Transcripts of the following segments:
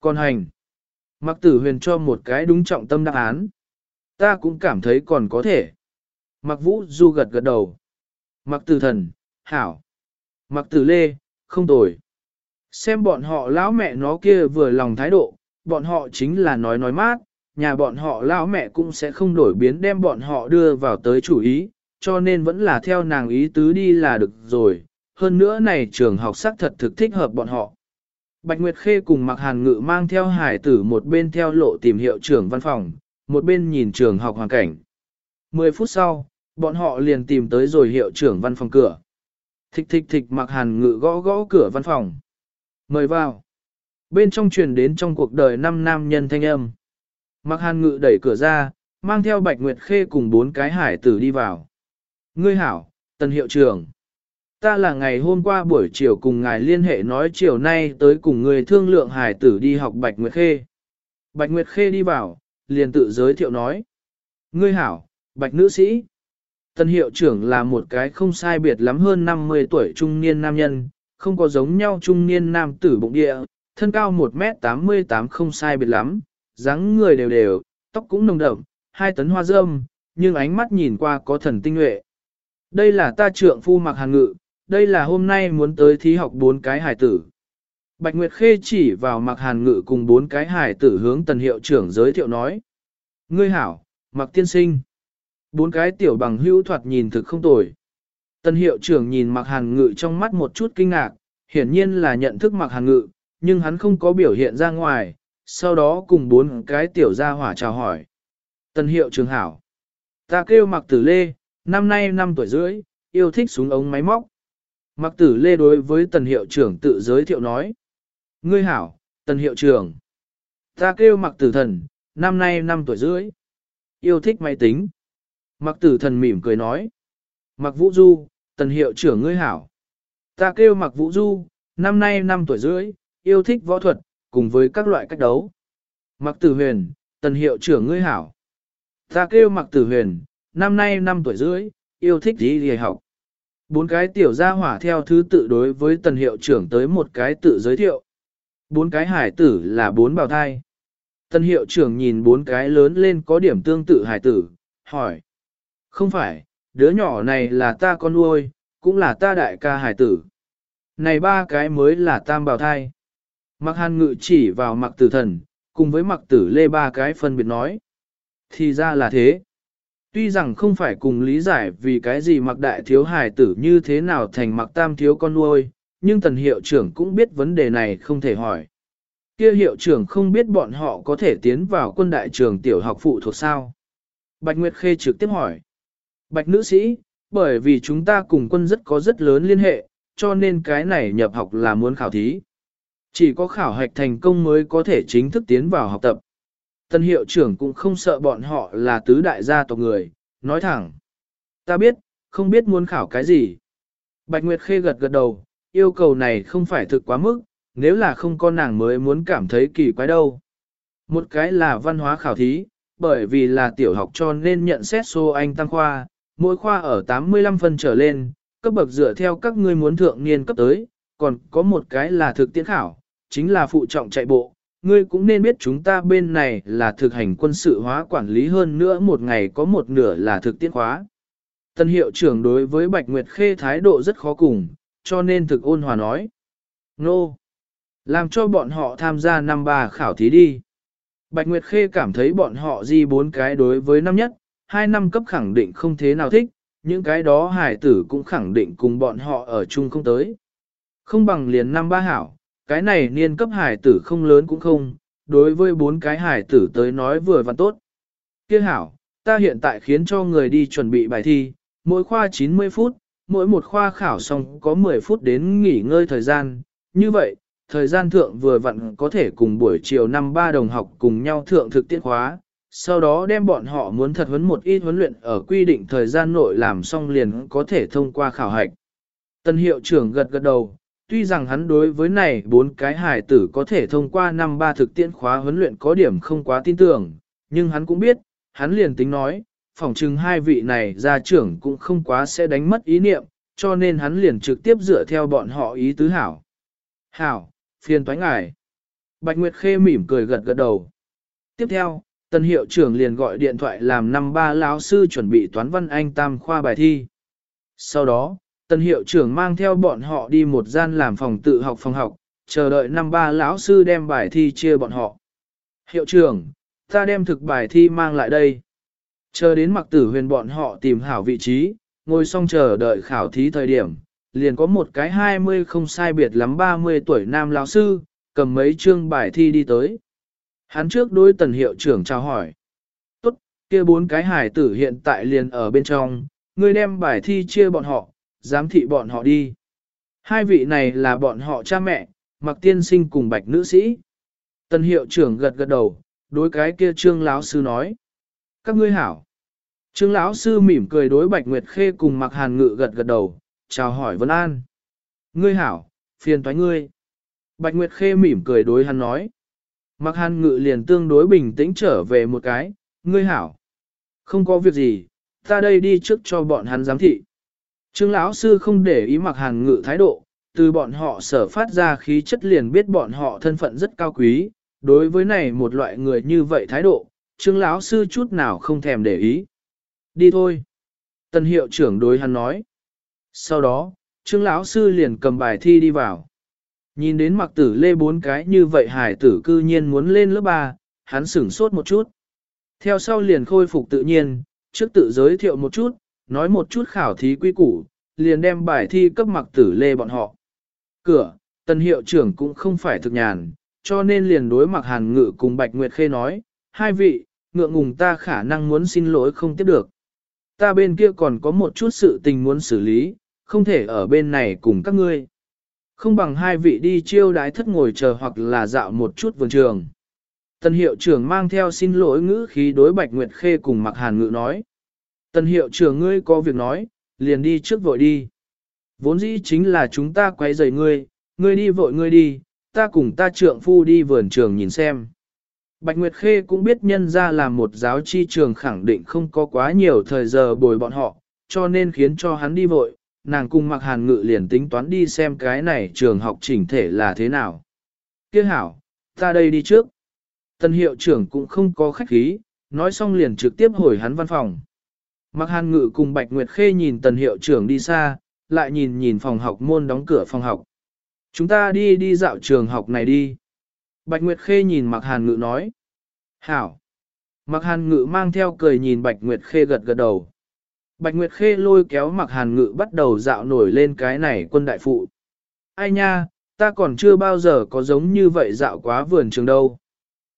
Còn hành. Mặc tử huyền cho một cái đúng trọng tâm đáp án. Ta cũng cảm thấy còn có thể. Mặc vũ du gật gật đầu. Mặc tử thần, hảo. Mặc tử lê, không tồi. Xem bọn họ lão mẹ nó kia vừa lòng thái độ, bọn họ chính là nói nói mát, nhà bọn họ lão mẹ cũng sẽ không đổi biến đem bọn họ đưa vào tới chủ ý, cho nên vẫn là theo nàng ý tứ đi là được rồi. Hơn nữa này trường học sắc thật thực thích hợp bọn họ. Bạch Nguyệt Khê cùng Mạc Hàn Ngự mang theo hải tử một bên theo lộ tìm hiệu trưởng văn phòng, một bên nhìn trường học hoàn cảnh. Mười phút sau, bọn họ liền tìm tới rồi hiệu trưởng văn phòng cửa. Thịch thịch thịch Mạc Hàn Ngự gõ gõ cửa văn phòng. Mời vào. Bên trong truyền đến trong cuộc đời năm nam nhân thanh âm. Mạc Hàn Ngự đẩy cửa ra, mang theo Bạch Nguyệt Khê cùng bốn cái hải tử đi vào. Ngươi hảo, tần hiệu trưởng. Ta là ngày hôm qua buổi chiều cùng ngài liên hệ nói chiều nay tới cùng người thương lượng hải tử đi học Bạch Nguyệt Khê. Bạch Nguyệt Khê đi vào, liền tự giới thiệu nói. Ngươi hảo, Bạch nữ sĩ. Tân hiệu trưởng là một cái không sai biệt lắm hơn 50 tuổi trung niên nam nhân, không có giống nhau trung niên nam tử bụng địa, thân cao 1m88 không sai biệt lắm, dáng người đều đều, tóc cũng nồng đậm, hai tấn hoa dâm, nhưng ánh mắt nhìn qua có thần tinh nhuệ. Đây là ta trượng phu mặc hàng ngự, đây là hôm nay muốn tới thí học bốn cái hải tử. Bạch Nguyệt Khê chỉ vào mặc hàn ngự cùng bốn cái hải tử hướng tần hiệu trưởng giới thiệu nói. Ngươi hảo, mặc tiên sinh. Bốn cái tiểu bằng hữu thoạt nhìn thực không tồi. Tần hiệu trưởng nhìn mặc hàn ngự trong mắt một chút kinh ngạc, hiển nhiên là nhận thức mặc hàn ngự, nhưng hắn không có biểu hiện ra ngoài, sau đó cùng bốn cái tiểu gia hỏa chào hỏi. Tần hiệu trưởng hảo. Ta kêu mặc tử lê, năm nay năm tuổi rưỡi, yêu thích súng ống máy móc. Mặc tử lê đối với tần hiệu trưởng tự giới thiệu nói. Ngươi hảo, tần hiệu trưởng. Ta kêu mặc tử thần, năm nay năm tuổi rưỡi. Yêu thích máy tính. Mặc tử thần mỉm cười nói. Mặc vũ du, tần hiệu trưởng ngươi hảo. Ta kêu mặc vũ du, năm nay năm tuổi rưỡi, yêu thích võ thuật, cùng với các loại cách đấu. Mặc tử huyền, tần hiệu trưởng ngươi hảo. Ta kêu mặc tử huyền, năm nay năm tuổi rưỡi, yêu thích gì đi học. Bốn cái tiểu gia hỏa theo thứ tự đối với tần hiệu trưởng tới một cái tự giới thiệu. Bốn cái hải tử là bốn bào thai. Tần hiệu trưởng nhìn bốn cái lớn lên có điểm tương tự hải tử, hỏi. Không phải, đứa nhỏ này là ta con nuôi, cũng là ta đại ca hải tử. Này ba cái mới là tam bào thai. Mặc hàn ngự chỉ vào mặc tử thần, cùng với mặc tử lê ba cái phân biệt nói. Thì ra là thế. Tuy rằng không phải cùng lý giải vì cái gì mặc đại thiếu hài tử như thế nào thành mặc tam thiếu con nuôi, nhưng tần hiệu trưởng cũng biết vấn đề này không thể hỏi. Kia hiệu trưởng không biết bọn họ có thể tiến vào quân đại trường tiểu học phụ thuộc sao. Bạch Nguyệt Khê trực tiếp hỏi. Bạch nữ sĩ, bởi vì chúng ta cùng quân rất có rất lớn liên hệ, cho nên cái này nhập học là muốn khảo thí. Chỉ có khảo hạch thành công mới có thể chính thức tiến vào học tập. Tân hiệu trưởng cũng không sợ bọn họ là tứ đại gia tộc người, nói thẳng. Ta biết, không biết muốn khảo cái gì. Bạch Nguyệt Khê gật gật đầu, yêu cầu này không phải thực quá mức, nếu là không có nàng mới muốn cảm thấy kỳ quái đâu. Một cái là văn hóa khảo thí, bởi vì là tiểu học cho nên nhận xét số anh tăng khoa, mỗi khoa ở 85 phân trở lên, cấp bậc dựa theo các ngươi muốn thượng niên cấp tới, còn có một cái là thực tiễn khảo, chính là phụ trọng chạy bộ, ngươi cũng nên biết chúng ta bên này là thực hành quân sự hóa quản lý hơn nữa một ngày có một nửa là thực tiễn hóa. Tân hiệu trưởng đối với Bạch Nguyệt Khê thái độ rất khó cùng, cho nên thực ôn hòa nói. Nô! Làm cho bọn họ tham gia năm ba khảo thí đi. Bạch Nguyệt Khê cảm thấy bọn họ di bốn cái đối với năm nhất, hai năm cấp khẳng định không thế nào thích, những cái đó hải tử cũng khẳng định cùng bọn họ ở chung không tới. Không bằng liền năm ba hảo, cái này niên cấp hải tử không lớn cũng không, đối với bốn cái hải tử tới nói vừa và tốt. Kia hảo, ta hiện tại khiến cho người đi chuẩn bị bài thi, mỗi khoa 90 phút, mỗi một khoa khảo xong có 10 phút đến nghỉ ngơi thời gian, như vậy, thời gian thượng vừa vặn có thể cùng buổi chiều năm ba đồng học cùng nhau thượng thực tiễn khóa, sau đó đem bọn họ muốn thật huấn một ít huấn luyện ở quy định thời gian nội làm xong liền có thể thông qua khảo hạch. Tân hiệu trưởng gật gật đầu, tuy rằng hắn đối với này bốn cái hài tử có thể thông qua năm ba thực tiễn khóa huấn luyện có điểm không quá tin tưởng, nhưng hắn cũng biết, hắn liền tính nói, phỏng chừng hai vị này gia trưởng cũng không quá sẽ đánh mất ý niệm, cho nên hắn liền trực tiếp dựa theo bọn họ ý tứ hảo. Hảo, phiền toái ngài. Bạch Nguyệt Khê mỉm cười gật gật đầu. Tiếp theo, tân hiệu trưởng liền gọi điện thoại làm năm ba lão sư chuẩn bị toán văn anh tam khoa bài thi. Sau đó, tân hiệu trưởng mang theo bọn họ đi một gian làm phòng tự học phòng học, chờ đợi năm ba lão sư đem bài thi chia bọn họ. Hiệu trưởng, ta đem thực bài thi mang lại đây. Chờ đến mặc tử huyền bọn họ tìm hảo vị trí, ngồi xong chờ đợi khảo thí thời điểm, liền có một cái 20 không sai biệt lắm 30 tuổi nam lão sư, cầm mấy chương bài thi đi tới. Hắn trước đối tần hiệu trưởng chào hỏi. Tốt, kia bốn cái hải tử hiện tại liền ở bên trong, ngươi đem bài thi chia bọn họ, giám thị bọn họ đi. Hai vị này là bọn họ cha mẹ, mặc tiên sinh cùng bạch nữ sĩ. Tần hiệu trưởng gật gật đầu, đối cái kia trương lão sư nói. Các ngươi hảo. Trương lão sư mỉm cười đối bạch nguyệt khê cùng mặc hàn ngự gật gật đầu, chào hỏi Vân An. Ngươi hảo, phiền toái ngươi. Bạch Nguyệt Khê mỉm cười đối hắn nói. Mặc hàn ngự liền tương đối bình tĩnh trở về một cái, ngươi hảo. Không có việc gì, ta đây đi trước cho bọn hắn giám thị. Trương lão sư không để ý mặc hàn ngự thái độ, từ bọn họ sở phát ra khí chất liền biết bọn họ thân phận rất cao quý, đối với này một loại người như vậy thái độ, trương lão sư chút nào không thèm để ý. Đi thôi. Tân hiệu trưởng đối hắn nói. Sau đó, trương lão sư liền cầm bài thi đi vào. Nhìn đến mặc tử lê bốn cái như vậy hải tử cư nhiên muốn lên lớp 3, hắn sửng sốt một chút. Theo sau liền khôi phục tự nhiên, trước tự giới thiệu một chút, nói một chút khảo thí quy củ, liền đem bài thi cấp mặc tử lê bọn họ. Cửa, tân hiệu trưởng cũng không phải thực nhàn, cho nên liền đối mặc hàn ngự cùng Bạch Nguyệt Khê nói, hai vị, ngượng ngùng ta khả năng muốn xin lỗi không tiếp được. Ta bên kia còn có một chút sự tình muốn xử lý, không thể ở bên này cùng các ngươi. Không bằng hai vị đi chiêu đái thất ngồi chờ hoặc là dạo một chút vườn trường. tân hiệu trưởng mang theo xin lỗi ngữ khí đối Bạch Nguyệt Khê cùng Mặc Hàn Ngự nói. Tần hiệu trưởng ngươi có việc nói, liền đi trước vội đi. Vốn dĩ chính là chúng ta quay rầy ngươi, ngươi đi vội ngươi đi, ta cùng ta trượng phu đi vườn trường nhìn xem. Bạch Nguyệt Khê cũng biết nhân ra là một giáo chi trường khẳng định không có quá nhiều thời giờ bồi bọn họ, cho nên khiến cho hắn đi vội, nàng cùng mặc hàn ngự liền tính toán đi xem cái này trường học chỉnh thể là thế nào. Kiếc hảo, ta đây đi trước. Tân hiệu trưởng cũng không có khách khí, nói xong liền trực tiếp hồi hắn văn phòng. Mặc hàn ngự cùng Bạch Nguyệt Khê nhìn tần hiệu trưởng đi xa, lại nhìn nhìn phòng học môn đóng cửa phòng học. Chúng ta đi đi dạo trường học này đi. Bạch Nguyệt Khê nhìn Mặc hàn ngự nói. Hảo. Mặc hàn ngự mang theo cười nhìn Bạch Nguyệt Khê gật gật đầu. Bạch Nguyệt Khê lôi kéo mặc hàn ngự bắt đầu dạo nổi lên cái này quân đại phụ. Ai nha, ta còn chưa bao giờ có giống như vậy dạo quá vườn trường đâu.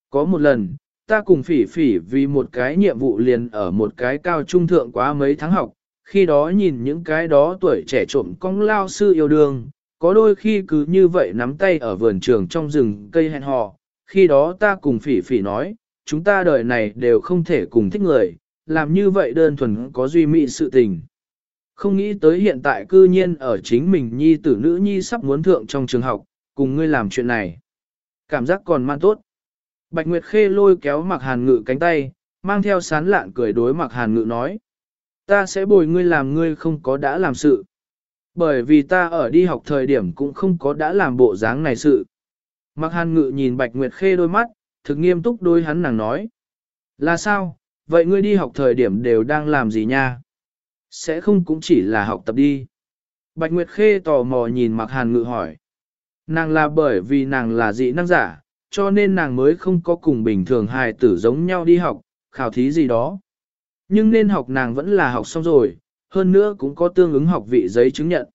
Có một lần, ta cùng phỉ phỉ vì một cái nhiệm vụ liền ở một cái cao trung thượng quá mấy tháng học, khi đó nhìn những cái đó tuổi trẻ trộm cong lao sư yêu đương, có đôi khi cứ như vậy nắm tay ở vườn trường trong rừng cây hẹn hò, khi đó ta cùng phỉ phỉ nói, chúng ta đời này đều không thể cùng thích người, làm như vậy đơn thuần có duy mỹ sự tình. Không nghĩ tới hiện tại cư nhiên ở chính mình nhi tử nữ nhi sắp muốn thượng trong trường học, cùng ngươi làm chuyện này. Cảm giác còn man tốt. Bạch Nguyệt Khê lôi kéo mặc hàn ngự cánh tay, mang theo sán lạn cười đối mặc hàn ngự nói. Ta sẽ bồi ngươi làm ngươi không có đã làm sự. Bởi vì ta ở đi học thời điểm cũng không có đã làm bộ dáng này sự. Mặc hàn ngự nhìn Bạch Nguyệt Khê đôi mắt, thực nghiêm túc đôi hắn nàng nói. Là sao, Vậy ngươi đi học thời điểm đều đang làm gì nha? Sẽ không cũng chỉ là học tập đi. Bạch Nguyệt Khê tò mò nhìn Mạc Hàn Ngự hỏi. Nàng là bởi vì nàng là dị năng giả, cho nên nàng mới không có cùng bình thường hài tử giống nhau đi học, khảo thí gì đó. Nhưng nên học nàng vẫn là học xong rồi, hơn nữa cũng có tương ứng học vị giấy chứng nhận.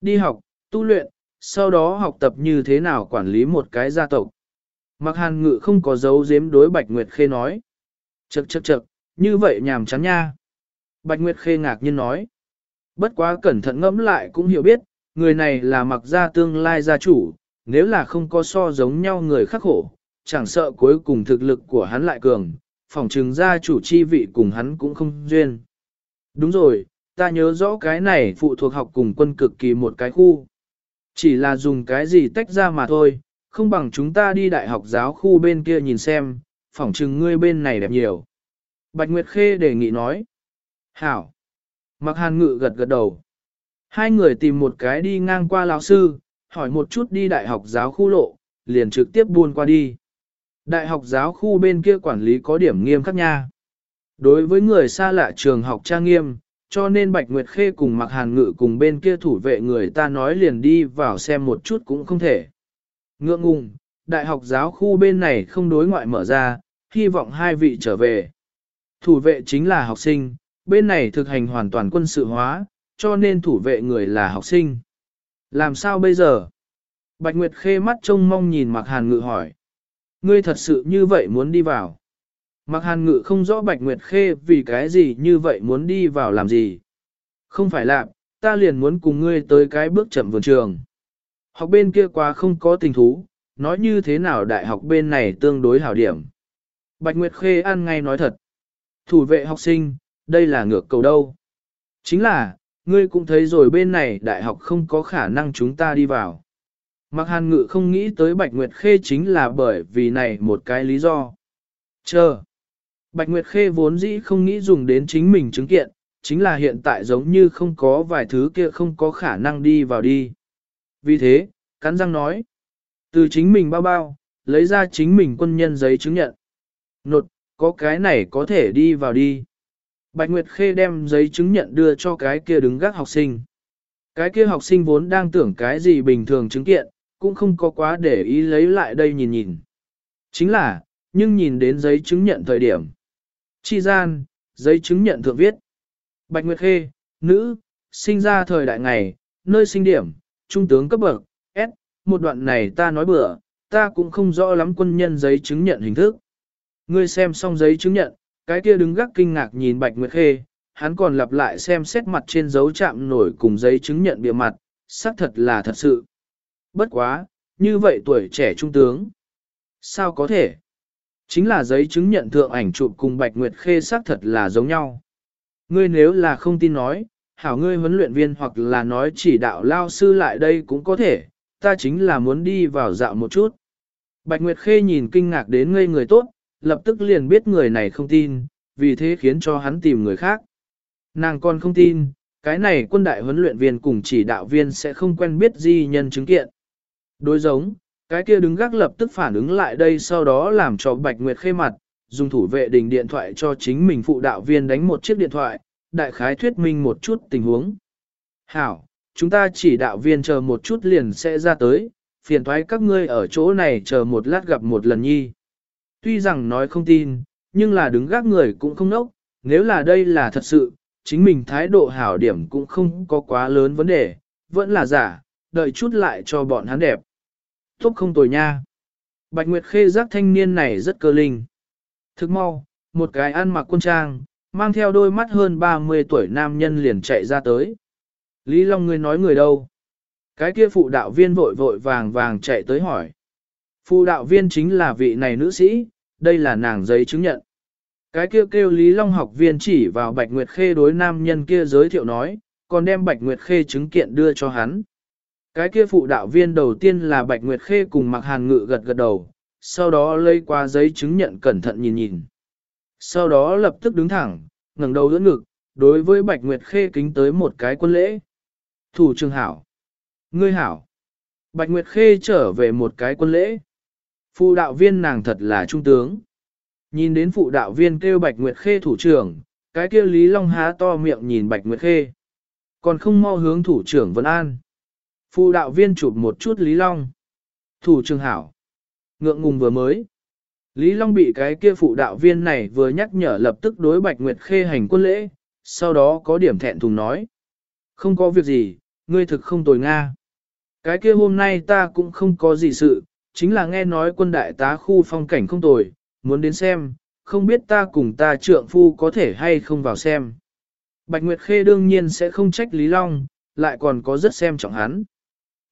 Đi học, tu luyện, sau đó học tập như thế nào quản lý một cái gia tộc. Mặc Hàn Ngự không có dấu giếm đối Bạch Nguyệt Khê nói. Chậc chậc chậc, như vậy nhàm chán nha. Bạch Nguyệt Khê ngạc nhiên nói. Bất quá cẩn thận ngẫm lại cũng hiểu biết, người này là mặc gia tương lai gia chủ, nếu là không có so giống nhau người khắc khổ, chẳng sợ cuối cùng thực lực của hắn lại cường, phòng trừng gia chủ chi vị cùng hắn cũng không duyên. Đúng rồi, ta nhớ rõ cái này phụ thuộc học cùng quân cực kỳ một cái khu. Chỉ là dùng cái gì tách ra mà thôi, không bằng chúng ta đi đại học giáo khu bên kia nhìn xem, phỏng chừng ngươi bên này đẹp nhiều. Bạch Nguyệt Khê đề nghị nói. Hảo. Mặc hàn ngự gật gật đầu. Hai người tìm một cái đi ngang qua lão sư, hỏi một chút đi đại học giáo khu lộ, liền trực tiếp buôn qua đi. Đại học giáo khu bên kia quản lý có điểm nghiêm khắc nha. Đối với người xa lạ trường học trang nghiêm, cho nên Bạch Nguyệt Khê cùng Mạc Hàn Ngự cùng bên kia thủ vệ người ta nói liền đi vào xem một chút cũng không thể. Ngượng ngùng, đại học giáo khu bên này không đối ngoại mở ra, hy vọng hai vị trở về. Thủ vệ chính là học sinh, bên này thực hành hoàn toàn quân sự hóa, cho nên thủ vệ người là học sinh. Làm sao bây giờ? Bạch Nguyệt Khê mắt trông mong nhìn Mạc Hàn Ngự hỏi. Ngươi thật sự như vậy muốn đi vào? Mạc Hàn Ngự không rõ Bạch Nguyệt Khê vì cái gì như vậy muốn đi vào làm gì. Không phải làm, ta liền muốn cùng ngươi tới cái bước chậm vườn trường. Học bên kia quá không có tình thú, nói như thế nào đại học bên này tương đối hảo điểm. Bạch Nguyệt Khê ăn ngay nói thật. Thủ vệ học sinh, đây là ngược cầu đâu. Chính là, ngươi cũng thấy rồi bên này đại học không có khả năng chúng ta đi vào. Mặc Hàn Ngự không nghĩ tới Bạch Nguyệt Khê chính là bởi vì này một cái lý do. Chờ. Bạch Nguyệt Khê vốn dĩ không nghĩ dùng đến chính mình chứng kiện, chính là hiện tại giống như không có vài thứ kia không có khả năng đi vào đi. Vì thế, cắn răng nói. Từ chính mình bao bao, lấy ra chính mình quân nhân giấy chứng nhận. Nột, có cái này có thể đi vào đi. Bạch Nguyệt Khê đem giấy chứng nhận đưa cho cái kia đứng gác học sinh. Cái kia học sinh vốn đang tưởng cái gì bình thường chứng kiện, cũng không có quá để ý lấy lại đây nhìn nhìn. Chính là, nhưng nhìn đến giấy chứng nhận thời điểm. Chi gian, giấy chứng nhận thượng viết. Bạch Nguyệt Khê, nữ, sinh ra thời đại ngày, nơi sinh điểm, trung tướng cấp bậc, S, một đoạn này ta nói bừa, ta cũng không rõ lắm quân nhân giấy chứng nhận hình thức. Ngươi xem xong giấy chứng nhận, cái kia đứng gác kinh ngạc nhìn Bạch Nguyệt Khê, hắn còn lặp lại xem xét mặt trên dấu chạm nổi cùng giấy chứng nhận bìa mặt, xác thật là thật sự. Bất quá, như vậy tuổi trẻ trung tướng. Sao có thể? Chính là giấy chứng nhận thượng ảnh chụp cùng Bạch Nguyệt Khê xác thật là giống nhau. Ngươi nếu là không tin nói, hảo ngươi huấn luyện viên hoặc là nói chỉ đạo lao sư lại đây cũng có thể, ta chính là muốn đi vào dạo một chút. Bạch Nguyệt Khê nhìn kinh ngạc đến ngây người tốt, lập tức liền biết người này không tin, vì thế khiến cho hắn tìm người khác. Nàng còn không tin, cái này quân đại huấn luyện viên cùng chỉ đạo viên sẽ không quen biết di nhân chứng kiện. Đối giống, cái kia đứng gác lập tức phản ứng lại đây sau đó làm cho Bạch Nguyệt khê mặt, dùng thủ vệ đình điện thoại cho chính mình phụ đạo viên đánh một chiếc điện thoại, đại khái thuyết minh một chút tình huống. Hảo, chúng ta chỉ đạo viên chờ một chút liền sẽ ra tới, phiền thoái các ngươi ở chỗ này chờ một lát gặp một lần nhi. Tuy rằng nói không tin, nhưng là đứng gác người cũng không nốc, nếu là đây là thật sự, chính mình thái độ hảo điểm cũng không có quá lớn vấn đề, vẫn là giả, đợi chút lại cho bọn hắn đẹp. Tốt không tồi nha. Bạch Nguyệt Khê giác thanh niên này rất cơ linh. Thức mau, một cái ăn mặc quân trang, mang theo đôi mắt hơn 30 tuổi nam nhân liền chạy ra tới. Lý Long người nói người đâu? Cái kia phụ đạo viên vội vội vàng vàng chạy tới hỏi. Phụ đạo viên chính là vị này nữ sĩ, đây là nàng giấy chứng nhận. Cái kia kêu, kêu Lý Long học viên chỉ vào Bạch Nguyệt Khê đối nam nhân kia giới thiệu nói, còn đem Bạch Nguyệt Khê chứng kiện đưa cho hắn. Cái kia phụ đạo viên đầu tiên là Bạch Nguyệt Khê cùng Mạc Hàn Ngự gật gật đầu, sau đó lấy qua giấy chứng nhận cẩn thận nhìn nhìn. Sau đó lập tức đứng thẳng, ngẩng đầu đỡ ngực, đối với Bạch Nguyệt Khê kính tới một cái quân lễ. Thủ trường hảo. Ngươi hảo. Bạch Nguyệt Khê trở về một cái quân lễ. Phụ đạo viên nàng thật là trung tướng. Nhìn đến phụ đạo viên kêu Bạch Nguyệt Khê thủ trưởng, cái kia Lý Long há to miệng nhìn Bạch Nguyệt Khê. Còn không mau hướng thủ trưởng Vân An. Phụ đạo viên chụp một chút Lý Long. Thủ trưởng hảo. Ngượng ngùng vừa mới. Lý Long bị cái kia phụ đạo viên này vừa nhắc nhở lập tức đối Bạch Nguyệt Khê hành quân lễ, sau đó có điểm thẹn thùng nói. Không có việc gì, ngươi thực không tồi Nga. Cái kia hôm nay ta cũng không có gì sự, chính là nghe nói quân đại tá khu phong cảnh không tồi, muốn đến xem, không biết ta cùng ta trượng phu có thể hay không vào xem. Bạch Nguyệt Khê đương nhiên sẽ không trách Lý Long, lại còn có rất xem trọng hắn.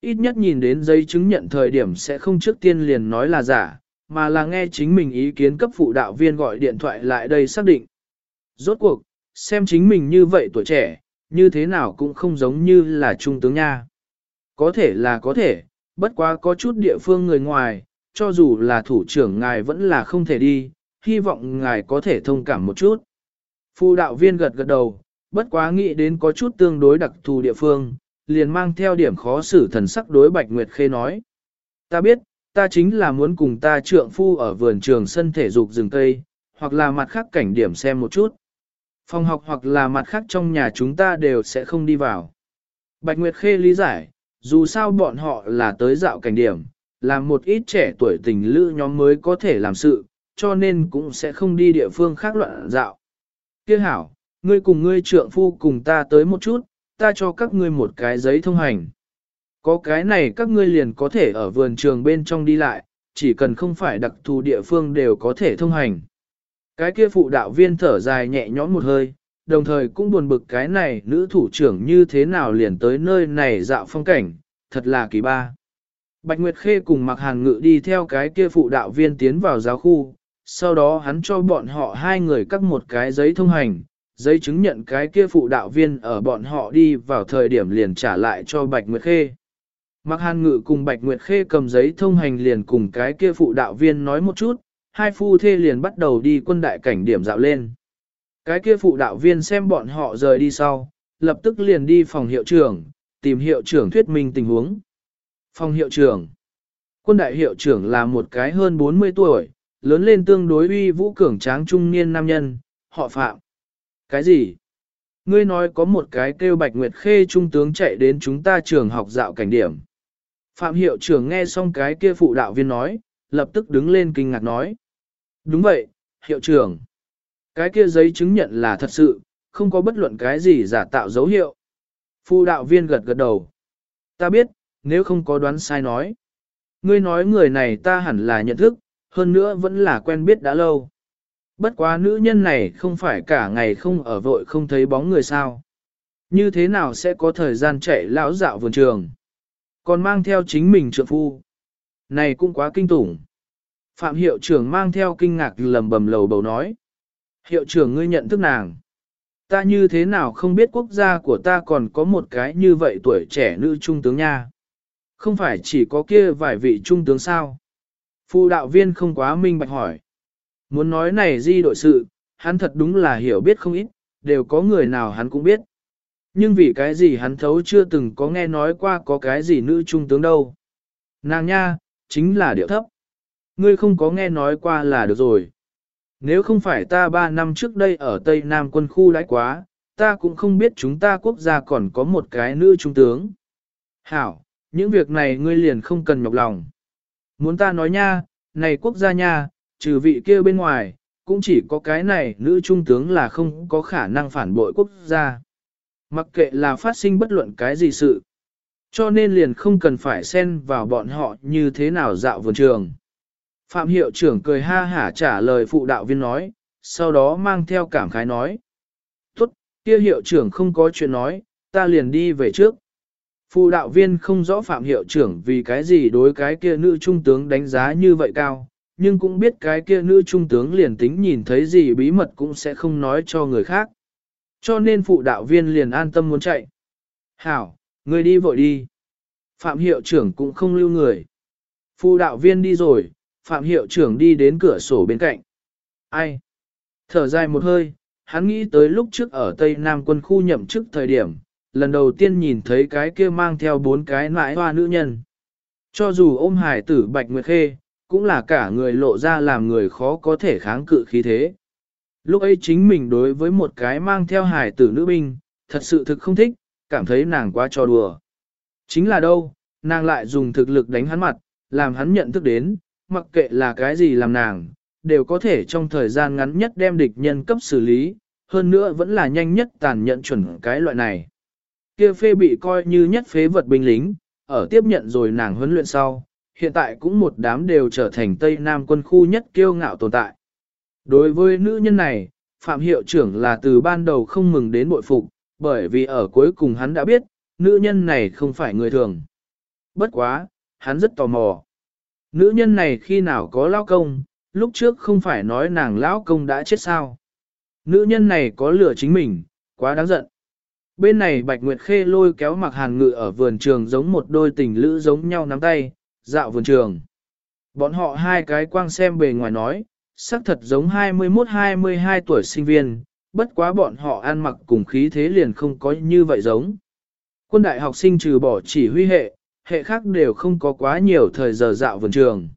Ít nhất nhìn đến giấy chứng nhận thời điểm sẽ không trước tiên liền nói là giả, mà là nghe chính mình ý kiến cấp phụ đạo viên gọi điện thoại lại đây xác định. Rốt cuộc, xem chính mình như vậy tuổi trẻ, như thế nào cũng không giống như là trung tướng nha. Có thể là có thể, bất quá có chút địa phương người ngoài, cho dù là thủ trưởng ngài vẫn là không thể đi, hy vọng ngài có thể thông cảm một chút. Phụ đạo viên gật gật đầu, bất quá nghĩ đến có chút tương đối đặc thù địa phương, liền mang theo điểm khó xử thần sắc đối Bạch Nguyệt Khê nói. Ta biết, ta chính là muốn cùng ta trượng phu ở vườn trường sân thể dục rừng cây, hoặc là mặt khác cảnh điểm xem một chút. Phòng học hoặc là mặt khác trong nhà chúng ta đều sẽ không đi vào. Bạch Nguyệt Khê lý giải, dù sao bọn họ là tới dạo cảnh điểm, là một ít trẻ tuổi tình lữ nhóm mới có thể làm sự, cho nên cũng sẽ không đi địa phương khác loạn dạo. Kia hảo, ngươi cùng ngươi trượng phu cùng ta tới một chút, ta cho các ngươi một cái giấy thông hành. Có cái này các ngươi liền có thể ở vườn trường bên trong đi lại, chỉ cần không phải đặc thù địa phương đều có thể thông hành. Cái kia phụ đạo viên thở dài nhẹ nhõm một hơi, đồng thời cũng buồn bực cái này nữ thủ trưởng như thế nào liền tới nơi này dạo phong cảnh, thật là kỳ ba. Bạch Nguyệt Khê cùng Mạc Hàn Ngự đi theo cái kia phụ đạo viên tiến vào giáo khu, sau đó hắn cho bọn họ hai người cắt một cái giấy thông hành, giấy chứng nhận cái kia phụ đạo viên ở bọn họ đi vào thời điểm liền trả lại cho Bạch Nguyệt Khê. Mạc Hàn Ngự cùng Bạch Nguyệt Khê cầm giấy thông hành liền cùng cái kia phụ đạo viên nói một chút, hai phu thê liền bắt đầu đi quân đại cảnh điểm dạo lên. Cái kia phụ đạo viên xem bọn họ rời đi sau, lập tức liền đi phòng hiệu trưởng, tìm hiệu trưởng thuyết minh tình huống. Phòng hiệu trưởng Quân đại hiệu trưởng là một cái hơn 40 tuổi, lớn lên tương đối uy vũ cường tráng trung niên nam nhân, họ phạm. Cái gì? Ngươi nói có một cái kêu Bạch Nguyệt Khê trung tướng chạy đến chúng ta trường học dạo cảnh điểm. Phạm hiệu trưởng nghe xong cái kia phụ đạo viên nói, lập tức đứng lên kinh ngạc nói. Đúng vậy, hiệu trưởng. Cái kia giấy chứng nhận là thật sự, không có bất luận cái gì giả tạo dấu hiệu. Phu đạo viên gật gật đầu. Ta biết, nếu không có đoán sai nói. Ngươi nói người này ta hẳn là nhận thức, hơn nữa vẫn là quen biết đã lâu. Bất quá nữ nhân này không phải cả ngày không ở vội không thấy bóng người sao. Như thế nào sẽ có thời gian chạy lão dạo vườn trường. Còn mang theo chính mình trượng phu. Này cũng quá kinh tủng. Phạm hiệu trưởng mang theo kinh ngạc lầm bầm lầu bầu nói. Hiệu trưởng ngươi nhận thức nàng. Ta như thế nào không biết quốc gia của ta còn có một cái như vậy tuổi trẻ nữ trung tướng nha. Không phải chỉ có kia vài vị trung tướng sao. Phụ đạo viên không quá minh bạch hỏi. Muốn nói này di đội sự, hắn thật đúng là hiểu biết không ít, đều có người nào hắn cũng biết. Nhưng vì cái gì hắn thấu chưa từng có nghe nói qua có cái gì nữ trung tướng đâu. Nàng nha, chính là điệu thấp. Ngươi không có nghe nói qua là được rồi. Nếu không phải ta ba năm trước đây ở Tây Nam quân khu đãi quá, ta cũng không biết chúng ta quốc gia còn có một cái nữ trung tướng. Hảo, những việc này ngươi liền không cần nhọc lòng. Muốn ta nói nha, này quốc gia nha, trừ vị kia bên ngoài, cũng chỉ có cái này nữ trung tướng là không có khả năng phản bội quốc gia. Mặc kệ là phát sinh bất luận cái gì sự. Cho nên liền không cần phải xen vào bọn họ như thế nào dạo vườn trường. Phạm hiệu trưởng cười ha hả trả lời phụ đạo viên nói, sau đó mang theo cảm khái nói. Tốt, kia hiệu trưởng không có chuyện nói, ta liền đi về trước. Phụ đạo viên không rõ phạm hiệu trưởng vì cái gì đối cái kia nữ trung tướng đánh giá như vậy cao, nhưng cũng biết cái kia nữ trung tướng liền tính nhìn thấy gì bí mật cũng sẽ không nói cho người khác. Cho nên phụ đạo viên liền an tâm muốn chạy. Hảo, người đi vội đi. Phạm hiệu trưởng cũng không lưu người. Phụ đạo viên đi rồi, phạm hiệu trưởng đi đến cửa sổ bên cạnh. Ai? Thở dài một hơi, hắn nghĩ tới lúc trước ở Tây Nam quân khu nhậm chức thời điểm, lần đầu tiên nhìn thấy cái kia mang theo bốn cái nãi hoa nữ nhân. Cho dù ôm hải tử Bạch Nguyệt Khê, cũng là cả người lộ ra làm người khó có thể kháng cự khí thế. Lúc ấy chính mình đối với một cái mang theo hải tử nữ binh, thật sự thực không thích, cảm thấy nàng quá trò đùa. Chính là đâu, nàng lại dùng thực lực đánh hắn mặt, làm hắn nhận thức đến, mặc kệ là cái gì làm nàng, đều có thể trong thời gian ngắn nhất đem địch nhân cấp xử lý, hơn nữa vẫn là nhanh nhất tàn nhận chuẩn cái loại này. Kia phê bị coi như nhất phế vật binh lính, ở tiếp nhận rồi nàng huấn luyện sau, hiện tại cũng một đám đều trở thành Tây Nam quân khu nhất kiêu ngạo tồn tại. Đối với nữ nhân này, Phạm Hiệu trưởng là từ ban đầu không mừng đến bội phục, bởi vì ở cuối cùng hắn đã biết, nữ nhân này không phải người thường. Bất quá, hắn rất tò mò. Nữ nhân này khi nào có lao công, lúc trước không phải nói nàng lão công đã chết sao. Nữ nhân này có lửa chính mình, quá đáng giận. Bên này Bạch Nguyệt Khê lôi kéo mặc hàn ngự ở vườn trường giống một đôi tình lữ giống nhau nắm tay, dạo vườn trường. Bọn họ hai cái quang xem bề ngoài nói, sắc thật giống 21-22 tuổi sinh viên, bất quá bọn họ ăn mặc cùng khí thế liền không có như vậy giống. Quân đại học sinh trừ bỏ chỉ huy hệ, hệ khác đều không có quá nhiều thời giờ dạo vườn trường.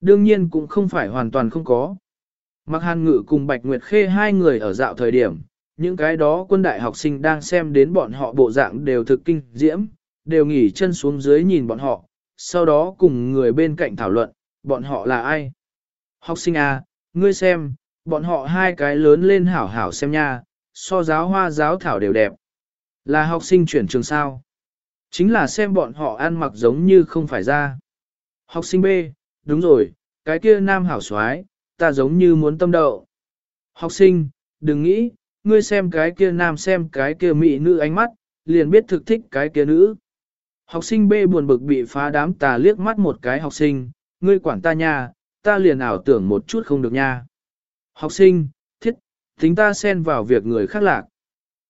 Đương nhiên cũng không phải hoàn toàn không có. Mặc hàn ngự cùng Bạch Nguyệt Khê hai người ở dạo thời điểm, những cái đó quân đại học sinh đang xem đến bọn họ bộ dạng đều thực kinh diễm, đều nghỉ chân xuống dưới nhìn bọn họ, sau đó cùng người bên cạnh thảo luận, bọn họ là ai. Học sinh à, ngươi xem, bọn họ hai cái lớn lên hảo hảo xem nha, so giáo hoa giáo thảo đều đẹp. Là học sinh chuyển trường sao? Chính là xem bọn họ ăn mặc giống như không phải ra. Học sinh B, đúng rồi, cái kia nam hảo soái, ta giống như muốn tâm đậu. Học sinh, đừng nghĩ, ngươi xem cái kia nam xem cái kia mỹ nữ ánh mắt, liền biết thực thích cái kia nữ. Học sinh B buồn bực bị phá đám tà liếc mắt một cái học sinh, ngươi quản ta nha, ta liền ảo tưởng một chút không được nha. Học sinh, thiết, tính ta xen vào việc người khác lạc.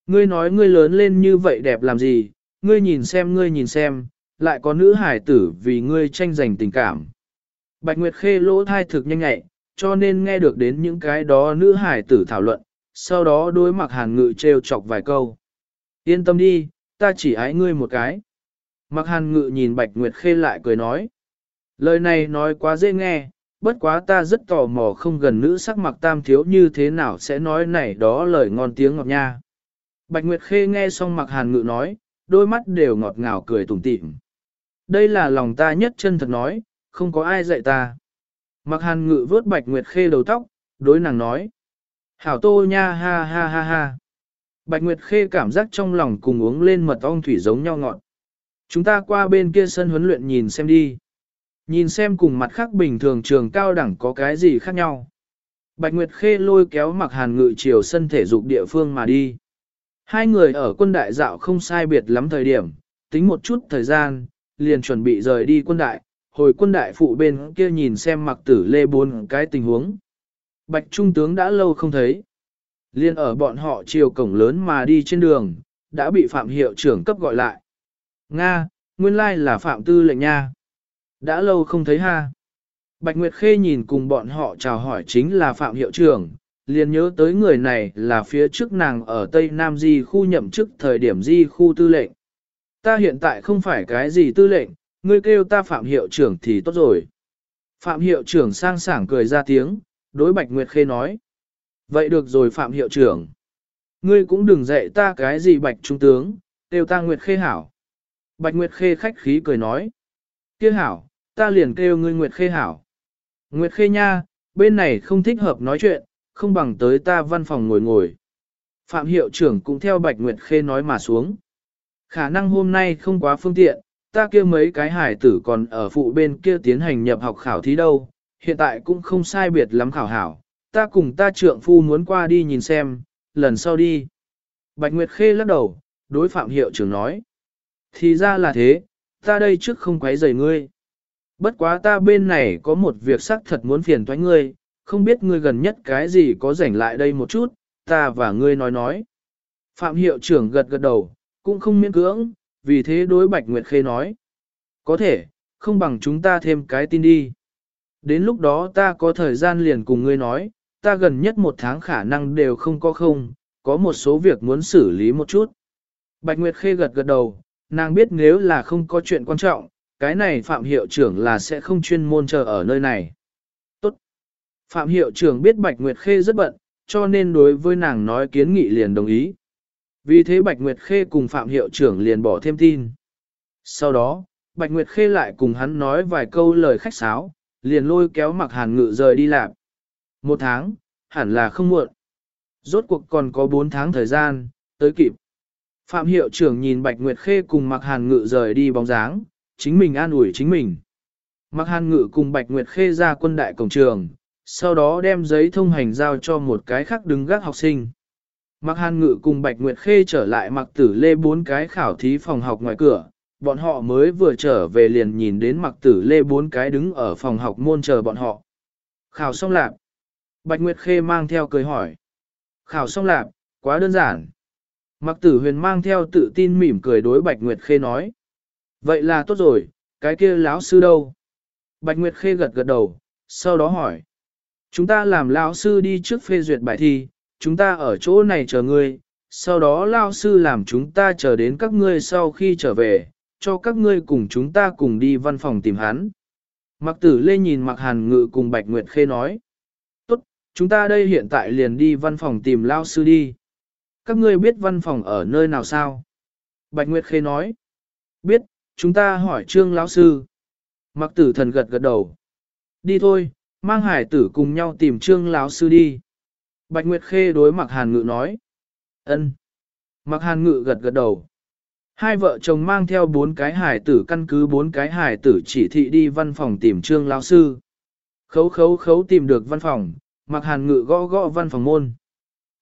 Ngươi nói ngươi lớn lên như vậy đẹp làm gì, ngươi nhìn xem ngươi nhìn xem, lại có nữ hải tử vì ngươi tranh giành tình cảm. Bạch Nguyệt Khê lỗ thai thực nhanh nhẹ, cho nên nghe được đến những cái đó nữ hải tử thảo luận, sau đó đối mặt hàn ngự trêu chọc vài câu. Yên tâm đi, ta chỉ ái ngươi một cái. Mặc hàn ngự nhìn Bạch Nguyệt Khê lại cười nói. Lời này nói quá dễ nghe, bất quá ta rất tò mò không gần nữ sắc mặc tam thiếu như thế nào sẽ nói này đó lời ngon tiếng ngọt nha. Bạch Nguyệt Khê nghe xong mặc hàn ngự nói, đôi mắt đều ngọt ngào cười tủm tỉm. Đây là lòng ta nhất chân thật nói, không có ai dạy ta. Mặc hàn ngự vớt Bạch Nguyệt Khê đầu tóc, đối nàng nói. Hảo tô nha ha ha ha ha. Bạch Nguyệt Khê cảm giác trong lòng cùng uống lên mật ong thủy giống nhau ngọt. Chúng ta qua bên kia sân huấn luyện nhìn xem đi. Nhìn xem cùng mặt khác bình thường trường cao đẳng có cái gì khác nhau. Bạch Nguyệt Khê lôi kéo mặc hàn ngự chiều sân thể dục địa phương mà đi. Hai người ở quân đại dạo không sai biệt lắm thời điểm, tính một chút thời gian, liền chuẩn bị rời đi quân đại, hồi quân đại phụ bên kia nhìn xem mặc tử lê bốn cái tình huống. Bạch Trung tướng đã lâu không thấy. Liên ở bọn họ chiều cổng lớn mà đi trên đường, đã bị Phạm Hiệu trưởng cấp gọi lại. Nga, nguyên lai là Phạm Tư lệnh nha. Đã lâu không thấy ha. Bạch Nguyệt Khê nhìn cùng bọn họ chào hỏi chính là Phạm Hiệu trưởng, liền nhớ tới người này là phía trước nàng ở Tây Nam Di khu nhậm chức thời điểm Di khu tư lệnh. Ta hiện tại không phải cái gì tư lệnh, ngươi kêu ta Phạm Hiệu trưởng thì tốt rồi. Phạm Hiệu trưởng sang sảng cười ra tiếng, đối Bạch Nguyệt Khê nói. Vậy được rồi Phạm Hiệu trưởng. Ngươi cũng đừng dạy ta cái gì Bạch Trung tướng, kêu ta Nguyệt Khê hảo. Bạch Nguyệt Khê khách khí cười nói. Kia hảo, ta liền kêu ngươi Nguyệt Khê hảo. Nguyệt Khê nha, bên này không thích hợp nói chuyện, không bằng tới ta văn phòng ngồi ngồi. Phạm hiệu trưởng cũng theo Bạch Nguyệt Khê nói mà xuống. Khả năng hôm nay không quá phương tiện, ta kia mấy cái hải tử còn ở phụ bên kia tiến hành nhập học khảo thí đâu, hiện tại cũng không sai biệt lắm khảo hảo, ta cùng ta trượng phu muốn qua đi nhìn xem, lần sau đi. Bạch Nguyệt Khê lắc đầu, đối Phạm hiệu trưởng nói. Thì ra là thế, ta đây trước không quấy rầy ngươi. Bất quá ta bên này có một việc xác thật muốn phiền toái ngươi, không biết ngươi gần nhất cái gì có rảnh lại đây một chút, ta và ngươi nói nói. Phạm hiệu trưởng gật gật đầu, cũng không miễn cưỡng, vì thế đối Bạch Nguyệt Khê nói. Có thể, không bằng chúng ta thêm cái tin đi. Đến lúc đó ta có thời gian liền cùng ngươi nói, ta gần nhất một tháng khả năng đều không có không, có một số việc muốn xử lý một chút. Bạch Nguyệt Khê gật gật đầu, nàng biết nếu là không có chuyện quan trọng, cái này Phạm Hiệu trưởng là sẽ không chuyên môn chờ ở nơi này. Phạm Hiệu trưởng biết Bạch Nguyệt Khê rất bận, cho nên đối với nàng nói kiến nghị liền đồng ý. Vì thế Bạch Nguyệt Khê cùng Phạm Hiệu trưởng liền bỏ thêm tin. Sau đó, Bạch Nguyệt Khê lại cùng hắn nói vài câu lời khách sáo, liền lôi kéo mặc hàn ngự rời đi làm. Một tháng, hẳn là không muộn. Rốt cuộc còn có bốn tháng thời gian, tới kịp. Phạm hiệu trưởng nhìn Bạch Nguyệt Khê cùng mặc hàn ngự rời đi bóng dáng, chính mình an ủi chính mình. Mặc hàn ngự cùng Bạch Nguyệt Khê ra quân đại cổng trường, sau đó đem giấy thông hành giao cho một cái khác đứng gác học sinh. Mặc hàn ngự cùng Bạch Nguyệt Khê trở lại mặc tử lê bốn cái khảo thí phòng học ngoài cửa, bọn họ mới vừa trở về liền nhìn đến mặc tử lê bốn cái đứng ở phòng học môn chờ bọn họ. Khảo xong lạp. Bạch Nguyệt Khê mang theo cười hỏi. Khảo xong lạp, quá đơn giản. Mặc tử huyền mang theo tự tin mỉm cười đối Bạch Nguyệt Khê nói. Vậy là tốt rồi, cái kia lão sư đâu? Bạch Nguyệt Khê gật gật đầu, sau đó hỏi. Chúng ta làm lão sư đi trước phê duyệt bài thi, chúng ta ở chỗ này chờ ngươi, sau đó lão sư làm chúng ta chờ đến các ngươi sau khi trở về, cho các ngươi cùng chúng ta cùng đi văn phòng tìm hắn. Mặc tử lê nhìn mặc hàn ngự cùng Bạch Nguyệt Khê nói. Tốt, chúng ta đây hiện tại liền đi văn phòng tìm lao sư đi. Các ngươi biết văn phòng ở nơi nào sao? Bạch Nguyệt Khê nói. Biết, chúng ta hỏi trương lão sư. Mặc tử thần gật gật đầu. Đi thôi, mang hải tử cùng nhau tìm trương lão sư đi. Bạch Nguyệt Khê đối mặt hàn ngự nói. ân. Mặc hàn ngự gật gật đầu. Hai vợ chồng mang theo bốn cái hải tử căn cứ bốn cái hải tử chỉ thị đi văn phòng tìm trương lão sư. Khấu khấu khấu tìm được văn phòng, mặc hàn ngự gõ gõ văn phòng môn.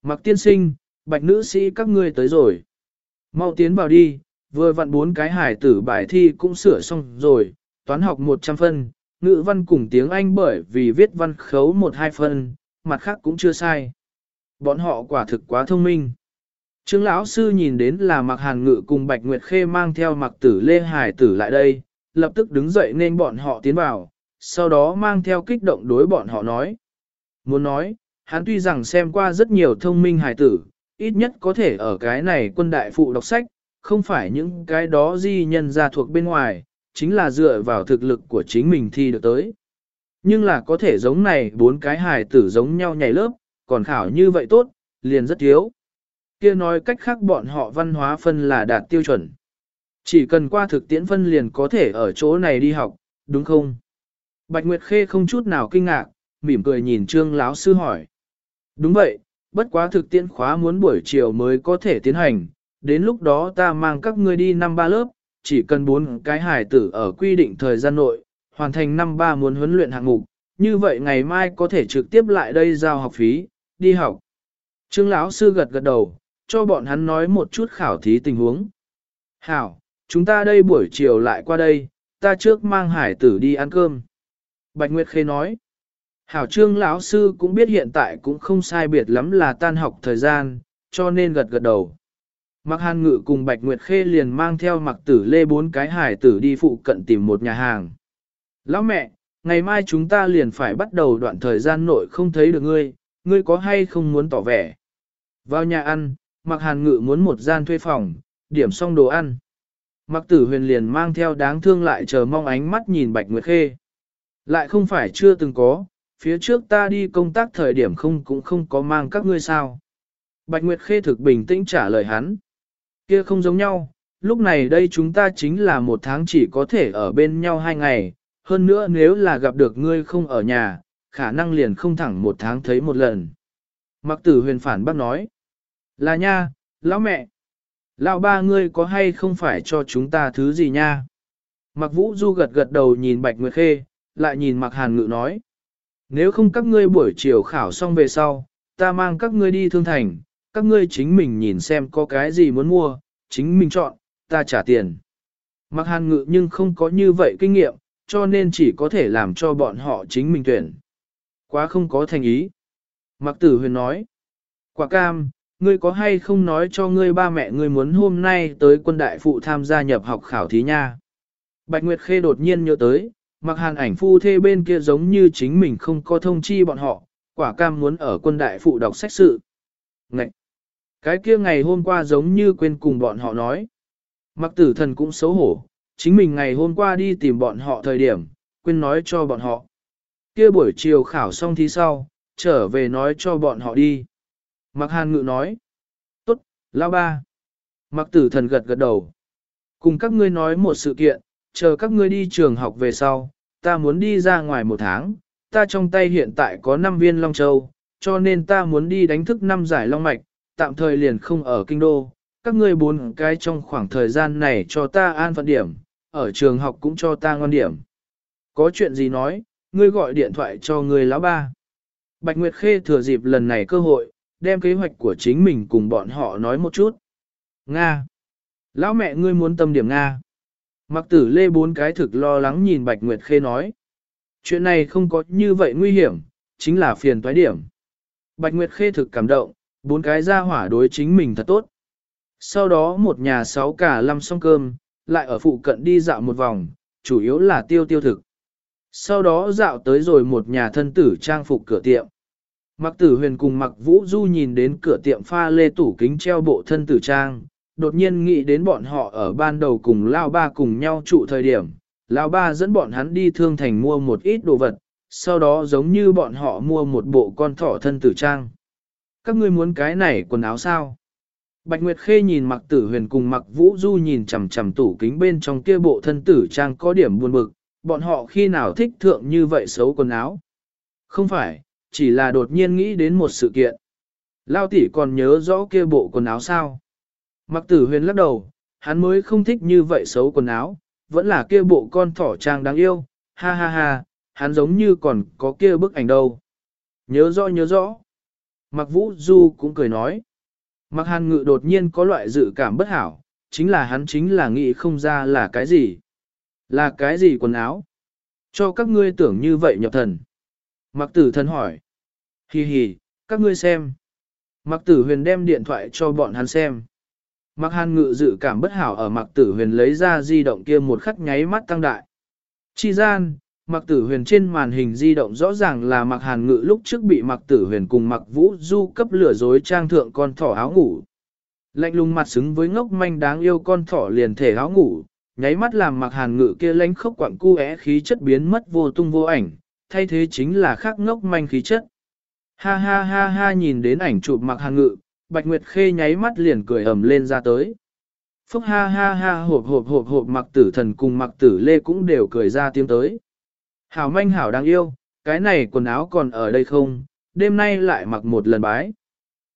Mặc tiên sinh, bạch nữ sĩ các ngươi tới rồi. Mau tiến vào đi, vừa vặn bốn cái hải tử bài thi cũng sửa xong rồi, toán học 100 phân, ngữ văn cùng tiếng Anh bởi vì viết văn khấu một hai phần, mặt khác cũng chưa sai. Bọn họ quả thực quá thông minh. Trương lão sư nhìn đến là Mặc Hàn Ngự cùng Bạch Nguyệt Khê mang theo Mặc Tử Lê Hải tử lại đây, lập tức đứng dậy nên bọn họ tiến vào, sau đó mang theo kích động đối bọn họ nói. Muốn nói, hắn tuy rằng xem qua rất nhiều thông minh hải tử, ít nhất có thể ở cái này quân đại phụ đọc sách, không phải những cái đó di nhân ra thuộc bên ngoài, chính là dựa vào thực lực của chính mình thi được tới. Nhưng là có thể giống này bốn cái hài tử giống nhau nhảy lớp, còn khảo như vậy tốt, liền rất thiếu. Kia nói cách khác bọn họ văn hóa phân là đạt tiêu chuẩn. Chỉ cần qua thực tiễn phân liền có thể ở chỗ này đi học, đúng không? Bạch Nguyệt Khê không chút nào kinh ngạc, mỉm cười nhìn Trương lão sư hỏi. Đúng vậy, bất quá thực tiễn khóa muốn buổi chiều mới có thể tiến hành, đến lúc đó ta mang các ngươi đi năm ba lớp, chỉ cần bốn cái hải tử ở quy định thời gian nội, hoàn thành năm ba muốn huấn luyện hạng mục, như vậy ngày mai có thể trực tiếp lại đây giao học phí, đi học. Trương lão sư gật gật đầu, cho bọn hắn nói một chút khảo thí tình huống. Hảo, chúng ta đây buổi chiều lại qua đây, ta trước mang hải tử đi ăn cơm. Bạch Nguyệt Khê nói. Hảo trương lão sư cũng biết hiện tại cũng không sai biệt lắm là tan học thời gian, cho nên gật gật đầu. Mạc hàn ngự cùng Bạch Nguyệt Khê liền mang theo mặc tử lê bốn cái hải tử đi phụ cận tìm một nhà hàng. Lão mẹ, ngày mai chúng ta liền phải bắt đầu đoạn thời gian nội không thấy được ngươi, ngươi có hay không muốn tỏ vẻ. Vào nhà ăn, Mạc hàn ngự muốn một gian thuê phòng, điểm xong đồ ăn. Mặc tử huyền liền mang theo đáng thương lại chờ mong ánh mắt nhìn Bạch Nguyệt Khê. Lại không phải chưa từng có, phía trước ta đi công tác thời điểm không cũng không có mang các ngươi sao. Bạch Nguyệt Khê thực bình tĩnh trả lời hắn. Kia không giống nhau, lúc này đây chúng ta chính là một tháng chỉ có thể ở bên nhau hai ngày, hơn nữa nếu là gặp được ngươi không ở nhà, khả năng liền không thẳng một tháng thấy một lần. Mặc tử huyền phản bác nói, là nha, lão mẹ, lão ba ngươi có hay không phải cho chúng ta thứ gì nha? Mặc vũ du gật gật đầu nhìn Bạch Nguyệt Khê, lại nhìn Mặc Hàn Ngự nói, nếu không các ngươi buổi chiều khảo xong về sau, ta mang các ngươi đi thương thành, các ngươi chính mình nhìn xem có cái gì muốn mua, chính mình chọn, ta trả tiền. Mặc hàn ngự nhưng không có như vậy kinh nghiệm, cho nên chỉ có thể làm cho bọn họ chính mình tuyển. Quá không có thành ý. Mặc tử huyền nói, quả cam, ngươi có hay không nói cho ngươi ba mẹ ngươi muốn hôm nay tới quân đại phụ tham gia nhập học khảo thí nha. Bạch Nguyệt Khê đột nhiên nhớ tới, mặc hàn ảnh phu thê bên kia giống như chính mình không có thông chi bọn họ, quả cam muốn ở quân đại phụ đọc sách sự. Ngậy! Cái kia ngày hôm qua giống như quên cùng bọn họ nói. Mặc tử thần cũng xấu hổ, chính mình ngày hôm qua đi tìm bọn họ thời điểm, quên nói cho bọn họ. Kia buổi chiều khảo xong thì sau, trở về nói cho bọn họ đi. Mặc hàn ngự nói. Tốt, lao ba. Mặc tử thần gật gật đầu. Cùng các ngươi nói một sự kiện, chờ các ngươi đi trường học về sau, ta muốn đi ra ngoài một tháng, ta trong tay hiện tại có 5 viên Long Châu, cho nên ta muốn đi đánh thức năm giải Long Mạch, tạm thời liền không ở kinh đô, các ngươi bốn cái trong khoảng thời gian này cho ta an phận điểm, ở trường học cũng cho ta ngon điểm. Có chuyện gì nói, ngươi gọi điện thoại cho người lão ba. Bạch Nguyệt Khê thừa dịp lần này cơ hội, đem kế hoạch của chính mình cùng bọn họ nói một chút. Nga. Lão mẹ ngươi muốn tâm điểm Nga. Mặc tử lê bốn cái thực lo lắng nhìn Bạch Nguyệt Khê nói. Chuyện này không có như vậy nguy hiểm, chính là phiền toái điểm. Bạch Nguyệt Khê thực cảm động, bốn cái ra hỏa đối chính mình thật tốt. Sau đó một nhà sáu cả lăm xong cơm, lại ở phụ cận đi dạo một vòng, chủ yếu là tiêu tiêu thực. Sau đó dạo tới rồi một nhà thân tử trang phục cửa tiệm. Mặc tử huyền cùng mặc vũ du nhìn đến cửa tiệm pha lê tủ kính treo bộ thân tử trang, đột nhiên nghĩ đến bọn họ ở ban đầu cùng Lao Ba cùng nhau trụ thời điểm. Lao Ba dẫn bọn hắn đi thương thành mua một ít đồ vật, sau đó giống như bọn họ mua một bộ con thỏ thân tử trang. Các ngươi muốn cái này quần áo sao? Bạch Nguyệt Khê nhìn mặc tử huyền cùng mặc vũ du nhìn chằm chằm tủ kính bên trong kia bộ thân tử trang có điểm buồn bực, bọn họ khi nào thích thượng như vậy xấu quần áo. Không phải, chỉ là đột nhiên nghĩ đến một sự kiện. Lao tỷ còn nhớ rõ kia bộ quần áo sao? Mặc tử huyền lắc đầu, hắn mới không thích như vậy xấu quần áo, vẫn là kia bộ con thỏ trang đáng yêu, ha ha ha, hắn giống như còn có kia bức ảnh đâu. Nhớ rõ nhớ rõ. Mặc vũ du cũng cười nói. Mặc hàn ngự đột nhiên có loại dự cảm bất hảo, chính là hắn chính là nghĩ không ra là cái gì. Là cái gì quần áo? Cho các ngươi tưởng như vậy nhập thần. Mặc tử thần hỏi. Hì hì, các ngươi xem. Mặc tử huyền đem điện thoại cho bọn hắn xem. Mặc hàn ngự dự cảm bất hảo ở mặc tử huyền lấy ra di động kia một khắc nháy mắt tăng đại. Chi gian, mặc tử huyền trên màn hình di động rõ ràng là mặc hàn ngự lúc trước bị mặc tử huyền cùng mặc vũ du cấp lửa dối trang thượng con thỏ áo ngủ. Lạnh lùng mặt xứng với ngốc manh đáng yêu con thỏ liền thể áo ngủ, nháy mắt làm mặc hàn ngự kia lánh khốc quặng cu é khí chất biến mất vô tung vô ảnh, thay thế chính là khác ngốc manh khí chất. Ha ha ha ha nhìn đến ảnh chụp mặc hàn ngự, Bạch Nguyệt Khê nháy mắt liền cười ầm lên ra tới. Phúc ha ha ha hộp hộp hộp hộp mặc tử thần cùng mặc tử lê cũng đều cười ra tiếng tới. Hảo manh hảo đáng yêu, cái này quần áo còn ở đây không, đêm nay lại mặc một lần bái.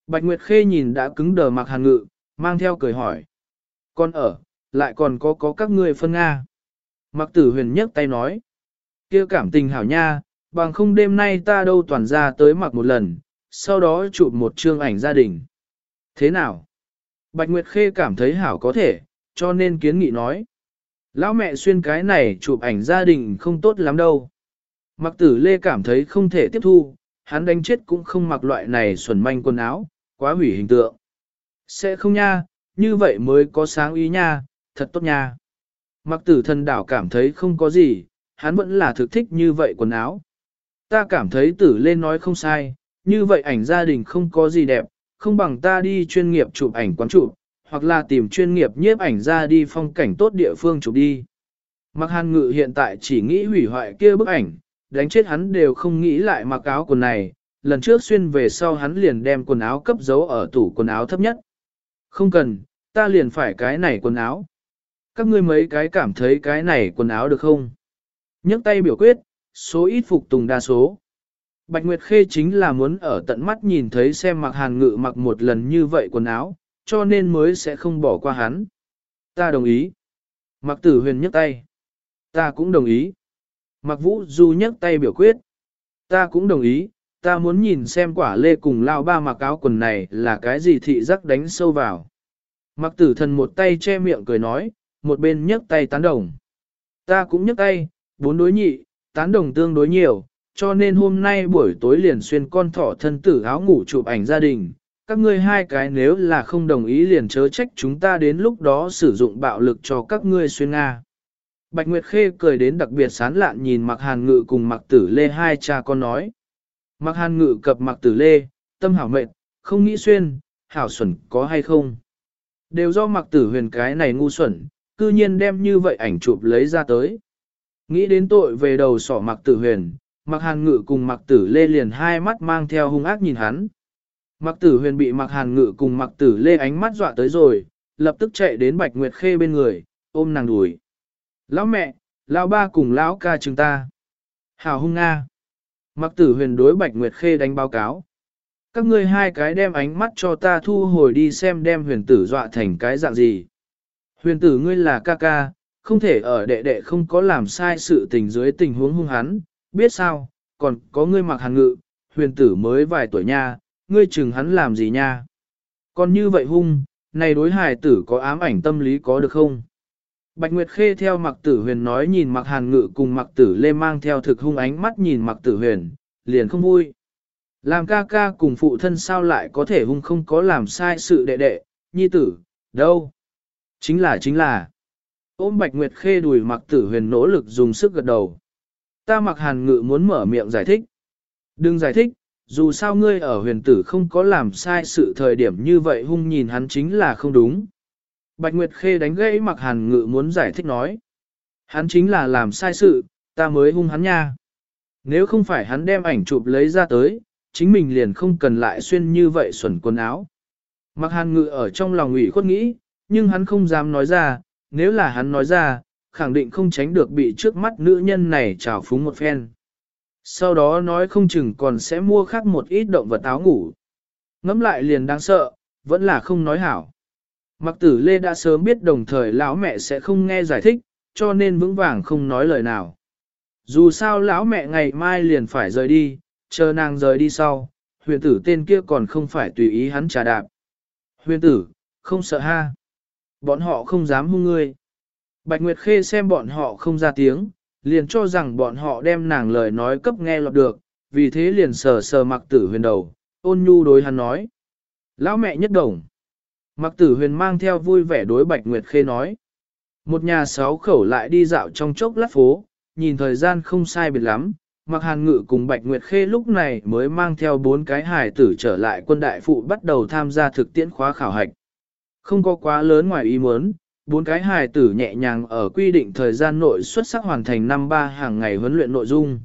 Bạch Nguyệt Khê nhìn đã cứng đờ mặc hàn ngự, mang theo cười hỏi. Còn ở, lại còn có có các ngươi phân Nga. Mặc tử huyền nhấc tay nói. kia cảm tình hảo nha, bằng không đêm nay ta đâu toàn ra tới mặc một lần, sau đó chụp một chương ảnh gia đình. Thế nào? Bạch Nguyệt Khê cảm thấy hảo có thể, cho nên kiến nghị nói. Lão mẹ xuyên cái này chụp ảnh gia đình không tốt lắm đâu. Mặc tử lê cảm thấy không thể tiếp thu, hắn đánh chết cũng không mặc loại này xuẩn manh quần áo, quá hủy hình tượng. Sẽ không nha, như vậy mới có sáng ý nha, thật tốt nha. Mặc tử thần đảo cảm thấy không có gì, hắn vẫn là thực thích như vậy quần áo. Ta cảm thấy tử lên nói không sai, như vậy ảnh gia đình không có gì đẹp, không bằng ta đi chuyên nghiệp chụp ảnh quán chụp, hoặc là tìm chuyên nghiệp nhiếp ảnh ra đi phong cảnh tốt địa phương chụp đi. Mặc hàn ngự hiện tại chỉ nghĩ hủy hoại kia bức ảnh, đánh chết hắn đều không nghĩ lại mặc áo quần này, lần trước xuyên về sau hắn liền đem quần áo cấp giấu ở tủ quần áo thấp nhất. Không cần, ta liền phải cái này quần áo. Các ngươi mấy cái cảm thấy cái này quần áo được không? nhấc tay biểu quyết, số ít phục tùng đa số. Bạch Nguyệt Khê chính là muốn ở tận mắt nhìn thấy xem mặc hàn ngự mặc một lần như vậy quần áo, cho nên mới sẽ không bỏ qua hắn. Ta đồng ý. Mặc tử huyền nhấc tay. Ta cũng đồng ý. Mặc vũ du nhấc tay biểu quyết. Ta cũng đồng ý, ta muốn nhìn xem quả lê cùng lao ba mặc áo quần này là cái gì thị giác đánh sâu vào. Mặc tử thần một tay che miệng cười nói, một bên nhấc tay tán đồng. Ta cũng nhấc tay, bốn đối nhị, tán đồng tương đối nhiều, cho nên hôm nay buổi tối liền xuyên con thỏ thân tử áo ngủ chụp ảnh gia đình. Các ngươi hai cái nếu là không đồng ý liền chớ trách chúng ta đến lúc đó sử dụng bạo lực cho các ngươi xuyên Nga. Bạch Nguyệt Khê cười đến đặc biệt sán lạn nhìn Mạc Hàn Ngự cùng Mạc Tử Lê hai cha con nói. Mạc Hàn Ngự cập Mạc Tử Lê, tâm hảo mệt, không nghĩ xuyên, hảo xuẩn có hay không. Đều do Mạc Tử huyền cái này ngu xuẩn, cư nhiên đem như vậy ảnh chụp lấy ra tới. Nghĩ đến tội về đầu sỏ Mạc Tử huyền, Mạc Hàn Ngự cùng Mạc Tử Lê liền hai mắt mang theo hung ác nhìn hắn. Mạc Tử Huyền bị Mạc Hàn Ngự cùng Mạc Tử Lê ánh mắt dọa tới rồi, lập tức chạy đến Bạch Nguyệt Khê bên người, ôm nàng đùi. Lão mẹ, lão ba cùng lão ca chúng ta. Hào hung nga. Mạc Tử Huyền đối Bạch Nguyệt Khê đánh báo cáo. Các ngươi hai cái đem ánh mắt cho ta thu hồi đi xem đem huyền tử dọa thành cái dạng gì. Huyền tử ngươi là ca ca, không thể ở đệ đệ không có làm sai sự tình dưới tình huống hung hắn, biết sao, còn có ngươi mặc hàn ngự, huyền tử mới vài tuổi nha, ngươi chừng hắn làm gì nha. Còn như vậy hung, này đối hài tử có ám ảnh tâm lý có được không? Bạch Nguyệt Khê theo mặc tử huyền nói nhìn mặc hàn ngự cùng mặc tử lê mang theo thực hung ánh mắt nhìn mặc tử huyền, liền không vui. Làm ca ca cùng phụ thân sao lại có thể hung không có làm sai sự đệ đệ, nhi tử, đâu? Chính là chính là. Ôm Bạch Nguyệt Khê đùi mặc tử huyền nỗ lực dùng sức gật đầu. Ta mặc hàn ngự muốn mở miệng giải thích. Đừng giải thích, dù sao ngươi ở huyền tử không có làm sai sự thời điểm như vậy hung nhìn hắn chính là không đúng. Bạch Nguyệt Khê đánh gãy mặc hàn ngự muốn giải thích nói. Hắn chính là làm sai sự, ta mới hung hắn nha. Nếu không phải hắn đem ảnh chụp lấy ra tới, chính mình liền không cần lại xuyên như vậy xuẩn quần áo. Mặc hàn ngự ở trong lòng ủy khuất nghĩ, nhưng hắn không dám nói ra, nếu là hắn nói ra, khẳng định không tránh được bị trước mắt nữ nhân này trào phúng một phen. Sau đó nói không chừng còn sẽ mua khác một ít động vật áo ngủ. Ngắm lại liền đáng sợ, vẫn là không nói hảo. Mặc tử Lê đã sớm biết đồng thời lão mẹ sẽ không nghe giải thích, cho nên vững vàng không nói lời nào. Dù sao lão mẹ ngày mai liền phải rời đi, chờ nàng rời đi sau, huyền tử tên kia còn không phải tùy ý hắn trà đạp. Huyền tử, không sợ ha. Bọn họ không dám hung ngươi. Bạch Nguyệt Khê xem bọn họ không ra tiếng, liền cho rằng bọn họ đem nàng lời nói cấp nghe lọt được, vì thế liền sờ sờ mặc tử huyền đầu, ôn nhu đối hắn nói. Lão mẹ nhất đồng. Mặc tử huyền mang theo vui vẻ đối Bạch Nguyệt Khê nói. Một nhà sáu khẩu lại đi dạo trong chốc lát phố, nhìn thời gian không sai biệt lắm, Mặc Hàn Ngự cùng Bạch Nguyệt Khê lúc này mới mang theo bốn cái hài tử trở lại quân đại phụ bắt đầu tham gia thực tiễn khóa khảo hạch. Không có quá lớn ngoài ý muốn, bốn cái hài tử nhẹ nhàng ở quy định thời gian nội xuất sắc hoàn thành năm ba hàng ngày huấn luyện nội dung.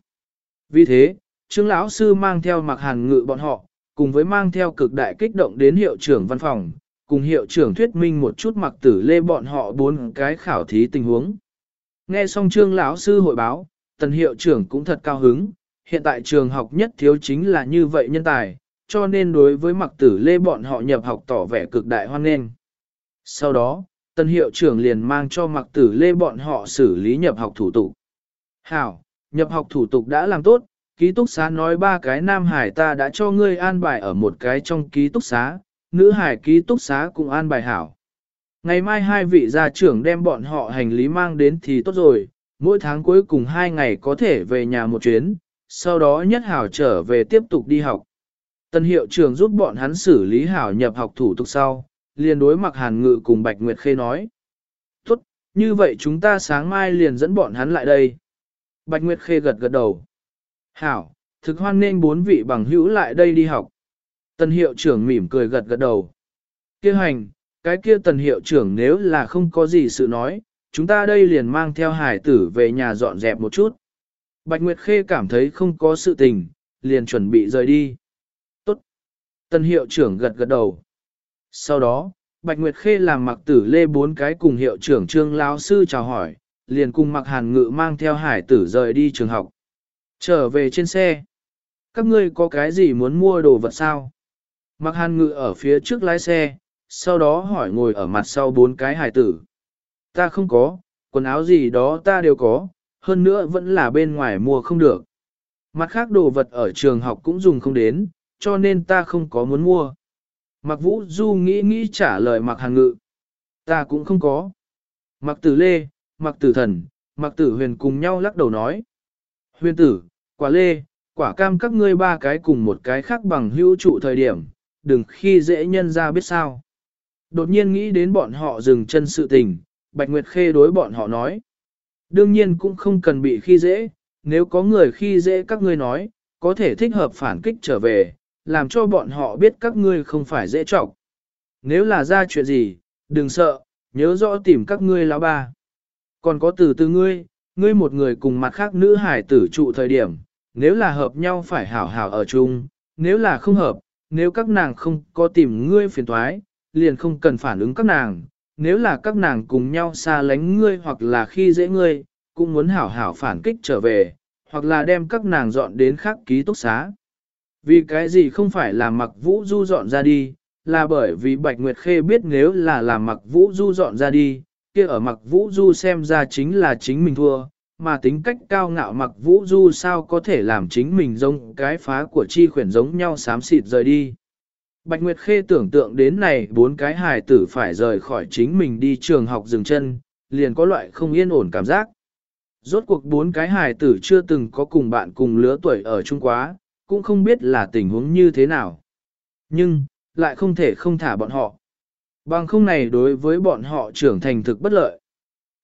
Vì thế, Trương lão sư mang theo Mặc Hàn Ngự bọn họ, cùng với mang theo cực đại kích động đến hiệu trưởng văn phòng, cùng hiệu trưởng thuyết minh một chút mặc tử lê bọn họ bốn cái khảo thí tình huống. Nghe xong trương lão sư hội báo, tần hiệu trưởng cũng thật cao hứng, hiện tại trường học nhất thiếu chính là như vậy nhân tài, cho nên đối với mặc tử lê bọn họ nhập học tỏ vẻ cực đại hoan nghênh. Sau đó, Tân hiệu trưởng liền mang cho mặc tử lê bọn họ xử lý nhập học thủ tục. Hảo, nhập học thủ tục đã làm tốt, ký túc xá nói ba cái nam hải ta đã cho ngươi an bài ở một cái trong ký túc xá, nữ hải ký túc xá cũng an bài hảo. Ngày mai hai vị gia trưởng đem bọn họ hành lý mang đến thì tốt rồi, mỗi tháng cuối cùng hai ngày có thể về nhà một chuyến, sau đó nhất hảo trở về tiếp tục đi học. Tân hiệu trưởng giúp bọn hắn xử lý hảo nhập học thủ tục sau, liền đối mặc hàn ngự cùng Bạch Nguyệt Khê nói. Tốt, như vậy chúng ta sáng mai liền dẫn bọn hắn lại đây. Bạch Nguyệt Khê gật gật đầu. Hảo, thực hoan nên bốn vị bằng hữu lại đây đi học. tần hiệu trưởng mỉm cười gật gật đầu. Kêu hành, cái kia tần hiệu trưởng nếu là không có gì sự nói, chúng ta đây liền mang theo hải tử về nhà dọn dẹp một chút. Bạch Nguyệt Khê cảm thấy không có sự tình, liền chuẩn bị rời đi. Tốt. Tần hiệu trưởng gật gật đầu. Sau đó, Bạch Nguyệt Khê làm mặc tử lê bốn cái cùng hiệu trưởng trương lão sư chào hỏi, liền cùng mặc hàn ngự mang theo hải tử rời đi trường học. Trở về trên xe. Các ngươi có cái gì muốn mua đồ vật sao? Mặc hàn ngự ở phía trước lái xe, sau đó hỏi ngồi ở mặt sau bốn cái hải tử. Ta không có, quần áo gì đó ta đều có, hơn nữa vẫn là bên ngoài mua không được. Mặt khác đồ vật ở trường học cũng dùng không đến, cho nên ta không có muốn mua. Mặc vũ du nghĩ nghĩ trả lời mặc hàng ngự. Ta cũng không có. Mặc tử lê, mặc tử thần, mặc tử huyền cùng nhau lắc đầu nói. Huyền tử, quả lê, quả cam các ngươi ba cái cùng một cái khác bằng hữu trụ thời điểm, đừng khi dễ nhân ra biết sao. Đột nhiên nghĩ đến bọn họ dừng chân sự tình, Bạch Nguyệt Khê đối bọn họ nói. Đương nhiên cũng không cần bị khi dễ, nếu có người khi dễ các ngươi nói, có thể thích hợp phản kích trở về, làm cho bọn họ biết các ngươi không phải dễ trọng. Nếu là ra chuyện gì, đừng sợ, nhớ rõ tìm các ngươi lão ba. Còn có từ từ ngươi, ngươi một người cùng mặt khác nữ hải tử trụ thời điểm, nếu là hợp nhau phải hảo hảo ở chung, nếu là không hợp, nếu các nàng không có tìm ngươi phiền toái, liền không cần phản ứng các nàng, nếu là các nàng cùng nhau xa lánh ngươi hoặc là khi dễ ngươi, cũng muốn hảo hảo phản kích trở về, hoặc là đem các nàng dọn đến khác ký túc xá. Vì cái gì không phải là mặc vũ du dọn ra đi, là bởi vì Bạch Nguyệt Khê biết nếu là làm mặc vũ du dọn ra đi, kia ở mặc vũ du xem ra chính là chính mình thua, mà tính cách cao ngạo mặc vũ du sao có thể làm chính mình giống cái phá của chi khuyển giống nhau xám xịt rời đi. Bạch Nguyệt Khê tưởng tượng đến này bốn cái hài tử phải rời khỏi chính mình đi trường học dừng chân, liền có loại không yên ổn cảm giác. Rốt cuộc bốn cái hài tử chưa từng có cùng bạn cùng lứa tuổi ở Trung Quá, cũng không biết là tình huống như thế nào. Nhưng, lại không thể không thả bọn họ. Bằng không này đối với bọn họ trưởng thành thực bất lợi.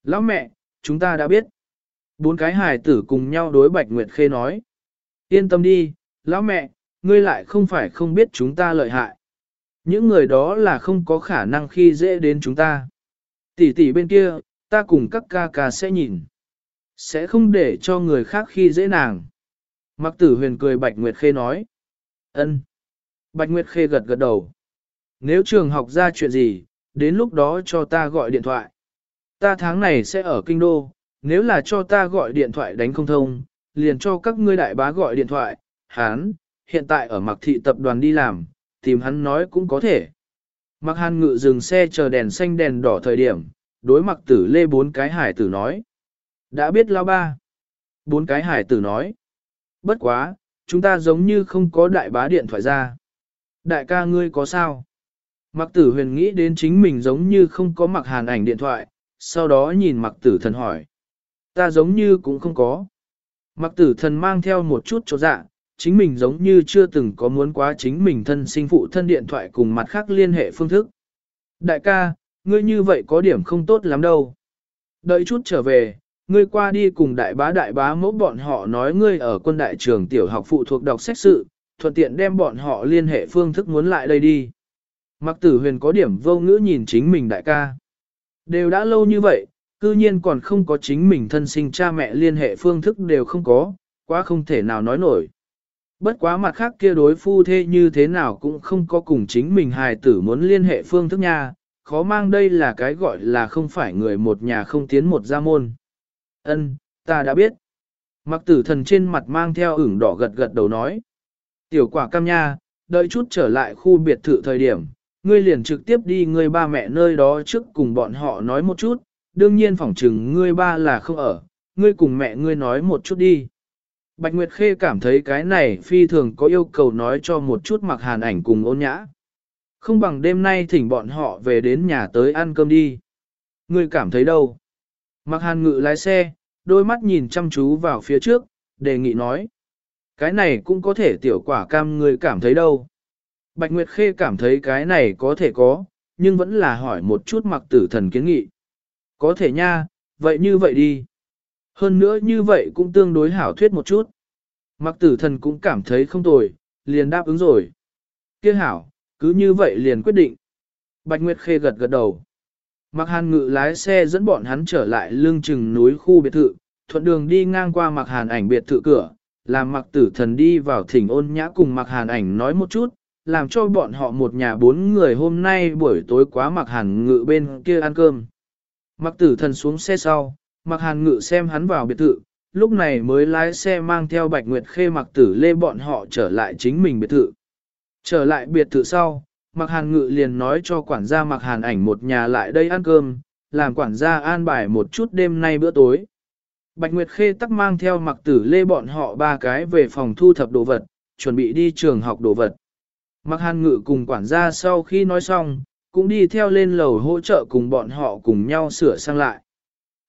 Lão mẹ, chúng ta đã biết. Bốn cái hài tử cùng nhau đối Bạch Nguyệt Khê nói. Yên tâm đi, lão mẹ, ngươi lại không phải không biết chúng ta lợi hại. Những người đó là không có khả năng khi dễ đến chúng ta. Tỷ tỷ bên kia, ta cùng các ca ca sẽ nhìn. Sẽ không để cho người khác khi dễ nàng. Mặc tử huyền cười Bạch Nguyệt Khê nói. ân. Bạch Nguyệt Khê gật gật đầu. Nếu trường học ra chuyện gì, đến lúc đó cho ta gọi điện thoại. Ta tháng này sẽ ở kinh đô, nếu là cho ta gọi điện thoại đánh không thông, liền cho các ngươi đại bá gọi điện thoại, hán, hiện tại ở mặc thị tập đoàn đi làm, tìm hắn nói cũng có thể. Mặc hàn ngự dừng xe chờ đèn xanh đèn đỏ thời điểm, đối mặc tử lê bốn cái hải tử nói. Đã biết lao ba. Bốn cái hải tử nói. Bất quá, chúng ta giống như không có đại bá điện thoại ra. Đại ca ngươi có sao? Mặc tử huyền nghĩ đến chính mình giống như không có mặc hàn ảnh điện thoại, sau đó nhìn mặc tử thần hỏi. Ta giống như cũng không có. Mặc tử thần mang theo một chút chỗ dạ, chính mình giống như chưa từng có muốn quá chính mình thân sinh phụ thân điện thoại cùng mặt khác liên hệ phương thức. Đại ca, ngươi như vậy có điểm không tốt lắm đâu. Đợi chút trở về, ngươi qua đi cùng đại bá đại bá mẫu bọn họ nói ngươi ở quân đại trường tiểu học phụ thuộc đọc sách sự, thuận tiện đem bọn họ liên hệ phương thức muốn lại đây đi. Mặc tử huyền có điểm vô ngữ nhìn chính mình đại ca. Đều đã lâu như vậy, cư nhiên còn không có chính mình thân sinh cha mẹ liên hệ phương thức đều không có, quá không thể nào nói nổi. Bất quá mặt khác kia đối phu thế như thế nào cũng không có cùng chính mình hài tử muốn liên hệ phương thức nha, khó mang đây là cái gọi là không phải người một nhà không tiến một gia môn. Ân, ta đã biết. Mặc tử thần trên mặt mang theo ửng đỏ gật gật đầu nói. Tiểu quả cam nha, đợi chút trở lại khu biệt thự thời điểm, ngươi liền trực tiếp đi ngươi ba mẹ nơi đó trước cùng bọn họ nói một chút, đương nhiên phỏng chừng ngươi ba là không ở, ngươi cùng mẹ ngươi nói một chút đi. Bạch Nguyệt Khê cảm thấy cái này phi thường có yêu cầu nói cho một chút mặc hàn ảnh cùng ôn nhã. Không bằng đêm nay thỉnh bọn họ về đến nhà tới ăn cơm đi. Ngươi cảm thấy đâu? Mặc hàn ngự lái xe, đôi mắt nhìn chăm chú vào phía trước, đề nghị nói. Cái này cũng có thể tiểu quả cam người cảm thấy đâu. Bạch Nguyệt Khê cảm thấy cái này có thể có, nhưng vẫn là hỏi một chút mặc tử thần kiến nghị. Có thể nha, vậy như vậy đi. Hơn nữa như vậy cũng tương đối hảo thuyết một chút. Mặc tử thần cũng cảm thấy không tồi, liền đáp ứng rồi. Kia hảo, cứ như vậy liền quyết định. Bạch Nguyệt Khê gật gật đầu. Mạc hàn ngự lái xe dẫn bọn hắn trở lại lương chừng núi khu biệt thự, thuận đường đi ngang qua Mạc hàn ảnh biệt thự cửa, làm Mạc tử thần đi vào thỉnh ôn nhã cùng Mạc hàn ảnh nói một chút, làm cho bọn họ một nhà bốn người hôm nay buổi tối quá Mạc hàn ngự bên kia ăn cơm. Mạc tử thần xuống xe sau, Mạc hàn ngự xem hắn vào biệt thự, lúc này mới lái xe mang theo bạch nguyệt khê Mạc tử lê bọn họ trở lại chính mình biệt thự. Trở lại biệt thự sau, Mạc hàn ngự liền nói cho quản gia Mạc hàn ảnh một nhà lại đây ăn cơm, làm quản gia an bài một chút đêm nay bữa tối. Bạch Nguyệt Khê tắc mang theo Mạc tử lê bọn họ ba cái về phòng thu thập đồ vật, chuẩn bị đi trường học đồ vật. Mạc hàn ngự cùng quản gia sau khi nói xong, cũng đi theo lên lầu hỗ trợ cùng bọn họ cùng nhau sửa sang lại.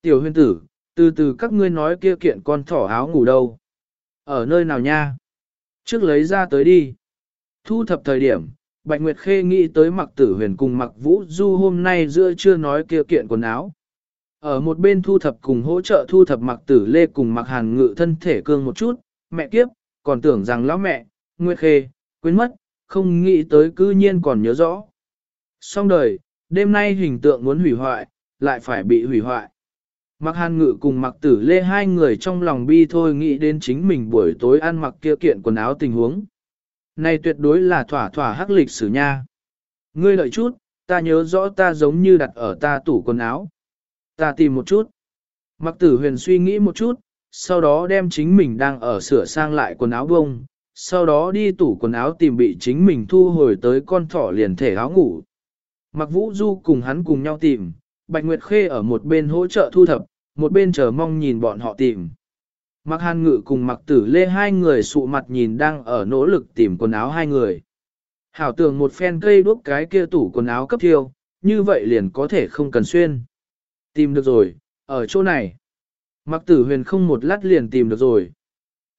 Tiểu huyên tử, từ từ các ngươi nói kia kiện con thỏ áo ngủ đâu. Ở nơi nào nha? Trước lấy ra tới đi. Thu thập thời điểm, Bạch Nguyệt Khê nghĩ tới mặc tử huyền cùng mặc vũ du hôm nay giữa chưa nói kia kiện quần áo. Ở một bên thu thập cùng hỗ trợ thu thập mặc tử lê cùng mặc hàn ngự thân thể cương một chút, mẹ kiếp, còn tưởng rằng lão mẹ, Nguyệt Khê, quên mất, không nghĩ tới cư nhiên còn nhớ rõ. Xong đời, đêm nay hình tượng muốn hủy hoại, lại phải bị hủy hoại. Mặc hàn ngự cùng mặc tử lê hai người trong lòng bi thôi nghĩ đến chính mình buổi tối ăn mặc kia kiện quần áo tình huống. Này tuyệt đối là thỏa thỏa hắc lịch sử nha. Ngươi lợi chút, ta nhớ rõ ta giống như đặt ở ta tủ quần áo. Ta tìm một chút. Mặc tử huyền suy nghĩ một chút, sau đó đem chính mình đang ở sửa sang lại quần áo bông, sau đó đi tủ quần áo tìm bị chính mình thu hồi tới con thỏ liền thể áo ngủ. Mặc vũ du cùng hắn cùng nhau tìm, Bạch Nguyệt Khê ở một bên hỗ trợ thu thập, một bên chờ mong nhìn bọn họ tìm. Mặc hàn ngự cùng mặc tử lê hai người sụ mặt nhìn đang ở nỗ lực tìm quần áo hai người. Hảo tưởng một phen cây đuốc cái kia tủ quần áo cấp thiêu, như vậy liền có thể không cần xuyên. Tìm được rồi, ở chỗ này. Mặc tử huyền không một lát liền tìm được rồi.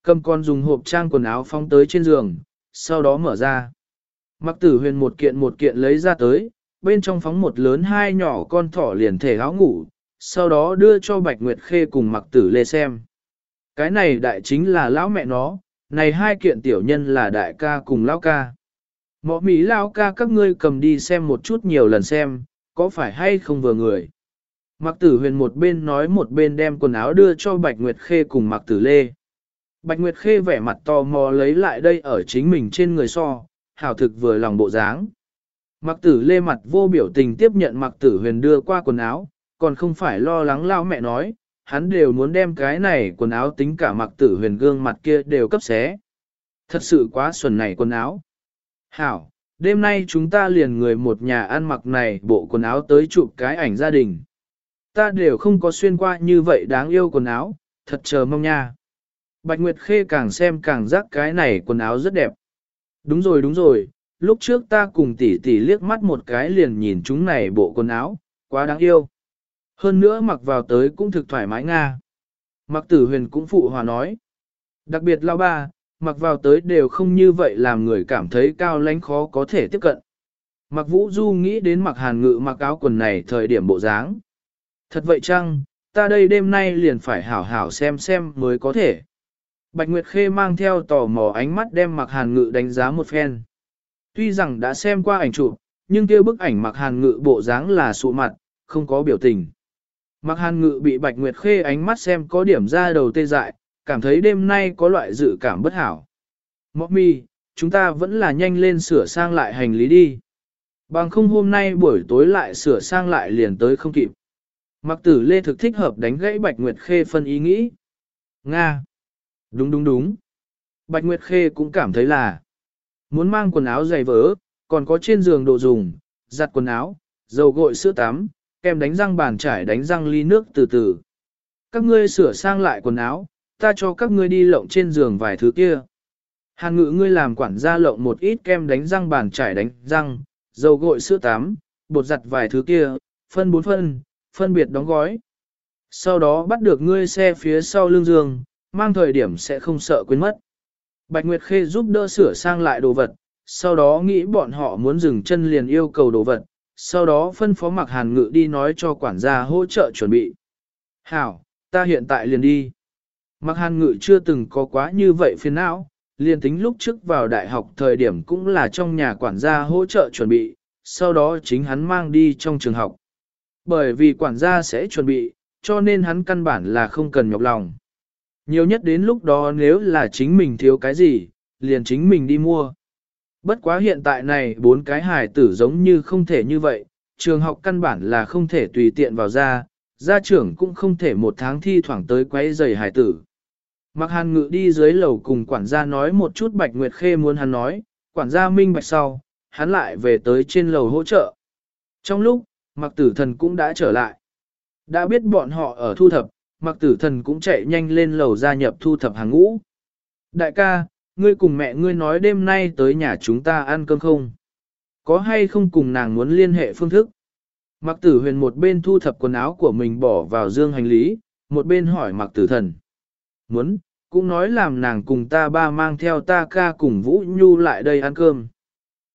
Cầm con dùng hộp trang quần áo phóng tới trên giường, sau đó mở ra. Mặc tử huyền một kiện một kiện lấy ra tới, bên trong phóng một lớn hai nhỏ con thỏ liền thể áo ngủ, sau đó đưa cho Bạch Nguyệt Khê cùng mặc tử lê xem. Cái này đại chính là lão mẹ nó, này hai kiện tiểu nhân là đại ca cùng lão ca. Mọ Mỹ lão ca các ngươi cầm đi xem một chút nhiều lần xem, có phải hay không vừa người. Mạc Tử Huyền một bên nói một bên đem quần áo đưa cho Bạch Nguyệt Khê cùng Mạc Tử Lê. Bạch Nguyệt Khê vẻ mặt tò mò lấy lại đây ở chính mình trên người so, hảo thực vừa lòng bộ dáng. Mạc Tử Lê mặt vô biểu tình tiếp nhận Mạc Tử Huyền đưa qua quần áo, còn không phải lo lắng lao mẹ nói, hắn đều muốn đem cái này quần áo tính cả mặc Tử Huyền gương mặt kia đều cấp xé. Thật sự quá xuẩn này quần áo. Hảo, đêm nay chúng ta liền người một nhà ăn mặc này bộ quần áo tới chụp cái ảnh gia đình. Ta đều không có xuyên qua như vậy đáng yêu quần áo, thật chờ mong nha. Bạch Nguyệt Khê càng xem càng giác cái này quần áo rất đẹp. Đúng rồi đúng rồi, lúc trước ta cùng tỷ tỷ liếc mắt một cái liền nhìn chúng này bộ quần áo, quá đáng yêu. Hơn nữa mặc vào tới cũng thực thoải mái nga. Mặc tử huyền cũng phụ hòa nói. Đặc biệt lao ba, mặc vào tới đều không như vậy làm người cảm thấy cao lãnh khó có thể tiếp cận. Mặc vũ du nghĩ đến mặc hàn ngự mặc áo quần này thời điểm bộ dáng. Thật vậy chăng, ta đây đêm nay liền phải hảo hảo xem xem mới có thể. Bạch Nguyệt Khê mang theo tò mò ánh mắt đem mặc hàn ngự đánh giá một phen. Tuy rằng đã xem qua ảnh chụp, nhưng kia bức ảnh mặc hàn ngự bộ dáng là sụ mặt, không có biểu tình. Mặc hàn ngự bị Bạch Nguyệt Khê ánh mắt xem có điểm ra đầu tê dại, cảm thấy đêm nay có loại dự cảm bất hảo. Mọc mi, chúng ta vẫn là nhanh lên sửa sang lại hành lý đi. Bằng không hôm nay buổi tối lại sửa sang lại liền tới không kịp. Mặc tử lê thực thích hợp đánh gãy Bạch Nguyệt Khê phân ý nghĩ. Nga. Đúng đúng đúng. Bạch Nguyệt Khê cũng cảm thấy là muốn mang quần áo dày vỡ, còn có trên giường đồ dùng, giặt quần áo, dầu gội sữa tắm, kem đánh răng bàn trải đánh răng ly nước từ từ. Các ngươi sửa sang lại quần áo, ta cho các ngươi đi lộng trên giường vài thứ kia. Hàn ngự ngươi làm quản gia lộng một ít kem đánh răng bàn trải đánh răng, dầu gội sữa tắm, bột giặt vài thứ kia, phân bốn phân, phân biệt đóng gói. Sau đó bắt được ngươi xe phía sau lưng giường, mang thời điểm sẽ không sợ quên mất. Bạch Nguyệt Khê giúp đỡ sửa sang lại đồ vật, sau đó nghĩ bọn họ muốn dừng chân liền yêu cầu đồ vật, sau đó phân phó mặc hàn ngự đi nói cho quản gia hỗ trợ chuẩn bị. Hảo, ta hiện tại liền đi. Mặc hàn ngự chưa từng có quá như vậy phiền não, liền tính lúc trước vào đại học thời điểm cũng là trong nhà quản gia hỗ trợ chuẩn bị, sau đó chính hắn mang đi trong trường học. Bởi vì quản gia sẽ chuẩn bị, cho nên hắn căn bản là không cần nhọc lòng. Nhiều nhất đến lúc đó nếu là chính mình thiếu cái gì, liền chính mình đi mua. Bất quá hiện tại này bốn cái hài tử giống như không thể như vậy, trường học căn bản là không thể tùy tiện vào ra, gia trưởng cũng không thể một tháng thi thoảng tới quấy giày hài tử. Mặc hàn ngự đi dưới lầu cùng quản gia nói một chút Bạch Nguyệt Khê muốn hắn nói, quản gia minh bạch sau, hắn lại về tới trên lầu hỗ trợ. Trong lúc, mặc tử thần cũng đã trở lại. Đã biết bọn họ ở thu thập, mặc tử thần cũng chạy nhanh lên lầu gia nhập thu thập hàng ngũ. Đại ca, ngươi cùng mẹ ngươi nói đêm nay tới nhà chúng ta ăn cơm không? Có hay không cùng nàng muốn liên hệ phương thức? Mặc tử huyền một bên thu thập quần áo của mình bỏ vào dương hành lý, một bên hỏi mặc tử thần. Muốn, cũng nói làm nàng cùng ta ba mang theo ta ca cùng Vũ Nhu lại đây ăn cơm.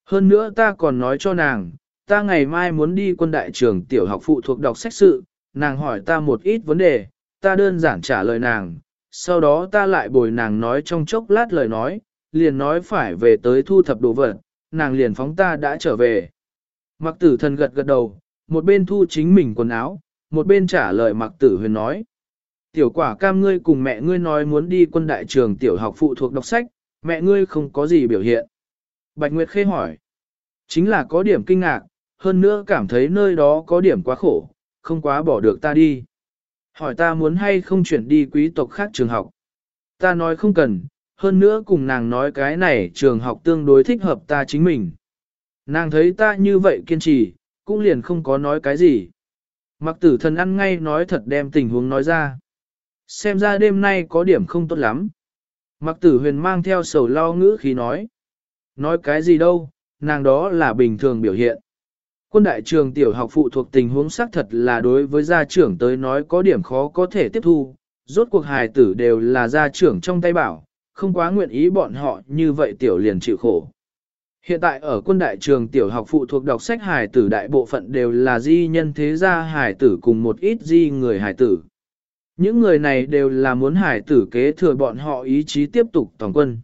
Hơn nữa ta còn nói cho nàng, ta ngày mai muốn đi quân đại trường tiểu học phụ thuộc đọc sách sự, nàng hỏi ta một ít vấn đề, ta đơn giản trả lời nàng, sau đó ta lại bồi nàng nói trong chốc lát lời nói, liền nói phải về tới thu thập đồ vật, nàng liền phóng ta đã trở về. Mặc tử thần gật gật đầu, một bên thu chính mình quần áo, một bên trả lời mặc tử huyền nói. Tiểu quả cam ngươi cùng mẹ ngươi nói muốn đi quân đại trường tiểu học phụ thuộc đọc sách, mẹ ngươi không có gì biểu hiện. Bạch Nguyệt khê hỏi. Chính là có điểm kinh ngạc, hơn nữa cảm thấy nơi đó có điểm quá khổ, không quá bỏ được ta đi. Hỏi ta muốn hay không chuyển đi quý tộc khác trường học. Ta nói không cần, hơn nữa cùng nàng nói cái này trường học tương đối thích hợp ta chính mình. Nàng thấy ta như vậy kiên trì, cũng liền không có nói cái gì. Mặc tử thần ăn ngay nói thật đem tình huống nói ra. Xem ra đêm nay có điểm không tốt lắm. Mặc tử huyền mang theo sầu lo ngữ khi nói. Nói cái gì đâu, nàng đó là bình thường biểu hiện. Quân đại trường tiểu học phụ thuộc tình huống xác thật là đối với gia trưởng tới nói có điểm khó có thể tiếp thu, rốt cuộc hài tử đều là gia trưởng trong tay bảo, không quá nguyện ý bọn họ như vậy tiểu liền chịu khổ. Hiện tại ở quân đại trường tiểu học phụ thuộc đọc sách hài tử đại bộ phận đều là di nhân thế gia hài tử cùng một ít di người hài tử. Những người này đều là muốn hài tử kế thừa bọn họ ý chí tiếp tục toàn quân.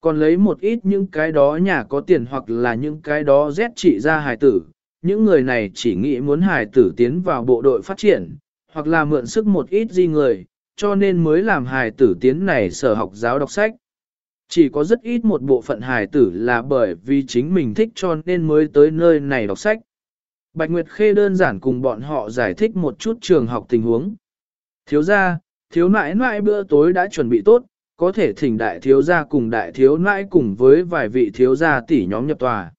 Còn lấy một ít những cái đó nhà có tiền hoặc là những cái đó rét trị ra hài tử, những người này chỉ nghĩ muốn hài tử tiến vào bộ đội phát triển, hoặc là mượn sức một ít di người, cho nên mới làm hài tử tiến này sở học giáo đọc sách. Chỉ có rất ít một bộ phận hài tử là bởi vì chính mình thích cho nên mới tới nơi này đọc sách. Bạch Nguyệt Khê đơn giản cùng bọn họ giải thích một chút trường học tình huống. Thiếu gia, thiếu nãi nãi bữa tối đã chuẩn bị tốt, có thể thỉnh đại thiếu gia cùng đại thiếu nãi cùng với vài vị thiếu gia tỷ nhóm nhập tòa.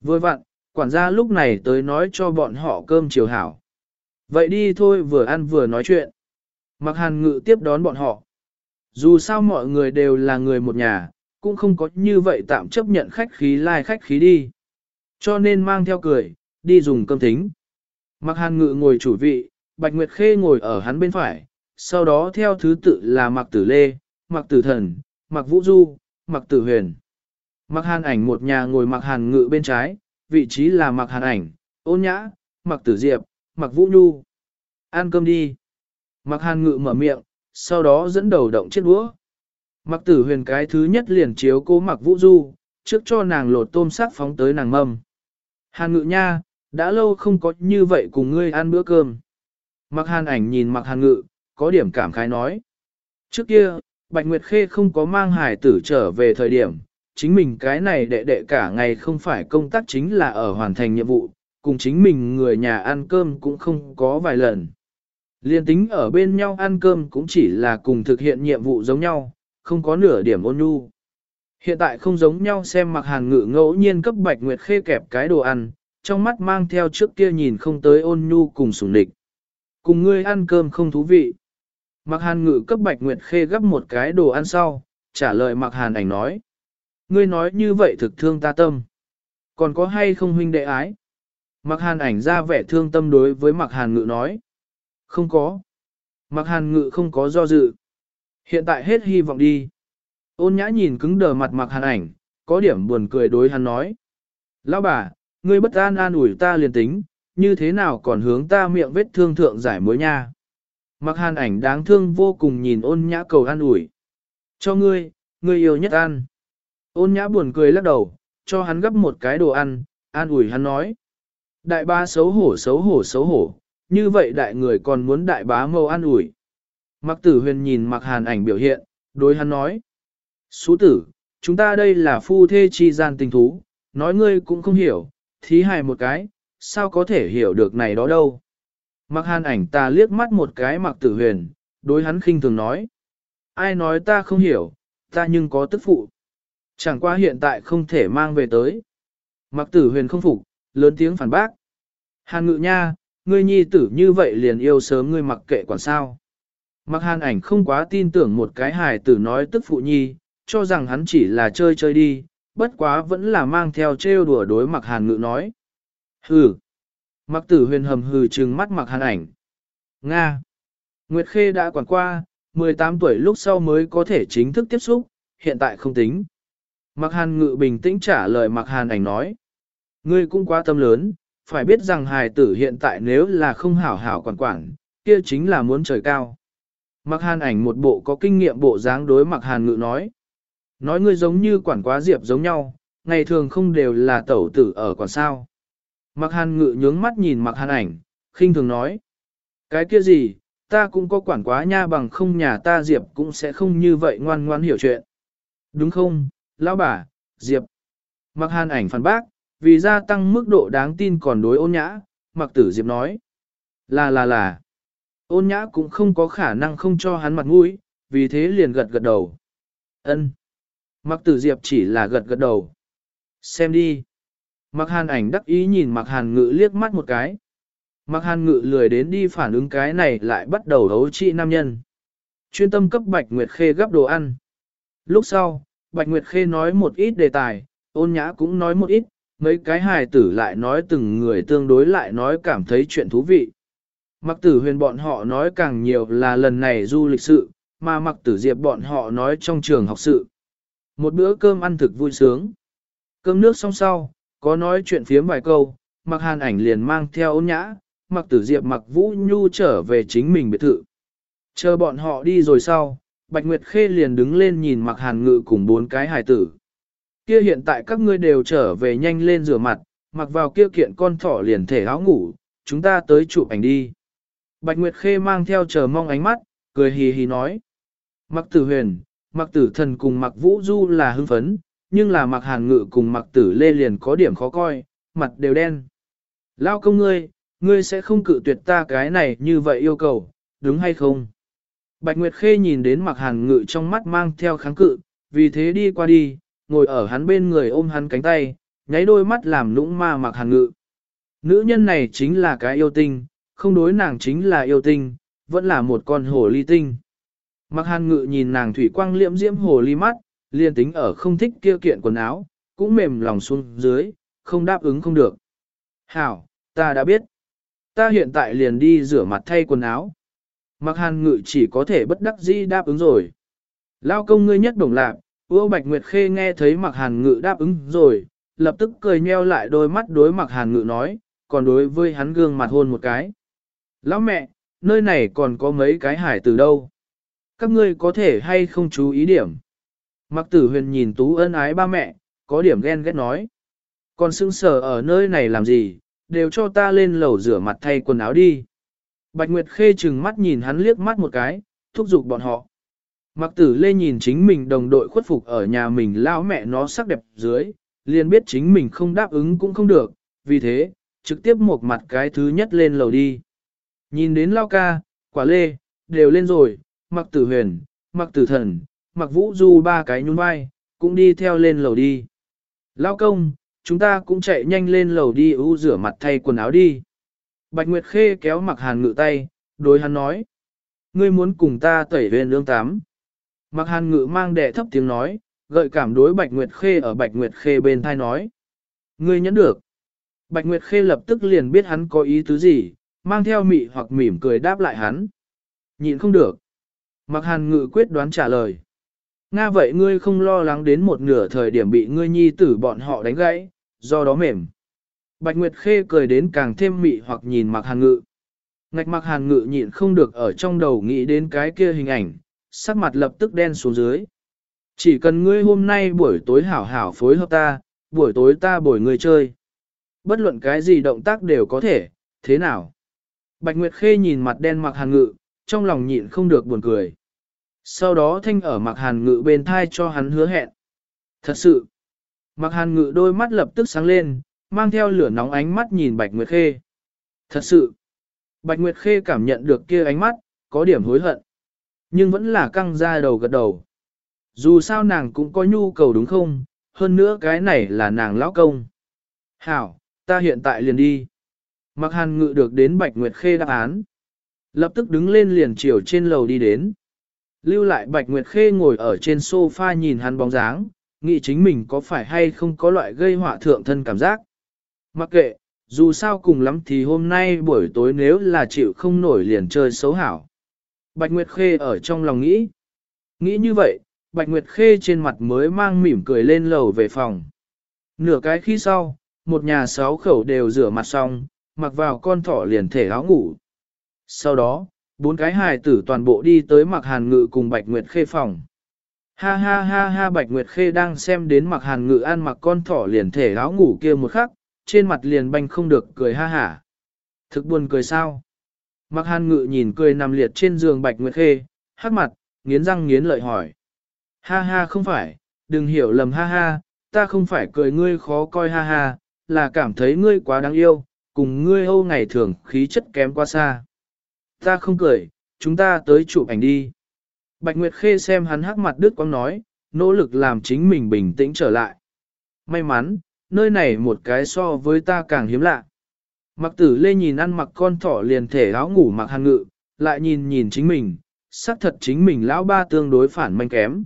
Vừa vặn, quản gia lúc này tới nói cho bọn họ cơm chiều hảo. Vậy đi thôi vừa ăn vừa nói chuyện. Mặc hàn ngự tiếp đón bọn họ. Dù sao mọi người đều là người một nhà, cũng không có như vậy tạm chấp nhận khách khí lai like khách khí đi. Cho nên mang theo cười, đi dùng cơm thính. Mặc hàn ngự ngồi chủ vị, Bạch Nguyệt Khê ngồi ở hắn bên phải, sau đó theo thứ tự là Mặc Tử Lê, Mặc Tử Thần, Mặc Vũ Du, Mặc Tử Huyền. Mặc hàn ảnh một nhà ngồi mặc hàn ngự bên trái, vị trí là mặc hàn ảnh, ôn nhã, mặc tử diệp, mặc vũ nhu. Ăn cơm đi. Mặc hàn ngự mở miệng, sau đó dẫn đầu động chiếc đũa. Mặc tử huyền cái thứ nhất liền chiếu cố mặc vũ du, trước cho nàng lột tôm sắc phóng tới nàng mâm. Hàn ngự nha, đã lâu không có như vậy cùng ngươi ăn bữa cơm. Mặc hàn ảnh nhìn mặc hàn ngự, có điểm cảm khái nói. Trước kia, Bạch Nguyệt Khê không có mang hải tử trở về thời điểm, chính mình cái này đệ đệ cả ngày không phải công tác chính là ở hoàn thành nhiệm vụ, cùng chính mình người nhà ăn cơm cũng không có vài lần. Liên tính ở bên nhau ăn cơm cũng chỉ là cùng thực hiện nhiệm vụ giống nhau, không có nửa điểm ôn nhu. Hiện tại không giống nhau xem mặc hàn ngự ngẫu nhiên cấp bạch nguyệt khê kẹp cái đồ ăn, trong mắt mang theo trước kia nhìn không tới ôn nhu cùng sủng địch. Cùng ngươi ăn cơm không thú vị. Mặc hàn ngự cấp bạch nguyệt khê gấp một cái đồ ăn sau, trả lời mặc hàn ảnh nói. Ngươi nói như vậy thực thương ta tâm. Còn có hay không huynh đệ ái? Mặc hàn ảnh ra vẻ thương tâm đối với mặc hàn ngự nói. Không có. Mặc hàn ngự không có do dự. Hiện tại hết hy vọng đi. Ôn nhã nhìn cứng đờ mặt mặc hàn ảnh, có điểm buồn cười đối hắn nói. Lão bà, ngươi bất an an ủi ta liền tính, như thế nào còn hướng ta miệng vết thương thượng giải mối nha. Mặc hàn ảnh đáng thương vô cùng nhìn ôn nhã cầu an ủi. Cho ngươi, ngươi yêu nhất an. Ôn nhã buồn cười lắc đầu, cho hắn gấp một cái đồ ăn, an ủi hắn nói. Đại bá xấu hổ xấu hổ xấu hổ, như vậy đại người còn muốn đại bá mâu an ủi. Mặc tử huyền nhìn mặc hàn ảnh biểu hiện, đối hắn nói. Sú tử, chúng ta đây là phu thê chi gian tình thú, nói ngươi cũng không hiểu, thí hài một cái, sao có thể hiểu được này đó đâu. Mặc hàn ảnh ta liếc mắt một cái mặc tử huyền, đối hắn khinh thường nói. Ai nói ta không hiểu, ta nhưng có tức phụ. Chẳng qua hiện tại không thể mang về tới. Mặc tử huyền không phục, lớn tiếng phản bác. Hàn ngự nha, ngươi nhi tử như vậy liền yêu sớm ngươi mặc kệ quản sao. Mặc hàn ảnh không quá tin tưởng một cái hài tử nói tức phụ nhi, cho rằng hắn chỉ là chơi chơi đi, bất quá vẫn là mang theo trêu đùa đối mặc hàn ngự nói. Hừ. Mặc tử huyền hầm hừ trừng mắt mặc hàn ảnh. Nga. Nguyệt Khê đã quản qua, 18 tuổi lúc sau mới có thể chính thức tiếp xúc, hiện tại không tính. Mạc hàn ngự bình tĩnh trả lời Mạc hàn ảnh nói. Ngươi cũng quá tâm lớn, phải biết rằng hài tử hiện tại nếu là không hảo hảo quản quản, kia chính là muốn trời cao. Mạc hàn ảnh một bộ có kinh nghiệm bộ dáng đối Mạc hàn ngự nói. Nói ngươi giống như quản quá diệp giống nhau, ngày thường không đều là tẩu tử ở quản sao. Mạc hàn ngự nhướng mắt nhìn Mạc hàn ảnh, khinh thường nói. Cái kia gì, ta cũng có quản quá nha bằng không nhà ta diệp cũng sẽ không như vậy ngoan ngoan hiểu chuyện. Đúng không, lão bà, Diệp. Mặc hàn ảnh phản bác, vì gia tăng mức độ đáng tin còn đối ôn nhã, mặc tử Diệp nói. Là là là. Ôn nhã cũng không có khả năng không cho hắn mặt mũi, vì thế liền gật gật đầu. Ân. Mặc tử Diệp chỉ là gật gật đầu. Xem đi. Mặc hàn ảnh đắc ý nhìn mặc hàn ngự liếc mắt một cái. Mặc hàn ngự lười đến đi phản ứng cái này lại bắt đầu hấu trị nam nhân. Chuyên tâm cấp bạch nguyệt khê gấp đồ ăn. Lúc sau, Bạch Nguyệt Khê nói một ít đề tài, ôn nhã cũng nói một ít, mấy cái hài tử lại nói từng người tương đối lại nói cảm thấy chuyện thú vị. Mặc tử huyền bọn họ nói càng nhiều là lần này du lịch sự, mà mặc tử diệp bọn họ nói trong trường học sự. Một bữa cơm ăn thực vui sướng. Cơm nước xong sau, có nói chuyện phiếm vài câu, mặc hàn ảnh liền mang theo ôn nhã, mặc tử diệp mặc vũ nhu trở về chính mình biệt thự. Chờ bọn họ đi rồi sau, Bạch Nguyệt Khê liền đứng lên nhìn mặc hàn ngự cùng bốn cái hài tử. Kia hiện tại các ngươi đều trở về nhanh lên rửa mặt, mặc vào kia kiện con thỏ liền thể áo ngủ, chúng ta tới chụp ảnh đi. Bạch Nguyệt Khê mang theo chờ mong ánh mắt, cười hì hì nói. Mặc tử huyền, mặc tử thần cùng mặc vũ du là hưng phấn, nhưng là mặc hàn ngự cùng mặc tử lê liền có điểm khó coi, mặt đều đen. Lao công ngươi, ngươi sẽ không cự tuyệt ta cái này như vậy yêu cầu, đúng hay không? Bạch Nguyệt Khê nhìn đến mặc hàn ngự trong mắt mang theo kháng cự, vì thế đi qua đi, ngồi ở hắn bên người ôm hắn cánh tay, nháy đôi mắt làm nũng ma mặc hàn ngự. Nữ nhân này chính là cái yêu tinh, không đối nàng chính là yêu tinh, vẫn là một con hồ ly tinh. Mặc hàn ngự nhìn nàng thủy quang liễm diễm hồ ly mắt, liền tính ở không thích kia kiện quần áo, cũng mềm lòng xuống dưới, không đáp ứng không được. Hảo, ta đã biết. Ta hiện tại liền đi rửa mặt thay quần áo. Mặc hàn ngự chỉ có thể bất đắc dĩ đáp ứng rồi. Lao công ngươi nhất đồng lạc, Ưa Bạch Nguyệt Khê nghe thấy mặc hàn ngự đáp ứng rồi, lập tức cười nheo lại đôi mắt đối mặc hàn ngự nói, còn đối với hắn gương mặt hôn một cái. Lão mẹ, nơi này còn có mấy cái hải từ đâu? Các ngươi có thể hay không chú ý điểm? Mặc tử huyền nhìn tú ân ái ba mẹ, có điểm ghen ghét nói. Còn xưng sở ở nơi này làm gì, đều cho ta lên lầu rửa mặt thay quần áo đi. Bạch Nguyệt Khê chừng mắt nhìn hắn liếc mắt một cái, thúc giục bọn họ. Mặc tử lê nhìn chính mình đồng đội khuất phục ở nhà mình lao mẹ nó sắc đẹp dưới, liền biết chính mình không đáp ứng cũng không được, vì thế, trực tiếp một mặt cái thứ nhất lên lầu đi. Nhìn đến lao ca, quả lê, đều lên rồi, mặc tử huyền, mặc tử thần, mặc vũ du ba cái nhún vai, cũng đi theo lên lầu đi. Lao công, chúng ta cũng chạy nhanh lên lầu đi ưu rửa mặt thay quần áo đi. Bạch Nguyệt Khê kéo mặc hàn ngự tay, đối hắn nói. Ngươi muốn cùng ta tẩy huyền lương tám. Mặc hàn ngự mang đệ thấp tiếng nói, gợi cảm đối Bạch Nguyệt Khê ở Bạch Nguyệt Khê bên thai nói. Ngươi nhẫn được. Bạch Nguyệt Khê lập tức liền biết hắn có ý tứ gì, mang theo mị hoặc mỉm cười đáp lại hắn. Nhịn không được. Mặc hàn ngự quyết đoán trả lời. Nga vậy ngươi không lo lắng đến một nửa thời điểm bị ngươi nhi tử bọn họ đánh gãy, do đó mềm. Bạch Nguyệt Khê cười đến càng thêm mị hoặc nhìn Mạc hàn ngự. Ngạch Mạc hàn ngự nhịn không được ở trong đầu nghĩ đến cái kia hình ảnh, sắc mặt lập tức đen xuống dưới. Chỉ cần ngươi hôm nay buổi tối hảo hảo phối hợp ta, buổi tối ta bồi ngươi chơi. Bất luận cái gì động tác đều có thể, thế nào? Bạch Nguyệt Khê nhìn mặt đen Mạc hàn ngự, trong lòng nhịn không được buồn cười. Sau đó thanh ở Mạc hàn ngự bên thai cho hắn hứa hẹn. Thật sự, Mạc hàn ngự đôi mắt lập tức sáng lên, mang theo lửa nóng ánh mắt nhìn Bạch Nguyệt Khê. Thật sự, Bạch Nguyệt Khê cảm nhận được kia ánh mắt, có điểm hối hận. Nhưng vẫn là căng ra đầu gật đầu. Dù sao nàng cũng có nhu cầu đúng không, hơn nữa cái này là nàng lão công. Hảo, ta hiện tại liền đi. Mặc hàn ngự được đến Bạch Nguyệt Khê đáp án. Lập tức đứng lên liền chiều trên lầu đi đến. Lưu lại Bạch Nguyệt Khê ngồi ở trên sofa nhìn hắn bóng dáng, nghĩ chính mình có phải hay không có loại gây họa thượng thân cảm giác. Mặc kệ, dù sao cùng lắm thì hôm nay buổi tối nếu là chịu không nổi liền chơi xấu hảo. Bạch Nguyệt Khê ở trong lòng nghĩ. Nghĩ như vậy, Bạch Nguyệt Khê trên mặt mới mang mỉm cười lên lầu về phòng. Nửa cái khi sau, một nhà sáu khẩu đều rửa mặt xong, mặc vào con thỏ liền thể áo ngủ. Sau đó, bốn cái hài tử toàn bộ đi tới mặc hàn ngự cùng Bạch Nguyệt Khê phòng. Ha ha ha ha Bạch Nguyệt Khê đang xem đến mặc hàn ngự ăn mặc con thỏ liền thể áo ngủ kia một khắc, trên mặt liền banh không được cười ha hả. Thực buồn cười sao? Mặc hàn ngự nhìn cười nằm liệt trên giường Bạch Nguyệt Khê, hắc mặt, nghiến răng nghiến lợi hỏi. Ha ha không phải, đừng hiểu lầm ha ha, ta không phải cười ngươi khó coi ha ha, là cảm thấy ngươi quá đáng yêu, cùng ngươi hâu ngày thường khí chất kém quá xa. Ta không cười, chúng ta tới chụp ảnh đi. Bạch Nguyệt Khê xem hắn hắc mặt đứt quăng nói, nỗ lực làm chính mình bình tĩnh trở lại. May mắn, nơi này một cái so với ta càng hiếm lạ. Mặc tử lê nhìn ăn mặc con thỏ liền thể áo ngủ mặc hàn ngự, lại nhìn nhìn chính mình, xác thật chính mình lão ba tương đối phản manh kém.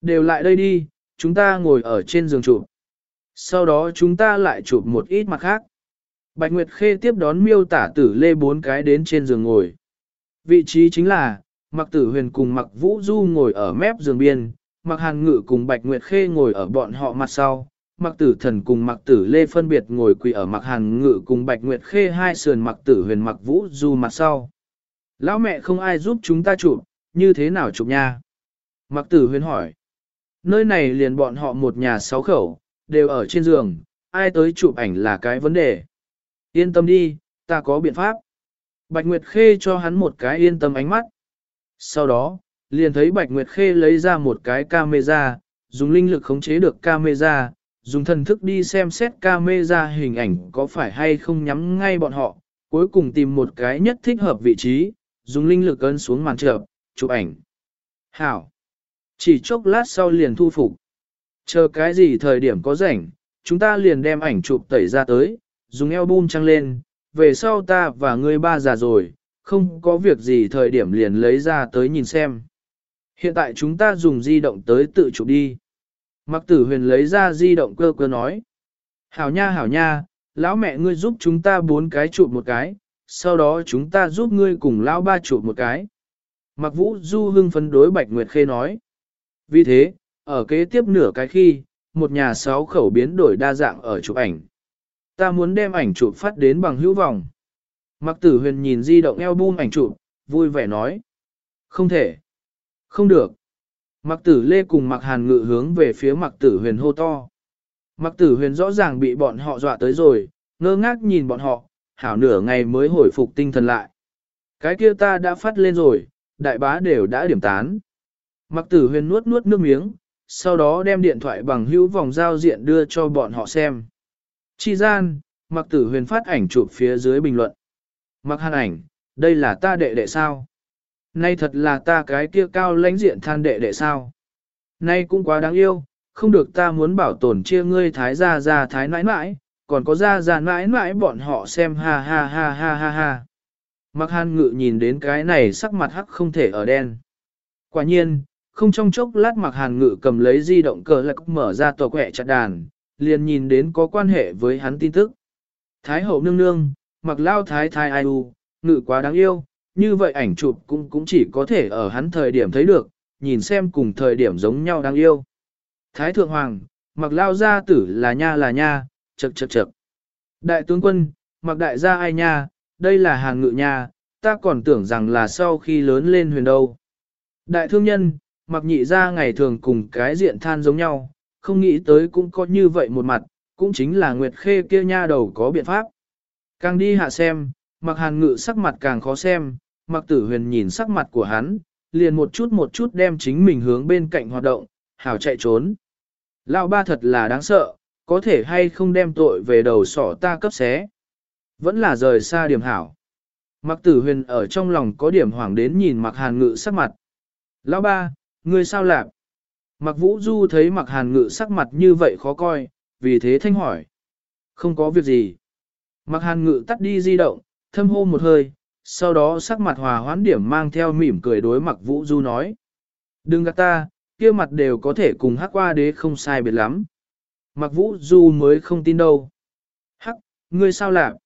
Đều lại đây đi, chúng ta ngồi ở trên giường chụp. Sau đó chúng ta lại chụp một ít mặt khác. Bạch Nguyệt Khê tiếp đón miêu tả tử lê bốn cái đến trên giường ngồi. Vị trí chính là, Mặc Tử Huyền cùng Mặc Vũ Du ngồi ở mép giường biên, Mặc Hàn Ngự cùng Bạch Nguyệt Khê ngồi ở bọn họ mặt sau, Mặc Tử Thần cùng Mặc Tử Lê phân biệt ngồi quỳ ở Mặc Hàn Ngự cùng Bạch Nguyệt Khê hai sườn Mặc Tử Huyền Mặc Vũ Du mặt sau. Lão mẹ không ai giúp chúng ta chụp, như thế nào chụp nha? Mặc Tử Huyền hỏi. Nơi này liền bọn họ một nhà sáu khẩu, đều ở trên giường, ai tới chụp ảnh là cái vấn đề. Yên tâm đi, ta có biện pháp. Bạch Nguyệt Khê cho hắn một cái yên tâm ánh mắt. Sau đó, liền thấy Bạch Nguyệt Khê lấy ra một cái camera, dùng linh lực khống chế được camera, dùng thần thức đi xem xét camera hình ảnh có phải hay không nhắm ngay bọn họ, cuối cùng tìm một cái nhất thích hợp vị trí, dùng linh lực ấn xuống màn chợp, chụp ảnh. Hảo! Chỉ chốc lát sau liền thu phục. Chờ cái gì thời điểm có rảnh, chúng ta liền đem ảnh chụp tẩy ra tới, dùng album trăng lên, về sau ta và ngươi ba già rồi, không có việc gì thời điểm liền lấy ra tới nhìn xem. Hiện tại chúng ta dùng di động tới tự chụp đi. Mặc tử huyền lấy ra di động cơ cơ nói. Hảo nha hảo nha, lão mẹ ngươi giúp chúng ta bốn cái chụp một cái, sau đó chúng ta giúp ngươi cùng lão ba chụp một cái. Mặc vũ du hưng phấn đối Bạch Nguyệt Khê nói. Vì thế, ở kế tiếp nửa cái khi, một nhà sáu khẩu biến đổi đa dạng ở chụp ảnh. Ta muốn đem ảnh chụp phát đến bằng hữu vọng. Mặc tử huyền nhìn di động album ảnh chụp, vui vẻ nói. Không thể. Không được. Mặc tử lê cùng mặc hàn ngự hướng về phía mặc tử huyền hô to. Mặc tử huyền rõ ràng bị bọn họ dọa tới rồi, ngơ ngác nhìn bọn họ, hảo nửa ngày mới hồi phục tinh thần lại. Cái kia ta đã phát lên rồi, đại bá đều đã điểm tán. Mặc tử huyền nuốt nuốt nước miếng, sau đó đem điện thoại bằng hữu vòng giao diện đưa cho bọn họ xem. Chi gian, mặc tử huyền phát ảnh chụp phía dưới bình luận. Mặc hàn ảnh, đây là ta đệ đệ sao? Nay thật là ta cái kia cao lãnh diện than đệ đệ sao? Nay cũng quá đáng yêu, không được ta muốn bảo tồn chia ngươi thái gia gia thái nãi nãi, còn có gia gia nãi nãi bọn họ xem ha ha ha ha ha ha. Mặc hàn ngự nhìn đến cái này sắc mặt hắc không thể ở đen. Quả nhiên, không trong chốc lát mặc hàn ngự cầm lấy di động cờ lạc mở ra tòa quẹ chặt đàn, liền nhìn đến có quan hệ với hắn tin tức. Thái hậu nương nương, mặc lao thái thái ai u, ngự quá đáng yêu, như vậy ảnh chụp cũng cũng chỉ có thể ở hắn thời điểm thấy được, nhìn xem cùng thời điểm giống nhau đáng yêu. Thái thượng hoàng, mặc lao gia tử là nha là nha, chật chật chật. Đại tướng quân, mặc đại gia ai nha, đây là hàng ngự nha, ta còn tưởng rằng là sau khi lớn lên huyền đâu. Đại thương nhân, mặc nhị gia ngày thường cùng cái diện than giống nhau, không nghĩ tới cũng có như vậy một mặt, cũng chính là Nguyệt Khê kia nha đầu có biện pháp. Càng đi hạ xem, mặc hàn ngự sắc mặt càng khó xem, mặc tử huyền nhìn sắc mặt của hắn, liền một chút một chút đem chính mình hướng bên cạnh hoạt động, hảo chạy trốn. Lão ba thật là đáng sợ, có thể hay không đem tội về đầu sỏ ta cấp xé. Vẫn là rời xa điểm hảo. Mặc tử huyền ở trong lòng có điểm hoảng đến nhìn mặc hàn ngự sắc mặt. Lão ba, ngươi sao lạc? Mặc vũ du thấy mặc hàn ngự sắc mặt như vậy khó coi, vì thế thanh hỏi. Không có việc gì. Mặc hàn ngự tắt đi di động, thâm hô một hơi, sau đó sắc mặt hòa hoãn điểm mang theo mỉm cười đối mặc vũ du nói. Đừng gạt ta, kia mặt đều có thể cùng hắc qua đế không sai biệt lắm. Mặc vũ du mới không tin đâu. Hắc, ngươi sao làm?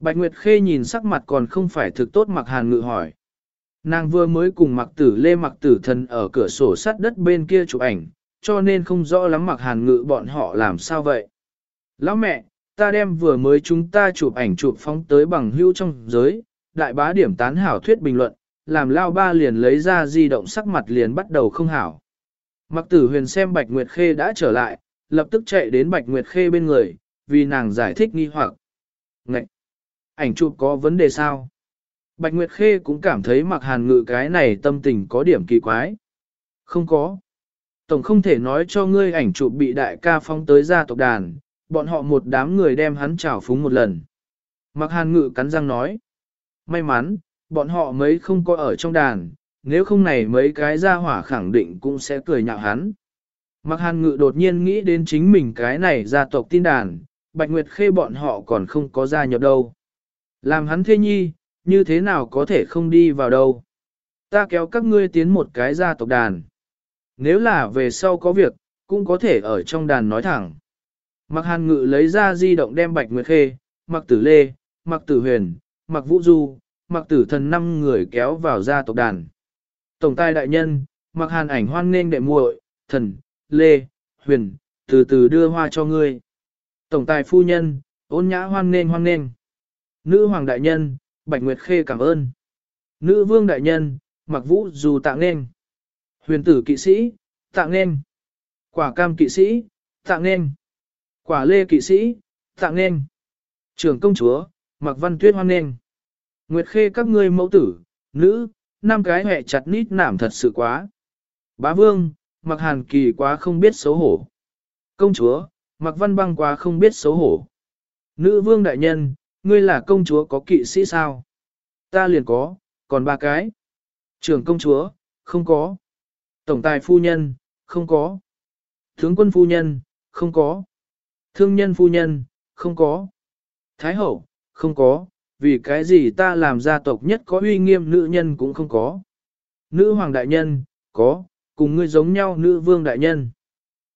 Bạch Nguyệt Khê nhìn sắc mặt còn không phải thực tốt mặc hàn ngự hỏi. Nàng vừa mới cùng mặc tử lê mặc tử thần ở cửa sổ sắt đất bên kia chụp ảnh, cho nên không rõ lắm mặc hàn ngự bọn họ làm sao vậy. Lão mẹ, ta đem vừa mới chúng ta chụp ảnh chụp phóng tới bằng hữu trong giới, đại bá điểm tán hảo thuyết bình luận, làm lao ba liền lấy ra di động sắc mặt liền bắt đầu không hảo. Mặc tử huyền xem Bạch Nguyệt Khê đã trở lại, lập tức chạy đến Bạch Nguyệt Khê bên người, vì nàng giải thích nghi hoặc. Ngậy! Ảnh chụp có vấn đề sao? Bạch Nguyệt Khê cũng cảm thấy mặc hàn ngự cái này tâm tình có điểm kỳ quái. Không có. Tổng không thể nói cho ngươi ảnh chụp bị đại ca phong tới gia tộc đàn, bọn họ một đám người đem hắn trào phúng một lần. Mặc hàn ngự cắn răng nói. May mắn, bọn họ mấy không có ở trong đàn, nếu không này mấy cái gia hỏa khẳng định cũng sẽ cười nhạo hắn. Mặc hàn ngự đột nhiên nghĩ đến chính mình cái này gia tộc tin đàn, Bạch Nguyệt Khê bọn họ còn không có gia nhập đâu. Làm hắn thê nhi, như thế nào có thể không đi vào đâu. Ta kéo các ngươi tiến một cái gia tộc đàn. Nếu là về sau có việc, cũng có thể ở trong đàn nói thẳng. Mặc hàn ngự lấy ra di động đem Bạch Nguyệt Khê, Mặc Tử Lê, Mặc Tử Huyền, Mặc Vũ Du, Mặc Tử Thần năm người kéo vào gia tộc đàn. Tổng tài đại nhân, Mặc hàn ảnh hoan nên đệ muội, Thần, Lê, Huyền, từ từ đưa hoa cho ngươi. Tổng tài phu nhân, ôn nhã hoan nên hoan nên. Nữ hoàng đại nhân, Bạch Nguyệt Khê cảm ơn. Nữ vương đại nhân, Mặc Vũ Du tạ nên. Huyền tử kỵ sĩ, tạ nên. Quả cam kỵ sĩ, tạ nên. Quả lê kỵ sĩ, tặng nên. Trường công chúa, mặc văn tuyết hoan nghênh, Nguyệt khê các ngươi mẫu tử, nữ, năm cái hẹ chặt nít nảm thật sự quá. Bá vương, mặc hàn kỳ quá không biết xấu hổ. Công chúa, mặc văn băng quá không biết xấu hổ. Nữ vương đại nhân, ngươi là công chúa có kỵ sĩ sao? Ta liền có, còn ba cái. Trưởng công chúa, không có. Tổng tài phu nhân, không có. Tướng quân phu nhân, không có. Thương nhân phu nhân, không có. Thái hậu, không có, vì cái gì ta làm gia tộc nhất có uy nghiêm nữ nhân cũng không có. Nữ hoàng đại nhân, có, cùng ngươi giống nhau nữ vương đại nhân.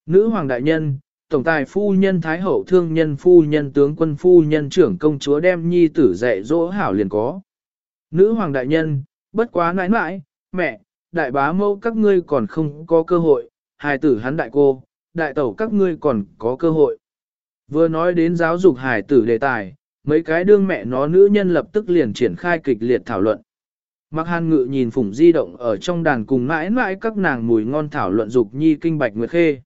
Nữ hoàng đại nhân, tổng tài phu nhân thái hậu thương nhân phu nhân tướng quân phu nhân trưởng công chúa đem nhi tử dạy dỗ hảo liền có. Nữ hoàng đại nhân, bất quá nãi nãi, mẹ, đại bá mâu các ngươi còn không có cơ hội, hài tử hắn đại cô, đại tẩu các ngươi còn có cơ hội. Vừa nói đến giáo dục hài tử đề tài, mấy cái đương mẹ nó nữ nhân lập tức liền triển khai kịch liệt thảo luận. Mặc hàn ngự nhìn phủng di động ở trong đàn cùng mãi mãi các nàng mùi ngon thảo luận dục nhi kinh bạch nguyệt khê.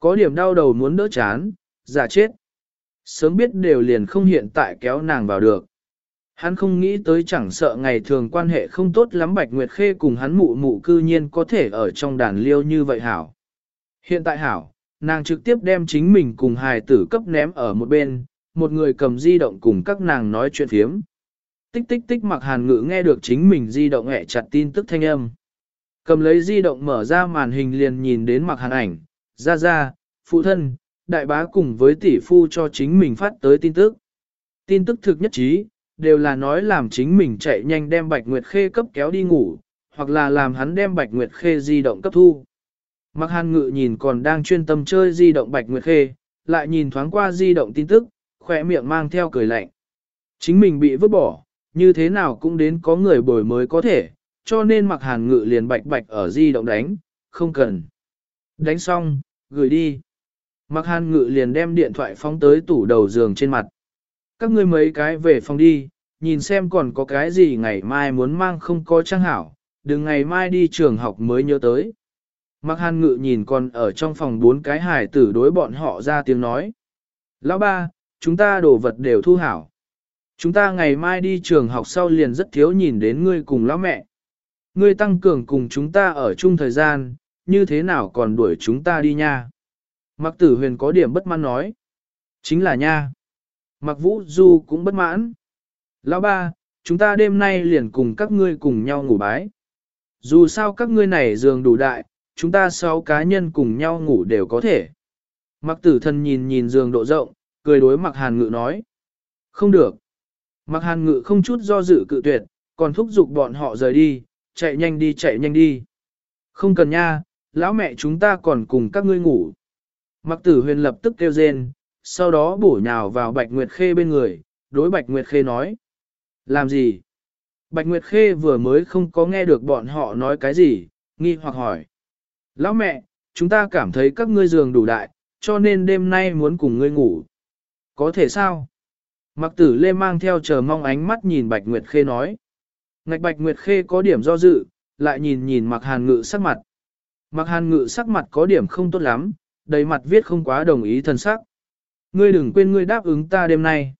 Có điểm đau đầu muốn đỡ chán, giả chết. Sớm biết đều liền không hiện tại kéo nàng vào được. Hắn không nghĩ tới chẳng sợ ngày thường quan hệ không tốt lắm Bạch Nguyệt Khê cùng hắn mụ mụ cư nhiên có thể ở trong đàn liêu như vậy hảo. Hiện tại hảo, nàng trực tiếp đem chính mình cùng hài tử cấp ném ở một bên, một người cầm di động cùng các nàng nói chuyện phiếm. Tích tích tích mặc hàn ngữ nghe được chính mình di động hẹ chặt tin tức thanh âm. Cầm lấy di động mở ra màn hình liền nhìn đến mặc hàn ảnh, ra ra, phụ thân, đại bá cùng với tỷ phu cho chính mình phát tới tin tức. Tin tức thực nhất trí, đều là nói làm chính mình chạy nhanh đem Bạch Nguyệt Khê cấp kéo đi ngủ, hoặc là làm hắn đem Bạch Nguyệt Khê di động cấp thu. Mặc hàn ngự nhìn còn đang chuyên tâm chơi di động Bạch Nguyệt Khê, lại nhìn thoáng qua di động tin tức, khỏe miệng mang theo cười lạnh. Chính mình bị vứt bỏ, như thế nào cũng đến có người bồi mới có thể, cho nên mặc hàn ngự liền bạch bạch ở di động đánh, không cần. Đánh xong, gửi đi. Mặc hàn ngự liền đem điện thoại phóng tới tủ đầu giường trên mặt. Các ngươi mấy cái về phòng đi, nhìn xem còn có cái gì ngày mai muốn mang không có trang hảo, đừng ngày mai đi trường học mới nhớ tới. Mặc hàn ngự nhìn còn ở trong phòng bốn cái hải tử đối bọn họ ra tiếng nói. Lão ba, chúng ta đồ vật đều thu hảo. Chúng ta ngày mai đi trường học sau liền rất thiếu nhìn đến ngươi cùng lão mẹ. Ngươi tăng cường cùng chúng ta ở chung thời gian, như thế nào còn đuổi chúng ta đi nha. Mặc tử huyền có điểm bất mãn nói. Chính là nha. Mặc vũ du cũng bất mãn. Lão ba, chúng ta đêm nay liền cùng các ngươi cùng nhau ngủ bái. Dù sao các ngươi này giường đủ đại, chúng ta sáu cá nhân cùng nhau ngủ đều có thể. Mặc tử thần nhìn nhìn giường độ rộng, cười đối mặc hàn ngự nói. Không được. Mặc hàn ngự không chút do dự cự tuyệt, còn thúc giục bọn họ rời đi, chạy nhanh đi chạy nhanh đi. Không cần nha, lão mẹ chúng ta còn cùng các ngươi ngủ. Mặc tử huyền lập tức kêu rên, sau đó bổ nhào vào Bạch Nguyệt Khê bên người, đối Bạch Nguyệt Khê nói. Làm gì? Bạch Nguyệt Khê vừa mới không có nghe được bọn họ nói cái gì, nghi hoặc hỏi. Lão mẹ, chúng ta cảm thấy các ngươi giường đủ đại, cho nên đêm nay muốn cùng ngươi ngủ. Có thể sao? Mặc tử lê mang theo chờ mong ánh mắt nhìn Bạch Nguyệt Khê nói. Ngạch Bạch Nguyệt Khê có điểm do dự, lại nhìn nhìn mặc hàn ngự sắc mặt. Mặc hàn ngự sắc mặt có điểm không tốt lắm, đầy mặt viết không quá đồng ý thần sắc. Ngươi đừng quên ngươi đáp ứng ta đêm nay.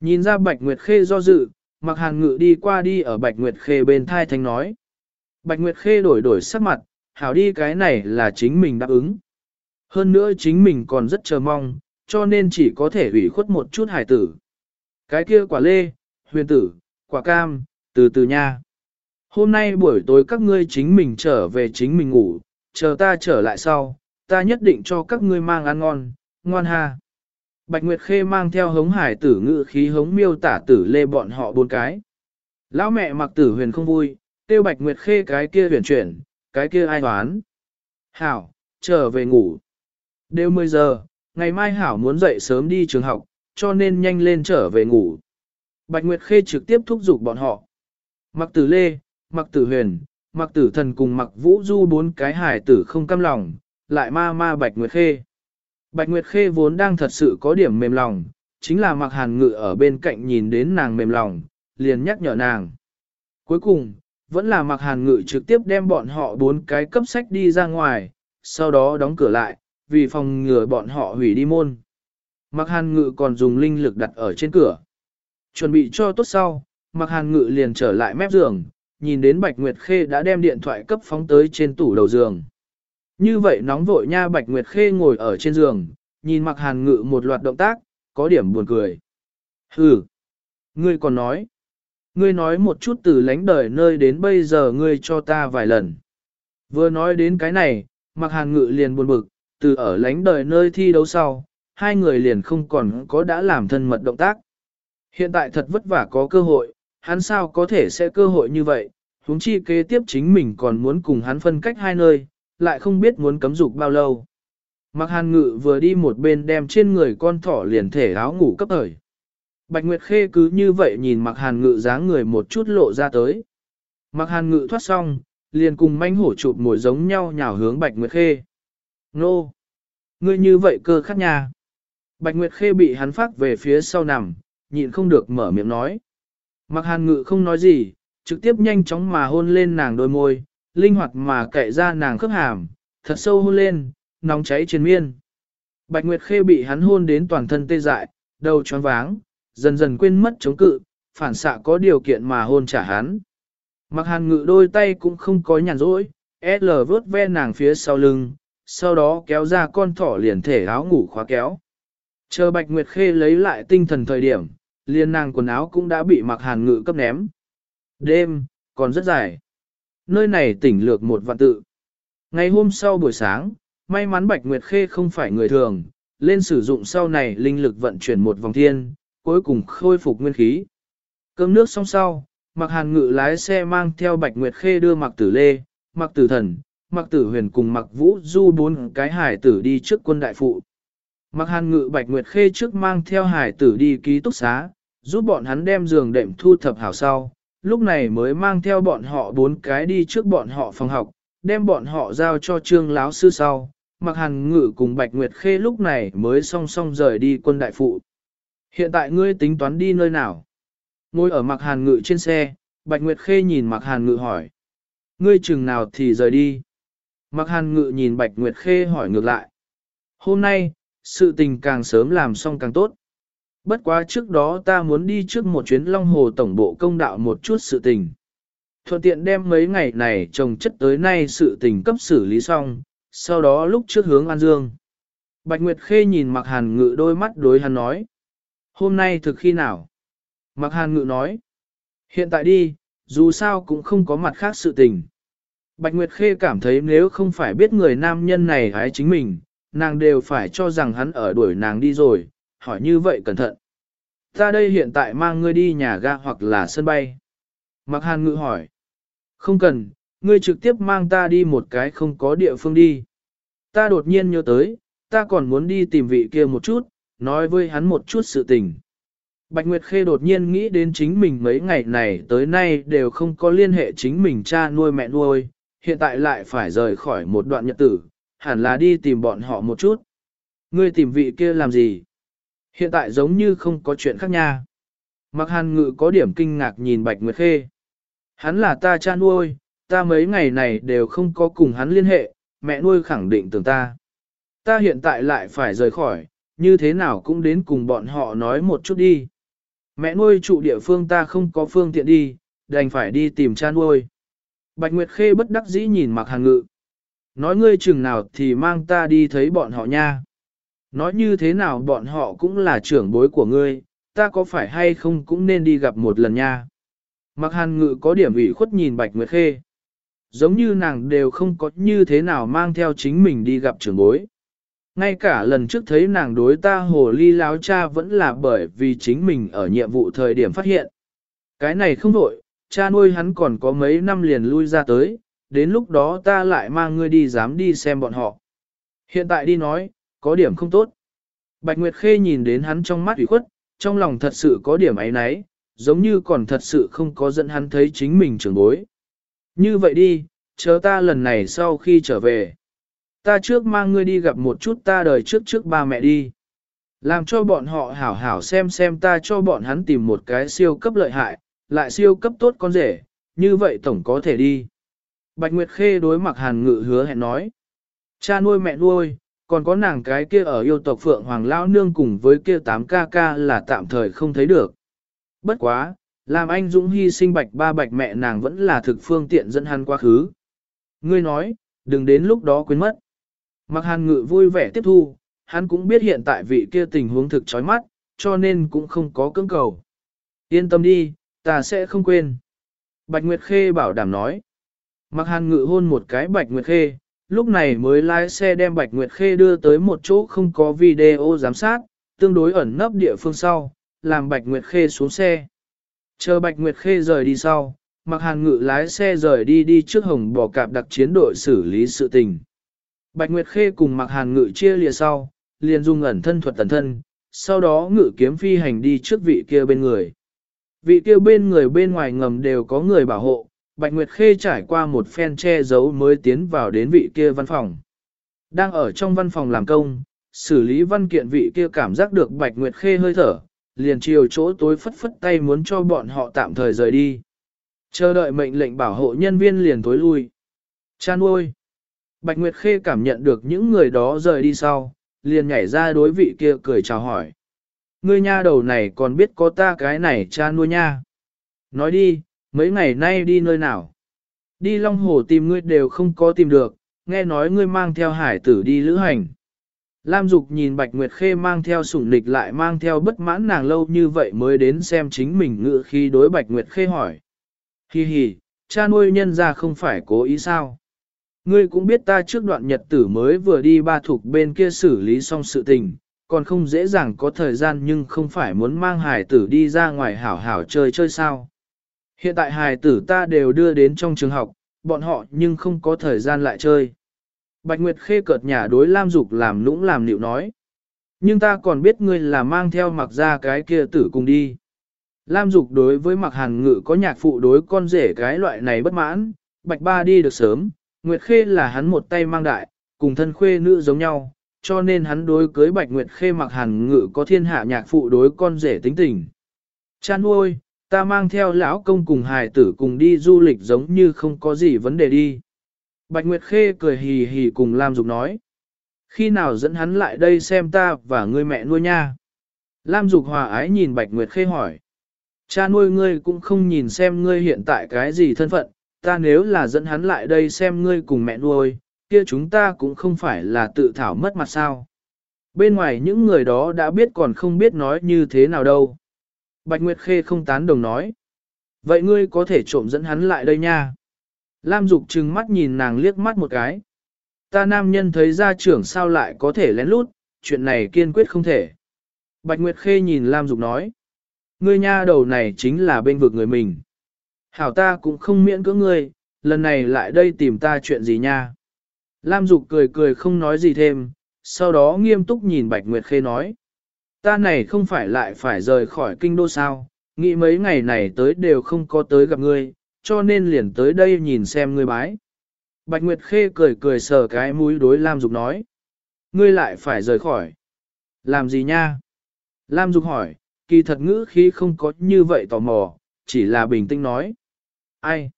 Nhìn ra Bạch Nguyệt Khê do dự, mặc hàn ngự đi qua đi ở Bạch Nguyệt Khê bên thai thanh nói. Bạch Nguyệt Khê đổi đổi sắc mặt, hảo đi cái này là chính mình đáp ứng. Hơn nữa chính mình còn rất chờ mong, cho nên chỉ có thể ủy khuất một chút hải tử. Cái kia quả lê, huyền tử, quả cam, từ từ nha. Hôm nay buổi tối các ngươi chính mình trở về chính mình ngủ, chờ ta trở lại sau, ta nhất định cho các ngươi mang ăn ngon, ngoan ha. Bạch Nguyệt Khê mang theo hống hải tử ngự khí hống miêu tả tử lê bọn họ bốn cái. Lão mẹ mặc tử huyền không vui, tiêu Bạch Nguyệt Khê cái kia huyền chuyển, cái kia ai toán. Hảo, trở về ngủ. Đều 10 giờ, ngày mai Hảo muốn dậy sớm đi trường học, cho nên nhanh lên trở về ngủ. Bạch Nguyệt Khê trực tiếp thúc giục bọn họ. Mặc tử lê, mặc tử huyền, mặc tử thần cùng mặc vũ du bốn cái hải tử không căm lòng, lại ma ma Bạch Nguyệt Khê. Bạch Nguyệt Khê vốn đang thật sự có điểm mềm lòng, chính là mặc hàn ngự ở bên cạnh nhìn đến nàng mềm lòng, liền nhắc nhở nàng. Cuối cùng, vẫn là mặc hàn ngự trực tiếp đem bọn họ bốn cái cấp sách đi ra ngoài, sau đó đóng cửa lại, vì phòng ngừa bọn họ hủy đi môn. Mặc hàn ngự còn dùng linh lực đặt ở trên cửa. Chuẩn bị cho tốt sau, mặc hàn ngự liền trở lại mép giường, nhìn đến Bạch Nguyệt Khê đã đem điện thoại cấp phóng tới trên tủ đầu giường. Như vậy nóng vội nha Bạch Nguyệt Khê ngồi ở trên giường, nhìn mặc hàn ngự một loạt động tác, có điểm buồn cười. Hừ, ngươi còn nói. Ngươi nói một chút từ lánh đời nơi đến bây giờ ngươi cho ta vài lần. Vừa nói đến cái này, mặc hàn ngự liền buồn bực, từ ở lánh đời nơi thi đấu sau, hai người liền không còn có đã làm thân mật động tác. Hiện tại thật vất vả có cơ hội, hắn sao có thể sẽ cơ hội như vậy, huống chi kế tiếp chính mình còn muốn cùng hắn phân cách hai nơi, lại không biết muốn cấm dục bao lâu. Mặc hàn ngự vừa đi một bên đem trên người con thỏ liền thể áo ngủ cấp thời. Bạch Nguyệt Khê cứ như vậy nhìn mặc hàn ngự dáng người một chút lộ ra tới. Mặc hàn ngự thoát xong, liền cùng manh hổ chụp mồi giống nhau nhào hướng Bạch Nguyệt Khê. Nô! Ngươi như vậy cơ khắc nhà. Bạch Nguyệt Khê bị hắn phát về phía sau nằm, nhịn không được mở miệng nói. Mặc hàn ngự không nói gì, trực tiếp nhanh chóng mà hôn lên nàng đôi môi, linh hoạt mà cậy ra nàng khớp hàm, thật sâu hôn lên, nóng cháy trên miên. Bạch Nguyệt Khê bị hắn hôn đến toàn thân tê dại, đầu choáng váng, dần dần quên mất chống cự, phản xạ có điều kiện mà hôn trả hắn. Mặc hàn ngự đôi tay cũng không có nhàn rỗi, L vớt ve nàng phía sau lưng, sau đó kéo ra con thỏ liền thể áo ngủ khóa kéo. Chờ Bạch Nguyệt Khê lấy lại tinh thần thời điểm, liền nàng quần áo cũng đã bị mặc hàn ngự cấp ném. Đêm, còn rất dài. Nơi này tỉnh lược một vạn tự. Ngày hôm sau buổi sáng, may mắn Bạch Nguyệt Khê không phải người thường, lên sử dụng sau này linh lực vận chuyển một vòng thiên, cuối cùng khôi phục nguyên khí. Cơm nước xong sau, Mặc Hàn Ngự lái xe mang theo Bạch Nguyệt Khê đưa Mặc Tử Lê, Mặc Tử Thần, Mặc Tử Huyền cùng Mặc Vũ Du bốn cái hải tử đi trước quân đại phụ. Mặc Hàn Ngự Bạch Nguyệt Khê trước mang theo hải tử đi ký túc xá, giúp bọn hắn đem giường đệm thu thập hảo sau, lúc này mới mang theo bọn họ bốn cái đi trước bọn họ phòng học, đem bọn họ giao cho trương láo sư sau. Mặc Hàn Ngự cùng Bạch Nguyệt Khê lúc này mới song song rời đi quân đại phụ. Hiện tại ngươi tính toán đi nơi nào? Ngồi ở mặc hàn ngự trên xe, Bạch Nguyệt Khê nhìn mặc hàn ngự hỏi. Ngươi chừng nào thì rời đi? Mặc hàn ngự nhìn Bạch Nguyệt Khê hỏi ngược lại. Hôm nay, sự tình càng sớm làm xong càng tốt. Bất quá trước đó ta muốn đi trước một chuyến Long Hồ Tổng bộ công đạo một chút sự tình. Thuận tiện đem mấy ngày này trồng chất tới nay sự tình cấp xử lý xong, sau đó lúc trước hướng An Dương. Bạch Nguyệt Khê nhìn Mạc Hàn Ngự đôi mắt đối hắn nói. Hôm nay thực khi nào? Mạc Hàn Ngự nói. Hiện tại đi, dù sao cũng không có mặt khác sự tình. Bạch Nguyệt Khê cảm thấy nếu không phải biết người nam nhân này hái chính mình, nàng đều phải cho rằng hắn ở đuổi nàng đi rồi, hỏi như vậy cẩn thận. Ta đây hiện tại mang ngươi đi nhà ga hoặc là sân bay. Mạc Hàn Ngự hỏi. Không cần, ngươi trực tiếp mang ta đi một cái không có địa phương đi. Ta đột nhiên nhớ tới, ta còn muốn đi tìm vị kia một chút, nói với hắn một chút sự tình. Bạch Nguyệt Khê đột nhiên nghĩ đến chính mình mấy ngày này tới nay đều không có liên hệ chính mình cha nuôi mẹ nuôi, hiện tại lại phải rời khỏi một đoạn nhật tử, hẳn là đi tìm bọn họ một chút. Ngươi tìm vị kia làm gì? Hiện tại giống như không có chuyện khác nha. Mặc hàn ngự có điểm kinh ngạc nhìn Bạch Nguyệt Khê. Hắn là ta cha nuôi, ta mấy ngày này đều không có cùng hắn liên hệ, mẹ nuôi khẳng định tưởng ta. Ta hiện tại lại phải rời khỏi, như thế nào cũng đến cùng bọn họ nói một chút đi. Mẹ nuôi trụ địa phương ta không có phương tiện đi, đành phải đi tìm cha nuôi. Bạch Nguyệt Khê bất đắc dĩ nhìn Mạc Hàn Ngự. Nói ngươi chừng nào thì mang ta đi thấy bọn họ nha. Nói như thế nào bọn họ cũng là trưởng bối của ngươi, ta có phải hay không cũng nên đi gặp một lần nha. Mạc Hàn Ngự có điểm ủy khuất nhìn Bạch Nguyệt Khê. Giống như nàng đều không có như thế nào mang theo chính mình đi gặp trưởng bối. Ngay cả lần trước thấy nàng đối ta hồ ly láo cha vẫn là bởi vì chính mình ở nhiệm vụ thời điểm phát hiện. Cái này không đổi, cha nuôi hắn còn có mấy năm liền lui ra tới, đến lúc đó ta lại mang ngươi đi dám đi xem bọn họ. Hiện tại đi nói, có điểm không tốt. Bạch Nguyệt Khê nhìn đến hắn trong mắt ủy khuất, trong lòng thật sự có điểm ấy nấy, giống như còn thật sự không có dẫn hắn thấy chính mình trưởng bối. Như vậy đi, chờ ta lần này sau khi trở về. Ta trước mang ngươi đi gặp một chút ta đời trước trước ba mẹ đi. Làm cho bọn họ hảo hảo xem xem ta cho bọn hắn tìm một cái siêu cấp lợi hại, lại siêu cấp tốt con rể, như vậy tổng có thể đi. Bạch Nguyệt Khê đối mặt hàn ngự hứa hẹn nói. Cha nuôi mẹ nuôi, còn có nàng cái kia ở yêu tộc Phượng Hoàng Lão Nương cùng với kia tám ca ca là tạm thời không thấy được. Bất quá, làm anh Dũng hy sinh bạch ba bạch mẹ nàng vẫn là thực phương tiện dẫn hắn quá khứ. Ngươi nói, đừng đến lúc đó quên mất. Mặc hàn ngự vui vẻ tiếp thu, hắn cũng biết hiện tại vị kia tình huống thực chói mắt, cho nên cũng không có cưỡng cầu. Yên tâm đi, ta sẽ không quên. Bạch Nguyệt Khê bảo đảm nói. Mặc hàn ngự hôn một cái Bạch Nguyệt Khê, lúc này mới lái xe đem Bạch Nguyệt Khê đưa tới một chỗ không có video giám sát, tương đối ẩn nấp địa phương sau, làm Bạch Nguyệt Khê xuống xe. Chờ Bạch Nguyệt Khê rời đi sau, Mặc Hàn Ngự lái xe rời đi đi trước hồng bỏ cạp đặc chiến đội xử lý sự tình. Bạch Nguyệt Khê cùng Mặc Hàn Ngự chia lìa sau, liền dùng ẩn thân thuật tần thân, sau đó ngự kiếm phi hành đi trước vị kia bên người. Vị kia bên người bên ngoài ngầm đều có người bảo hộ, Bạch Nguyệt Khê trải qua một phen che giấu mới tiến vào đến vị kia văn phòng. Đang ở trong văn phòng làm công, xử lý văn kiện vị kia cảm giác được Bạch Nguyệt Khê hơi thở, liền chiều chỗ tối phất phất tay muốn cho bọn họ tạm thời rời đi. Chờ đợi mệnh lệnh bảo hộ nhân viên liền tối lui. Chan ôi! Bạch Nguyệt Khê cảm nhận được những người đó rời đi sau, liền nhảy ra đối vị kia cười chào hỏi. Ngươi nha đầu này còn biết có ta cái này cha nuôi nha. Nói đi, mấy ngày nay đi nơi nào? Đi Long Hồ tìm ngươi đều không có tìm được, nghe nói ngươi mang theo hải tử đi lữ hành. Lam Dục nhìn Bạch Nguyệt Khê mang theo sủng nịch lại mang theo bất mãn nàng lâu như vậy mới đến xem chính mình ngự khi đối Bạch Nguyệt Khê hỏi. Hi hi, cha nuôi nhân ra không phải cố ý sao? Ngươi cũng biết ta trước đoạn nhật tử mới vừa đi ba thuộc bên kia xử lý xong sự tình, còn không dễ dàng có thời gian nhưng không phải muốn mang hài tử đi ra ngoài hảo hảo chơi chơi sao. Hiện tại hài tử ta đều đưa đến trong trường học, bọn họ nhưng không có thời gian lại chơi. Bạch Nguyệt Khê cợt nhà đối Lam Dục làm nũng làm nịu nói. Nhưng ta còn biết ngươi là mang theo mặc ra cái kia tử cùng đi. Lam Dục đối với mặc hàn ngự có nhạc phụ đối con rể cái loại này bất mãn, Bạch Ba đi được sớm, Nguyệt Khê là hắn một tay mang đại, cùng thân khuê nữ giống nhau, cho nên hắn đối cưới Bạch Nguyệt Khê mặc hàn ngự có thiên hạ nhạc phụ đối con rể tính tình. Chan nuôi ta mang theo lão công cùng hài tử cùng đi du lịch giống như không có gì vấn đề đi. Bạch Nguyệt Khê cười hì hì cùng Lam Dục nói. Khi nào dẫn hắn lại đây xem ta và người mẹ nuôi nha? Lam Dục hòa ái nhìn Bạch Nguyệt Khê hỏi. Cha nuôi ngươi cũng không nhìn xem ngươi hiện tại cái gì thân phận, ta nếu là dẫn hắn lại đây xem ngươi cùng mẹ nuôi, kia chúng ta cũng không phải là tự thảo mất mặt sao. Bên ngoài những người đó đã biết còn không biết nói như thế nào đâu. Bạch Nguyệt Khê không tán đồng nói. Vậy ngươi có thể trộm dẫn hắn lại đây nha. Lam Dục trừng mắt nhìn nàng liếc mắt một cái. Ta nam nhân thấy gia trưởng sao lại có thể lén lút, chuyện này kiên quyết không thể. Bạch Nguyệt Khê nhìn Lam Dục nói. Ngươi nha đầu này chính là bên vực người mình. Hảo ta cũng không miễn cưỡng ngươi, lần này lại đây tìm ta chuyện gì nha. Lam Dục cười cười không nói gì thêm, sau đó nghiêm túc nhìn Bạch Nguyệt Khê nói. Ta này không phải lại phải rời khỏi kinh đô sao, nghĩ mấy ngày này tới đều không có tới gặp ngươi, cho nên liền tới đây nhìn xem ngươi bái. Bạch Nguyệt Khê cười cười sờ cái mũi đối Lam Dục nói. Ngươi lại phải rời khỏi. Làm gì nha? Lam Dục hỏi, kỳ thật ngữ khí không có như vậy tò mò, chỉ là bình tĩnh nói. Ai?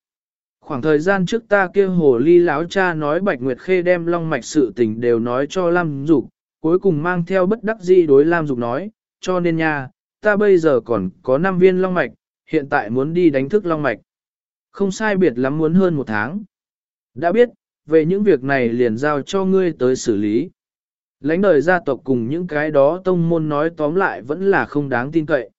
Khoảng thời gian trước ta kia hồ ly láo cha nói Bạch Nguyệt Khê đem long mạch sự tình đều nói cho Lam Dục, cuối cùng mang theo bất đắc dĩ đối Lam Dục nói, cho nên nha, ta bây giờ còn có 5 viên long mạch, hiện tại muốn đi đánh thức long mạch. Không sai biệt lắm muốn hơn một tháng. Đã biết, về những việc này liền giao cho ngươi tới xử lý. Lãnh đời gia tộc cùng những cái đó tông môn nói tóm lại vẫn là không đáng tin cậy.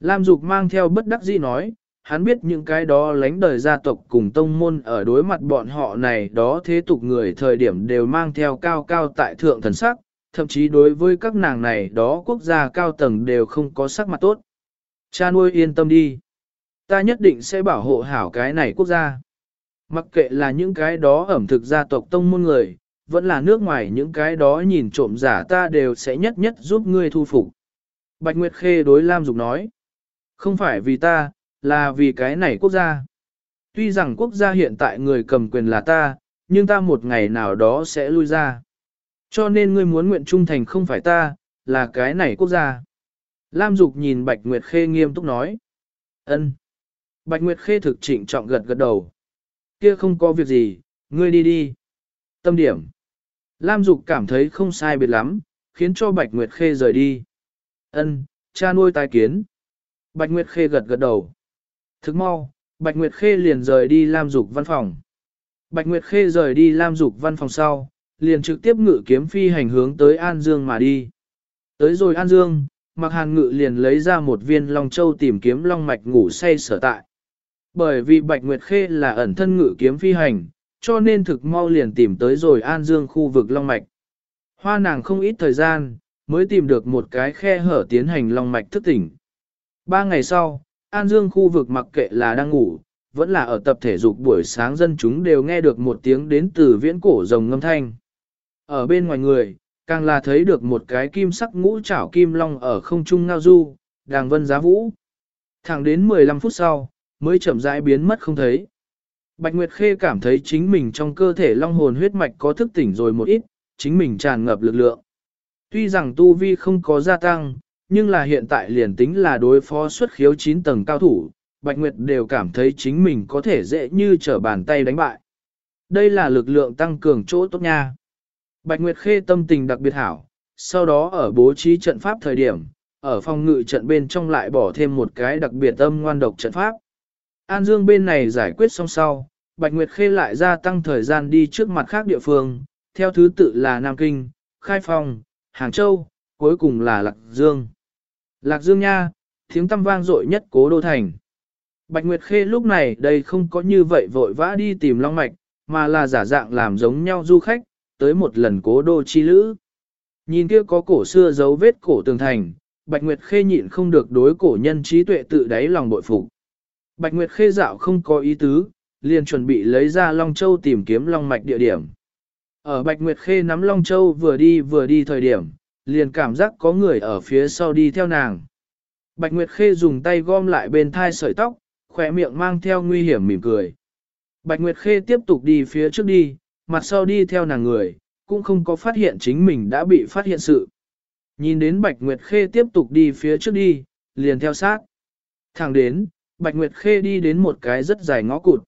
Lam Dục mang theo bất đắc dĩ nói, hắn biết những cái đó lánh đời gia tộc cùng tông môn ở đối mặt bọn họ này đó thế tục người thời điểm đều mang theo cao cao tại thượng thần sắc, thậm chí đối với các nàng này đó quốc gia cao tầng đều không có sắc mặt tốt. Cha nuôi yên tâm đi. Ta nhất định sẽ bảo hộ hảo cái này quốc gia. Mặc kệ là những cái đó ẩm thực gia tộc tông môn người, vẫn là nước ngoài những cái đó nhìn trộm giả ta đều sẽ nhất nhất giúp ngươi thu phục. Bạch Nguyệt Khê đối Lam Dục nói. Không phải vì ta, là vì cái này quốc gia. Tuy rằng quốc gia hiện tại người cầm quyền là ta, nhưng ta một ngày nào đó sẽ lui ra. Cho nên ngươi muốn nguyện trung thành không phải ta, là cái này quốc gia. Lam Dục nhìn Bạch Nguyệt Khê nghiêm túc nói. ân. Bạch Nguyệt Khê thực trịnh trọng gật gật đầu. Kia không có việc gì, ngươi đi đi. Tâm điểm. Lam Dục cảm thấy không sai biệt lắm, khiến cho Bạch Nguyệt Khê rời đi. Ân, cha nuôi tai kiến. Bạch Nguyệt Khê gật gật đầu. Thức mau, Bạch Nguyệt Khê liền rời đi Lam Dục văn phòng. Bạch Nguyệt Khê rời đi Lam Dục văn phòng sau, liền trực tiếp ngự kiếm phi hành hướng tới An Dương mà đi. Tới rồi An Dương, Mạc Hàn Ngự liền lấy ra một viên Long Châu tìm kiếm Long Mạch ngủ say sở tại. Bởi vì Bạch Nguyệt Khê là ẩn thân ngự kiếm phi hành, cho nên thực mau liền tìm tới rồi An Dương khu vực Long Mạch. Hoa nàng không ít thời gian, mới tìm được một cái khe hở tiến hành Long Mạch thức tỉnh. Ba ngày sau, An Dương khu vực mặc kệ là đang ngủ, vẫn là ở tập thể dục buổi sáng dân chúng đều nghe được một tiếng đến từ viễn cổ rồng ngâm thanh. Ở bên ngoài người, càng là thấy được một cái kim sắc ngũ trảo kim long ở không trung ngao du, đàng vân giá vũ. Thẳng đến 15 phút sau, mới chậm rãi biến mất không thấy. Bạch Nguyệt Khê cảm thấy chính mình trong cơ thể long hồn huyết mạch có thức tỉnh rồi một ít, chính mình tràn ngập lực lượng. Tuy rằng tu vi không có gia tăng, nhưng là hiện tại liền tính là đối phó xuất khiếu 9 tầng cao thủ, Bạch Nguyệt đều cảm thấy chính mình có thể dễ như trở bàn tay đánh bại. Đây là lực lượng tăng cường chỗ tốt nha. Bạch Nguyệt Khê tâm tình đặc biệt hảo, sau đó ở bố trí trận pháp thời điểm, ở phòng ngự trận bên trong lại bỏ thêm một cái đặc biệt âm ngoan độc trận pháp. An Dương bên này giải quyết xong sau, Bạch Nguyệt Khê lại gia tăng thời gian đi trước mặt khác địa phương, theo thứ tự là Nam Kinh, Khai Phong, Hàng Châu, cuối cùng là Lạc Dương. Lạc Dương Nha, tiếng tăm vang dội nhất cố đô thành. Bạch Nguyệt Khê lúc này đây không có như vậy vội vã đi tìm Long Mạch, mà là giả dạng làm giống nhau du khách, tới một lần cố đô chi lữ. Nhìn kia có cổ xưa dấu vết cổ tường thành, Bạch Nguyệt Khê nhịn không được đối cổ nhân trí tuệ tự đáy lòng bội phục. Bạch Nguyệt Khê dạo không có ý tứ, liền chuẩn bị lấy ra Long Châu tìm kiếm Long Mạch địa điểm. Ở Bạch Nguyệt Khê nắm Long Châu vừa đi vừa đi thời điểm, liền cảm giác có người ở phía sau đi theo nàng. Bạch Nguyệt Khê dùng tay gom lại bên thai sợi tóc, khỏe miệng mang theo nguy hiểm mỉm cười. Bạch Nguyệt Khê tiếp tục đi phía trước đi, mặt sau đi theo nàng người, cũng không có phát hiện chính mình đã bị phát hiện sự. Nhìn đến Bạch Nguyệt Khê tiếp tục đi phía trước đi, liền theo sát. Thẳng đến, Bạch Nguyệt Khê đi đến một cái rất dài ngõ cụt.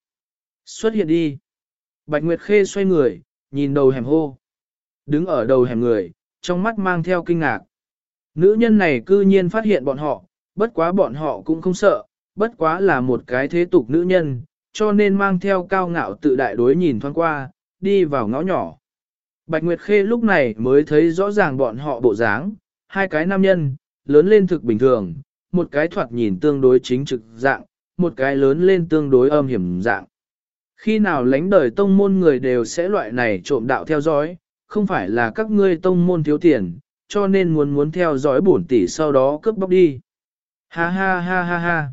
Xuất hiện đi. Bạch Nguyệt Khê xoay người, nhìn đầu hẻm hô. Đứng ở đầu hẻm người, trong mắt mang theo kinh ngạc. Nữ nhân này cư nhiên phát hiện bọn họ, bất quá bọn họ cũng không sợ, bất quá là một cái thế tục nữ nhân, cho nên mang theo cao ngạo tự đại đối nhìn thoáng qua, đi vào ngõ nhỏ. Bạch Nguyệt Khê lúc này mới thấy rõ ràng bọn họ bộ dáng, hai cái nam nhân, lớn lên thực bình thường, một cái thoạt nhìn tương đối chính trực dạng, một cái lớn lên tương đối âm hiểm dạng. Khi nào lánh đời tông môn người đều sẽ loại này trộm đạo theo dõi, không phải là các ngươi tông môn thiếu tiền, cho nên muốn muốn theo dõi bổn tỷ sau đó cướp bóc đi. Ha ha ha ha ha.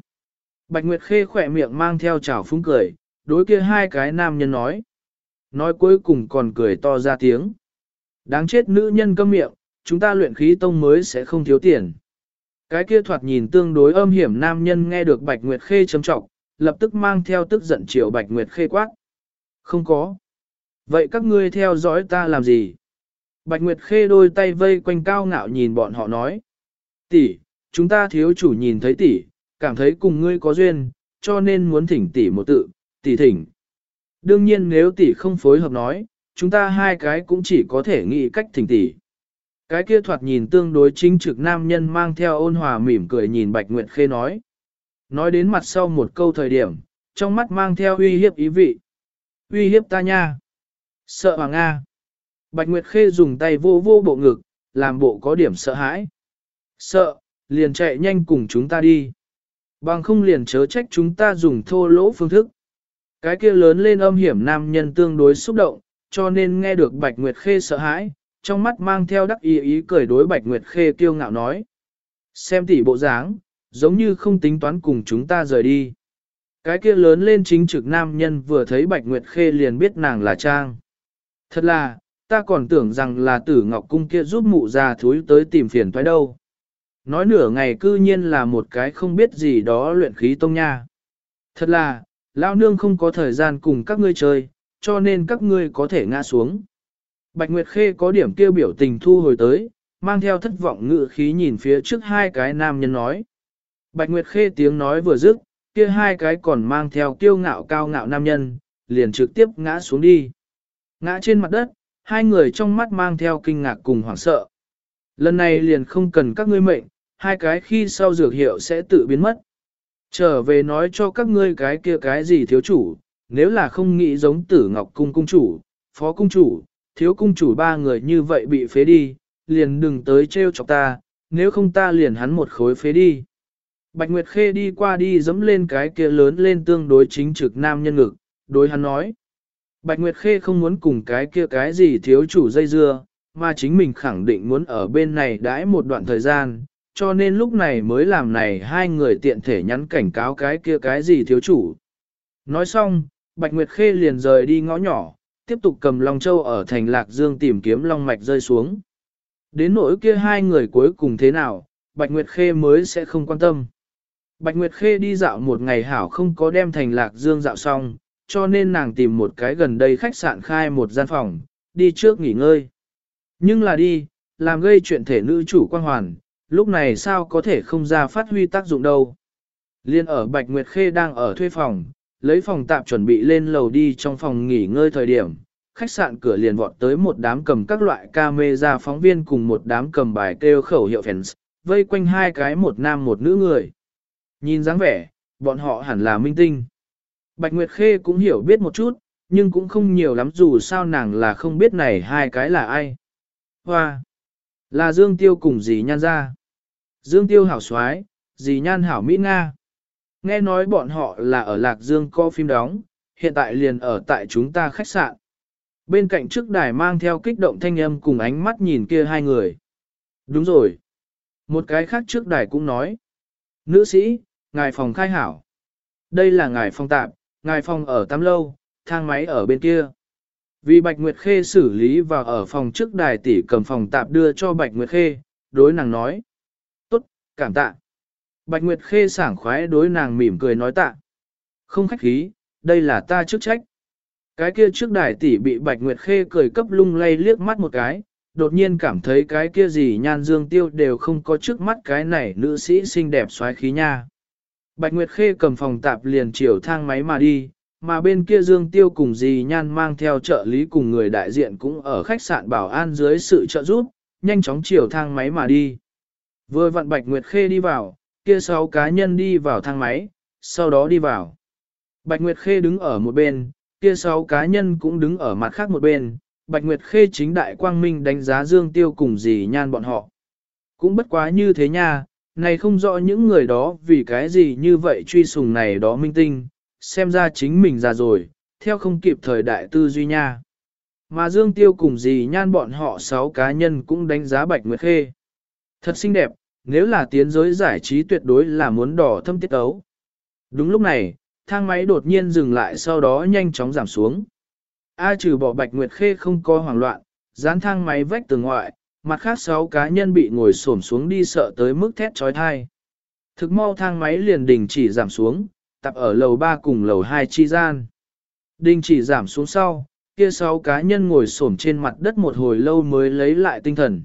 Bạch Nguyệt Khê khỏe miệng mang theo chảo phúng cười, đối kia hai cái nam nhân nói. Nói cuối cùng còn cười to ra tiếng. Đáng chết nữ nhân câm miệng, chúng ta luyện khí tông mới sẽ không thiếu tiền. Cái kia thoạt nhìn tương đối âm hiểm nam nhân nghe được Bạch Nguyệt Khê châm trọng, lập tức mang theo tức giận chiều Bạch Nguyệt Khê quát. Không có. Vậy các ngươi theo dõi ta làm gì? Bạch Nguyệt Khê đôi tay vây quanh cao ngạo nhìn bọn họ nói. Tỷ, chúng ta thiếu chủ nhìn thấy tỷ, cảm thấy cùng ngươi có duyên, cho nên muốn thỉnh tỷ một tự, tỷ thỉnh. Đương nhiên nếu tỷ không phối hợp nói, chúng ta hai cái cũng chỉ có thể nghĩ cách thỉnh tỷ. Cái kia thoạt nhìn tương đối chính trực nam nhân mang theo ôn hòa mỉm cười nhìn Bạch Nguyệt Khê nói. Nói đến mặt sau một câu thời điểm, trong mắt mang theo uy hiếp ý vị. Uy hiếp ta nha. Sợ hoàng Nga. Bạch Nguyệt Khê dùng tay vô vô bộ ngực, làm bộ có điểm sợ hãi. Sợ, liền chạy nhanh cùng chúng ta đi. Bằng không liền chớ trách chúng ta dùng thô lỗ phương thức. Cái kia lớn lên âm hiểm nam nhân tương đối xúc động, cho nên nghe được Bạch Nguyệt Khê sợ hãi, trong mắt mang theo đắc ý ý cười đối Bạch Nguyệt Khê kiêu ngạo nói. Xem tỉ bộ dáng, giống như không tính toán cùng chúng ta rời đi. Cái kia lớn lên chính trực nam nhân vừa thấy Bạch Nguyệt Khê liền biết nàng là Trang. Thật là, ta còn tưởng rằng là tử ngọc cung kia giúp mụ già thúi tới tìm phiền toái đâu. Nói nửa ngày cư nhiên là một cái không biết gì đó luyện khí tông nha. Thật là, lão nương không có thời gian cùng các ngươi chơi, cho nên các ngươi có thể ngã xuống. Bạch Nguyệt Khê có điểm kêu biểu tình thu hồi tới, mang theo thất vọng ngự khí nhìn phía trước hai cái nam nhân nói. Bạch Nguyệt Khê tiếng nói vừa dứt, kia hai cái còn mang theo kiêu ngạo cao ngạo nam nhân, liền trực tiếp ngã xuống đi. Ngã trên mặt đất, Hai người trong mắt mang theo kinh ngạc cùng hoảng sợ. Lần này liền không cần các ngươi mệnh, hai cái khi sau dược hiệu sẽ tự biến mất. Trở về nói cho các ngươi cái kia cái gì thiếu chủ, nếu là không nghĩ giống tử ngọc cung cung chủ, phó cung chủ, thiếu cung chủ ba người như vậy bị phế đi, liền đừng tới trêu chọc ta, nếu không ta liền hắn một khối phế đi. Bạch Nguyệt Khê đi qua đi dẫm lên cái kia lớn lên tương đối chính trực nam nhân ngực, đối hắn nói. Bạch Nguyệt Khê không muốn cùng cái kia cái gì thiếu chủ dây dưa, mà chính mình khẳng định muốn ở bên này đãi một đoạn thời gian, cho nên lúc này mới làm này hai người tiện thể nhắn cảnh cáo cái kia cái gì thiếu chủ. Nói xong, Bạch Nguyệt Khê liền rời đi ngõ nhỏ, tiếp tục cầm Long Châu ở thành Lạc Dương tìm kiếm Long Mạch rơi xuống. Đến nỗi kia hai người cuối cùng thế nào, Bạch Nguyệt Khê mới sẽ không quan tâm. Bạch Nguyệt Khê đi dạo một ngày hảo không có đem thành Lạc Dương dạo xong, cho nên nàng tìm một cái gần đây khách sạn khai một gian phòng, đi trước nghỉ ngơi. Nhưng là đi, làm gây chuyện thể nữ chủ quan hoàn, lúc này sao có thể không ra phát huy tác dụng đâu. Liên ở Bạch Nguyệt Khê đang ở thuê phòng, lấy phòng tạm chuẩn bị lên lầu đi trong phòng nghỉ ngơi thời điểm, khách sạn cửa liền vọt tới một đám cầm các loại camera phóng viên cùng một đám cầm bài kêu khẩu hiệu fans, vây quanh hai cái một nam một nữ người. Nhìn dáng vẻ, bọn họ hẳn là minh tinh. Bạch Nguyệt Khê cũng hiểu biết một chút, nhưng cũng không nhiều lắm dù sao nàng là không biết này hai cái là ai. Hoa! Là Dương Tiêu cùng dì nhan ra. Dương Tiêu hảo xoái, dì nhan hảo Mỹ Nga. Nghe nói bọn họ là ở Lạc Dương co phim đóng, hiện tại liền ở tại chúng ta khách sạn. Bên cạnh trước đài mang theo kích động thanh âm cùng ánh mắt nhìn kia hai người. Đúng rồi. Một cái khác trước đài cũng nói. Nữ sĩ, ngài phòng khai hảo. Đây là ngài phòng tạm, ngài phòng ở tắm lâu, thang máy ở bên kia. Vì Bạch Nguyệt Khê xử lý và ở phòng trước đài tỷ cầm phòng tạm đưa cho Bạch Nguyệt Khê, đối nàng nói. Tốt, cảm tạ. Bạch Nguyệt Khê sảng khoái đối nàng mỉm cười nói tạ. Không khách khí, đây là ta chức trách. Cái kia trước đài tỷ bị Bạch Nguyệt Khê cười cấp lung lay liếc mắt một cái, đột nhiên cảm thấy cái kia gì nhan dương tiêu đều không có trước mắt cái này nữ sĩ xinh đẹp xoái khí nha. Bạch Nguyệt Khê cầm phòng tạp liền chiều thang máy mà đi, mà bên kia Dương Tiêu cùng dì Nhan mang theo trợ lý cùng người đại diện cũng ở khách sạn bảo an dưới sự trợ giúp, nhanh chóng chiều thang máy mà đi. Vừa vặn Bạch Nguyệt Khê đi vào, kia sáu cá nhân đi vào thang máy, sau đó đi vào. Bạch Nguyệt Khê đứng ở một bên, kia sáu cá nhân cũng đứng ở mặt khác một bên, Bạch Nguyệt Khê chính đại quang minh đánh giá Dương Tiêu cùng dì Nhan bọn họ. Cũng bất quá như thế nha, này không rõ những người đó vì cái gì như vậy truy sùng này đó minh tinh, xem ra chính mình già rồi, theo không kịp thời đại tư duy nha. Mà Dương Tiêu cùng dì nhan bọn họ sáu cá nhân cũng đánh giá Bạch Nguyệt Khê. Thật xinh đẹp, nếu là tiến giới giải trí tuyệt đối là muốn đỏ thâm tiết ấu. Đúng lúc này, thang máy đột nhiên dừng lại sau đó nhanh chóng giảm xuống. A trừ bỏ Bạch Nguyệt Khê không có hoảng loạn, dán thang máy vách từ ngoại, mặt khác sáu cá nhân bị ngồi xổm xuống đi sợ tới mức thét trói thai. Thực mau thang máy liền đình chỉ giảm xuống, tập ở lầu 3 cùng lầu 2 chi gian. Đình chỉ giảm xuống sau, kia sáu cá nhân ngồi xổm trên mặt đất một hồi lâu mới lấy lại tinh thần.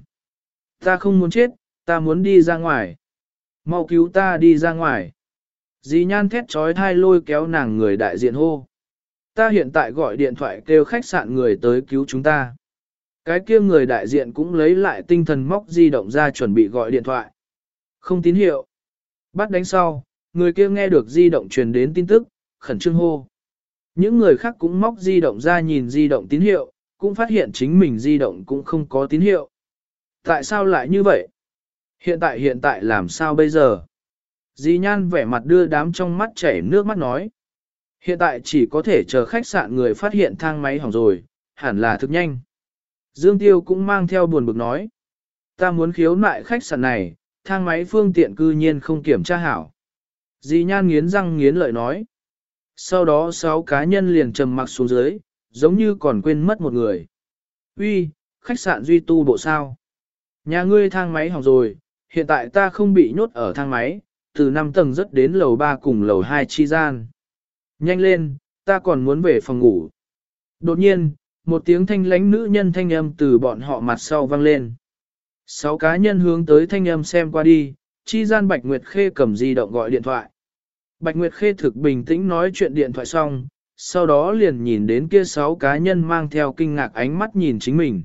Ta không muốn chết, ta muốn đi ra ngoài. Mau cứu ta đi ra ngoài. Dì nhan thét trói thai lôi kéo nàng người đại diện hô. Ta hiện tại gọi điện thoại kêu khách sạn người tới cứu chúng ta. Cái kia người đại diện cũng lấy lại tinh thần móc di động ra chuẩn bị gọi điện thoại. Không tín hiệu. Bắt đánh sau, người kia nghe được di động truyền đến tin tức, khẩn trương hô. Những người khác cũng móc di động ra nhìn di động tín hiệu, cũng phát hiện chính mình di động cũng không có tín hiệu. Tại sao lại như vậy? Hiện tại hiện tại làm sao bây giờ? Di nhan vẻ mặt đưa đám trong mắt chảy nước mắt nói. Hiện tại chỉ có thể chờ khách sạn người phát hiện thang máy hỏng rồi, hẳn là thực nhanh. Dương Tiêu cũng mang theo buồn bực nói. Ta muốn khiếu nại khách sạn này, thang máy phương tiện cư nhiên không kiểm tra hảo. Dì nhan nghiến răng nghiến lợi nói. Sau đó sáu cá nhân liền trầm mặc xuống dưới, giống như còn quên mất một người. Uy, khách sạn duy tu bộ sao. Nhà ngươi thang máy hỏng rồi, hiện tại ta không bị nhốt ở thang máy, từ 5 tầng rất đến lầu 3 cùng lầu 2 chi gian. Nhanh lên, ta còn muốn về phòng ngủ. Đột nhiên, một tiếng thanh lánh nữ nhân thanh âm từ bọn họ mặt sau vang lên. Sáu cá nhân hướng tới thanh âm xem qua đi, chi gian Bạch Nguyệt Khê cầm di động gọi điện thoại. Bạch Nguyệt Khê thực bình tĩnh nói chuyện điện thoại xong, sau đó liền nhìn đến kia sáu cá nhân mang theo kinh ngạc ánh mắt nhìn chính mình.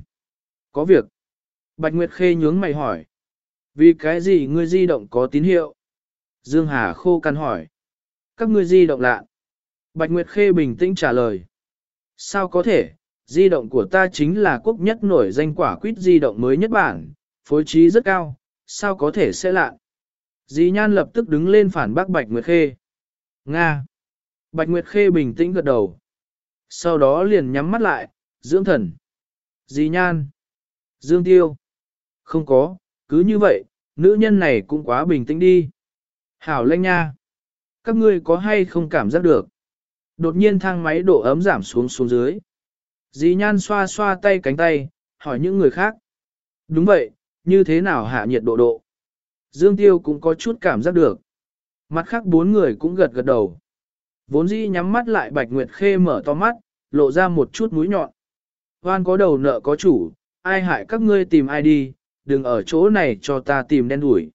Có việc. Bạch Nguyệt Khê nhướng mày hỏi. Vì cái gì ngươi di động có tín hiệu? Dương Hà khô căn hỏi. Các ngươi di động lạ. Bạch Nguyệt Khê bình tĩnh trả lời. Sao có thể, di động của ta chính là quốc nhất nổi danh quả quýt di động mới nhất bản, phối trí rất cao, sao có thể sẽ lạ? Dì Nhan lập tức đứng lên phản bác Bạch Nguyệt Khê. Nga. Bạch Nguyệt Khê bình tĩnh gật đầu. Sau đó liền nhắm mắt lại, dưỡng thần. Dì Nhan. Dương Tiêu. Không có, cứ như vậy, nữ nhân này cũng quá bình tĩnh đi. Hảo lanh nha. Các ngươi có hay không cảm giác được? Đột nhiên thang máy độ ấm giảm xuống xuống dưới. Dì Nhan xoa xoa tay cánh tay, hỏi những người khác. Đúng vậy, như thế nào hạ nhiệt độ độ? Dương Tiêu cũng có chút cảm giác được. Mặt khác bốn người cũng gật gật đầu. Vốn dĩ nhắm mắt lại Bạch Nguyệt Khê mở to mắt, lộ ra một chút mũi nhọn. Hoan có đầu nợ có chủ, ai hại các ngươi tìm ai đi, đừng ở chỗ này cho ta tìm đen đuổi.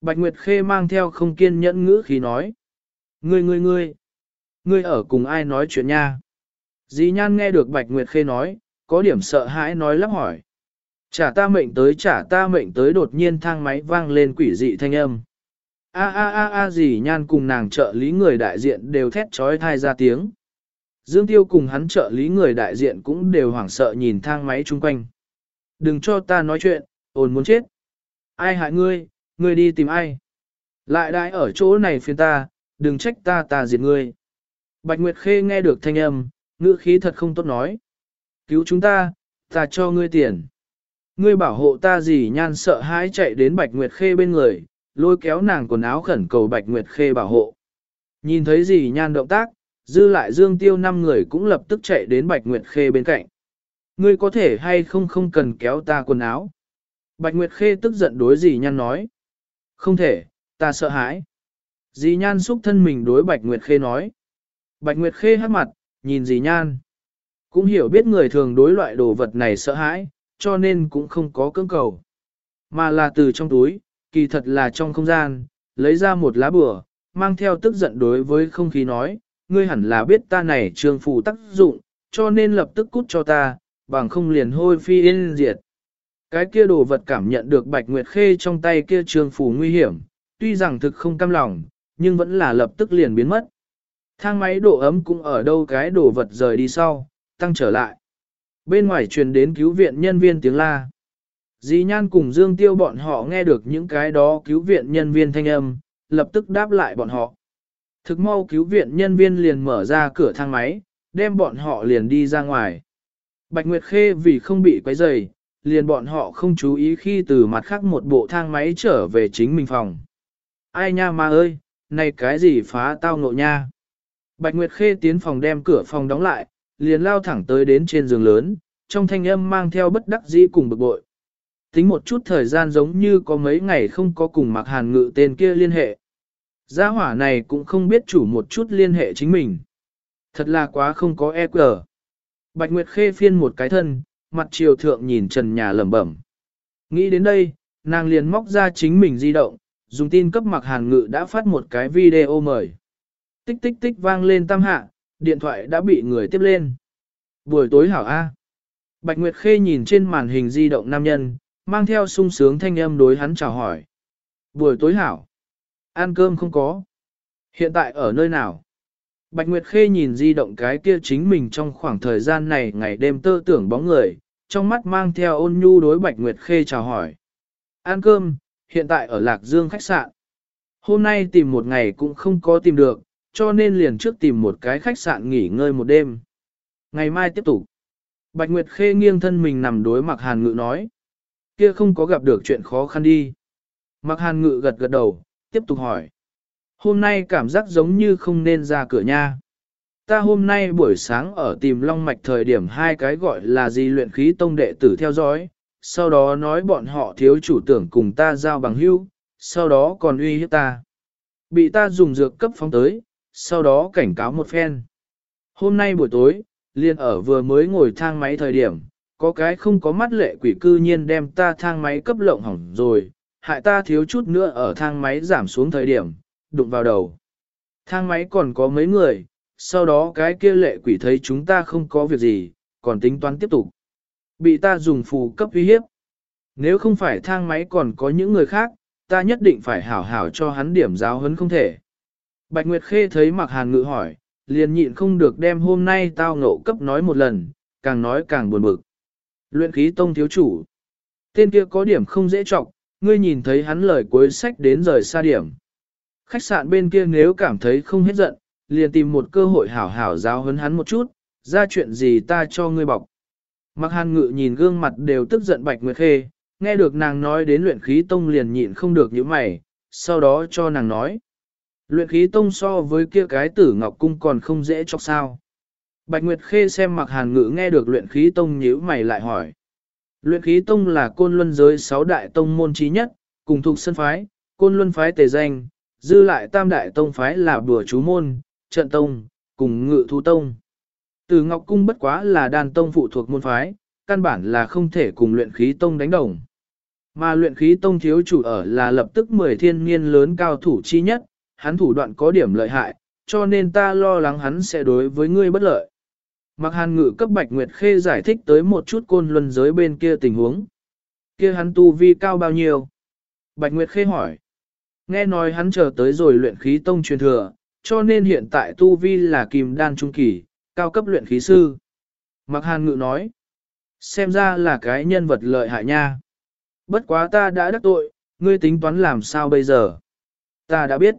Bạch Nguyệt Khê mang theo không kiên nhẫn ngữ khí nói. Ngươi ngươi ngươi, ngươi ở cùng ai nói chuyện nha? Dì Nhan nghe được Bạch Nguyệt Khê nói, có điểm sợ hãi nói lắp hỏi. Trả ta mệnh tới trả ta mệnh tới đột nhiên thang máy vang lên quỷ dị thanh âm. A a a a dì Nhan cùng nàng trợ lý người đại diện đều thét trói thai ra tiếng. Dương Tiêu cùng hắn trợ lý người đại diện cũng đều hoảng sợ nhìn thang máy chung quanh. Đừng cho ta nói chuyện, ồn muốn chết. Ai hại ngươi, ngươi đi tìm ai. Lại đãi ở chỗ này phiền ta, đừng trách ta ta diệt ngươi. Bạch Nguyệt Khê nghe được thanh âm, ngữ khí thật không tốt nói. Cứu chúng ta, ta cho ngươi tiền. Ngươi bảo hộ ta gì nhan sợ hãi chạy đến Bạch Nguyệt Khê bên người, lôi kéo nàng quần áo khẩn cầu Bạch Nguyệt Khê bảo hộ. Nhìn thấy gì nhan động tác, dư lại dương tiêu năm người cũng lập tức chạy đến Bạch Nguyệt Khê bên cạnh. Ngươi có thể hay không không cần kéo ta quần áo. Bạch Nguyệt Khê tức giận đối dì nhan nói. Không thể, ta sợ hãi. Dì nhan xúc thân mình đối Bạch Nguyệt Khê nói. Bạch Nguyệt Khê hát mặt, nhìn gì nhan. Cũng hiểu biết người thường đối loại đồ vật này sợ hãi, cho nên cũng không có cưỡng cầu. Mà là từ trong túi, kỳ thật là trong không gian, lấy ra một lá bừa, mang theo tức giận đối với không khí nói, ngươi hẳn là biết ta này trường phù tác dụng, cho nên lập tức cút cho ta, bằng không liền hôi phi yên diệt. Cái kia đồ vật cảm nhận được Bạch Nguyệt Khê trong tay kia trường phù nguy hiểm, tuy rằng thực không cam lòng, nhưng vẫn là lập tức liền biến mất. Thang máy độ ấm cũng ở đâu cái đồ vật rời đi sau, tăng trở lại. Bên ngoài truyền đến cứu viện nhân viên tiếng la. Dì Nhan cùng Dương Tiêu bọn họ nghe được những cái đó cứu viện nhân viên thanh âm, lập tức đáp lại bọn họ. Thực mau cứu viện nhân viên liền mở ra cửa thang máy, đem bọn họ liền đi ra ngoài. Bạch Nguyệt Khê vì không bị quấy rầy, liền bọn họ không chú ý khi từ mặt khác một bộ thang máy trở về chính mình phòng. Ai nha ma ơi, này cái gì phá tao ngộ nha. Bạch Nguyệt Khê tiến phòng đem cửa phòng đóng lại, liền lao thẳng tới đến trên giường lớn, trong thanh âm mang theo bất đắc dĩ cùng bực bội. Tính một chút thời gian giống như có mấy ngày không có cùng mặc hàn ngự tên kia liên hệ. Gia hỏa này cũng không biết chủ một chút liên hệ chính mình. Thật là quá không có e cờ. Bạch Nguyệt Khê phiên một cái thân, mặt chiều thượng nhìn trần nhà lẩm bẩm. Nghĩ đến đây, nàng liền móc ra chính mình di động, dùng tin cấp mặc hàn ngự đã phát một cái video mời. Tích tích tích vang lên tam hạ, điện thoại đã bị người tiếp lên. Buổi tối hảo A. Bạch Nguyệt Khê nhìn trên màn hình di động nam nhân, mang theo sung sướng thanh âm đối hắn chào hỏi. Buổi tối hảo. Ăn cơm không có. Hiện tại ở nơi nào? Bạch Nguyệt Khê nhìn di động cái kia chính mình trong khoảng thời gian này ngày đêm tơ tưởng bóng người, trong mắt mang theo ôn nhu đối Bạch Nguyệt Khê chào hỏi. Ăn cơm, hiện tại ở Lạc Dương khách sạn. Hôm nay tìm một ngày cũng không có tìm được, cho nên liền trước tìm một cái khách sạn nghỉ ngơi một đêm. Ngày mai tiếp tục. Bạch Nguyệt Khê nghiêng thân mình nằm đối Mạc Hàn Ngự nói. Kia không có gặp được chuyện khó khăn đi. Mạc Hàn Ngự gật gật đầu, tiếp tục hỏi. Hôm nay cảm giác giống như không nên ra cửa nha. Ta hôm nay buổi sáng ở tìm long mạch thời điểm hai cái gọi là gì luyện khí tông đệ tử theo dõi, sau đó nói bọn họ thiếu chủ tưởng cùng ta giao bằng hữu sau đó còn uy hiếp ta. Bị ta dùng dược cấp phóng tới, sau đó cảnh cáo một phen. Hôm nay buổi tối, liền ở vừa mới ngồi thang máy thời điểm, có cái không có mắt lệ quỷ cư nhiên đem ta thang máy cấp lộng hỏng rồi, hại ta thiếu chút nữa ở thang máy giảm xuống thời điểm, đụng vào đầu. Thang máy còn có mấy người, sau đó cái kia lệ quỷ thấy chúng ta không có việc gì, còn tính toán tiếp tục. Bị ta dùng phù cấp uy hiếp. Nếu không phải thang máy còn có những người khác, ta nhất định phải hảo hảo cho hắn điểm giáo hấn không thể. Bạch Nguyệt Khê thấy Mạc Hàn Ngự hỏi, liền nhịn không được đem hôm nay tao ngộ cấp nói một lần, càng nói càng buồn bực. Luyện khí tông thiếu chủ. Tên kia có điểm không dễ trọng, ngươi nhìn thấy hắn lời cuối sách đến rời xa điểm. Khách sạn bên kia nếu cảm thấy không hết giận, liền tìm một cơ hội hảo hảo giáo hấn hắn một chút, ra chuyện gì ta cho ngươi bọc. Mặc hàn ngự nhìn gương mặt đều tức giận Bạch Nguyệt Khê, nghe được nàng nói đến luyện khí tông liền nhịn không được những mày, sau đó cho nàng nói. Luyện khí tông so với kia cái tử ngọc cung còn không dễ cho sao. Bạch Nguyệt Khê xem mặc hàn ngự nghe được luyện khí tông nhíu mày lại hỏi. Luyện khí tông là côn luân giới sáu đại tông môn trí nhất, cùng thuộc sân phái, côn luân phái tề danh, dư lại tam đại tông phái là bùa chú môn, trận tông, cùng ngự thu tông. Từ Ngọc Cung bất quá là đàn tông phụ thuộc môn phái, căn bản là không thể cùng luyện khí tông đánh đồng. Mà luyện khí tông thiếu chủ ở là lập tức 10 thiên niên lớn cao thủ chi nhất, hắn thủ đoạn có điểm lợi hại, cho nên ta lo lắng hắn sẽ đối với ngươi bất lợi. Mặc hàn ngự cấp Bạch Nguyệt Khê giải thích tới một chút côn luân giới bên kia tình huống. Kia hắn tu vi cao bao nhiêu? Bạch Nguyệt Khê hỏi. Nghe nói hắn chờ tới rồi luyện khí tông truyền thừa, cho nên hiện tại tu vi là kim đan trung kỳ, cao cấp luyện khí sư. Mặc hàn ngự nói. Xem ra là cái nhân vật lợi hại nha. Bất quá ta đã đắc tội, ngươi tính toán làm sao bây giờ? Ta đã biết.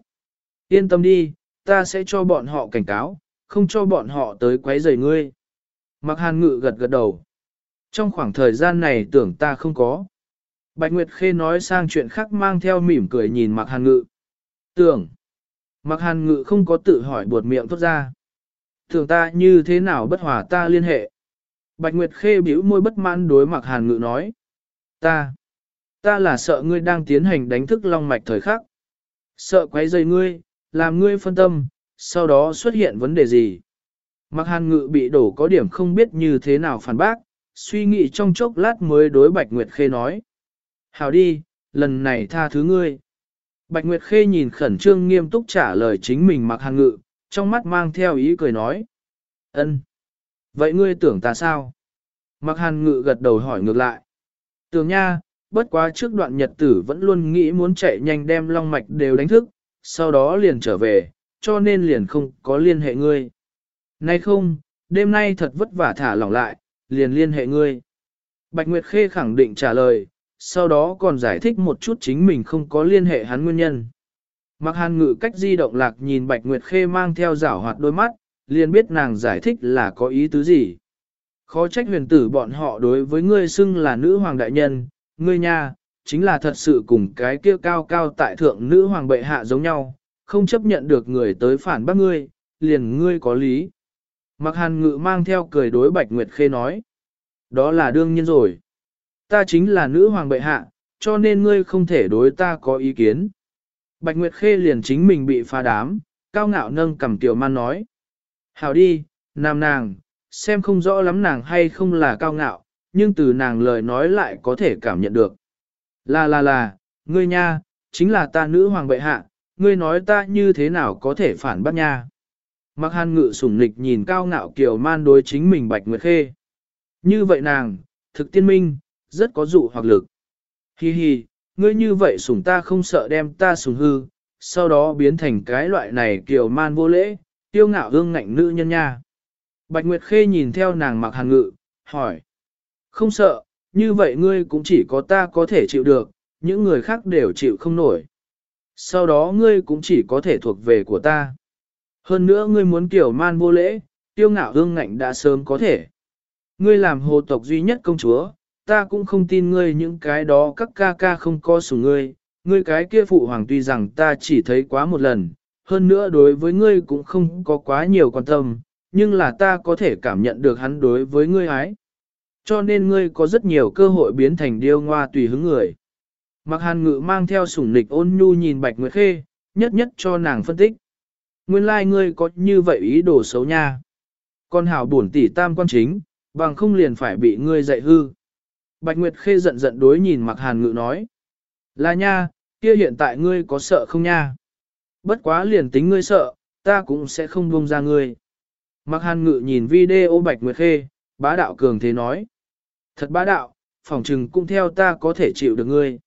Yên tâm đi, ta sẽ cho bọn họ cảnh cáo, không cho bọn họ tới quấy rầy ngươi. Mặc hàn ngự gật gật đầu. Trong khoảng thời gian này tưởng ta không có. Bạch Nguyệt Khê nói sang chuyện khác mang theo mỉm cười nhìn Mặc hàn ngự. Tưởng. Mặc hàn ngự không có tự hỏi buột miệng thốt ra. Tưởng ta như thế nào bất hòa ta liên hệ. Bạch Nguyệt Khê bĩu môi bất mãn đối Mặc hàn ngự nói. Ta. Ta là sợ ngươi đang tiến hành đánh thức long mạch thời khắc. Sợ quấy rầy ngươi, làm ngươi phân tâm, sau đó xuất hiện vấn đề gì. Mặc hàn ngự bị đổ có điểm không biết như thế nào phản bác, suy nghĩ trong chốc lát mới đối Bạch Nguyệt Khê nói. Hào đi, lần này tha thứ ngươi. Bạch Nguyệt Khê nhìn khẩn trương nghiêm túc trả lời chính mình mặc hàn ngự, trong mắt mang theo ý cười nói. ân, Vậy ngươi tưởng ta sao? Mặc hàn ngự gật đầu hỏi ngược lại. Tưởng nha, bất quá trước đoạn nhật tử vẫn luôn nghĩ muốn chạy nhanh đem long mạch đều đánh thức, sau đó liền trở về, cho nên liền không có liên hệ ngươi. Nay không, đêm nay thật vất vả thả lỏng lại, liền liên hệ ngươi. Bạch Nguyệt Khê khẳng định trả lời, sau đó còn giải thích một chút chính mình không có liên hệ hắn nguyên nhân. Mặc hàn ngự cách di động lạc nhìn Bạch Nguyệt Khê mang theo rảo hoạt đôi mắt, liền biết nàng giải thích là có ý tứ gì. Khó trách huyền tử bọn họ đối với ngươi xưng là nữ hoàng đại nhân, ngươi nha, chính là thật sự cùng cái kia cao cao tại thượng nữ hoàng bệ hạ giống nhau, không chấp nhận được người tới phản bác ngươi, liền ngươi có lý. Mặc hàn ngự mang theo cười đối Bạch Nguyệt Khê nói. Đó là đương nhiên rồi. Ta chính là nữ hoàng bệ hạ, cho nên ngươi không thể đối ta có ý kiến. Bạch Nguyệt Khê liền chính mình bị phá đám, cao ngạo nâng cầm tiểu man nói. Hảo đi, nam nàng, xem không rõ lắm nàng hay không là cao ngạo, nhưng từ nàng lời nói lại có thể cảm nhận được. Là là là, ngươi nha, chính là ta nữ hoàng bệ hạ, ngươi nói ta như thế nào có thể phản bác nha. Mặc hàn ngự sủng nịch nhìn cao ngạo kiều man đối chính mình bạch nguyệt khê. Như vậy nàng, thực tiên minh, rất có dụ hoặc lực. Hi hi, ngươi như vậy sủng ta không sợ đem ta sủng hư, sau đó biến thành cái loại này kiều man vô lễ, tiêu ngạo hương ngạnh nữ nhân nha. Bạch Nguyệt Khê nhìn theo nàng mặc hàn ngự, hỏi. Không sợ, như vậy ngươi cũng chỉ có ta có thể chịu được, những người khác đều chịu không nổi. Sau đó ngươi cũng chỉ có thể thuộc về của ta. Hơn nữa ngươi muốn kiểu man vô lễ, tiêu ngạo hương ngạnh đã sớm có thể. Ngươi làm hồ tộc duy nhất công chúa, ta cũng không tin ngươi những cái đó các ca ca không có sủng ngươi. Ngươi cái kia phụ hoàng tuy rằng ta chỉ thấy quá một lần, hơn nữa đối với ngươi cũng không có quá nhiều quan tâm, nhưng là ta có thể cảm nhận được hắn đối với ngươi ái. Cho nên ngươi có rất nhiều cơ hội biến thành điêu ngoa tùy hứng người. Mặc hàn ngự mang theo sủng nịch ôn nhu nhìn Bạch Nguyệt Khê, nhất nhất cho nàng phân tích. Nguyên lai like ngươi có như vậy ý đồ xấu nha. Con hảo buồn tỷ tam quan chính, bằng không liền phải bị ngươi dạy hư. Bạch Nguyệt Khê giận giận đối nhìn mặc hàn ngự nói. Là nha, kia hiện tại ngươi có sợ không nha? Bất quá liền tính ngươi sợ, ta cũng sẽ không buông ra ngươi. Mặc hàn ngự nhìn video Bạch Nguyệt Khê, bá đạo cường thế nói. Thật bá đạo, phòng trừng cũng theo ta có thể chịu được ngươi.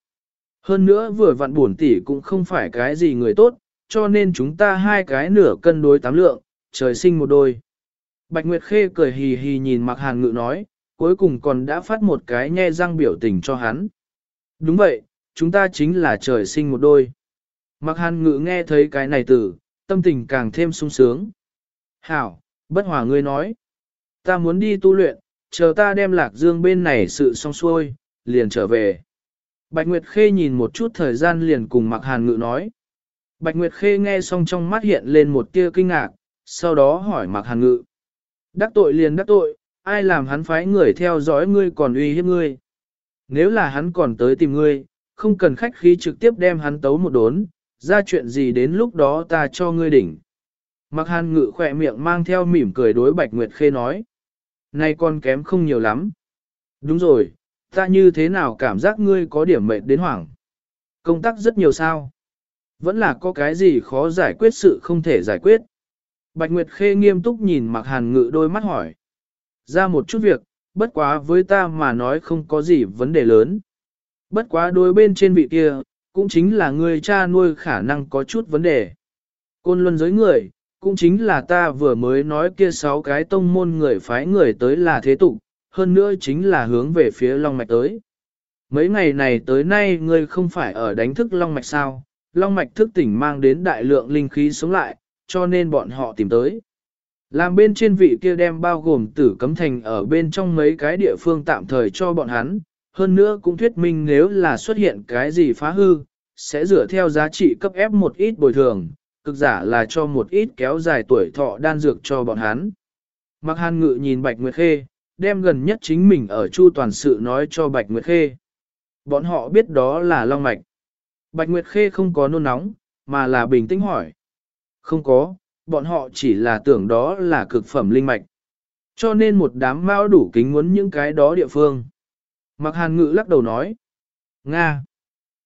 Hơn nữa vừa vặn buồn tỷ cũng không phải cái gì người tốt, cho nên chúng ta hai cái nửa cân đối tám lượng, trời sinh một đôi. Bạch Nguyệt Khê cười hì hì nhìn Mạc Hàn Ngự nói, cuối cùng còn đã phát một cái nhe răng biểu tình cho hắn. Đúng vậy, chúng ta chính là trời sinh một đôi. Mạc Hàn Ngự nghe thấy cái này từ, tâm tình càng thêm sung sướng. Hảo, bất hòa ngươi nói. Ta muốn đi tu luyện, chờ ta đem lạc dương bên này sự xong xuôi, liền trở về. Bạch Nguyệt Khê nhìn một chút thời gian liền cùng Mạc Hàn Ngự nói. Bạch Nguyệt Khê nghe xong trong mắt hiện lên một tia kinh ngạc, sau đó hỏi Mạc Hàn Ngự. Đắc tội liền đắc tội, ai làm hắn phái người theo dõi ngươi còn uy hiếp ngươi. Nếu là hắn còn tới tìm ngươi, không cần khách khí trực tiếp đem hắn tấu một đốn, ra chuyện gì đến lúc đó ta cho ngươi đỉnh. Mạc Hàn Ngự khỏe miệng mang theo mỉm cười đối Bạch Nguyệt Khê nói nay con kém không nhiều lắm. Đúng rồi, ta như thế nào cảm giác ngươi có điểm mệt đến hoảng. Công tác rất nhiều sao. Vẫn là có cái gì khó giải quyết sự không thể giải quyết. Bạch Nguyệt Khê nghiêm túc nhìn Mạc Hàn Ngự đôi mắt hỏi. Ra một chút việc, bất quá với ta mà nói không có gì vấn đề lớn. Bất quá đôi bên trên vị kia, cũng chính là người cha nuôi khả năng có chút vấn đề. Côn luân giới người, cũng chính là ta vừa mới nói kia sáu cái tông môn người phái người tới là thế tục, hơn nữa chính là hướng về phía Long Mạch tới. Mấy ngày này tới nay ngươi không phải ở đánh thức Long Mạch sao, Long Mạch thức tỉnh mang đến đại lượng linh khí sống lại, cho nên bọn họ tìm tới. Làm bên trên vị kia đem bao gồm tử cấm thành ở bên trong mấy cái địa phương tạm thời cho bọn hắn, hơn nữa cũng thuyết minh nếu là xuất hiện cái gì phá hư, sẽ dựa theo giá trị cấp ép một ít bồi thường, cực giả là cho một ít kéo dài tuổi thọ đan dược cho bọn hắn. Mặc hàn ngự nhìn Bạch Nguyệt Khê, đem gần nhất chính mình ở chu toàn sự nói cho Bạch Nguyệt Khê. Bọn họ biết đó là long mạch. Bạch Nguyệt Khê không có nôn nóng, mà là bình tĩnh hỏi. Không có, bọn họ chỉ là tưởng đó là cực phẩm linh mạch. Cho nên một đám mao đủ kính muốn những cái đó địa phương. Mặc hàn ngự lắc đầu nói. Nga!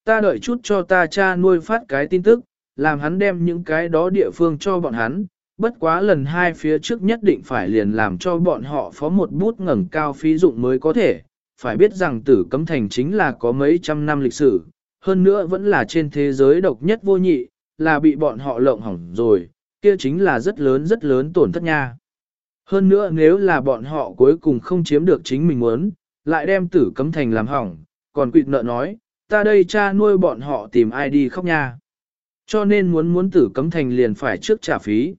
Ta đợi chút cho ta cha nuôi phát cái tin tức, làm hắn đem những cái đó địa phương cho bọn hắn, bất quá lần hai phía trước nhất định phải liền làm cho bọn họ phó một bút ngẩng cao phí dụng mới có thể, phải biết rằng tử cấm thành chính là có mấy trăm năm lịch sử, hơn nữa vẫn là trên thế giới độc nhất vô nhị, là bị bọn họ lộng hỏng rồi, kia chính là rất lớn rất lớn tổn thất nha. Hơn nữa nếu là bọn họ cuối cùng không chiếm được chính mình muốn, lại đem tử cấm thành làm hỏng, còn quỵt nợ nói, ta đây cha nuôi bọn họ tìm ai đi khóc nha. Cho nên muốn muốn tử cấm thành liền phải trước trả phí.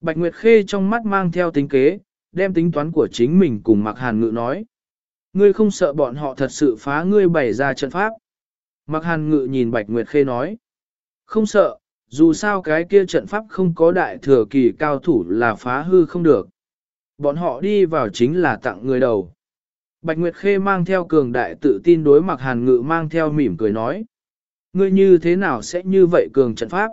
Bạch Nguyệt Khê trong mắt mang theo tính kế, đem tính toán của chính mình cùng Mạc Hàn Ngự nói. Ngươi không sợ bọn họ thật sự phá ngươi bày ra trận pháp. Mạc Hàn Ngự nhìn Bạch Nguyệt Khê nói. Không sợ, dù sao cái kia trận pháp không có đại thừa kỳ cao thủ là phá hư không được. Bọn họ đi vào chính là tặng người đầu. Bạch Nguyệt Khê mang theo cường đại tự tin đối Mạc Hàn Ngự mang theo mỉm cười nói. Ngươi như thế nào sẽ như vậy cường trận pháp?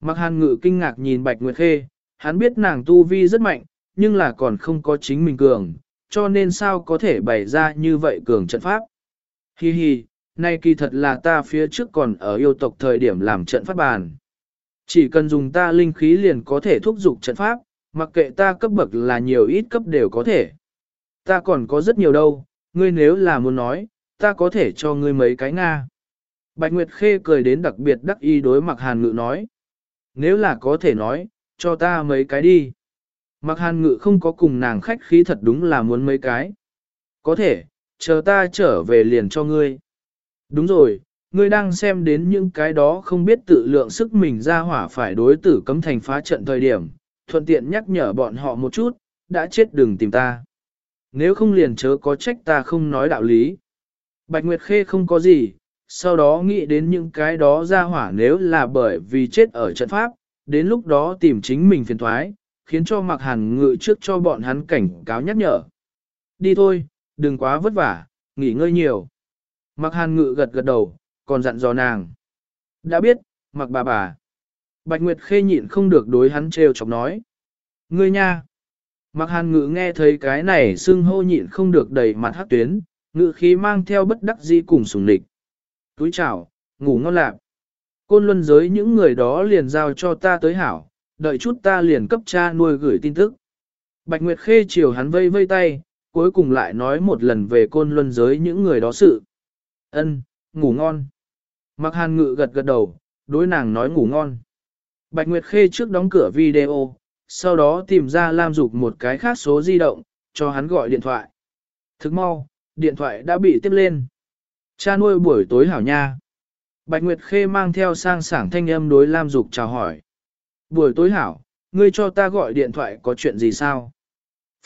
Mặc Hàn Ngự kinh ngạc nhìn Bạch Nguyệt Khê, hắn biết nàng tu vi rất mạnh, nhưng là còn không có chính mình cường, cho nên sao có thể bày ra như vậy cường trận pháp. Hi hi, nay kỳ thật là ta phía trước còn ở yêu tộc thời điểm làm trận pháp bàn. Chỉ cần dùng ta linh khí liền có thể thúc giục trận pháp, mặc kệ ta cấp bậc là nhiều ít cấp đều có thể. Ta còn có rất nhiều đâu, ngươi nếu là muốn nói, ta có thể cho ngươi mấy cái Nga. Bạch Nguyệt Khê cười đến đặc biệt đắc y đối mặc hàn ngự nói. Nếu là có thể nói, cho ta mấy cái đi. Mặc hàn ngự không có cùng nàng khách khí thật đúng là muốn mấy cái. Có thể, chờ ta trở về liền cho ngươi. Đúng rồi, ngươi đang xem đến những cái đó không biết tự lượng sức mình ra hỏa phải đối tử cấm thành phá trận thời điểm, thuận tiện nhắc nhở bọn họ một chút, đã chết đừng tìm ta. Nếu không liền chớ có trách ta không nói đạo lý. Bạch Nguyệt Khê không có gì, sau đó nghĩ đến những cái đó ra hỏa nếu là bởi vì chết ở trận pháp, đến lúc đó tìm chính mình phiền thoái, khiến cho mặc hàn ngự trước cho bọn hắn cảnh cáo nhắc nhở. Đi thôi, đừng quá vất vả, nghỉ ngơi nhiều. Mặc hàn ngự gật gật đầu, còn dặn dò nàng. Đã biết, mặc bà bà. Bạch Nguyệt khê nhịn không được đối hắn trêu chọc nói. Ngươi nha. Mặc hàn ngự nghe thấy cái này xưng hô nhịn không được đầy mặt hát tuyến, ngự khí mang theo bất đắc dĩ cùng sùng địch. Túi chảo, ngủ ngon lạc. Côn luân giới những người đó liền giao cho ta tới hảo, đợi chút ta liền cấp cha nuôi gửi tin tức. Bạch Nguyệt Khê chiều hắn vây vây tay, cuối cùng lại nói một lần về côn luân giới những người đó sự. Ân, ngủ ngon. Mặc hàn ngự gật gật đầu, đối nàng nói ngủ ngon. Bạch Nguyệt Khê trước đóng cửa video, sau đó tìm ra Lam Dục một cái khác số di động, cho hắn gọi điện thoại. Thức mau, điện thoại đã bị tiếp lên. Cha nuôi buổi tối hảo nha. Bạch Nguyệt Khê mang theo sang sảng thanh âm đối Lam Dục chào hỏi. Buổi tối hảo, ngươi cho ta gọi điện thoại có chuyện gì sao?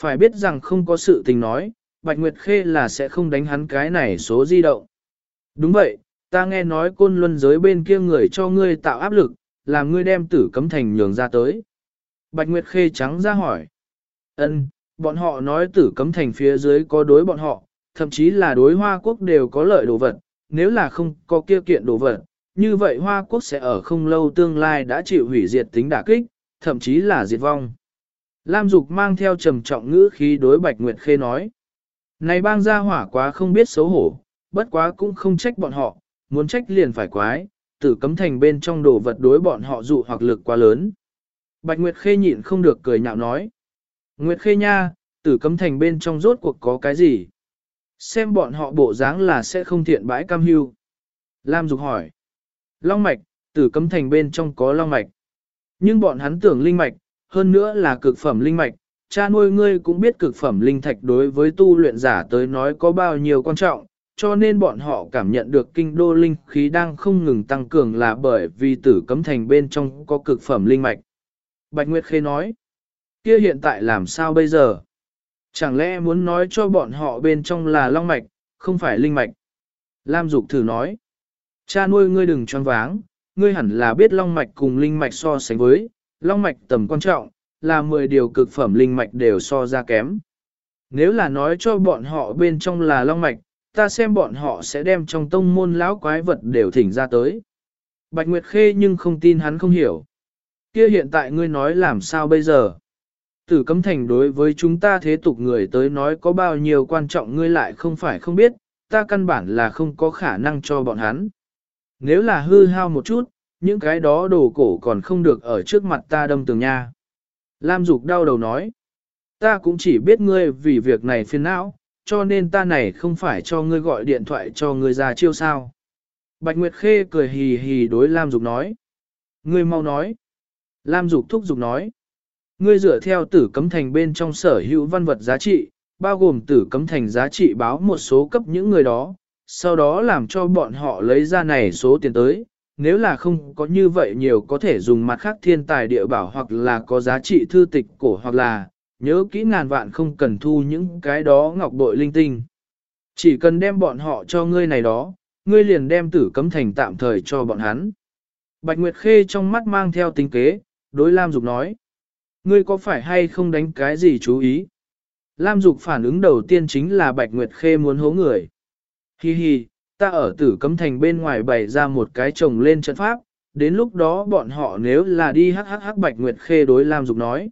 Phải biết rằng không có sự tình nói, Bạch Nguyệt Khê là sẽ không đánh hắn cái này số di động. Đúng vậy, ta nghe nói côn luân giới bên kia người cho ngươi tạo áp lực, làm ngươi đem tử cấm thành nhường ra tới. Bạch Nguyệt Khê trắng ra hỏi. Ân, bọn họ nói tử cấm thành phía dưới có đối bọn họ, thậm chí là đối Hoa Quốc đều có lợi đồ vật, nếu là không có kia kiện đồ vật, như vậy Hoa Quốc sẽ ở không lâu tương lai đã chịu hủy diệt tính đả kích, thậm chí là diệt vong. Lam Dục mang theo trầm trọng ngữ khí đối Bạch Nguyệt Khê nói. Này bang gia hỏa quá không biết xấu hổ, bất quá cũng không trách bọn họ, muốn trách liền phải quái, tử cấm thành bên trong đồ vật đối bọn họ dụ hoặc lực quá lớn. Bạch Nguyệt Khê nhịn không được cười nhạo nói. Nguyệt Khê nha, tử cấm thành bên trong rốt cuộc có cái gì? Xem bọn họ bộ dáng là sẽ không thiện bãi cam hưu. Lam Dục hỏi. Long mạch, tử cấm thành bên trong có long mạch. Nhưng bọn hắn tưởng linh mạch, hơn nữa là cực phẩm linh mạch. Cha nuôi ngươi cũng biết cực phẩm linh thạch đối với tu luyện giả tới nói có bao nhiêu quan trọng, cho nên bọn họ cảm nhận được kinh đô linh khí đang không ngừng tăng cường là bởi vì tử cấm thành bên trong có cực phẩm linh mạch. Bạch Nguyệt Khê nói, kia hiện tại làm sao bây giờ? Chẳng lẽ muốn nói cho bọn họ bên trong là long mạch, không phải linh mạch? Lam Dục thử nói, cha nuôi ngươi đừng choáng váng, ngươi hẳn là biết long mạch cùng linh mạch so sánh với, long mạch tầm quan trọng, là 10 điều cực phẩm linh mạch đều so ra kém. Nếu là nói cho bọn họ bên trong là long mạch, ta xem bọn họ sẽ đem trong tông môn lão quái vật đều thỉnh ra tới. Bạch Nguyệt Khê nhưng không tin hắn không hiểu. Kia hiện tại ngươi nói làm sao bây giờ? Tử cấm thành đối với chúng ta thế tục người tới nói có bao nhiêu quan trọng ngươi lại không phải không biết, ta căn bản là không có khả năng cho bọn hắn. Nếu là hư hao một chút, những cái đó đồ cổ còn không được ở trước mặt ta đâm tường nha. Lam Dục đau đầu nói, ta cũng chỉ biết ngươi vì việc này phiền não, cho nên ta này không phải cho ngươi gọi điện thoại cho ngươi ra chiêu sao. Bạch Nguyệt Khê cười hì hì đối Lam Dục nói. Ngươi mau nói. Lam Dục thúc giục nói. Ngươi dựa theo tử cấm thành bên trong sở hữu văn vật giá trị, bao gồm tử cấm thành giá trị báo một số cấp những người đó, sau đó làm cho bọn họ lấy ra này số tiền tới. Nếu là không có như vậy nhiều có thể dùng mặt khác thiên tài địa bảo hoặc là có giá trị thư tịch cổ hoặc là nhớ kỹ ngàn vạn không cần thu những cái đó ngọc bội linh tinh. Chỉ cần đem bọn họ cho ngươi này đó, ngươi liền đem tử cấm thành tạm thời cho bọn hắn. Bạch Nguyệt Khê trong mắt mang theo tính kế, đối Lam Dục nói. Ngươi có phải hay không đánh cái gì chú ý? Lam Dục phản ứng đầu tiên chính là Bạch Nguyệt Khê muốn hố người. Hi hi, ta ở tử cấm thành bên ngoài bày ra một cái chồng lên trận pháp, đến lúc đó bọn họ nếu là đi hắc hắc hắc Bạch Nguyệt Khê đối Lam Dục nói.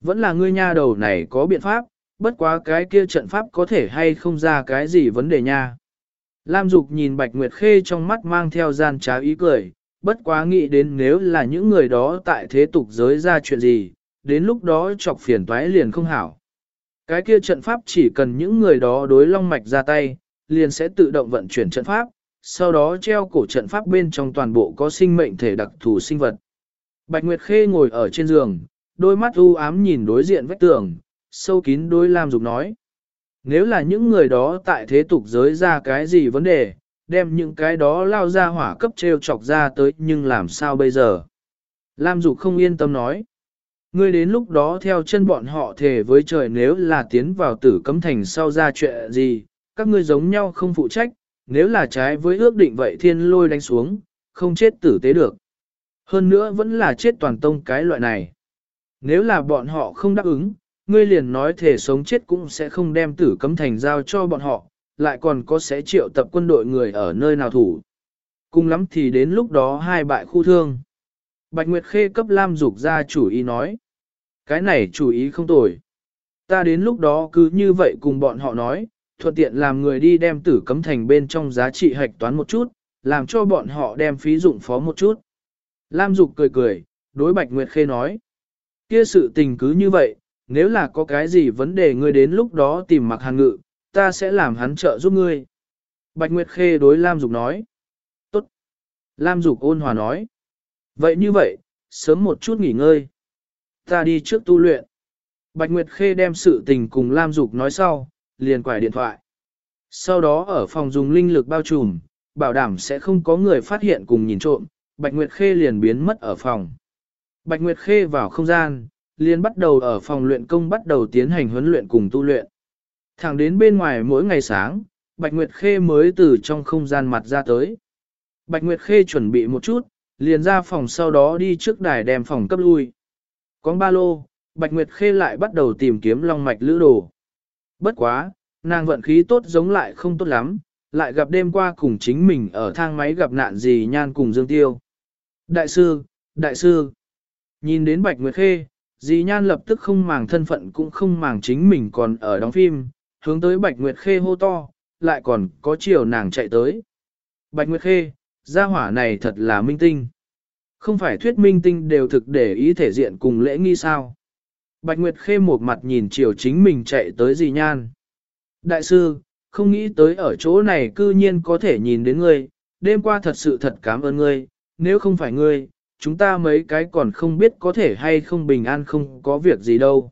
Vẫn là ngươi nha đầu này có biện pháp, bất quá cái kia trận pháp có thể hay không ra cái gì vấn đề nha. Lam Dục nhìn Bạch Nguyệt Khê trong mắt mang theo gian trá ý cười, bất quá nghĩ đến nếu là những người đó tại thế tục giới ra chuyện gì, đến lúc đó chọc phiền toái liền không hảo. Cái kia trận pháp chỉ cần những người đó đối long mạch ra tay, liền sẽ tự động vận chuyển trận pháp, sau đó treo cổ trận pháp bên trong toàn bộ có sinh mệnh thể đặc thù sinh vật. Bạch Nguyệt Khê ngồi ở trên giường, đôi mắt u ám nhìn đối diện vách tường, sâu kín đôi Lam Dục nói. Nếu là những người đó tại thế tục giới ra cái gì vấn đề, đem những cái đó lao ra hỏa cấp treo chọc ra tới nhưng làm sao bây giờ? Lam Dục không yên tâm nói. Ngươi đến lúc đó theo chân bọn họ thề với trời nếu là tiến vào tử cấm thành sau ra chuyện gì, các ngươi giống nhau không phụ trách, nếu là trái với ước định vậy thiên lôi đánh xuống, không chết tử tế được. Hơn nữa vẫn là chết toàn tông cái loại này. Nếu là bọn họ không đáp ứng, ngươi liền nói thể sống chết cũng sẽ không đem tử cấm thành giao cho bọn họ, lại còn có sẽ triệu tập quân đội người ở nơi nào thủ. Cùng lắm thì đến lúc đó hai bại khu thương. Bạch Nguyệt Khê cấp Lam Dục ra chủ ý nói. Cái này chủ ý không tồi. Ta đến lúc đó cứ như vậy cùng bọn họ nói, thuận tiện làm người đi đem tử cấm thành bên trong giá trị hạch toán một chút, làm cho bọn họ đem phí dụng phó một chút. Lam Dục cười cười, đối Bạch Nguyệt Khê nói. Kia sự tình cứ như vậy, nếu là có cái gì vấn đề ngươi đến lúc đó tìm mặc hàng ngự, ta sẽ làm hắn trợ giúp ngươi. Bạch Nguyệt Khê đối Lam Dục nói. Tốt. Lam Dục ôn hòa nói. Vậy như vậy, sớm một chút nghỉ ngơi. Ta đi trước tu luyện. Bạch Nguyệt Khê đem sự tình cùng Lam Dục nói sau, liền quải điện thoại. Sau đó ở phòng dùng linh lực bao trùm, bảo đảm sẽ không có người phát hiện cùng nhìn trộm, Bạch Nguyệt Khê liền biến mất ở phòng. Bạch Nguyệt Khê vào không gian, liền bắt đầu ở phòng luyện công bắt đầu tiến hành huấn luyện cùng tu luyện. Thẳng đến bên ngoài mỗi ngày sáng, Bạch Nguyệt Khê mới từ trong không gian mặt ra tới. Bạch Nguyệt Khê chuẩn bị một chút, liền ra phòng sau đó đi trước đài đem phòng cấp lui. Con ba lô, Bạch Nguyệt Khê lại bắt đầu tìm kiếm long mạch lữ đồ. Bất quá, nàng vận khí tốt giống lại không tốt lắm, lại gặp đêm qua cùng chính mình ở thang máy gặp nạn gì nhan cùng Dương Tiêu. Đại sư, đại sư, nhìn đến Bạch Nguyệt Khê, dì nhan lập tức không màng thân phận cũng không màng chính mình còn ở đóng phim, hướng tới Bạch Nguyệt Khê hô to, lại còn có chiều nàng chạy tới. Bạch Nguyệt Khê, gia hỏa này thật là minh tinh. Không phải thuyết minh tinh đều thực để ý thể diện cùng lễ nghi sao. Bạch Nguyệt Khê một mặt nhìn chiều chính mình chạy tới dì nhan. Đại sư, không nghĩ tới ở chỗ này cư nhiên có thể nhìn đến ngươi, đêm qua thật sự thật cảm ơn ngươi, nếu không phải ngươi, chúng ta mấy cái còn không biết có thể hay không bình an không có việc gì đâu.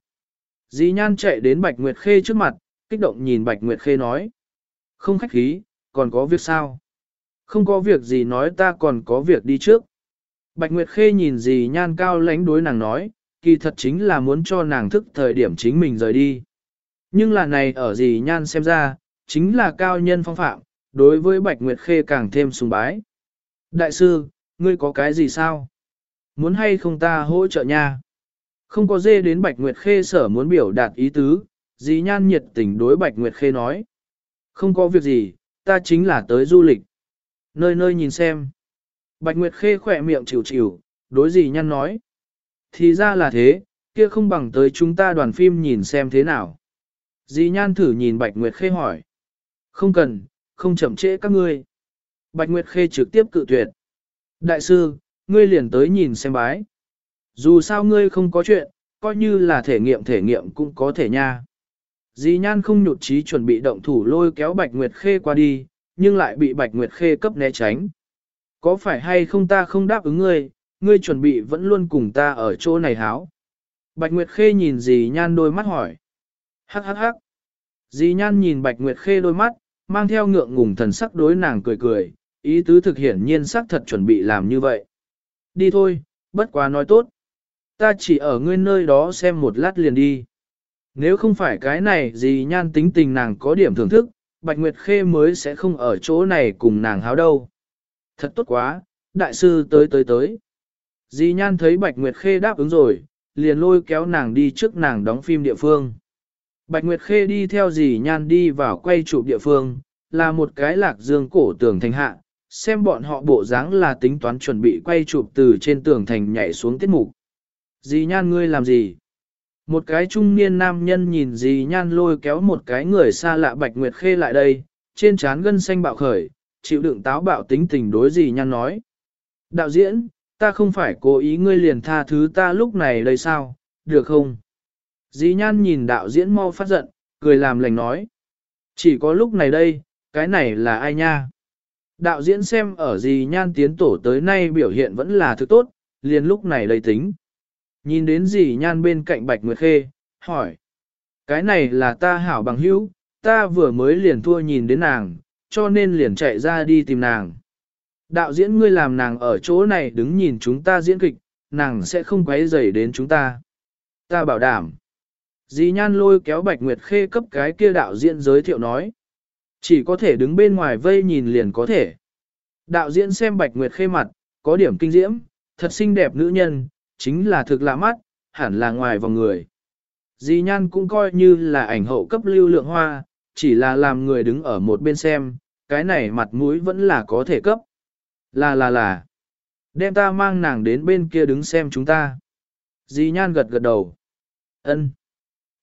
Dì nhan chạy đến Bạch Nguyệt Khê trước mặt, kích động nhìn Bạch Nguyệt Khê nói. Không khách khí, còn có việc sao? Không có việc gì nói ta còn có việc đi trước. Bạch Nguyệt Khê nhìn dì nhan cao lánh đối nàng nói, kỳ thật chính là muốn cho nàng thức thời điểm chính mình rời đi. Nhưng là này ở dì nhan xem ra, chính là cao nhân phong phạm, đối với Bạch Nguyệt Khê càng thêm sùng bái. Đại sư, ngươi có cái gì sao? Muốn hay không ta hỗ trợ nha? Không có dê đến Bạch Nguyệt Khê sở muốn biểu đạt ý tứ, dì nhan nhiệt tình đối Bạch Nguyệt Khê nói. Không có việc gì, ta chính là tới du lịch. Nơi nơi nhìn xem. Bạch Nguyệt Khê khỏe miệng chịu chịu, đối gì nhăn nói. Thì ra là thế, kia không bằng tới chúng ta đoàn phim nhìn xem thế nào. Dì nhan thử nhìn Bạch Nguyệt Khê hỏi. Không cần, không chậm trễ các ngươi. Bạch Nguyệt Khê trực tiếp cự tuyệt. Đại sư, ngươi liền tới nhìn xem bái. Dù sao ngươi không có chuyện, coi như là thể nghiệm thể nghiệm cũng có thể nha. Dì nhan không nhụt chí chuẩn bị động thủ lôi kéo Bạch Nguyệt Khê qua đi, nhưng lại bị Bạch Nguyệt Khê cấp né tránh. Có phải hay không ta không đáp ứng ngươi, ngươi chuẩn bị vẫn luôn cùng ta ở chỗ này háo. Bạch Nguyệt Khê nhìn dì nhan đôi mắt hỏi. Hắc hắc hắc. Dì nhan nhìn Bạch Nguyệt Khê đôi mắt, mang theo ngượng ngùng thần sắc đối nàng cười cười, ý tứ thực hiển nhiên sắc thật chuẩn bị làm như vậy. Đi thôi, bất quá nói tốt. Ta chỉ ở ngươi nơi đó xem một lát liền đi. Nếu không phải cái này Dì nhan tính tình nàng có điểm thưởng thức, Bạch Nguyệt Khê mới sẽ không ở chỗ này cùng nàng háo đâu. Thật tốt quá, đại sư tới tới tới. Dì nhan thấy Bạch Nguyệt Khê đáp ứng rồi, liền lôi kéo nàng đi trước nàng đóng phim địa phương. Bạch Nguyệt Khê đi theo dì nhan đi vào quay chụp địa phương, là một cái lạc dương cổ tường thành hạ, xem bọn họ bộ dáng là tính toán chuẩn bị quay chụp từ trên tường thành nhảy xuống tiết mục. Dì nhan ngươi làm gì? Một cái trung niên nam nhân nhìn dì nhan lôi kéo một cái người xa lạ Bạch Nguyệt Khê lại đây, trên trán gân xanh bạo khởi, chịu đựng táo bạo tính tình đối gì nhan nói. Đạo diễn, ta không phải cố ý ngươi liền tha thứ ta lúc này đây sao, được không? Dì nhan nhìn đạo diễn mau phát giận, cười làm lành nói. Chỉ có lúc này đây, cái này là ai nha? Đạo diễn xem ở dì nhan tiến tổ tới nay biểu hiện vẫn là thứ tốt, liền lúc này đây tính. Nhìn đến dì nhan bên cạnh Bạch Nguyệt Khê, hỏi. Cái này là ta hảo bằng hữu, ta vừa mới liền thua nhìn đến nàng, cho nên liền chạy ra đi tìm nàng. Đạo diễn ngươi làm nàng ở chỗ này đứng nhìn chúng ta diễn kịch, nàng sẽ không quấy rầy đến chúng ta. Ta bảo đảm. Dì nhan lôi kéo Bạch Nguyệt Khê cấp cái kia đạo diễn giới thiệu nói. Chỉ có thể đứng bên ngoài vây nhìn liền có thể. Đạo diễn xem Bạch Nguyệt Khê mặt, có điểm kinh diễm, thật xinh đẹp nữ nhân, chính là thực lạ mắt, hẳn là ngoài vòng người. Dì nhan cũng coi như là ảnh hậu cấp lưu lượng hoa, chỉ là làm người đứng ở một bên xem, cái này mặt mũi vẫn là có thể cấp. Là là là. Đem ta mang nàng đến bên kia đứng xem chúng ta. Dì nhan gật gật đầu. ân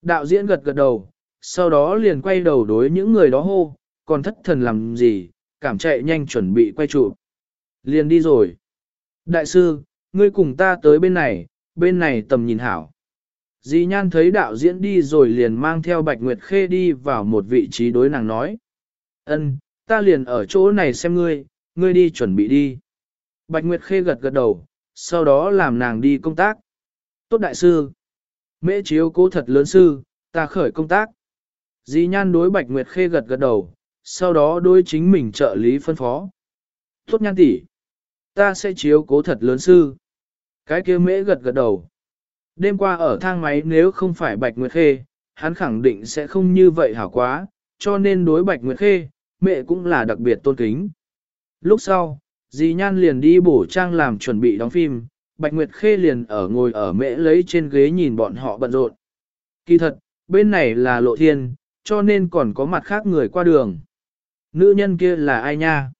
Đạo diễn gật gật đầu, sau đó liền quay đầu đối những người đó hô, còn thất thần làm gì, cảm chạy nhanh chuẩn bị quay trụ. Liền đi rồi. Đại sư, ngươi cùng ta tới bên này, bên này tầm nhìn hảo. Dì Nhan thấy đạo diễn đi rồi liền mang theo Bạch Nguyệt Khê đi vào một vị trí đối nàng nói. ân ta liền ở chỗ này xem ngươi, ngươi đi chuẩn bị đi. Bạch Nguyệt Khê gật gật đầu, sau đó làm nàng đi công tác. Tốt đại sư. Mễ chiếu cố thật lớn sư, ta khởi công tác. Dì Nhan đối Bạch Nguyệt Khê gật gật đầu, sau đó đối chính mình trợ lý phân phó. Tốt nhan tỷ, ta sẽ chiếu cố thật lớn sư. Cái kia mễ gật gật đầu. Đêm qua ở thang máy nếu không phải Bạch Nguyệt Khê, hắn khẳng định sẽ không như vậy hảo quá, cho nên đối Bạch Nguyệt Khê, mẹ cũng là đặc biệt tôn kính. Lúc sau, dì Nhan liền đi bổ trang làm chuẩn bị đóng phim, Bạch Nguyệt Khê liền ở ngồi ở mẹ lấy trên ghế nhìn bọn họ bận rộn. Kỳ thật, bên này là lộ thiên, cho nên còn có mặt khác người qua đường. Nữ nhân kia là ai nha?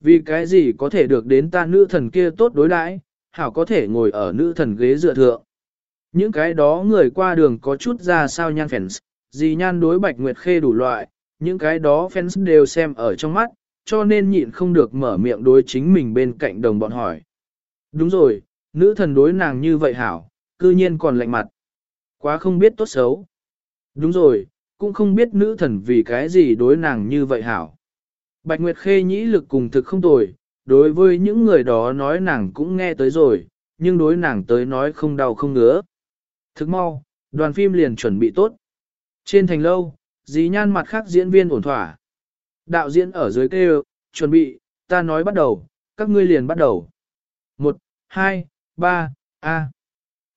Vì cái gì có thể được đến ta nữ thần kia tốt đối đãi, hảo có thể ngồi ở nữ thần ghế dựa thượng. Những cái đó người qua đường có chút ra sao nhan phèn, dì nhan đối bạch nguyệt khê đủ loại, những cái đó fans đều xem ở trong mắt, cho nên nhịn không được mở miệng đối chính mình bên cạnh đồng bọn hỏi. Đúng rồi, nữ thần đối nàng như vậy hảo, cư nhiên còn lạnh mặt. Quá không biết tốt xấu. Đúng rồi, cũng không biết nữ thần vì cái gì đối nàng như vậy hảo. Bạch Nguyệt Khê nhĩ lực cùng thực không tồi, đối với những người đó nói nàng cũng nghe tới rồi, nhưng đối nàng tới nói không đau không ngứa. Thức mau, đoàn phim liền chuẩn bị tốt. Trên thành lâu, dì nhan mặt khác diễn viên ổn thỏa. Đạo diễn ở dưới kêu, chuẩn bị, ta nói bắt đầu, các ngươi liền bắt đầu. Một, hai, ba, a.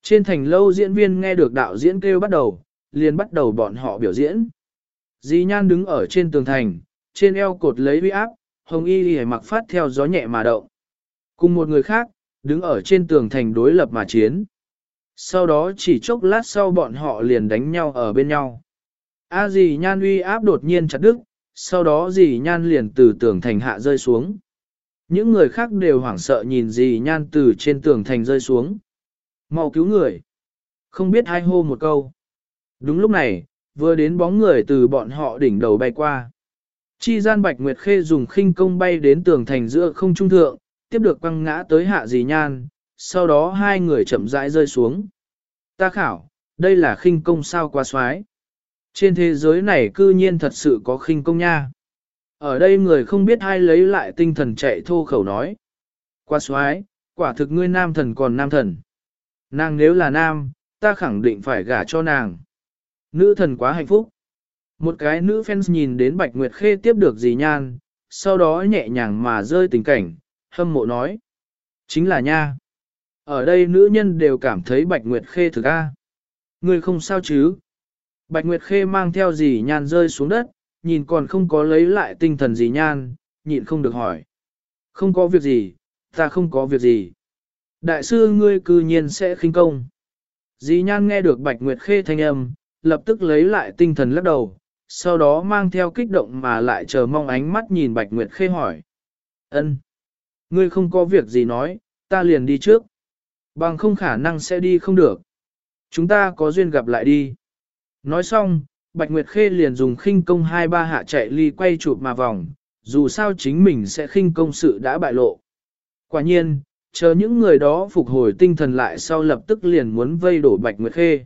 Trên thành lâu diễn viên nghe được đạo diễn kêu bắt đầu, liền bắt đầu bọn họ biểu diễn. Dì nhan đứng ở trên tường thành, trên eo cột lấy uy áp, hồng y y mặc phát theo gió nhẹ mà động. Cùng một người khác, đứng ở trên tường thành đối lập mà chiến. Sau đó chỉ chốc lát sau bọn họ liền đánh nhau ở bên nhau. A dì nhan uy áp đột nhiên chặt đứt, sau đó dì nhan liền từ tường thành hạ rơi xuống. Những người khác đều hoảng sợ nhìn dì nhan từ trên tường thành rơi xuống. mau cứu người. Không biết ai hô một câu. Đúng lúc này, vừa đến bóng người từ bọn họ đỉnh đầu bay qua. Chi gian Bạch Nguyệt Khê dùng khinh công bay đến tường thành giữa không trung thượng, tiếp được quăng ngã tới hạ dì nhan, sau đó hai người chậm rãi rơi xuống. Ta khảo, đây là khinh công sao qua xoái. Trên thế giới này cư nhiên thật sự có khinh công nha. Ở đây người không biết ai lấy lại tinh thần chạy thô khẩu nói. Qua xoái, quả thực ngươi nam thần còn nam thần. Nàng nếu là nam, ta khẳng định phải gả cho nàng. Nữ thần quá hạnh phúc. Một cái nữ fans nhìn đến Bạch Nguyệt Khê tiếp được gì nhan, sau đó nhẹ nhàng mà rơi tình cảnh, hâm mộ nói. Chính là nha. Ở đây nữ nhân đều cảm thấy Bạch Nguyệt Khê thực a. Người không sao chứ? Bạch Nguyệt Khê mang theo dì nhan rơi xuống đất, nhìn còn không có lấy lại tinh thần dì nhan, nhịn không được hỏi. Không có việc gì, ta không có việc gì. Đại sư ngươi cư nhiên sẽ khinh công. Dì nhan nghe được Bạch Nguyệt Khê thanh âm, lập tức lấy lại tinh thần lắc đầu, sau đó mang theo kích động mà lại chờ mong ánh mắt nhìn Bạch Nguyệt Khê hỏi. ân Ngươi không có việc gì nói, ta liền đi trước. Bằng không khả năng sẽ đi không được. Chúng ta có duyên gặp lại đi. Nói xong, Bạch Nguyệt Khê liền dùng khinh công hai ba hạ chạy ly quay chụp mà vòng, dù sao chính mình sẽ khinh công sự đã bại lộ. Quả nhiên, chờ những người đó phục hồi tinh thần lại sau lập tức liền muốn vây đổ Bạch Nguyệt Khê.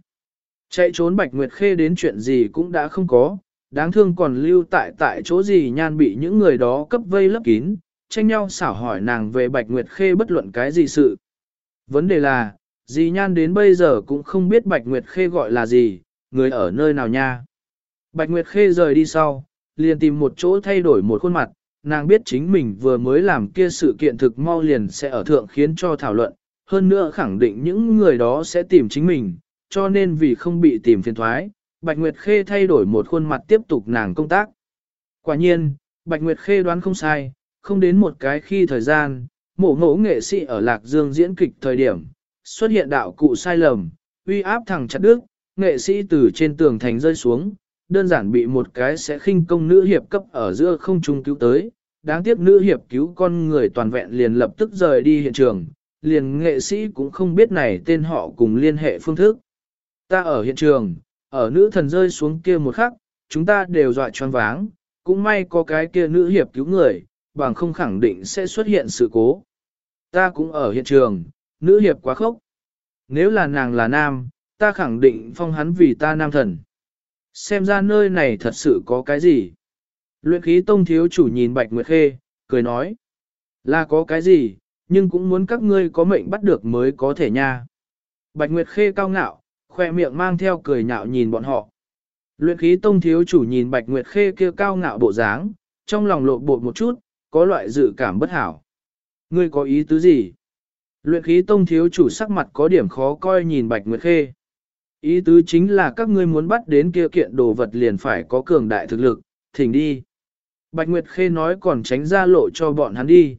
Chạy trốn Bạch Nguyệt Khê đến chuyện gì cũng đã không có, đáng thương còn lưu tại tại chỗ gì nhan bị những người đó cấp vây lấp kín, tranh nhau xảo hỏi nàng về Bạch Nguyệt Khê bất luận cái gì sự. Vấn đề là, dì nhan đến bây giờ cũng không biết Bạch Nguyệt Khê gọi là gì, người ở nơi nào nha. Bạch Nguyệt Khê rời đi sau, liền tìm một chỗ thay đổi một khuôn mặt, nàng biết chính mình vừa mới làm kia sự kiện thực mau liền sẽ ở thượng khiến cho thảo luận, hơn nữa khẳng định những người đó sẽ tìm chính mình, cho nên vì không bị tìm phiền thoái, Bạch Nguyệt Khê thay đổi một khuôn mặt tiếp tục nàng công tác. Quả nhiên, Bạch Nguyệt Khê đoán không sai, không đến một cái khi thời gian, mổ ngỗ nghệ sĩ ở Lạc Dương diễn kịch thời điểm, xuất hiện đạo cụ sai lầm, uy áp thẳng chặt đứt, nghệ sĩ từ trên tường thành rơi xuống, đơn giản bị một cái sẽ khinh công nữ hiệp cấp ở giữa không trung cứu tới. Đáng tiếc nữ hiệp cứu con người toàn vẹn liền lập tức rời đi hiện trường, liền nghệ sĩ cũng không biết này tên họ cùng liên hệ phương thức. Ta ở hiện trường, ở nữ thần rơi xuống kia một khắc, chúng ta đều dọa choáng váng, cũng may có cái kia nữ hiệp cứu người, bằng không khẳng định sẽ xuất hiện sự cố. Ta cũng ở hiện trường, nữ hiệp quá khốc. Nếu là nàng là nam, ta khẳng định phong hắn vì ta nam thần. Xem ra nơi này thật sự có cái gì. Luyện khí tông thiếu chủ nhìn Bạch Nguyệt Khê, cười nói. Là có cái gì, nhưng cũng muốn các ngươi có mệnh bắt được mới có thể nha. Bạch Nguyệt Khê cao ngạo, khoe miệng mang theo cười nhạo nhìn bọn họ. Luyện khí tông thiếu chủ nhìn Bạch Nguyệt Khê kia cao ngạo bộ dáng, trong lòng lộ bột một chút, có loại dự cảm bất hảo. Ngươi có ý tứ gì? Luyện khí tông thiếu chủ sắc mặt có điểm khó coi nhìn Bạch Nguyệt Khê. Ý tứ chính là các ngươi muốn bắt đến kia kiện đồ vật liền phải có cường đại thực lực, thỉnh đi. Bạch Nguyệt Khê nói còn tránh ra lộ cho bọn hắn đi.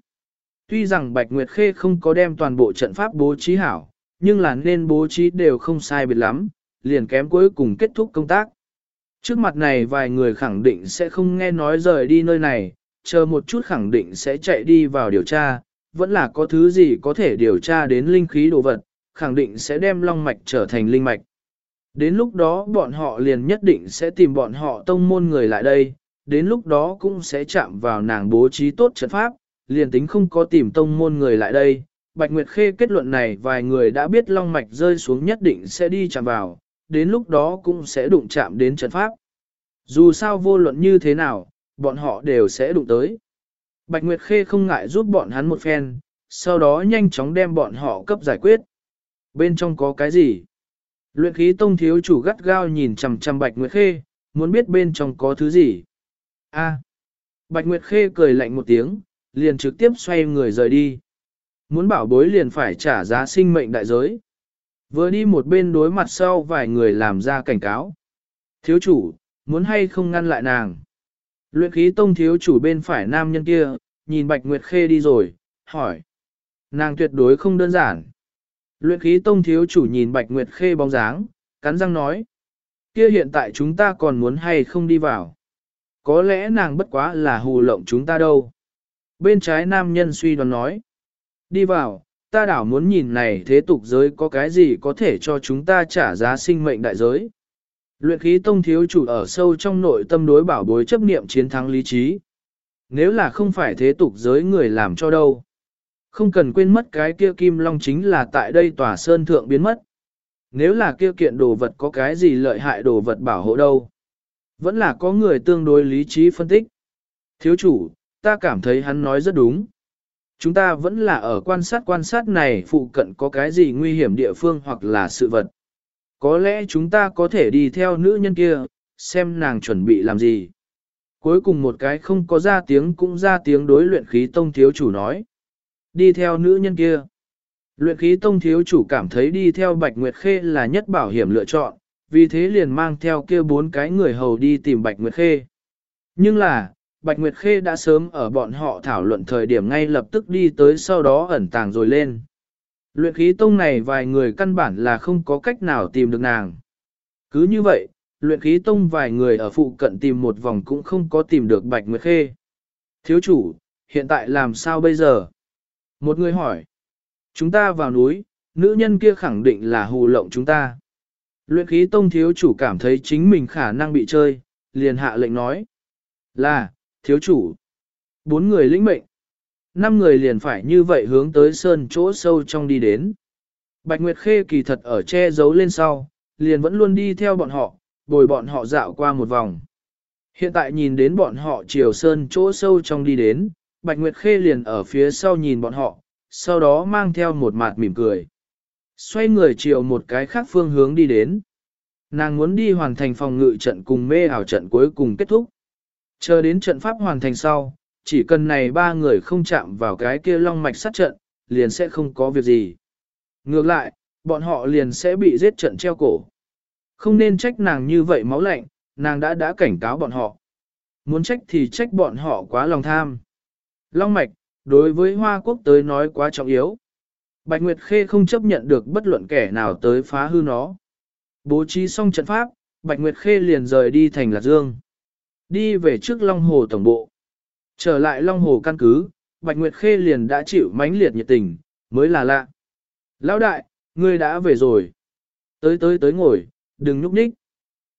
Tuy rằng Bạch Nguyệt Khê không có đem toàn bộ trận pháp bố trí hảo, nhưng là nên bố trí đều không sai biệt lắm, liền kém cuối cùng kết thúc công tác. Trước mặt này vài người khẳng định sẽ không nghe nói rời đi nơi này, chờ một chút khẳng định sẽ chạy đi vào điều tra, vẫn là có thứ gì có thể điều tra đến linh khí đồ vật, khẳng định sẽ đem long mạch trở thành linh mạch. Đến lúc đó bọn họ liền nhất định sẽ tìm bọn họ tông môn người lại đây, đến lúc đó cũng sẽ chạm vào nàng bố trí tốt trận pháp, liền tính không có tìm tông môn người lại đây. Bạch Nguyệt Khê kết luận này vài người đã biết long mạch rơi xuống nhất định sẽ đi chạm vào, đến lúc đó cũng sẽ đụng chạm đến trận pháp. Dù sao vô luận như thế nào, bọn họ đều sẽ đụng tới. Bạch Nguyệt Khê không ngại giúp bọn hắn một phen, sau đó nhanh chóng đem bọn họ cấp giải quyết. Bên trong có cái gì? Luyện khí tông thiếu chủ gắt gao nhìn chằm chằm Bạch Nguyệt Khê, muốn biết bên trong có thứ gì. A. Bạch Nguyệt Khê cười lạnh một tiếng, liền trực tiếp xoay người rời đi. Muốn bảo bối liền phải trả giá sinh mệnh đại giới. Vừa đi một bên đối mặt sau vài người làm ra cảnh cáo. Thiếu chủ, muốn hay không ngăn lại nàng. Luyện khí tông thiếu chủ bên phải nam nhân kia, nhìn Bạch Nguyệt Khê đi rồi, hỏi. Nàng tuyệt đối không đơn giản. Luyện khí tông thiếu chủ nhìn Bạch Nguyệt Khê bóng dáng, cắn răng nói. Kia hiện tại chúng ta còn muốn hay không đi vào. Có lẽ nàng bất quá là hù lộng chúng ta đâu. Bên trái nam nhân suy đoán nói. Đi vào, ta đảo muốn nhìn này thế tục giới có cái gì có thể cho chúng ta trả giá sinh mệnh đại giới. Luyện khí tông thiếu chủ ở sâu trong nội tâm đối bảo bối chấp niệm chiến thắng lý trí. Nếu là không phải thế tục giới người làm cho đâu. Không cần quên mất cái kia kim long chính là tại đây tòa sơn thượng biến mất. Nếu là kia kiện đồ vật có cái gì lợi hại đồ vật bảo hộ đâu. Vẫn là có người tương đối lý trí phân tích. Thiếu chủ, ta cảm thấy hắn nói rất đúng. Chúng ta vẫn là ở quan sát quan sát này phụ cận có cái gì nguy hiểm địa phương hoặc là sự vật. Có lẽ chúng ta có thể đi theo nữ nhân kia, xem nàng chuẩn bị làm gì. Cuối cùng một cái không có ra tiếng cũng ra tiếng đối luyện khí tông thiếu chủ nói. Đi theo nữ nhân kia. Luyện khí tông thiếu chủ cảm thấy đi theo Bạch Nguyệt Khê là nhất bảo hiểm lựa chọn, vì thế liền mang theo kia bốn cái người hầu đi tìm Bạch Nguyệt Khê. Nhưng là, Bạch Nguyệt Khê đã sớm ở bọn họ thảo luận thời điểm ngay lập tức đi tới sau đó ẩn tàng rồi lên. Luyện khí tông này vài người căn bản là không có cách nào tìm được nàng. Cứ như vậy, luyện khí tông vài người ở phụ cận tìm một vòng cũng không có tìm được Bạch Nguyệt Khê. Thiếu chủ, hiện tại làm sao bây giờ? Một người hỏi. Chúng ta vào núi, nữ nhân kia khẳng định là hù lộng chúng ta. Luyện khí tông thiếu chủ cảm thấy chính mình khả năng bị chơi, liền hạ lệnh nói. Là, thiếu chủ. Bốn người lĩnh mệnh. Năm người liền phải như vậy hướng tới sơn chỗ sâu trong đi đến. Bạch Nguyệt Khê kỳ thật ở che giấu lên sau, liền vẫn luôn đi theo bọn họ, bồi bọn họ dạo qua một vòng. Hiện tại nhìn đến bọn họ chiều sơn chỗ sâu trong đi đến, Bạch Nguyệt Khê liền ở phía sau nhìn bọn họ, sau đó mang theo một mặt mỉm cười. Xoay người chiều một cái khác phương hướng đi đến. Nàng muốn đi hoàn thành phòng ngự trận cùng mê ảo trận cuối cùng kết thúc. Chờ đến trận pháp hoàn thành sau, chỉ cần này ba người không chạm vào cái kia long mạch sát trận, liền sẽ không có việc gì. Ngược lại, bọn họ liền sẽ bị giết trận treo cổ. Không nên trách nàng như vậy máu lạnh, nàng đã đã cảnh cáo bọn họ. Muốn trách thì trách bọn họ quá lòng tham. Long mạch, đối với Hoa Quốc tới nói quá trọng yếu. Bạch Nguyệt Khê không chấp nhận được bất luận kẻ nào tới phá hư nó. Bố trí xong trận pháp, Bạch Nguyệt Khê liền rời đi thành Lạc Dương. Đi về trước Long Hồ Tổng Bộ. Trở lại Long Hồ căn cứ, Bạch Nguyệt Khê liền đã chịu mãnh liệt nhiệt tình, mới là lạ. Lão đại, ngươi đã về rồi. Tới tới tới ngồi, đừng nhúc nhích.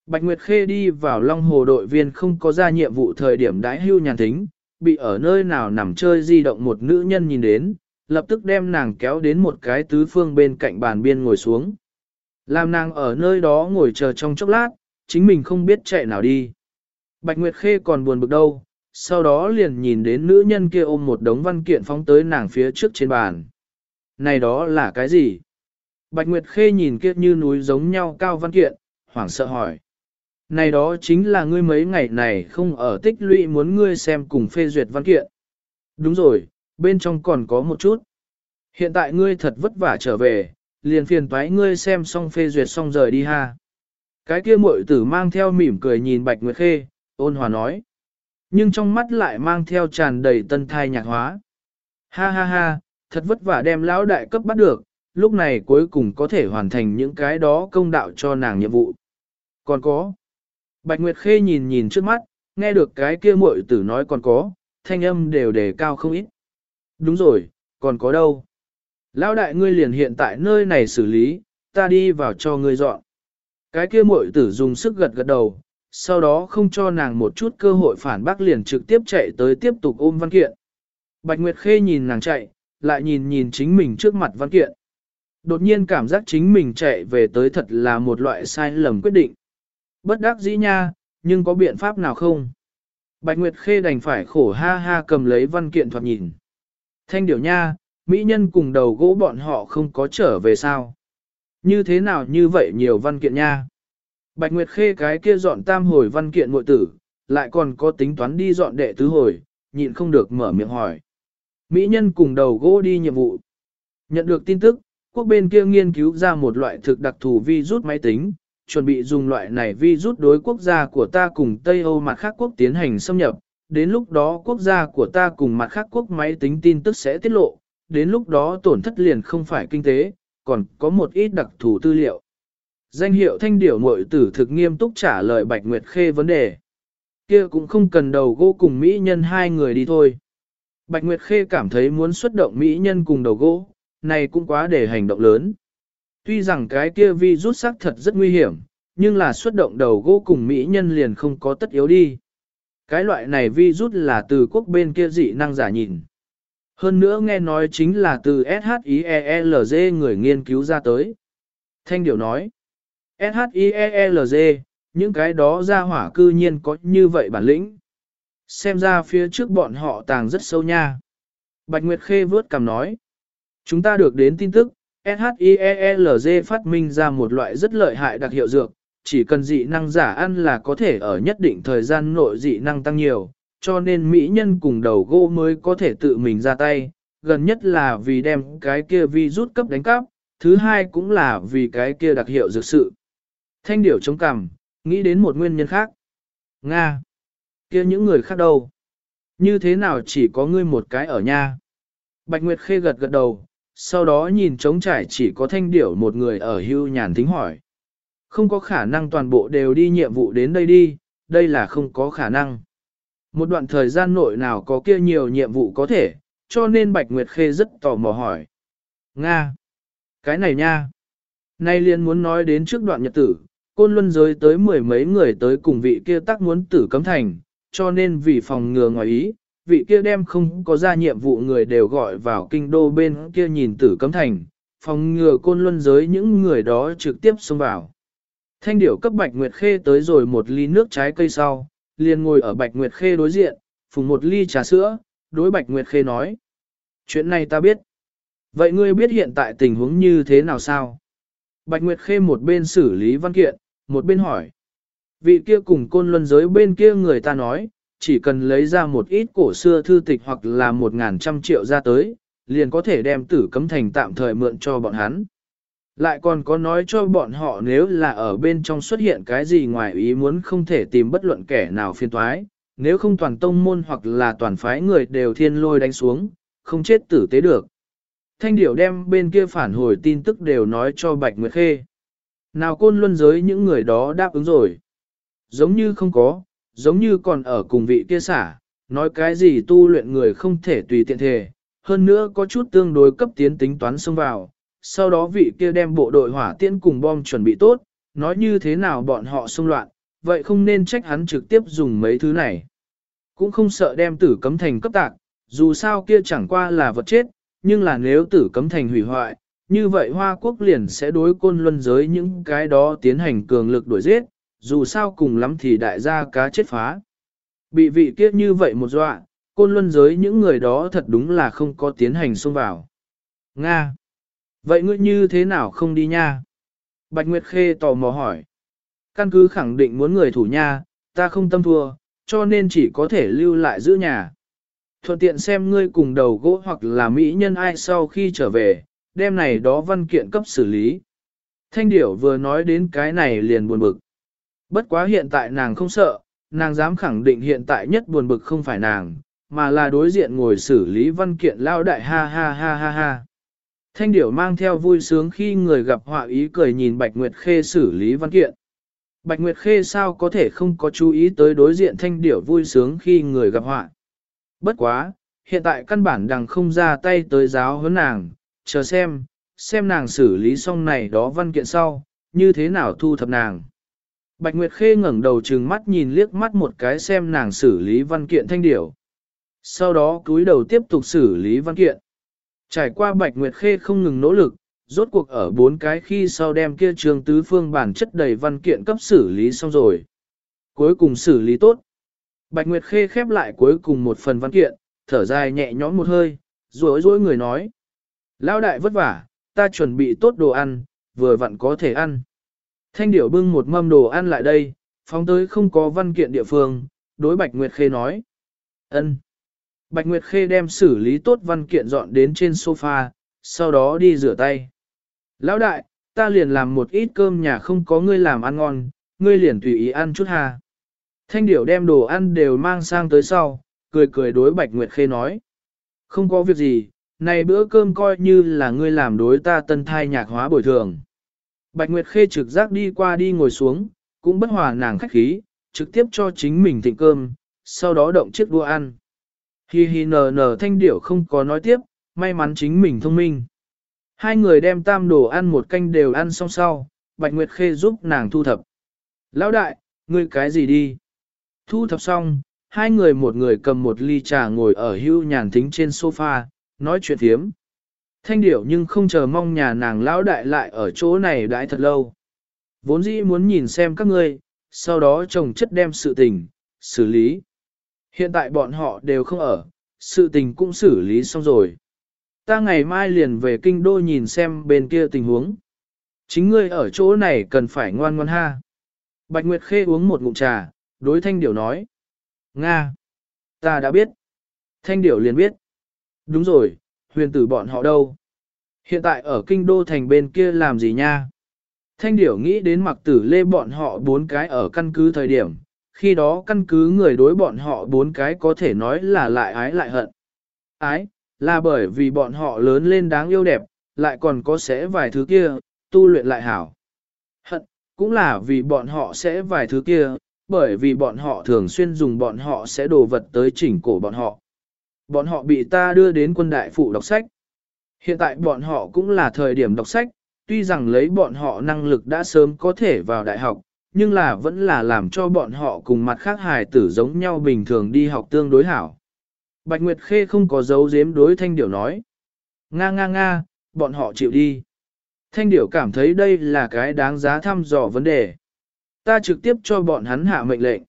Bạch Nguyệt Khê đi vào Long Hồ đội viên không có ra nhiệm vụ thời điểm đãi hưu nhàn thính, bị ở nơi nào nằm chơi di động một nữ nhân nhìn đến, lập tức đem nàng kéo đến một cái tứ phương bên cạnh bàn biên ngồi xuống. Làm nàng ở nơi đó ngồi chờ trong chốc lát, chính mình không biết chạy nào đi. Bạch Nguyệt Khê còn buồn bực đâu, sau đó liền nhìn đến nữ nhân kia ôm một đống văn kiện phóng tới nàng phía trước trên bàn. Này đó là cái gì? Bạch Nguyệt Khê nhìn kia như núi giống nhau cao văn kiện, hoảng sợ hỏi. Này đó chính là ngươi mấy ngày này không ở tích lũy muốn ngươi xem cùng phê duyệt văn kiện. Đúng rồi, bên trong còn có một chút. Hiện tại ngươi thật vất vả trở về, liền phiền toái ngươi xem xong phê duyệt xong rời đi ha. Cái kia muội tử mang theo mỉm cười nhìn Bạch Nguyệt Khê, ôn hòa nói. Nhưng trong mắt lại mang theo tràn đầy tân thai nhạc hóa. Ha ha ha, thật vất vả đem lão đại cấp bắt được, lúc này cuối cùng có thể hoàn thành những cái đó công đạo cho nàng nhiệm vụ. Còn có. Bạch Nguyệt Khê nhìn nhìn trước mắt, nghe được cái kia muội tử nói còn có, thanh âm đều đề cao không ít. Đúng rồi, còn có đâu? Lão đại ngươi liền hiện tại nơi này xử lý, ta đi vào cho ngươi dọn. Cái kia muội tử dùng sức gật gật đầu, sau đó không cho nàng một chút cơ hội phản bác liền trực tiếp chạy tới tiếp tục ôm văn kiện. Bạch Nguyệt Khê nhìn nàng chạy, lại nhìn nhìn chính mình trước mặt văn kiện. Đột nhiên cảm giác chính mình chạy về tới thật là một loại sai lầm quyết định. Bất đắc dĩ nha, nhưng có biện pháp nào không? Bạch Nguyệt Khê đành phải khổ ha ha cầm lấy văn kiện thoạt nhìn. Thanh điểu nha, mỹ nhân cùng đầu gỗ bọn họ không có trở về sao? Như thế nào như vậy nhiều văn kiện nha? Bạch Nguyệt Khê cái kia dọn tam hồi văn kiện muội tử, lại còn có tính toán đi dọn đệ tứ hồi, nhịn không được mở miệng hỏi. Mỹ nhân cùng đầu gỗ đi nhiệm vụ. Nhận được tin tức, quốc bên kia nghiên cứu ra một loại thực đặc thù vi rút máy tính, chuẩn bị dùng loại này vi rút đối quốc gia của ta cùng Tây Âu mặt khác quốc tiến hành xâm nhập. Đến lúc đó quốc gia của ta cùng mặt khác quốc máy tính tin tức sẽ tiết lộ, đến lúc đó tổn thất liền không phải kinh tế, còn có một ít đặc thù tư liệu. Danh hiệu thanh điểu mội tử thực nghiêm túc trả lời Bạch Nguyệt Khê vấn đề. Kia cũng không cần đầu gỗ cùng Mỹ nhân hai người đi thôi. Bạch Nguyệt Khê cảm thấy muốn xuất động Mỹ nhân cùng đầu gỗ, này cũng quá để hành động lớn. Tuy rằng cái kia vi rút sắc thật rất nguy hiểm, nhưng là xuất động đầu gỗ cùng Mỹ nhân liền không có tất yếu đi. Cái loại này vi rút là từ quốc bên kia dị năng giả nhìn. Hơn nữa nghe nói chính là từ SHIELZ người nghiên cứu ra tới. Thanh Điểu nói, SHIELZ, những cái đó ra hỏa cư nhiên có như vậy bản lĩnh. Xem ra phía trước bọn họ tàng rất sâu nha. Bạch Nguyệt Khê vớt cầm nói, chúng ta được đến tin tức, SHIELZ phát minh ra một loại rất lợi hại đặc hiệu dược, chỉ cần dị năng giả ăn là có thể ở nhất định thời gian nội dị năng tăng nhiều, cho nên mỹ nhân cùng đầu gỗ mới có thể tự mình ra tay, gần nhất là vì đem cái kia vi rút cấp đánh cắp, thứ hai cũng là vì cái kia đặc hiệu dược sự. Thanh điểu chống cằm, nghĩ đến một nguyên nhân khác. Nga! kia những người khác đâu? Như thế nào chỉ có ngươi một cái ở nha? Bạch Nguyệt Khê gật gật đầu, sau đó nhìn trống trải chỉ có thanh điểu một người ở hưu nhàn thính hỏi. Không có khả năng toàn bộ đều đi nhiệm vụ đến đây đi, đây là không có khả năng. Một đoạn thời gian nội nào có kia nhiều nhiệm vụ có thể, cho nên Bạch Nguyệt Khê rất tò mò hỏi. Nga! Cái này nha! Nay liền muốn nói đến trước đoạn nhật tử, côn luân giới tới mười mấy người tới cùng vị kia tắc muốn tử cấm thành, cho nên vì phòng ngừa ngoài ý, vị kia đem không có ra nhiệm vụ người đều gọi vào kinh đô bên kia nhìn tử cấm thành, phòng ngừa côn luân giới những người đó trực tiếp xông vào. Thanh điểu cấp Bạch Nguyệt Khê tới rồi một ly nước trái cây sau, liền ngồi ở Bạch Nguyệt Khê đối diện, phùng một ly trà sữa, đối Bạch Nguyệt Khê nói. Chuyện này ta biết. Vậy ngươi biết hiện tại tình huống như thế nào sao? Bạch Nguyệt Khê một bên xử lý văn kiện, một bên hỏi. Vị kia cùng côn luân giới bên kia người ta nói, chỉ cần lấy ra một ít cổ xưa thư tịch hoặc là một ngàn trăm triệu ra tới, liền có thể đem tử cấm thành tạm thời mượn cho bọn hắn. Lại còn có nói cho bọn họ nếu là ở bên trong xuất hiện cái gì ngoài ý muốn không thể tìm bất luận kẻ nào phiên thoái, nếu không toàn tông môn hoặc là toàn phái người đều thiên lôi đánh xuống, không chết tử tế được. Thanh điểu đem bên kia phản hồi tin tức đều nói cho Bạch Nguyệt Khê. Nào côn luân giới những người đó đáp ứng rồi. Giống như không có, giống như còn ở cùng vị kia xả, nói cái gì tu luyện người không thể tùy tiện thể, hơn nữa có chút tương đối cấp tiến tính toán xông vào. Sau đó vị kia đem bộ đội hỏa tiễn cùng bom chuẩn bị tốt, nói như thế nào bọn họ xông loạn, vậy không nên trách hắn trực tiếp dùng mấy thứ này. Cũng không sợ đem tử cấm thành cấp tạc, dù sao kia chẳng qua là vật chết, nhưng là nếu tử cấm thành hủy hoại, như vậy Hoa Quốc liền sẽ đối côn luân giới những cái đó tiến hành cường lực đuổi giết, dù sao cùng lắm thì đại gia cá chết phá. Bị vị kiếp như vậy một dọa, côn luân giới những người đó thật đúng là không có tiến hành xông vào. Nga! Vậy ngươi như thế nào không đi nha? Bạch Nguyệt Khê tò mò hỏi. Căn cứ khẳng định muốn người thủ nha, ta không tâm thua, cho nên chỉ có thể lưu lại giữ nhà. Thuận tiện xem ngươi cùng đầu gỗ hoặc là mỹ nhân ai sau khi trở về, đem này đó văn kiện cấp xử lý. Thanh điểu vừa nói đến cái này liền buồn bực. Bất quá hiện tại nàng không sợ, nàng dám khẳng định hiện tại nhất buồn bực không phải nàng, mà là đối diện ngồi xử lý văn kiện lao đại ha ha ha ha ha. Thanh điểu mang theo vui sướng khi người gặp họa ý cười nhìn Bạch Nguyệt Khê xử lý văn kiện. Bạch Nguyệt Khê sao có thể không có chú ý tới đối diện thanh điểu vui sướng khi người gặp họa. Bất quá, hiện tại căn bản đằng không ra tay tới giáo huấn nàng, chờ xem, xem nàng xử lý xong này đó văn kiện sau, như thế nào thu thập nàng. Bạch Nguyệt Khê ngẩng đầu trừng mắt nhìn liếc mắt một cái xem nàng xử lý văn kiện thanh điểu. Sau đó cúi đầu tiếp tục xử lý văn kiện. Trải qua Bạch Nguyệt Khê không ngừng nỗ lực, rốt cuộc ở bốn cái khi sau đem kia trường tứ phương bản chất đầy văn kiện cấp xử lý xong rồi. Cuối cùng xử lý tốt. Bạch Nguyệt Khê khép lại cuối cùng một phần văn kiện, thở dài nhẹ nhõm một hơi, rối rối người nói. Lão đại vất vả, ta chuẩn bị tốt đồ ăn, vừa vặn có thể ăn. Thanh điểu bưng một mâm đồ ăn lại đây, phóng tới không có văn kiện địa phương, đối Bạch Nguyệt Khê nói. ân. Bạch Nguyệt Khê đem xử lý tốt văn kiện dọn đến trên sofa, sau đó đi rửa tay. Lão đại, ta liền làm một ít cơm nhà không có ngươi làm ăn ngon, ngươi liền tùy ý ăn chút ha. Thanh điểu đem đồ ăn đều mang sang tới sau, cười cười đối Bạch Nguyệt Khê nói. Không có việc gì, này bữa cơm coi như là ngươi làm đối ta tân thai nhạc hóa bồi thường. Bạch Nguyệt Khê trực giác đi qua đi ngồi xuống, cũng bất hòa nàng khách khí, trực tiếp cho chính mình thịnh cơm, sau đó động chiếc đua ăn. Hi hi nờ nờ thanh điểu không có nói tiếp, may mắn chính mình thông minh. Hai người đem tam đồ ăn một canh đều ăn xong sau, Bạch Nguyệt Khê giúp nàng thu thập. Lão đại, ngươi cái gì đi? Thu thập xong, hai người một người cầm một ly trà ngồi ở hưu nhàn thính trên sofa, nói chuyện thiếm. Thanh điểu nhưng không chờ mong nhà nàng lão đại lại ở chỗ này đãi thật lâu. Vốn dĩ muốn nhìn xem các ngươi, sau đó chồng chất đem sự tình, xử lý. Hiện tại bọn họ đều không ở, sự tình cũng xử lý xong rồi. Ta ngày mai liền về kinh đô nhìn xem bên kia tình huống. Chính ngươi ở chỗ này cần phải ngoan ngoan ha. Bạch Nguyệt Khê uống một ngụm trà, đối Thanh Điểu nói. Nga! Ta đã biết. Thanh Điểu liền biết. Đúng rồi, huyền tử bọn họ đâu? Hiện tại ở kinh đô thành bên kia làm gì nha? Thanh Điểu nghĩ đến mặc tử lê bọn họ bốn cái ở căn cứ thời điểm, khi đó căn cứ người đối bọn họ bốn cái có thể nói là lại ái lại hận. Ái, là bởi vì bọn họ lớn lên đáng yêu đẹp, lại còn có sẽ vài thứ kia, tu luyện lại hảo. Hận, cũng là vì bọn họ sẽ vài thứ kia, bởi vì bọn họ thường xuyên dùng bọn họ sẽ đồ vật tới chỉnh cổ bọn họ. Bọn họ bị ta đưa đến quân đại phụ đọc sách. Hiện tại bọn họ cũng là thời điểm đọc sách, tuy rằng lấy bọn họ năng lực đã sớm có thể vào đại học, nhưng là vẫn là làm cho bọn họ cùng mặt khác hài tử giống nhau bình thường đi học tương đối hảo. Bạch Nguyệt Khê không có dấu giếm đối Thanh Điểu nói. Nga nga nga, bọn họ chịu đi. Thanh Điểu cảm thấy đây là cái đáng giá thăm dò vấn đề. Ta trực tiếp cho bọn hắn hạ mệnh lệnh.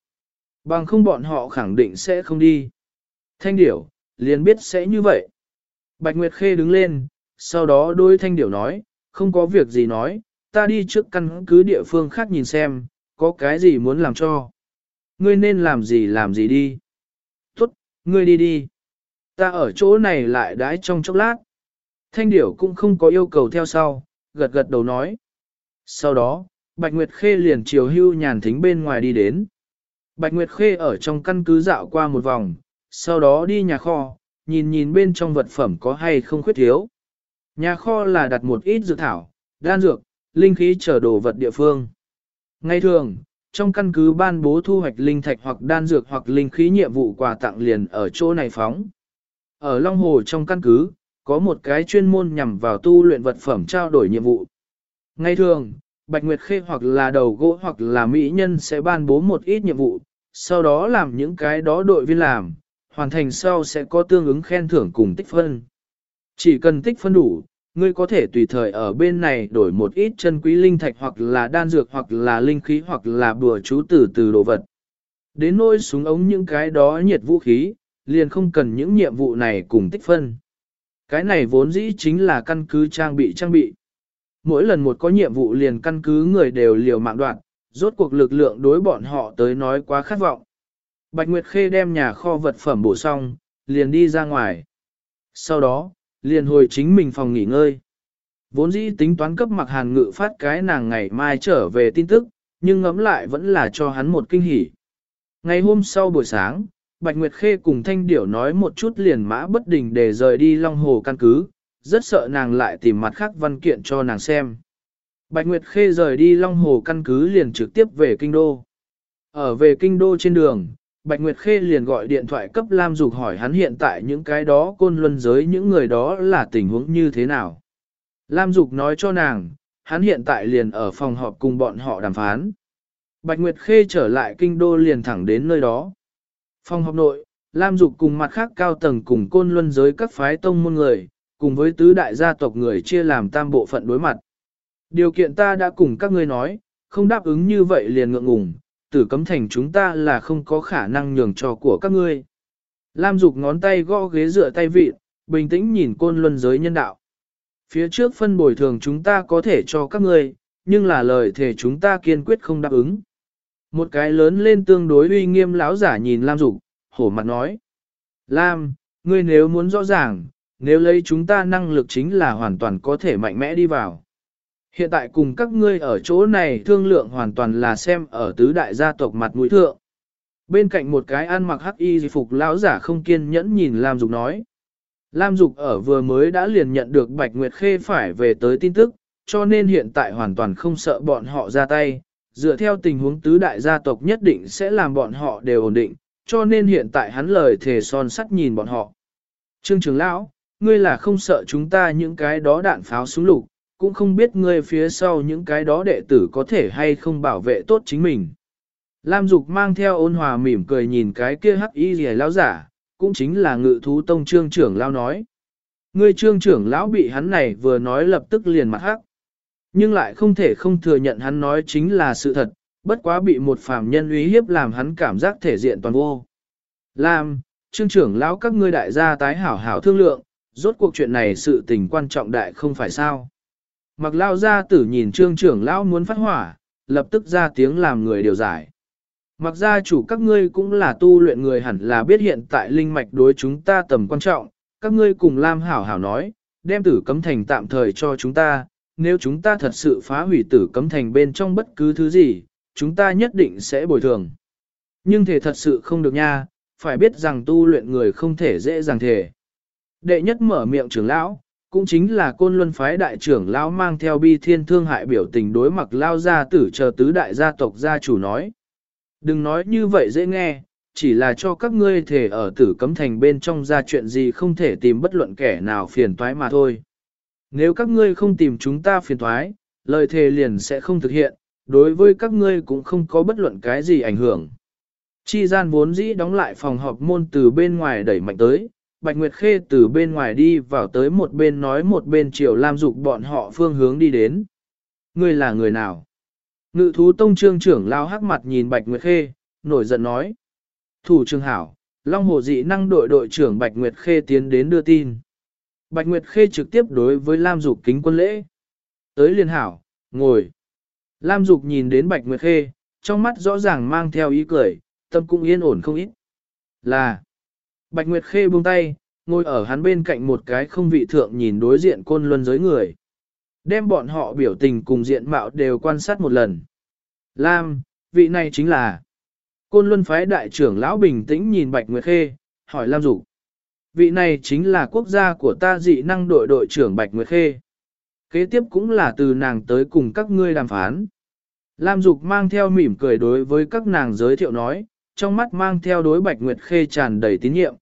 Bằng không bọn họ khẳng định sẽ không đi. Thanh Điểu, liền biết sẽ như vậy. Bạch Nguyệt Khê đứng lên, sau đó đôi Thanh Điểu nói, không có việc gì nói, ta đi trước căn cứ địa phương khác nhìn xem, có cái gì muốn làm cho. Ngươi nên làm gì làm gì đi. Tốt, ngươi đi đi. Ta ở chỗ này lại đãi trong chốc lát. Thanh điểu cũng không có yêu cầu theo sau, gật gật đầu nói. Sau đó, Bạch Nguyệt Khê liền chiều hưu nhàn thính bên ngoài đi đến. Bạch Nguyệt Khê ở trong căn cứ dạo qua một vòng, sau đó đi nhà kho, nhìn nhìn bên trong vật phẩm có hay không khuyết thiếu. Nhà kho là đặt một ít dược thảo, đan dược, linh khí trở đồ vật địa phương. Ngay thường, trong căn cứ ban bố thu hoạch linh thạch hoặc đan dược hoặc linh khí nhiệm vụ quà tặng liền ở chỗ này phóng. Ở Long Hồ trong căn cứ, có một cái chuyên môn nhằm vào tu luyện vật phẩm trao đổi nhiệm vụ. Ngay thường, Bạch Nguyệt Khê hoặc là đầu gỗ hoặc là mỹ nhân sẽ ban bố một ít nhiệm vụ, sau đó làm những cái đó đội viên làm, hoàn thành sau sẽ có tương ứng khen thưởng cùng tích phân. Chỉ cần tích phân đủ, ngươi có thể tùy thời ở bên này đổi một ít chân quý linh thạch hoặc là đan dược hoặc là linh khí hoặc là bùa chú từ từ đồ vật. Đến nỗi súng ống những cái đó nhiệt vũ khí, liền không cần những nhiệm vụ này cùng tích phân. Cái này vốn dĩ chính là căn cứ trang bị trang bị. Mỗi lần một có nhiệm vụ liền căn cứ người đều liều mạng đoạn, rốt cuộc lực lượng đối bọn họ tới nói quá khát vọng. Bạch Nguyệt Khê đem nhà kho vật phẩm bổ xong, liền đi ra ngoài. Sau đó, liền hồi chính mình phòng nghỉ ngơi. Vốn dĩ tính toán cấp mặc hàn ngự phát cái nàng ngày mai trở về tin tức, nhưng ngẫm lại vẫn là cho hắn một kinh hỉ. Ngày hôm sau buổi sáng, Bạch Nguyệt Khê cùng Thanh Điểu nói một chút liền mã bất đình để rời đi Long Hồ căn cứ, rất sợ nàng lại tìm mặt khác văn kiện cho nàng xem. Bạch Nguyệt Khê rời đi Long Hồ căn cứ liền trực tiếp về Kinh Đô. Ở về Kinh Đô trên đường, Bạch Nguyệt Khê liền gọi điện thoại cấp Lam Dục hỏi hắn hiện tại những cái đó côn luân giới những người đó là tình huống như thế nào. Lam Dục nói cho nàng, hắn hiện tại liền ở phòng họp cùng bọn họ đàm phán. Bạch Nguyệt Khê trở lại kinh đô liền thẳng đến nơi đó. Phòng họp nội, Lam Dục cùng mặt khác cao tầng cùng côn luân giới các phái tông môn người, cùng với tứ đại gia tộc người chia làm tam bộ phận đối mặt. Điều kiện ta đã cùng các ngươi nói, không đáp ứng như vậy liền ngượng ngùng, tử cấm thành chúng ta là không có khả năng nhường cho của các ngươi. Lam Dục ngón tay gõ ghế dựa tay vị, bình tĩnh nhìn côn luân giới nhân đạo. Phía trước phân bồi thường chúng ta có thể cho các ngươi, nhưng là lời thể chúng ta kiên quyết không đáp ứng. Một cái lớn lên tương đối uy nghiêm lão giả nhìn Lam Dục, hổ mặt nói. Lam, ngươi nếu muốn rõ ràng, nếu lấy chúng ta năng lực chính là hoàn toàn có thể mạnh mẽ đi vào. Hiện tại cùng các ngươi ở chỗ này thương lượng hoàn toàn là xem ở tứ đại gia tộc mặt mũi thượng. Bên cạnh một cái ăn mặc hắc y phục lão giả không kiên nhẫn nhìn Lam Dục nói. Lam Dục ở vừa mới đã liền nhận được Bạch Nguyệt Khê phải về tới tin tức, cho nên hiện tại hoàn toàn không sợ bọn họ ra tay. Dựa theo tình huống tứ đại gia tộc nhất định sẽ làm bọn họ đều ổn định, cho nên hiện tại hắn lời thề son sắt nhìn bọn họ. Trương trưởng lão, ngươi là không sợ chúng ta những cái đó đạn pháo súng lục, cũng không biết ngươi phía sau những cái đó đệ tử có thể hay không bảo vệ tốt chính mình. Lam Dục mang theo ôn hòa mỉm cười nhìn cái kia hắc y rìa lão giả, cũng chính là ngự thú tông trương trưởng lão nói. Ngươi trương trưởng lão bị hắn này vừa nói lập tức liền mặt hắc. Nhưng lại không thể không thừa nhận hắn nói chính là sự thật, bất quá bị một phàm nhân uy hiếp làm hắn cảm giác thể diện toàn vô. Lam, trương trưởng lão các ngươi đại gia tái hảo hảo thương lượng, rốt cuộc chuyện này sự tình quan trọng đại không phải sao. Mặc lao gia tử nhìn trương trưởng lão muốn phát hỏa, lập tức ra tiếng làm người điều giải. Mặc gia chủ các ngươi cũng là tu luyện người hẳn là biết hiện tại linh mạch đối chúng ta tầm quan trọng, các ngươi cùng Lam hảo hảo nói, đem tử cấm thành tạm thời cho chúng ta, nếu chúng ta thật sự phá hủy tử cấm thành bên trong bất cứ thứ gì, chúng ta nhất định sẽ bồi thường. Nhưng thể thật sự không được nha, phải biết rằng tu luyện người không thể dễ dàng thể. Đệ nhất mở miệng trưởng lão, cũng chính là côn luân phái đại trưởng lão mang theo bi thiên thương hại biểu tình đối mặt lao gia tử chờ tứ đại gia tộc gia chủ nói. Đừng nói như vậy dễ nghe, chỉ là cho các ngươi thể ở tử cấm thành bên trong ra chuyện gì không thể tìm bất luận kẻ nào phiền toái mà thôi. Nếu các ngươi không tìm chúng ta phiền toái, lời thề liền sẽ không thực hiện, đối với các ngươi cũng không có bất luận cái gì ảnh hưởng. Chi gian vốn dĩ đóng lại phòng họp môn từ bên ngoài đẩy mạnh tới, Bạch Nguyệt Khê từ bên ngoài đi vào tới một bên nói một bên chiều Lam Dục bọn họ phương hướng đi đến. Ngươi là người nào? Ngự thú tông trương trưởng lao hắc mặt nhìn Bạch Nguyệt Khê, nổi giận nói. Thủ trương hảo, Long Hồ dị năng đội đội trưởng Bạch Nguyệt Khê tiến đến đưa tin. Bạch Nguyệt Khê trực tiếp đối với Lam Dục kính quân lễ. Tới liên hảo, ngồi. Lam Dục nhìn đến Bạch Nguyệt Khê, trong mắt rõ ràng mang theo ý cười, tâm cũng yên ổn không ít. Là. Bạch Nguyệt Khê buông tay, ngồi ở hắn bên cạnh một cái không vị thượng nhìn đối diện côn luân giới người. Đem bọn họ biểu tình cùng diện mạo đều quan sát một lần. Lam, vị này chính là Côn Luân phái đại trưởng lão bình tĩnh nhìn Bạch Nguyệt Khê, hỏi Lam Dục. Vị này chính là quốc gia của ta dị năng đội đội trưởng Bạch Nguyệt Khê. Kế tiếp cũng là từ nàng tới cùng các ngươi đàm phán. Lam Dục mang theo mỉm cười đối với các nàng giới thiệu nói, trong mắt mang theo đối Bạch Nguyệt Khê tràn đầy tín nhiệm.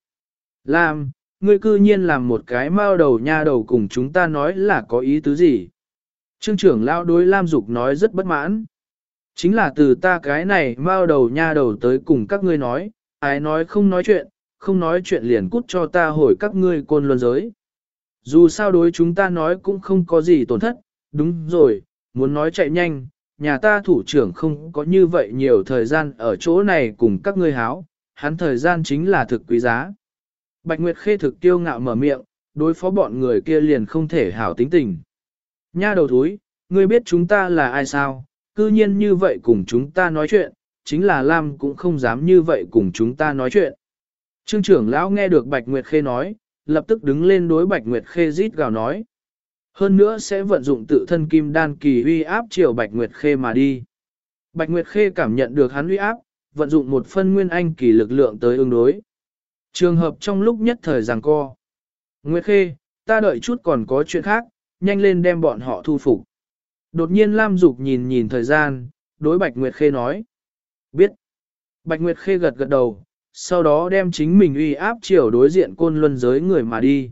Lam, ngươi cư nhiên làm một cái mao đầu nha đầu cùng chúng ta nói là có ý tứ gì. Trương trưởng lão đối Lam Dục nói rất bất mãn. Chính là từ ta cái này mao đầu nha đầu tới cùng các ngươi nói, ai nói không nói chuyện, không nói chuyện liền cút cho ta hồi các ngươi côn luân giới. Dù sao đối chúng ta nói cũng không có gì tổn thất, đúng rồi, muốn nói chạy nhanh, nhà ta thủ trưởng không có như vậy nhiều thời gian ở chỗ này cùng các ngươi háo, hắn thời gian chính là thực quý giá. Bạch Nguyệt Khê thực tiêu ngạo mở miệng, đối phó bọn người kia liền không thể hảo tính tình. Nha đầu thúi, ngươi biết chúng ta là ai sao, cư nhiên như vậy cùng chúng ta nói chuyện, chính là Lam cũng không dám như vậy cùng chúng ta nói chuyện. Trương trưởng lão nghe được Bạch Nguyệt Khê nói, lập tức đứng lên đối Bạch Nguyệt Khê rít gào nói. Hơn nữa sẽ vận dụng tự thân kim đan kỳ uy áp chiều Bạch Nguyệt Khê mà đi. Bạch Nguyệt Khê cảm nhận được hắn uy áp, vận dụng một phân nguyên anh kỳ lực lượng tới ứng đối. Trường hợp trong lúc nhất thời giằng co. Nguyệt Khê, ta đợi chút còn có chuyện khác, nhanh lên đem bọn họ thu phục. Đột nhiên Lam Dục nhìn nhìn thời gian, đối Bạch Nguyệt Khê nói. Biết. Bạch Nguyệt Khê gật gật đầu, sau đó đem chính mình uy áp chiều đối diện côn luân giới người mà đi.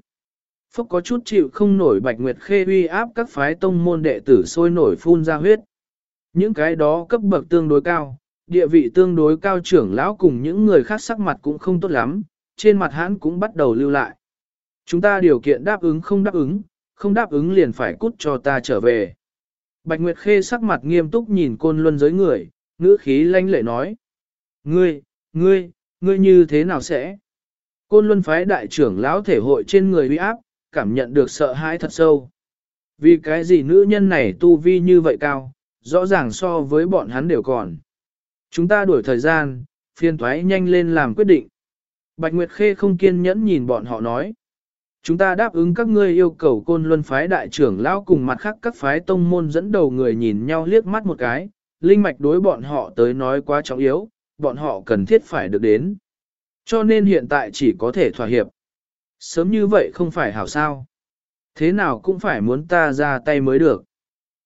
Phúc có chút chịu không nổi Bạch Nguyệt Khê uy áp các phái tông môn đệ tử sôi nổi phun ra huyết. Những cái đó cấp bậc tương đối cao, địa vị tương đối cao trưởng lão cùng những người khác sắc mặt cũng không tốt lắm, trên mặt hắn cũng bắt đầu lưu lại. Chúng ta điều kiện đáp ứng không đáp ứng, không đáp ứng liền phải cút cho ta trở về. Bạch Nguyệt Khê sắc mặt nghiêm túc nhìn côn luân giới người, ngữ khí lanh lệ nói. Ngươi, ngươi, ngươi như thế nào sẽ? Côn luân phái đại trưởng lão thể hội trên người uy áp, cảm nhận được sợ hãi thật sâu. Vì cái gì nữ nhân này tu vi như vậy cao, rõ ràng so với bọn hắn đều còn. Chúng ta đuổi thời gian, phiên thoái nhanh lên làm quyết định. Bạch Nguyệt Khê không kiên nhẫn nhìn bọn họ nói. Chúng ta đáp ứng các ngươi yêu cầu côn luân phái đại trưởng lão cùng mặt khác các phái tông môn dẫn đầu người nhìn nhau liếc mắt một cái, linh mạch đối bọn họ tới nói quá trọng yếu, bọn họ cần thiết phải được đến. Cho nên hiện tại chỉ có thể thỏa hiệp. Sớm như vậy không phải hảo sao. Thế nào cũng phải muốn ta ra tay mới được.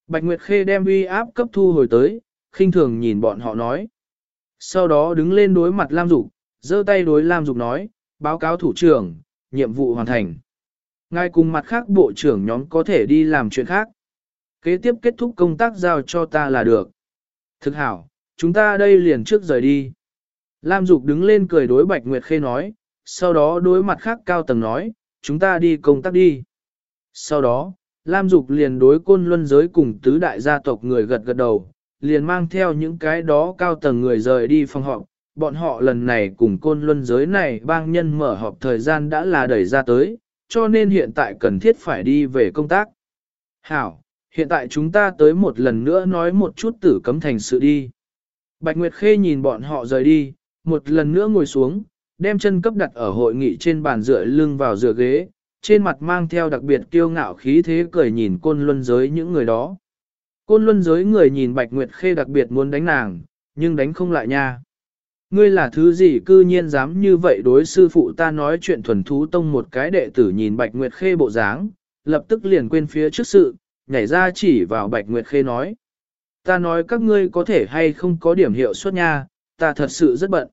Bạch Nguyệt Khê đem uy áp cấp thu hồi tới, khinh thường nhìn bọn họ nói. Sau đó đứng lên đối mặt Lam Dục, giơ tay đối Lam Dục nói, báo cáo thủ trưởng, nhiệm vụ hoàn thành. Ngài cùng mặt khác bộ trưởng nhóm có thể đi làm chuyện khác. Kế tiếp kết thúc công tác giao cho ta là được. Thực hảo, chúng ta đây liền trước rời đi. Lam Dục đứng lên cười đối Bạch Nguyệt Khê nói, sau đó đối mặt khác cao tầng nói, chúng ta đi công tác đi. Sau đó, Lam Dục liền đối côn luân giới cùng tứ đại gia tộc người gật gật đầu, liền mang theo những cái đó cao tầng người rời đi phòng họp. Bọn họ lần này cùng côn luân giới này bang nhân mở họp thời gian đã là đẩy ra tới, cho nên hiện tại cần thiết phải đi về công tác. Hảo, hiện tại chúng ta tới một lần nữa nói một chút tử cấm thành sự đi. Bạch Nguyệt Khê nhìn bọn họ rời đi, một lần nữa ngồi xuống, đem chân cấp đặt ở hội nghị trên bàn dựa lưng vào dựa ghế, trên mặt mang theo đặc biệt kiêu ngạo khí thế cười nhìn côn luân giới những người đó. Côn luân giới người nhìn Bạch Nguyệt Khê đặc biệt muốn đánh nàng, nhưng đánh không lại nha. Ngươi là thứ gì cư nhiên dám như vậy đối sư phụ ta nói chuyện thuần thú tông một cái đệ tử nhìn Bạch Nguyệt Khê bộ dáng, lập tức liền quên phía trước sự, nhảy ra chỉ vào Bạch Nguyệt Khê nói. Ta nói các ngươi có thể hay không có điểm hiệu suất nha, ta thật sự rất bận.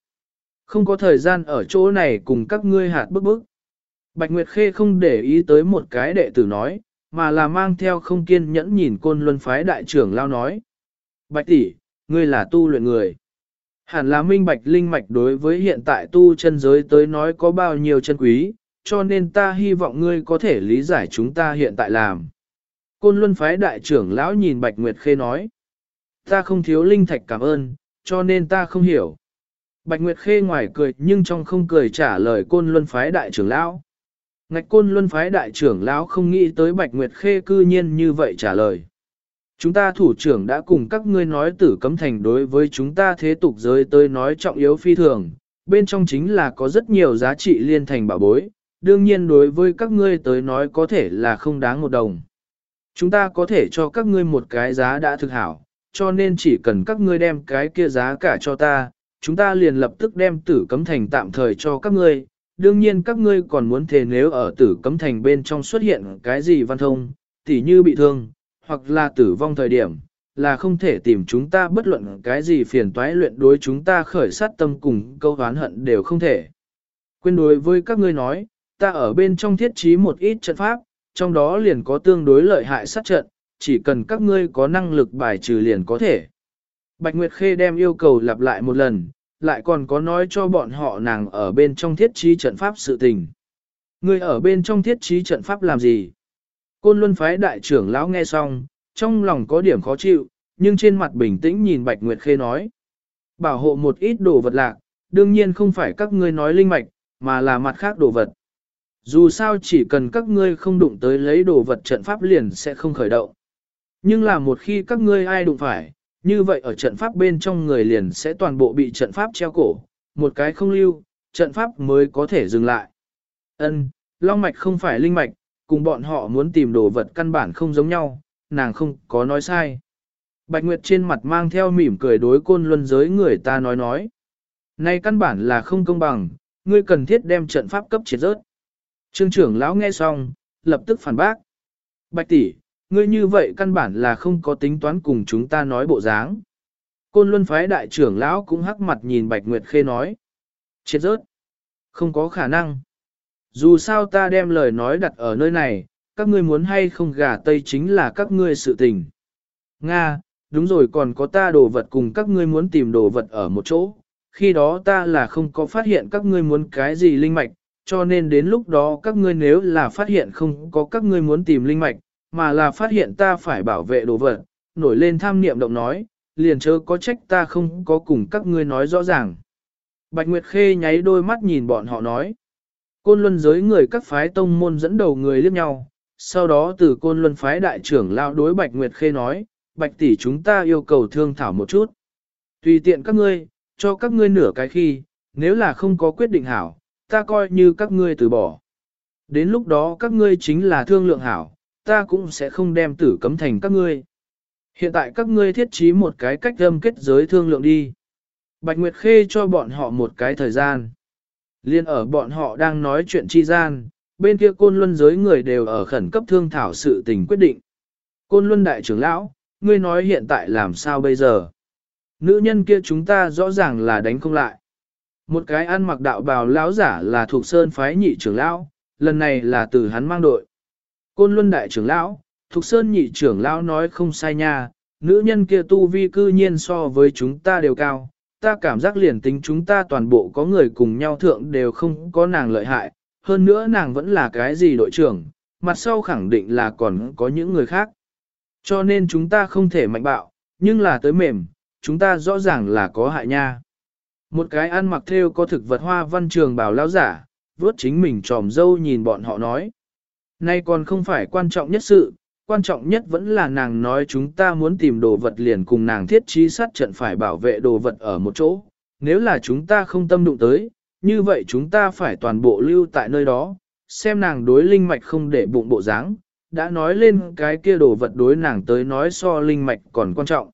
Không có thời gian ở chỗ này cùng các ngươi hạt bức bức. Bạch Nguyệt Khê không để ý tới một cái đệ tử nói, mà là mang theo không kiên nhẫn nhìn côn luân phái đại trưởng lao nói. Bạch tỷ, ngươi là tu luyện người. Hẳn là minh bạch linh mạch đối với hiện tại tu chân giới tới nói có bao nhiêu chân quý, cho nên ta hy vọng ngươi có thể lý giải chúng ta hiện tại làm. Côn luân phái đại trưởng lão nhìn Bạch Nguyệt Khê nói. Ta không thiếu linh thạch cảm ơn, cho nên ta không hiểu. Bạch Nguyệt Khê ngoài cười nhưng trong không cười trả lời côn luân phái đại trưởng lão. Ngạch côn luân phái đại trưởng lão không nghĩ tới Bạch Nguyệt Khê cư nhiên như vậy trả lời. Chúng ta thủ trưởng đã cùng các ngươi nói tử cấm thành đối với chúng ta thế tục giới tới nói trọng yếu phi thường, bên trong chính là có rất nhiều giá trị liên thành bảo bối, đương nhiên đối với các ngươi tới nói có thể là không đáng một đồng. Chúng ta có thể cho các ngươi một cái giá đã thực hảo, cho nên chỉ cần các ngươi đem cái kia giá cả cho ta, chúng ta liền lập tức đem tử cấm thành tạm thời cho các ngươi. Đương nhiên các ngươi còn muốn thề nếu ở tử cấm thành bên trong xuất hiện cái gì văn thông, tỉ như bị thương, hoặc là tử vong thời điểm, là không thể tìm chúng ta bất luận cái gì phiền toái luyện đối chúng ta khởi sát tâm cùng câu hán hận đều không thể. Quên đối với các ngươi nói, ta ở bên trong thiết trí một ít trận pháp, trong đó liền có tương đối lợi hại sát trận, chỉ cần các ngươi có năng lực bài trừ liền có thể. Bạch Nguyệt Khê đem yêu cầu lặp lại một lần, lại còn có nói cho bọn họ nàng ở bên trong thiết trí trận pháp sự tình. Ngươi ở bên trong thiết trí trận pháp làm gì? Côn Luân phái đại trưởng lão nghe xong, trong lòng có điểm khó chịu, nhưng trên mặt bình tĩnh nhìn Bạch Nguyệt Khê nói. Bảo hộ một ít đồ vật lạc, đương nhiên không phải các ngươi nói linh mạch, mà là mặt khác đồ vật. Dù sao chỉ cần các ngươi không đụng tới lấy đồ vật trận pháp liền sẽ không khởi động. Nhưng là một khi các ngươi ai đụng phải, như vậy ở trận pháp bên trong người liền sẽ toàn bộ bị trận pháp treo cổ, một cái không lưu, trận pháp mới có thể dừng lại. Ân, long mạch không phải linh mạch, cùng bọn họ muốn tìm đồ vật căn bản không giống nhau, nàng không có nói sai. Bạch Nguyệt trên mặt mang theo mỉm cười đối côn luân giới người ta nói nói. Này căn bản là không công bằng, ngươi cần thiết đem trận pháp cấp triệt rớt. Trương trưởng lão nghe xong, lập tức phản bác. Bạch tỷ, ngươi như vậy căn bản là không có tính toán cùng chúng ta nói bộ dáng. Côn luân phái đại trưởng lão cũng hắc mặt nhìn Bạch Nguyệt Khê nói. Triệt rớt. Không có khả năng. Dù sao ta đem lời nói đặt ở nơi này, các ngươi muốn hay không gà tây chính là các ngươi sự tình. Nga, đúng rồi còn có ta đồ vật cùng các ngươi muốn tìm đồ vật ở một chỗ. Khi đó ta là không có phát hiện các ngươi muốn cái gì linh mạch, cho nên đến lúc đó các ngươi nếu là phát hiện không có các ngươi muốn tìm linh mạch, mà là phát hiện ta phải bảo vệ đồ vật, nổi lên tham niệm động nói, liền chớ có trách ta không có cùng các ngươi nói rõ ràng. Bạch Nguyệt Khê nháy đôi mắt nhìn bọn họ nói. Côn luân giới người các phái tông môn dẫn đầu người liếc nhau, sau đó từ côn luân phái đại trưởng lao đối Bạch Nguyệt Khê nói, Bạch tỷ chúng ta yêu cầu thương thảo một chút. Tùy tiện các ngươi, cho các ngươi nửa cái khi, nếu là không có quyết định hảo, ta coi như các ngươi từ bỏ. Đến lúc đó các ngươi chính là thương lượng hảo, ta cũng sẽ không đem tử cấm thành các ngươi. Hiện tại các ngươi thiết trí một cái cách âm kết giới thương lượng đi. Bạch Nguyệt Khê cho bọn họ một cái thời gian. Liên ở bọn họ đang nói chuyện chi gian, bên kia côn luân giới người đều ở khẩn cấp thương thảo sự tình quyết định. Côn luân đại trưởng lão, ngươi nói hiện tại làm sao bây giờ? Nữ nhân kia chúng ta rõ ràng là đánh không lại. Một cái ăn mặc đạo bào lão giả là thuộc sơn phái nhị trưởng lão, lần này là từ hắn mang đội. Côn luân đại trưởng lão, thuộc sơn nhị trưởng lão nói không sai nha, nữ nhân kia tu vi cư nhiên so với chúng ta đều cao, ta cảm giác liền tính chúng ta toàn bộ có người cùng nhau thượng đều không có nàng lợi hại, hơn nữa nàng vẫn là cái gì đội trưởng, mặt sau khẳng định là còn có những người khác. Cho nên chúng ta không thể mạnh bạo, nhưng là tới mềm, chúng ta rõ ràng là có hại nha. Một cái ăn mặc theo có thực vật hoa văn trường bảo lao giả, vuốt chính mình tròm dâu nhìn bọn họ nói. Nay còn không phải quan trọng nhất sự, quan trọng nhất vẫn là nàng nói chúng ta muốn tìm đồ vật liền cùng nàng thiết trí sát trận phải bảo vệ đồ vật ở một chỗ. Nếu là chúng ta không tâm đụng tới, như vậy chúng ta phải toàn bộ lưu tại nơi đó, xem nàng đối linh mạch không để bụng bộ dáng, đã nói lên cái kia đồ vật đối nàng tới nói so linh mạch còn quan trọng.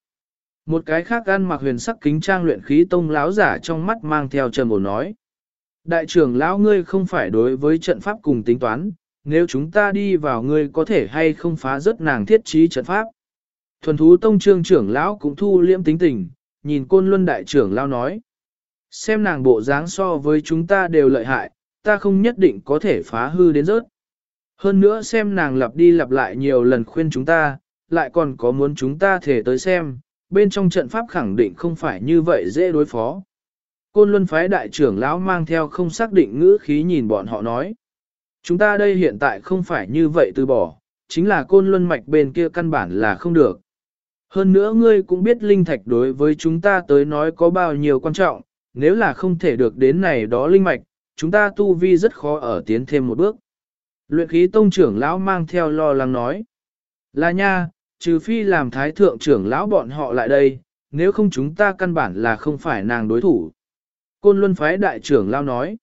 Một cái khác ăn mặc huyền sắc kính trang luyện khí tông láo giả trong mắt mang theo trầm ổn nói. Đại trưởng lão ngươi không phải đối với trận pháp cùng tính toán, nếu chúng ta đi vào ngươi có thể hay không phá rớt nàng thiết trí trận pháp. Thuần thú tông trương trưởng lão cũng thu liễm tính tình, nhìn côn luân đại trưởng lão nói. Xem nàng bộ dáng so với chúng ta đều lợi hại, ta không nhất định có thể phá hư đến rớt. Hơn nữa xem nàng lặp đi lặp lại nhiều lần khuyên chúng ta, lại còn có muốn chúng ta thể tới xem, bên trong trận pháp khẳng định không phải như vậy dễ đối phó. Côn Luân phái đại trưởng lão mang theo không xác định ngữ khí nhìn bọn họ nói. Chúng ta đây hiện tại không phải như vậy từ bỏ, chính là côn luân mạch bên kia căn bản là không được. Hơn nữa ngươi cũng biết linh thạch đối với chúng ta tới nói có bao nhiêu quan trọng, nếu là không thể được đến này đó linh mạch, chúng ta tu vi rất khó ở tiến thêm một bước. Luyện khí tông trưởng lão mang theo lo lắng nói. Là nha, trừ phi làm thái thượng trưởng lão bọn họ lại đây, nếu không chúng ta căn bản là không phải nàng đối thủ. Côn Luân phái đại trưởng lão nói.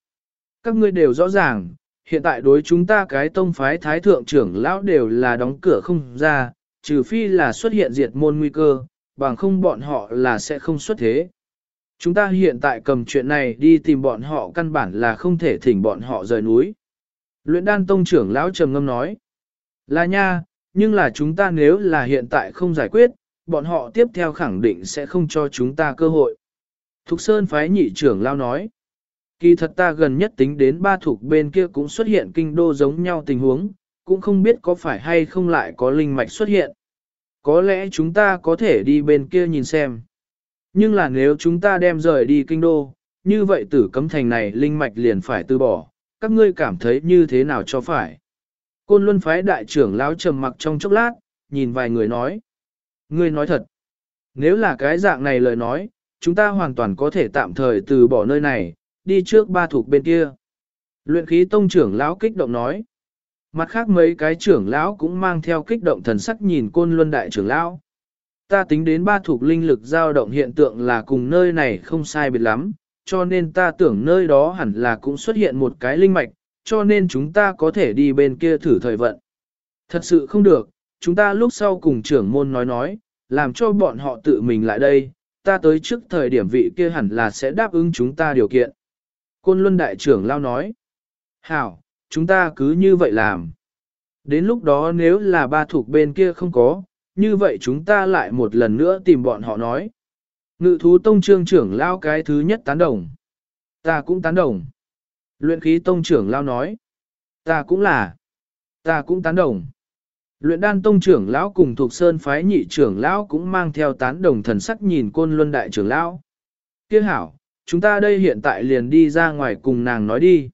Các ngươi đều rõ ràng, hiện tại đối chúng ta cái tông phái thái thượng trưởng lão đều là đóng cửa không ra, trừ phi là xuất hiện diệt môn nguy cơ, bằng không bọn họ là sẽ không xuất thế. Chúng ta hiện tại cầm chuyện này đi tìm bọn họ căn bản là không thể thỉnh bọn họ rời núi. Luyện đan tông trưởng lão trầm ngâm nói. Là nha, nhưng là chúng ta nếu là hiện tại không giải quyết, bọn họ tiếp theo khẳng định sẽ không cho chúng ta cơ hội. Thục Sơn phái nhị trưởng lão nói. Kỳ thật ta gần nhất tính đến ba thuộc bên kia cũng xuất hiện kinh đô giống nhau tình huống, cũng không biết có phải hay không lại có linh mạch xuất hiện. Có lẽ chúng ta có thể đi bên kia nhìn xem. Nhưng là nếu chúng ta đem rời đi kinh đô, như vậy tử cấm thành này linh mạch liền phải từ bỏ, các ngươi cảm thấy như thế nào cho phải. Côn Luân phái đại trưởng lão trầm mặc trong chốc lát, nhìn vài người nói. Ngươi nói thật. Nếu là cái dạng này lời nói, chúng ta hoàn toàn có thể tạm thời từ bỏ nơi này, đi trước ba thuộc bên kia. Luyện khí tông trưởng lão kích động nói. Mặt khác mấy cái trưởng lão cũng mang theo kích động thần sắc nhìn côn luân đại trưởng lão. Ta tính đến ba thuộc linh lực dao động hiện tượng là cùng nơi này không sai biệt lắm, cho nên ta tưởng nơi đó hẳn là cũng xuất hiện một cái linh mạch, cho nên chúng ta có thể đi bên kia thử thời vận. Thật sự không được, chúng ta lúc sau cùng trưởng môn nói nói, làm cho bọn họ tự mình lại đây, ta tới trước thời điểm vị kia hẳn là sẽ đáp ứng chúng ta điều kiện. Côn Luân Đại trưởng lao nói, Hảo, chúng ta cứ như vậy làm. Đến lúc đó nếu là ba thuộc bên kia không có, như vậy chúng ta lại một lần nữa tìm bọn họ nói. Ngự thú tông trương trưởng lao cái thứ nhất tán đồng. Ta cũng tán đồng. Luyện khí tông trưởng lao nói. Ta cũng là. Ta cũng tán đồng. Luyện đan tông trưởng lão cùng thuộc sơn phái nhị trưởng lão cũng mang theo tán đồng thần sắc nhìn côn luân đại trưởng lão. Kia hảo, chúng ta đây hiện tại liền đi ra ngoài cùng nàng nói đi.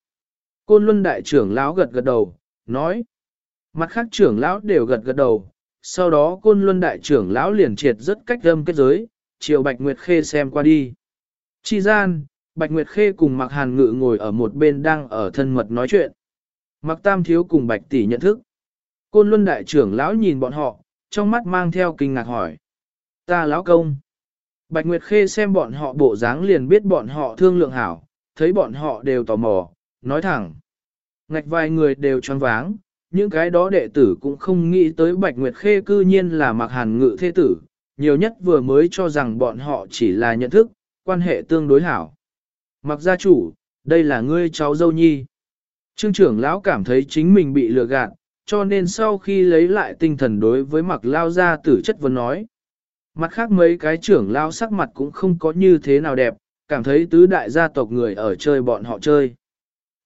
Côn luân đại trưởng lão gật gật đầu, nói. Mặt khác trưởng lão đều gật gật đầu, sau đó côn luân đại trưởng lão liền triệt rất cách âm kết giới, chiều Bạch Nguyệt Khê xem qua đi. Chi gian, Bạch Nguyệt Khê cùng Mạc Hàn Ngự ngồi ở một bên đang ở thân mật nói chuyện. Mạc Tam Thiếu cùng Bạch Tỷ nhận thức. Côn Luân Đại trưởng lão nhìn bọn họ, trong mắt mang theo kinh ngạc hỏi. Ta lão công. Bạch Nguyệt Khê xem bọn họ bộ dáng liền biết bọn họ thương lượng hảo, thấy bọn họ đều tò mò, nói thẳng. Ngạch vài người đều choáng váng, những cái đó đệ tử cũng không nghĩ tới Bạch Nguyệt Khê cư nhiên là mặc Hàn Ngự thế tử, nhiều nhất vừa mới cho rằng bọn họ chỉ là nhận thức, quan hệ tương đối hảo. Mặc gia chủ, đây là ngươi cháu dâu nhi. Trương trưởng lão cảm thấy chính mình bị lừa gạt, cho nên sau khi lấy lại tinh thần đối với mặc lao gia tử chất vấn nói. Mặt khác mấy cái trưởng lao sắc mặt cũng không có như thế nào đẹp, cảm thấy tứ đại gia tộc người ở chơi bọn họ chơi.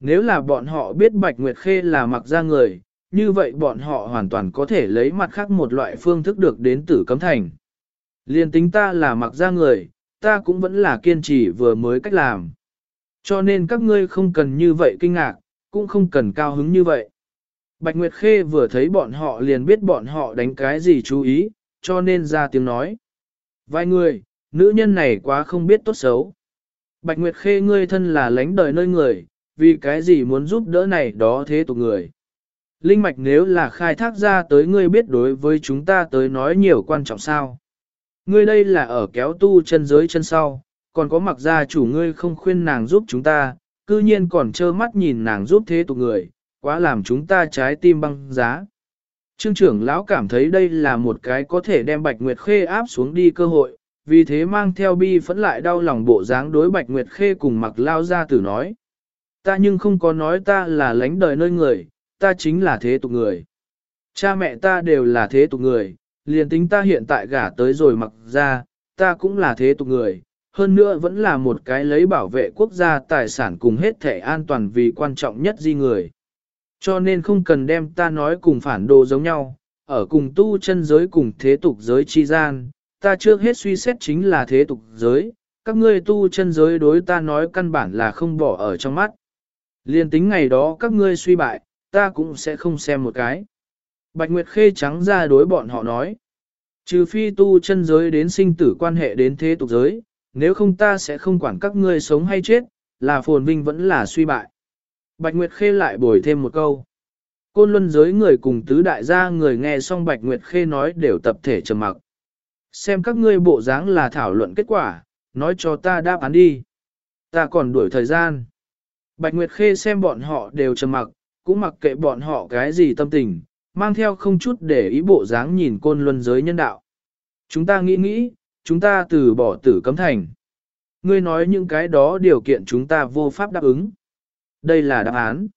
Nếu là bọn họ biết Bạch Nguyệt Khê là mặc gia người, như vậy bọn họ hoàn toàn có thể lấy mặt khác một loại phương thức được đến tử cấm thành. Liên tính ta là mặc gia người, ta cũng vẫn là kiên trì vừa mới cách làm. Cho nên các ngươi không cần như vậy kinh ngạc, cũng không cần cao hứng như vậy. Bạch Nguyệt Khê vừa thấy bọn họ liền biết bọn họ đánh cái gì chú ý, cho nên ra tiếng nói. Vài người, nữ nhân này quá không biết tốt xấu. Bạch Nguyệt Khê ngươi thân là lãnh đời nơi người, vì cái gì muốn giúp đỡ này đó thế tục người. Linh mạch nếu là khai thác ra tới ngươi biết đối với chúng ta tới nói nhiều quan trọng sao. Ngươi đây là ở kéo tu chân giới chân sau, còn có mặc gia chủ ngươi không khuyên nàng giúp chúng ta, cư nhiên còn trơ mắt nhìn nàng giúp thế tục người, quá làm chúng ta trái tim băng giá. Trương trưởng lão cảm thấy đây là một cái có thể đem Bạch Nguyệt Khê áp xuống đi cơ hội, vì thế mang theo bi phẫn lại đau lòng bộ dáng đối Bạch Nguyệt Khê cùng mặc lao ra tử nói. Ta nhưng không có nói ta là lãnh đời nơi người, ta chính là thế tục người. Cha mẹ ta đều là thế tục người, liền tính ta hiện tại gả tới rồi mặc ra, ta cũng là thế tục người, hơn nữa vẫn là một cái lấy bảo vệ quốc gia tài sản cùng hết thể an toàn vì quan trọng nhất di người. Cho nên không cần đem ta nói cùng phản đồ giống nhau, ở cùng tu chân giới cùng thế tục giới chi gian, ta trước hết suy xét chính là thế tục giới, các ngươi tu chân giới đối ta nói căn bản là không bỏ ở trong mắt. Liên tính ngày đó các ngươi suy bại, ta cũng sẽ không xem một cái. Bạch Nguyệt Khê trắng ra đối bọn họ nói. Trừ phi tu chân giới đến sinh tử quan hệ đến thế tục giới, nếu không ta sẽ không quản các ngươi sống hay chết, là phồn vinh vẫn là suy bại. Bạch Nguyệt Khê lại bồi thêm một câu. Côn luân giới người cùng tứ đại gia người nghe xong Bạch Nguyệt Khê nói đều tập thể trầm mặc. Xem các ngươi bộ dáng là thảo luận kết quả, nói cho ta đáp án đi. Ta còn đuổi thời gian. Bạch Nguyệt Khê xem bọn họ đều trầm mặc, cũng mặc kệ bọn họ cái gì tâm tình, mang theo không chút để ý bộ dáng nhìn côn luân giới nhân đạo. Chúng ta nghĩ nghĩ, chúng ta từ bỏ tử cấm thành. Ngươi nói những cái đó điều kiện chúng ta vô pháp đáp ứng. Đây là đáp án.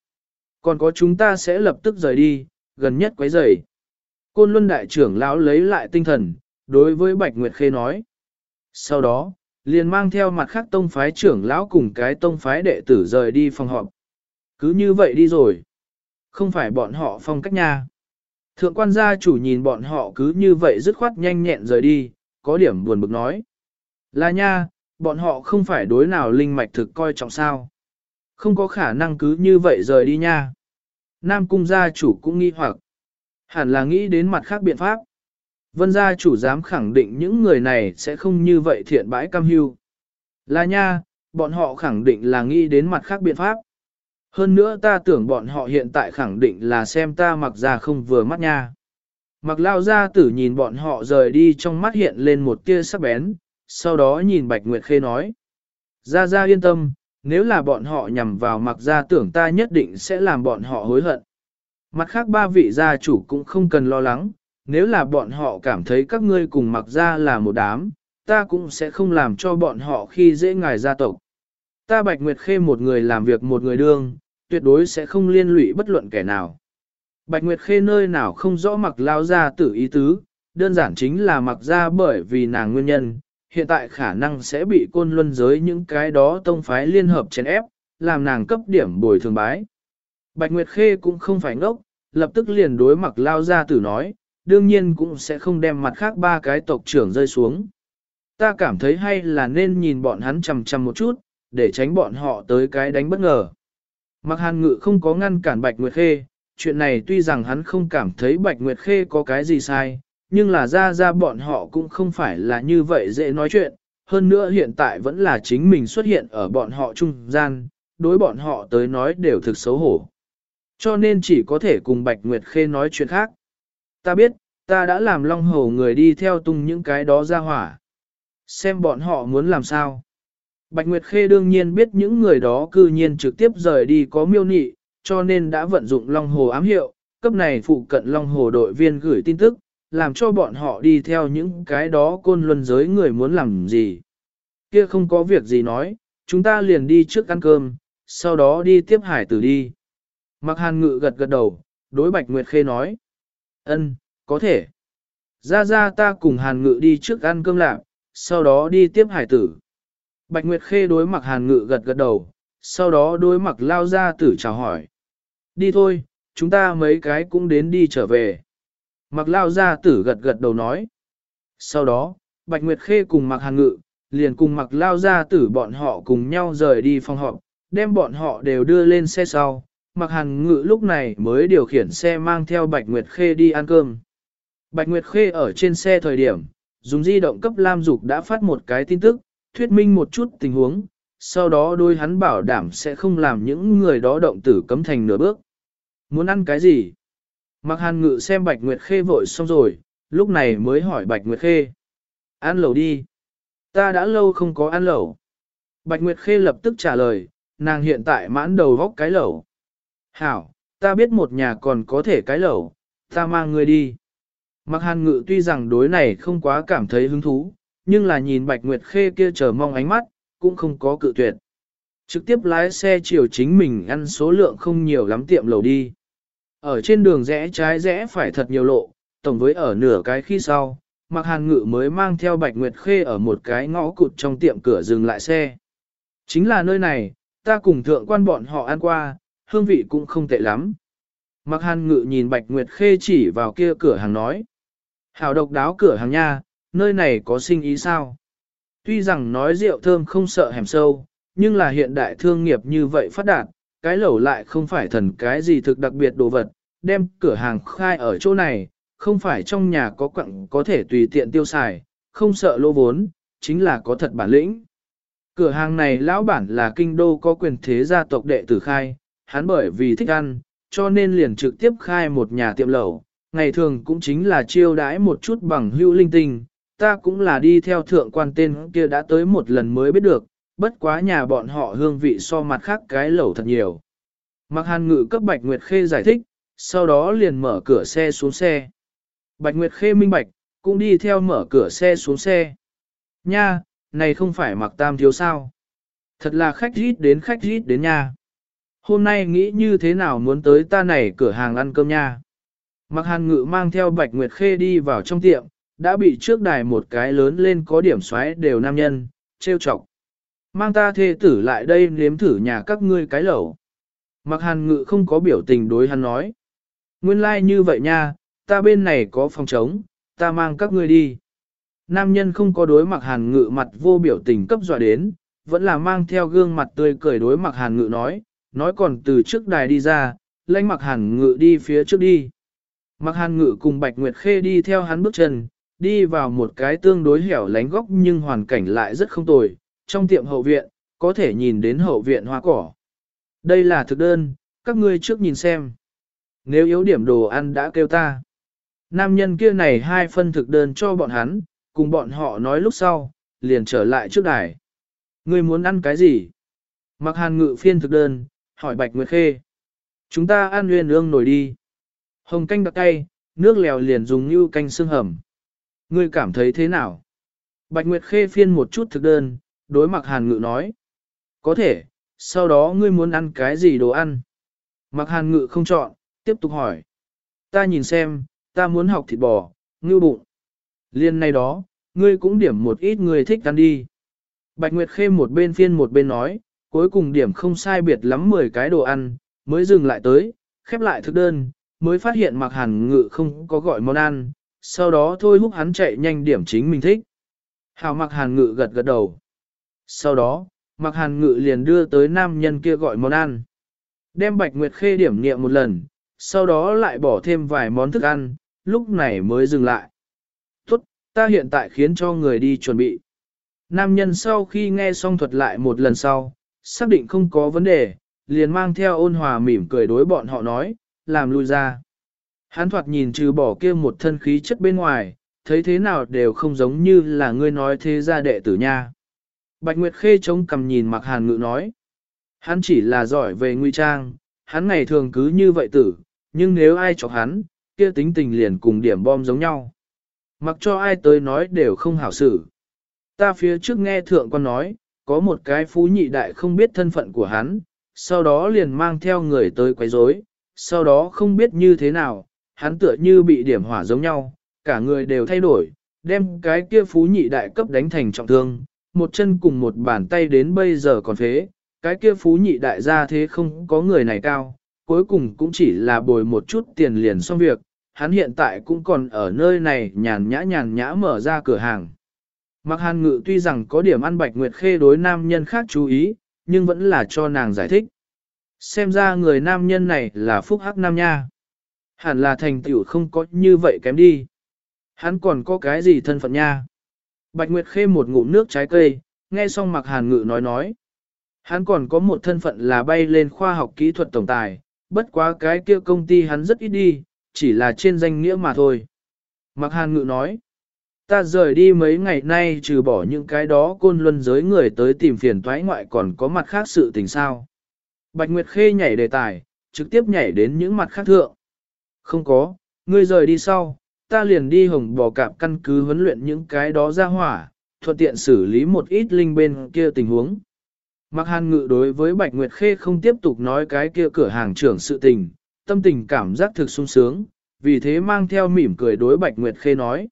Còn có chúng ta sẽ lập tức rời đi, gần nhất quấy rầy. Côn Luân đại trưởng lão lấy lại tinh thần, đối với Bạch Nguyệt Khê nói. Sau đó, liền mang theo mặt khác tông phái trưởng lão cùng cái tông phái đệ tử rời đi phòng họp. Cứ như vậy đi rồi. Không phải bọn họ phong cách nha. Thượng quan gia chủ nhìn bọn họ cứ như vậy dứt khoát nhanh nhẹn rời đi, có điểm buồn bực nói. Là nha, bọn họ không phải đối nào linh mạch thực coi trọng sao. Không có khả năng cứ như vậy rời đi nha. Nam cung gia chủ cũng nghi hoặc. Hẳn là nghĩ đến mặt khác biện pháp. Vân gia chủ dám khẳng định những người này sẽ không như vậy thiện bãi cam hưu. Là nha, bọn họ khẳng định là nghĩ đến mặt khác biện pháp. Hơn nữa ta tưởng bọn họ hiện tại khẳng định là xem ta mặc ra không vừa mắt nha. Mặc lao gia tử nhìn bọn họ rời đi trong mắt hiện lên một tia sắc bén, sau đó nhìn Bạch Nguyệt Khê nói. Gia gia yên tâm, nếu là bọn họ nhằm vào mặc ra tưởng ta nhất định sẽ làm bọn họ hối hận. Mặt khác ba vị gia chủ cũng không cần lo lắng, nếu là bọn họ cảm thấy các ngươi cùng mặc ra là một đám, ta cũng sẽ không làm cho bọn họ khi dễ ngài gia tộc. Ta Bạch Nguyệt Khê một người làm việc một người đương, tuyệt đối sẽ không liên lụy bất luận kẻ nào. Bạch Nguyệt Khê nơi nào không rõ mặc lao ra tử ý tứ, đơn giản chính là mặc ra bởi vì nàng nguyên nhân, hiện tại khả năng sẽ bị côn luân giới những cái đó tông phái liên hợp chèn ép, làm nàng cấp điểm bồi thường bái. Bạch Nguyệt Khê cũng không phải ngốc, lập tức liền đối mặc lao ra tử nói, đương nhiên cũng sẽ không đem mặt khác ba cái tộc trưởng rơi xuống. Ta cảm thấy hay là nên nhìn bọn hắn chầm chầm một chút, để tránh bọn họ tới cái đánh bất ngờ. Mặc hàn ngự không có ngăn cản Bạch Nguyệt Khê, chuyện này tuy rằng hắn không cảm thấy Bạch Nguyệt Khê có cái gì sai, nhưng là ra ra bọn họ cũng không phải là như vậy dễ nói chuyện, hơn nữa hiện tại vẫn là chính mình xuất hiện ở bọn họ trung gian, đối bọn họ tới nói đều thực xấu hổ. Cho nên chỉ có thể cùng Bạch Nguyệt Khê nói chuyện khác. Ta biết, ta đã làm long hầu người đi theo tung những cái đó ra hỏa. Xem bọn họ muốn làm sao. Bạch Nguyệt Khê đương nhiên biết những người đó cư nhiên trực tiếp rời đi có miêu nị, cho nên đã vận dụng Long Hồ ám hiệu, cấp này phụ cận Long Hồ đội viên gửi tin tức, làm cho bọn họ đi theo những cái đó côn luân giới người muốn làm gì. Kia không có việc gì nói, chúng ta liền đi trước ăn cơm, sau đó đi tiếp hải tử đi. Mặc hàn ngự gật gật đầu, đối Bạch Nguyệt Khê nói. ân, có thể. Ra ra ta cùng hàn ngự đi trước ăn cơm lạc, sau đó đi tiếp hải tử. Bạch Nguyệt Khê đối mặc hàn ngự gật gật đầu, sau đó đối mặc lao ra tử chào hỏi. Đi thôi, chúng ta mấy cái cũng đến đi trở về. Mặc lao gia tử gật gật đầu nói. Sau đó, Bạch Nguyệt Khê cùng mặc hàn ngự, liền cùng mặc lao gia tử bọn họ cùng nhau rời đi phòng họp, đem bọn họ đều đưa lên xe sau. Mặc hàn ngự lúc này mới điều khiển xe mang theo Bạch Nguyệt Khê đi ăn cơm. Bạch Nguyệt Khê ở trên xe thời điểm, dùng di động cấp Lam Dục đã phát một cái tin tức, thuyết minh một chút tình huống, sau đó đôi hắn bảo đảm sẽ không làm những người đó động tử cấm thành nửa bước. Muốn ăn cái gì? Mặc hàn ngự xem Bạch Nguyệt Khê vội xong rồi, lúc này mới hỏi Bạch Nguyệt Khê. Ăn lẩu đi. Ta đã lâu không có ăn lẩu. Bạch Nguyệt Khê lập tức trả lời, nàng hiện tại mãn đầu vóc cái lẩu. Hảo, ta biết một nhà còn có thể cái lẩu, ta mang người đi. Mặc hàn ngự tuy rằng đối này không quá cảm thấy hứng thú, nhưng là nhìn Bạch Nguyệt Khê kia chờ mong ánh mắt, cũng không có cự tuyệt. Trực tiếp lái xe chiều chính mình ăn số lượng không nhiều lắm tiệm lầu đi. Ở trên đường rẽ trái rẽ phải thật nhiều lộ, tổng với ở nửa cái khi sau, Mạc Hàn Ngự mới mang theo Bạch Nguyệt Khê ở một cái ngõ cụt trong tiệm cửa dừng lại xe. Chính là nơi này, ta cùng thượng quan bọn họ ăn qua, hương vị cũng không tệ lắm. Mạc Hàn Ngự nhìn Bạch Nguyệt Khê chỉ vào kia cửa hàng nói. Hảo độc đáo cửa hàng nha, nơi này có sinh ý sao? Tuy rằng nói rượu thơm không sợ hẻm sâu, nhưng là hiện đại thương nghiệp như vậy phát đạt, cái lẩu lại không phải thần cái gì thực đặc biệt đồ vật, đem cửa hàng khai ở chỗ này, không phải trong nhà có quặng có thể tùy tiện tiêu xài, không sợ lỗ vốn, chính là có thật bản lĩnh. Cửa hàng này lão bản là kinh đô có quyền thế gia tộc đệ tử khai, hắn bởi vì thích ăn, cho nên liền trực tiếp khai một nhà tiệm lẩu, ngày thường cũng chính là chiêu đãi một chút bằng hữu linh tinh, ta cũng là đi theo thượng quan tên kia đã tới một lần mới biết được, bất quá nhà bọn họ hương vị so mặt khác cái lẩu thật nhiều. Mặc hàn ngự cấp Bạch Nguyệt Khê giải thích, sau đó liền mở cửa xe xuống xe. Bạch Nguyệt Khê minh bạch, cũng đi theo mở cửa xe xuống xe. Nha, này không phải mặc tam thiếu sao. Thật là khách rít đến khách rít đến nha. Hôm nay nghĩ như thế nào muốn tới ta này cửa hàng ăn cơm nha. Mặc hàn ngự mang theo Bạch Nguyệt Khê đi vào trong tiệm, đã bị trước đài một cái lớn lên có điểm xoáy đều nam nhân, trêu chọc. Mang ta thê tử lại đây nếm thử nhà các ngươi cái lẩu. Mặc hàn ngự không có biểu tình đối hắn nói. Nguyên lai like như vậy nha, ta bên này có phòng trống, ta mang các ngươi đi. Nam nhân không có đối mặt hàn ngự mặt vô biểu tình cấp dọa đến, vẫn là mang theo gương mặt tươi cười đối mặt hàn ngự nói, nói còn từ trước đài đi ra, lãnh mặc hàn ngự đi phía trước đi. Mặc hàn ngự cùng Bạch Nguyệt Khê đi theo hắn bước chân, đi vào một cái tương đối hẻo lánh góc nhưng hoàn cảnh lại rất không tồi, trong tiệm hậu viện, có thể nhìn đến hậu viện hoa cỏ. Đây là thực đơn, các ngươi trước nhìn xem. Nếu yếu điểm đồ ăn đã kêu ta. Nam nhân kia này hai phân thực đơn cho bọn hắn, cùng bọn họ nói lúc sau, liền trở lại trước đài. Ngươi muốn ăn cái gì? Mặc hàn ngự phiên thực đơn, hỏi Bạch Nguyệt Khê. Chúng ta ăn nguyên ương nổi đi. Hồng canh đặc cay, nước lèo liền dùng như canh xương hầm. Ngươi cảm thấy thế nào? Bạch Nguyệt Khê phiên một chút thực đơn, đối mặc hàn ngự nói. Có thể, sau đó ngươi muốn ăn cái gì đồ ăn? Mặc hàn ngự không chọn, tiếp tục hỏi. Ta nhìn xem, ta muốn học thịt bò, ngưu bụng. Liên này đó, ngươi cũng điểm một ít người thích ăn đi. Bạch Nguyệt Khê một bên phiên một bên nói, cuối cùng điểm không sai biệt lắm 10 cái đồ ăn, mới dừng lại tới, khép lại thực đơn, mới phát hiện mặc hàn ngự không có gọi món ăn, sau đó thôi húc hắn chạy nhanh điểm chính mình thích. Hào mặc hàn ngự gật gật đầu. Sau đó, mặc hàn ngự liền đưa tới nam nhân kia gọi món ăn. Đem bạch nguyệt khê điểm niệm một lần, sau đó lại bỏ thêm vài món thức ăn, lúc này mới dừng lại. Tốt, ta hiện tại khiến cho người đi chuẩn bị. Nam nhân sau khi nghe xong thuật lại một lần sau, xác định không có vấn đề, liền mang theo ôn hòa mỉm cười đối bọn họ nói, làm lui ra. Hán thoạt nhìn trừ bỏ kia một thân khí chất bên ngoài, thấy thế nào đều không giống như là ngươi nói thế gia đệ tử nha. Bạch Nguyệt Khê chống cầm nhìn mặc hàn ngự nói. Hắn chỉ là giỏi về nguy trang, hắn ngày thường cứ như vậy tử, nhưng nếu ai chọc hắn, kia tính tình liền cùng điểm bom giống nhau. Mặc cho ai tới nói đều không hảo xử. Ta phía trước nghe thượng quan nói, có một cái phú nhị đại không biết thân phận của hắn, sau đó liền mang theo người tới quấy rối, sau đó không biết như thế nào, hắn tựa như bị điểm hỏa giống nhau, cả người đều thay đổi, đem cái kia phú nhị đại cấp đánh thành trọng thương, một chân cùng một bàn tay đến bây giờ còn phế, cái kia phú nhị đại ra thế không có người này cao, cuối cùng cũng chỉ là bồi một chút tiền liền xong việc, hắn hiện tại cũng còn ở nơi này nhàn nhã nhàn nhã mở ra cửa hàng. Mặc hàn ngự tuy rằng có điểm ăn bạch nguyệt khê đối nam nhân khác chú ý, nhưng vẫn là cho nàng giải thích. Xem ra người nam nhân này là phúc hắc nam nha. Hẳn là thành tựu không có như vậy kém đi. Hắn còn có cái gì thân phận nha. Bạch Nguyệt khê một ngụm nước trái cây, nghe xong mặc hàn ngự nói nói. Hắn còn có một thân phận là bay lên khoa học kỹ thuật tổng tài, bất quá cái kia công ty hắn rất ít đi, chỉ là trên danh nghĩa mà thôi. Mặc hàn ngự nói, ta rời đi mấy ngày nay trừ bỏ những cái đó côn luân giới người tới tìm phiền toái ngoại còn có mặt khác sự tình sao. Bạch Nguyệt Khê nhảy đề tài, trực tiếp nhảy đến những mặt khác thượng. Không có, ngươi rời đi sau, ta liền đi hồng bò cạp căn cứ huấn luyện những cái đó ra hỏa, thuận tiện xử lý một ít linh bên kia tình huống. Mặc hàn ngự đối với Bạch Nguyệt Khê không tiếp tục nói cái kia cửa hàng trưởng sự tình, tâm tình cảm giác thực sung sướng, vì thế mang theo mỉm cười đối Bạch Nguyệt Khê nói.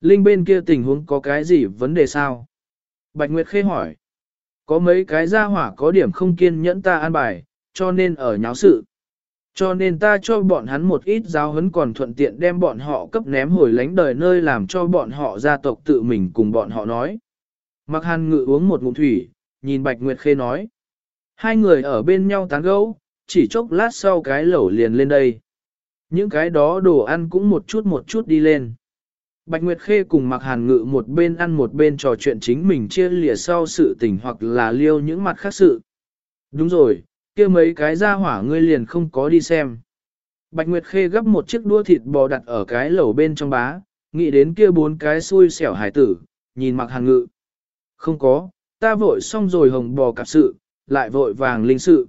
Linh bên kia tình huống có cái gì vấn đề sao? Bạch Nguyệt Khê hỏi. Có mấy cái gia hỏa có điểm không kiên nhẫn ta an bài, cho nên ở nháo sự. Cho nên ta cho bọn hắn một ít giáo huấn còn thuận tiện đem bọn họ cấp ném hồi lánh đời nơi làm cho bọn họ gia tộc tự mình cùng bọn họ nói. Mặc hàn ngự uống một ngụm thủy, nhìn Bạch Nguyệt Khê nói. Hai người ở bên nhau tán gẫu, chỉ chốc lát sau cái lẩu liền lên đây. Những cái đó đồ ăn cũng một chút một chút đi lên. Bạch Nguyệt Khê cùng Mạc Hàn Ngự một bên ăn một bên trò chuyện chính mình chia lìa sau sự tình hoặc là liêu những mặt khác sự. Đúng rồi, kia mấy cái ra hỏa ngươi liền không có đi xem. Bạch Nguyệt Khê gấp một chiếc đua thịt bò đặt ở cái lẩu bên trong bá, nghĩ đến kia bốn cái xui xẻo hải tử, nhìn Mạc Hàn Ngự. Không có, ta vội xong rồi hồng bò cặp sự, lại vội vàng linh sự.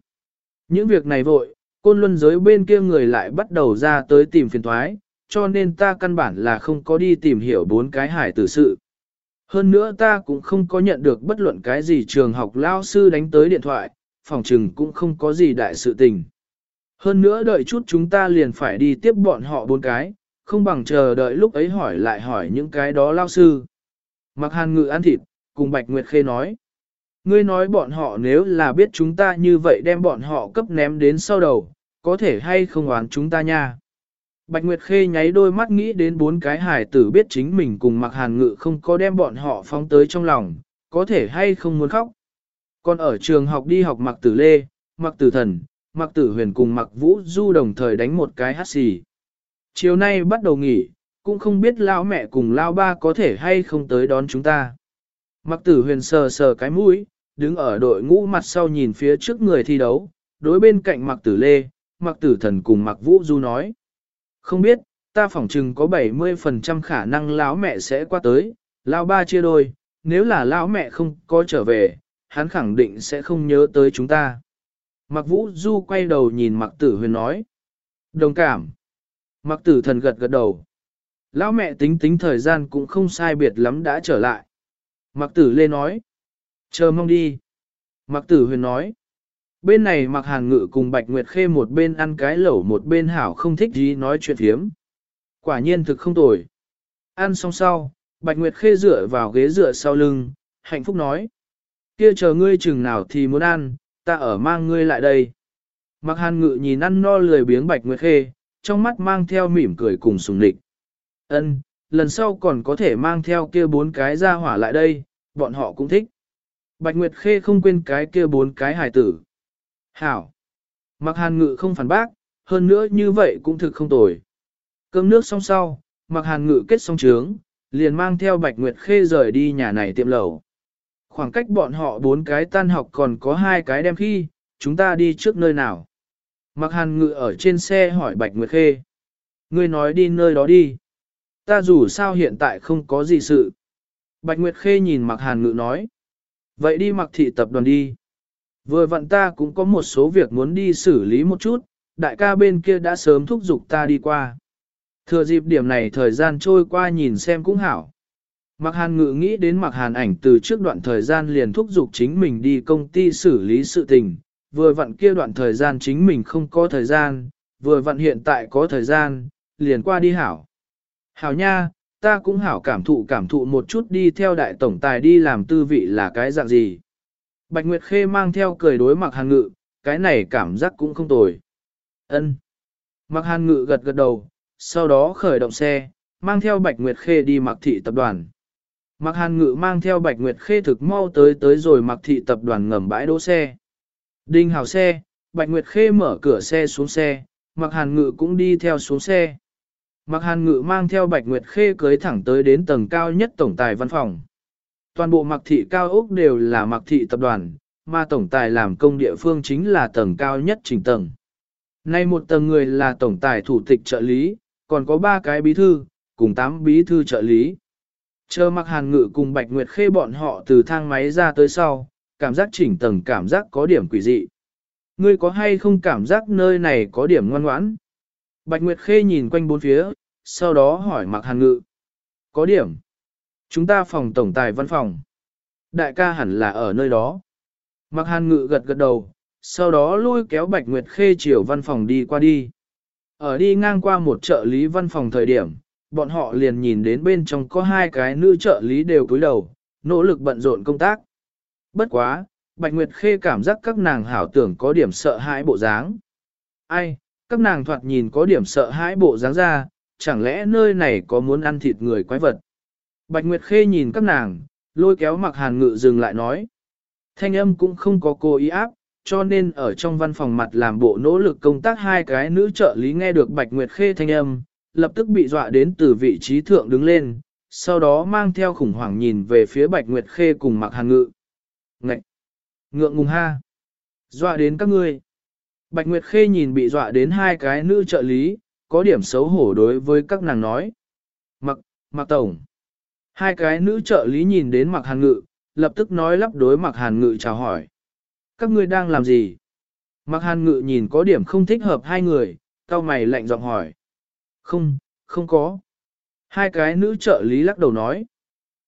Những việc này vội, côn luân giới bên kia người lại bắt đầu ra tới tìm phiền thoái, cho nên ta căn bản là không có đi tìm hiểu bốn cái hải tử sự. Hơn nữa ta cũng không có nhận được bất luận cái gì trường học lao sư đánh tới điện thoại, phòng trừng cũng không có gì đại sự tình. Hơn nữa đợi chút chúng ta liền phải đi tiếp bọn họ bốn cái, không bằng chờ đợi lúc ấy hỏi lại hỏi những cái đó lao sư. Mặc hàn ngự ăn thịt, cùng Bạch Nguyệt Khê nói. Ngươi nói bọn họ nếu là biết chúng ta như vậy đem bọn họ cấp ném đến sau đầu, có thể hay không oán chúng ta nha. Bạch Nguyệt Khê nháy đôi mắt nghĩ đến bốn cái hải tử biết chính mình cùng mặc hàn ngự không có đem bọn họ phóng tới trong lòng, có thể hay không muốn khóc. Còn ở trường học đi học mặc tử lê, mặc tử thần, mặc tử huyền cùng mặc vũ du đồng thời đánh một cái hát xì. Chiều nay bắt đầu nghỉ, cũng không biết lao mẹ cùng lao ba có thể hay không tới đón chúng ta. Mặc tử huyền sờ sờ cái mũi, đứng ở đội ngũ mặt sau nhìn phía trước người thi đấu, đối bên cạnh mặc tử lê, mặc tử thần cùng mặc vũ du nói. Không biết, ta phỏng chừng có 70% khả năng lão mẹ sẽ qua tới, lão ba chia đôi, nếu là lão mẹ không có trở về, hắn khẳng định sẽ không nhớ tới chúng ta. Mặc vũ du quay đầu nhìn mặc tử huyền nói. Đồng cảm. Mặc tử thần gật gật đầu. Lão mẹ tính tính thời gian cũng không sai biệt lắm đã trở lại. Mặc tử lê nói. Chờ mong đi. Mặc tử huyền nói. Bên này mặc hàn ngự cùng Bạch Nguyệt Khê một bên ăn cái lẩu một bên hảo không thích gì nói chuyện thiếm. Quả nhiên thực không tồi. Ăn xong sau, Bạch Nguyệt Khê dựa vào ghế dựa sau lưng, hạnh phúc nói. Kia chờ ngươi chừng nào thì muốn ăn, ta ở mang ngươi lại đây. Mặc hàn ngự nhìn ăn no lười biếng Bạch Nguyệt Khê, trong mắt mang theo mỉm cười cùng sùng địch. Ân, lần sau còn có thể mang theo kia bốn cái ra hỏa lại đây, bọn họ cũng thích. Bạch Nguyệt Khê không quên cái kia bốn cái hài tử. Hảo. Mặc hàn ngự không phản bác, hơn nữa như vậy cũng thực không tồi. Cơm nước xong sau, mặc hàn ngự kết xong trướng, liền mang theo Bạch Nguyệt Khê rời đi nhà này tiệm lầu. Khoảng cách bọn họ bốn cái tan học còn có hai cái đem khi, chúng ta đi trước nơi nào. Mặc hàn ngự ở trên xe hỏi Bạch Nguyệt Khê. Ngươi nói đi nơi đó đi. Ta dù sao hiện tại không có gì sự. Bạch Nguyệt Khê nhìn mặc hàn ngự nói. Vậy đi mặc thị tập đoàn đi. Vừa vặn ta cũng có một số việc muốn đi xử lý một chút, đại ca bên kia đã sớm thúc giục ta đi qua. Thừa dịp điểm này thời gian trôi qua nhìn xem cũng hảo. Mặc hàn ngự nghĩ đến mặc hàn ảnh từ trước đoạn thời gian liền thúc giục chính mình đi công ty xử lý sự tình, vừa vặn kia đoạn thời gian chính mình không có thời gian, vừa vặn hiện tại có thời gian, liền qua đi hảo. Hảo nha, ta cũng hảo cảm thụ cảm thụ một chút đi theo đại tổng tài đi làm tư vị là cái dạng gì. Bạch Nguyệt Khê mang theo cười đối mặc hàn ngự, cái này cảm giác cũng không tồi. Ân. Mặc hàn ngự gật gật đầu, sau đó khởi động xe, mang theo Bạch Nguyệt Khê đi mặc thị tập đoàn. Mặc hàn ngự mang theo Bạch Nguyệt Khê thực mau tới tới rồi mặc thị tập đoàn ngầm bãi đỗ xe. Đinh hào xe, Bạch Nguyệt Khê mở cửa xe xuống xe, mặc hàn ngự cũng đi theo xuống xe. Mạc hàn ngự mang theo Bạch Nguyệt Khê cưới thẳng tới đến tầng cao nhất tổng tài văn phòng. Toàn bộ mặc thị cao ốc đều là mặc thị tập đoàn, mà tổng tài làm công địa phương chính là tầng cao nhất trình tầng. Nay một tầng người là tổng tài thủ tịch trợ lý, còn có ba cái bí thư, cùng tám bí thư trợ lý. Chờ Mạc hàn ngự cùng Bạch Nguyệt Khê bọn họ từ thang máy ra tới sau, cảm giác chỉnh tầng cảm giác có điểm quỷ dị. Ngươi có hay không cảm giác nơi này có điểm ngoan ngoãn? Bạch Nguyệt Khê nhìn quanh bốn phía, sau đó hỏi mặc hàn ngự. Có điểm. Chúng ta phòng tổng tài văn phòng. Đại ca hẳn là ở nơi đó. Mặc hàn ngự gật gật đầu, sau đó lôi kéo Bạch Nguyệt Khê chiều văn phòng đi qua đi. Ở đi ngang qua một trợ lý văn phòng thời điểm, bọn họ liền nhìn đến bên trong có hai cái nữ trợ lý đều cúi đầu, nỗ lực bận rộn công tác. Bất quá, Bạch Nguyệt Khê cảm giác các nàng hảo tưởng có điểm sợ hãi bộ dáng. Ai, các nàng thoạt nhìn có điểm sợ hãi bộ dáng ra, chẳng lẽ nơi này có muốn ăn thịt người quái vật. Bạch Nguyệt Khê nhìn các nàng, lôi kéo mặc hàn ngự dừng lại nói. Thanh âm cũng không có cô ý áp, cho nên ở trong văn phòng mặt làm bộ nỗ lực công tác hai cái nữ trợ lý nghe được Bạch Nguyệt Khê thanh âm, lập tức bị dọa đến từ vị trí thượng đứng lên, sau đó mang theo khủng hoảng nhìn về phía Bạch Nguyệt Khê cùng mặc hàn ngự. Ngậy! Ngượng ngùng ha! Dọa đến các ngươi! Bạch Nguyệt Khê nhìn bị dọa đến hai cái nữ trợ lý, có điểm xấu hổ đối với các nàng nói. Mặc, mặc tổng! Hai cái nữ trợ lý nhìn đến mặc hàn ngự, lập tức nói lắp đối mặc hàn ngự chào hỏi. Các ngươi đang làm gì? Mặc hàn ngự nhìn có điểm không thích hợp hai người, cao mày lạnh giọng hỏi. Không, không có. Hai cái nữ trợ lý lắc đầu nói.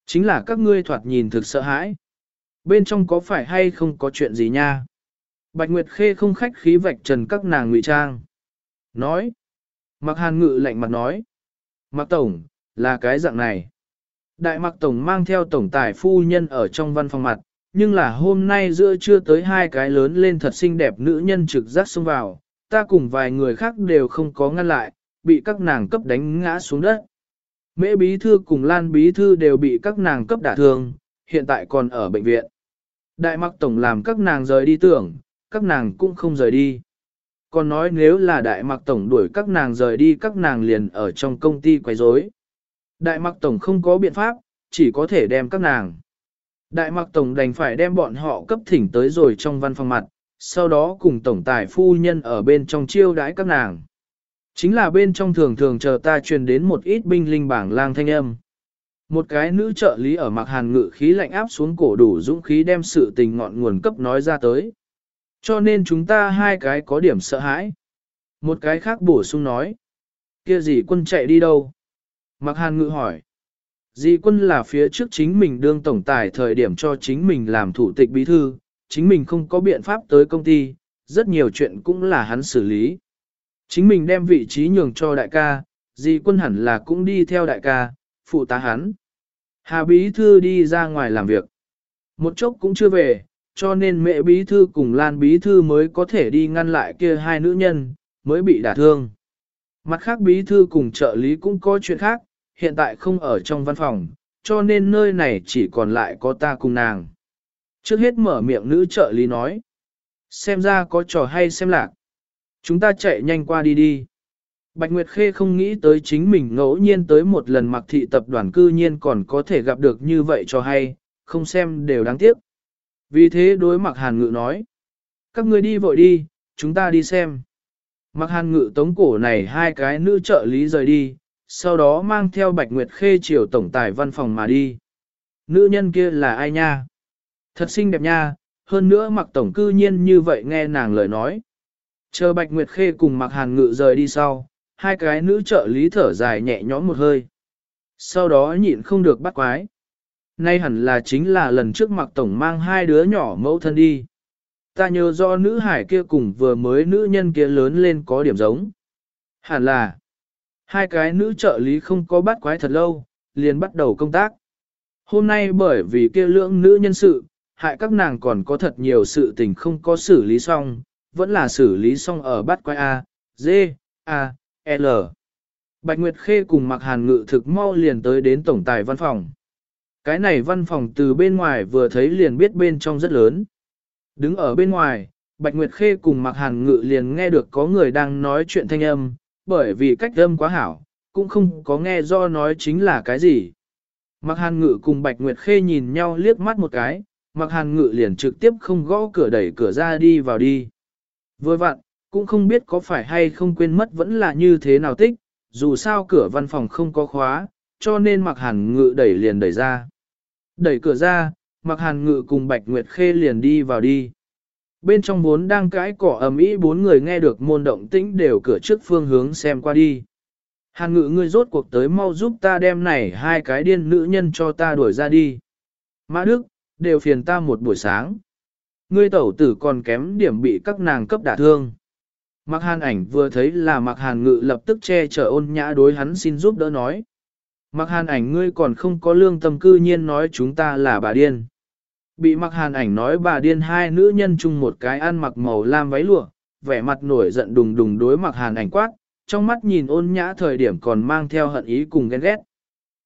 Chính là các ngươi thoạt nhìn thực sợ hãi. Bên trong có phải hay không có chuyện gì nha? Bạch Nguyệt Khê không khách khí vạch trần các nàng ngụy trang. Nói. Mặc hàn ngự lạnh mặt nói. Mặc tổng, là cái dạng này. Đại mặc tổng mang theo tổng tài phu nhân ở trong văn phòng mặt, nhưng là hôm nay giữa trưa tới hai cái lớn lên thật xinh đẹp nữ nhân trực giác xông vào, ta cùng vài người khác đều không có ngăn lại, bị các nàng cấp đánh ngã xuống đất. Mễ bí thư cùng Lan bí thư đều bị các nàng cấp đả thương, hiện tại còn ở bệnh viện. Đại mặc tổng làm các nàng rời đi tưởng, các nàng cũng không rời đi. Còn nói nếu là đại mặc tổng đuổi các nàng rời đi các nàng liền ở trong công ty quấy rối. Đại mặc tổng không có biện pháp, chỉ có thể đem các nàng. Đại mặc tổng đành phải đem bọn họ cấp thỉnh tới rồi trong văn phòng mặt, sau đó cùng tổng tài phu nhân ở bên trong chiêu đãi các nàng. Chính là bên trong thường thường chờ ta truyền đến một ít binh linh bảng lang thanh âm. Một cái nữ trợ lý ở mặc hàn ngự khí lạnh áp xuống cổ đủ dũng khí đem sự tình ngọn nguồn cấp nói ra tới. Cho nên chúng ta hai cái có điểm sợ hãi. Một cái khác bổ sung nói. kia gì quân chạy đi đâu? Mặc hàn ngự hỏi. Dì quân là phía trước chính mình đương tổng tài thời điểm cho chính mình làm thủ tịch bí thư, chính mình không có biện pháp tới công ty, rất nhiều chuyện cũng là hắn xử lý. Chính mình đem vị trí nhường cho đại ca, dì quân hẳn là cũng đi theo đại ca, phụ tá hắn. Hà bí thư đi ra ngoài làm việc. Một chốc cũng chưa về, cho nên mẹ bí thư cùng Lan bí thư mới có thể đi ngăn lại kia hai nữ nhân, mới bị đả thương. Mặt khác bí thư cùng trợ lý cũng có chuyện khác, hiện tại không ở trong văn phòng, cho nên nơi này chỉ còn lại có ta cùng nàng. Trước hết mở miệng nữ trợ lý nói. Xem ra có trò hay xem lạc. Chúng ta chạy nhanh qua đi đi. Bạch Nguyệt Khê không nghĩ tới chính mình ngẫu nhiên tới một lần mặc thị tập đoàn cư nhiên còn có thể gặp được như vậy cho hay, không xem đều đáng tiếc. Vì thế đối mặt hàn ngự nói. Các người đi vội đi, chúng ta đi xem. Mặc hàn ngự tống cổ này hai cái nữ trợ lý rời đi, sau đó mang theo Bạch Nguyệt Khê chiều tổng tài văn phòng mà đi. Nữ nhân kia là ai nha? Thật xinh đẹp nha, hơn nữa mặc tổng cư nhiên như vậy nghe nàng lời nói. Chờ Bạch Nguyệt Khê cùng mặc hàn ngự rời đi sau, hai cái nữ trợ lý thở dài nhẹ nhõm một hơi. Sau đó nhịn không được bắt quái. Nay hẳn là chính là lần trước mặc tổng mang hai đứa nhỏ mẫu thân đi. Ta nhớ do nữ hải kia cùng vừa mới nữ nhân kia lớn lên có điểm giống. Hẳn là, hai cái nữ trợ lý không có bắt quái thật lâu, liền bắt đầu công tác. Hôm nay bởi vì kia lượng nữ nhân sự, hại các nàng còn có thật nhiều sự tình không có xử lý xong, vẫn là xử lý xong ở bắt quái A, D, A, L. Bạch Nguyệt Khê cùng Mạc Hàn Ngự thực mau liền tới đến tổng tài văn phòng. Cái này văn phòng từ bên ngoài vừa thấy liền biết bên trong rất lớn. Đứng ở bên ngoài, Bạch Nguyệt Khê cùng Mạc Hàn Ngự liền nghe được có người đang nói chuyện thanh âm, bởi vì cách âm quá hảo, cũng không có nghe do nói chính là cái gì. Mạc Hàn Ngự cùng Bạch Nguyệt Khê nhìn nhau liếc mắt một cái, Mạc Hàn Ngự liền trực tiếp không gõ cửa đẩy cửa ra đi vào đi. Vừa vặn, cũng không biết có phải hay không quên mất vẫn là như thế nào tích, dù sao cửa văn phòng không có khóa, cho nên Mạc Hàn Ngự đẩy liền đẩy ra. Đẩy cửa ra, mặc Hàn Ngự cùng Bạch Nguyệt Khê liền đi vào đi. Bên trong bốn đang cãi cỏ ầm ĩ bốn người nghe được môn động tĩnh đều cửa trước phương hướng xem qua đi. Hàn Ngự ngươi rốt cuộc tới mau giúp ta đem này hai cái điên nữ nhân cho ta đuổi ra đi. Mã Đức, đều phiền ta một buổi sáng. Ngươi tẩu tử còn kém điểm bị các nàng cấp đả thương. Mạc Hàn ảnh vừa thấy là Mạc Hàn ngự lập tức che chở ôn nhã đối hắn xin giúp đỡ nói. Mặc Hàn ảnh ngươi còn không có lương tâm cư nhiên nói chúng ta là bà điên. Bị mặc Hàn ảnh nói bà điên hai nữ nhân chung một cái ăn mặc màu lam váy lụa, vẻ mặt nổi giận đùng đùng đối mặc Hàn ảnh quát, trong mắt nhìn ôn nhã thời điểm còn mang theo hận ý cùng ghen ghét.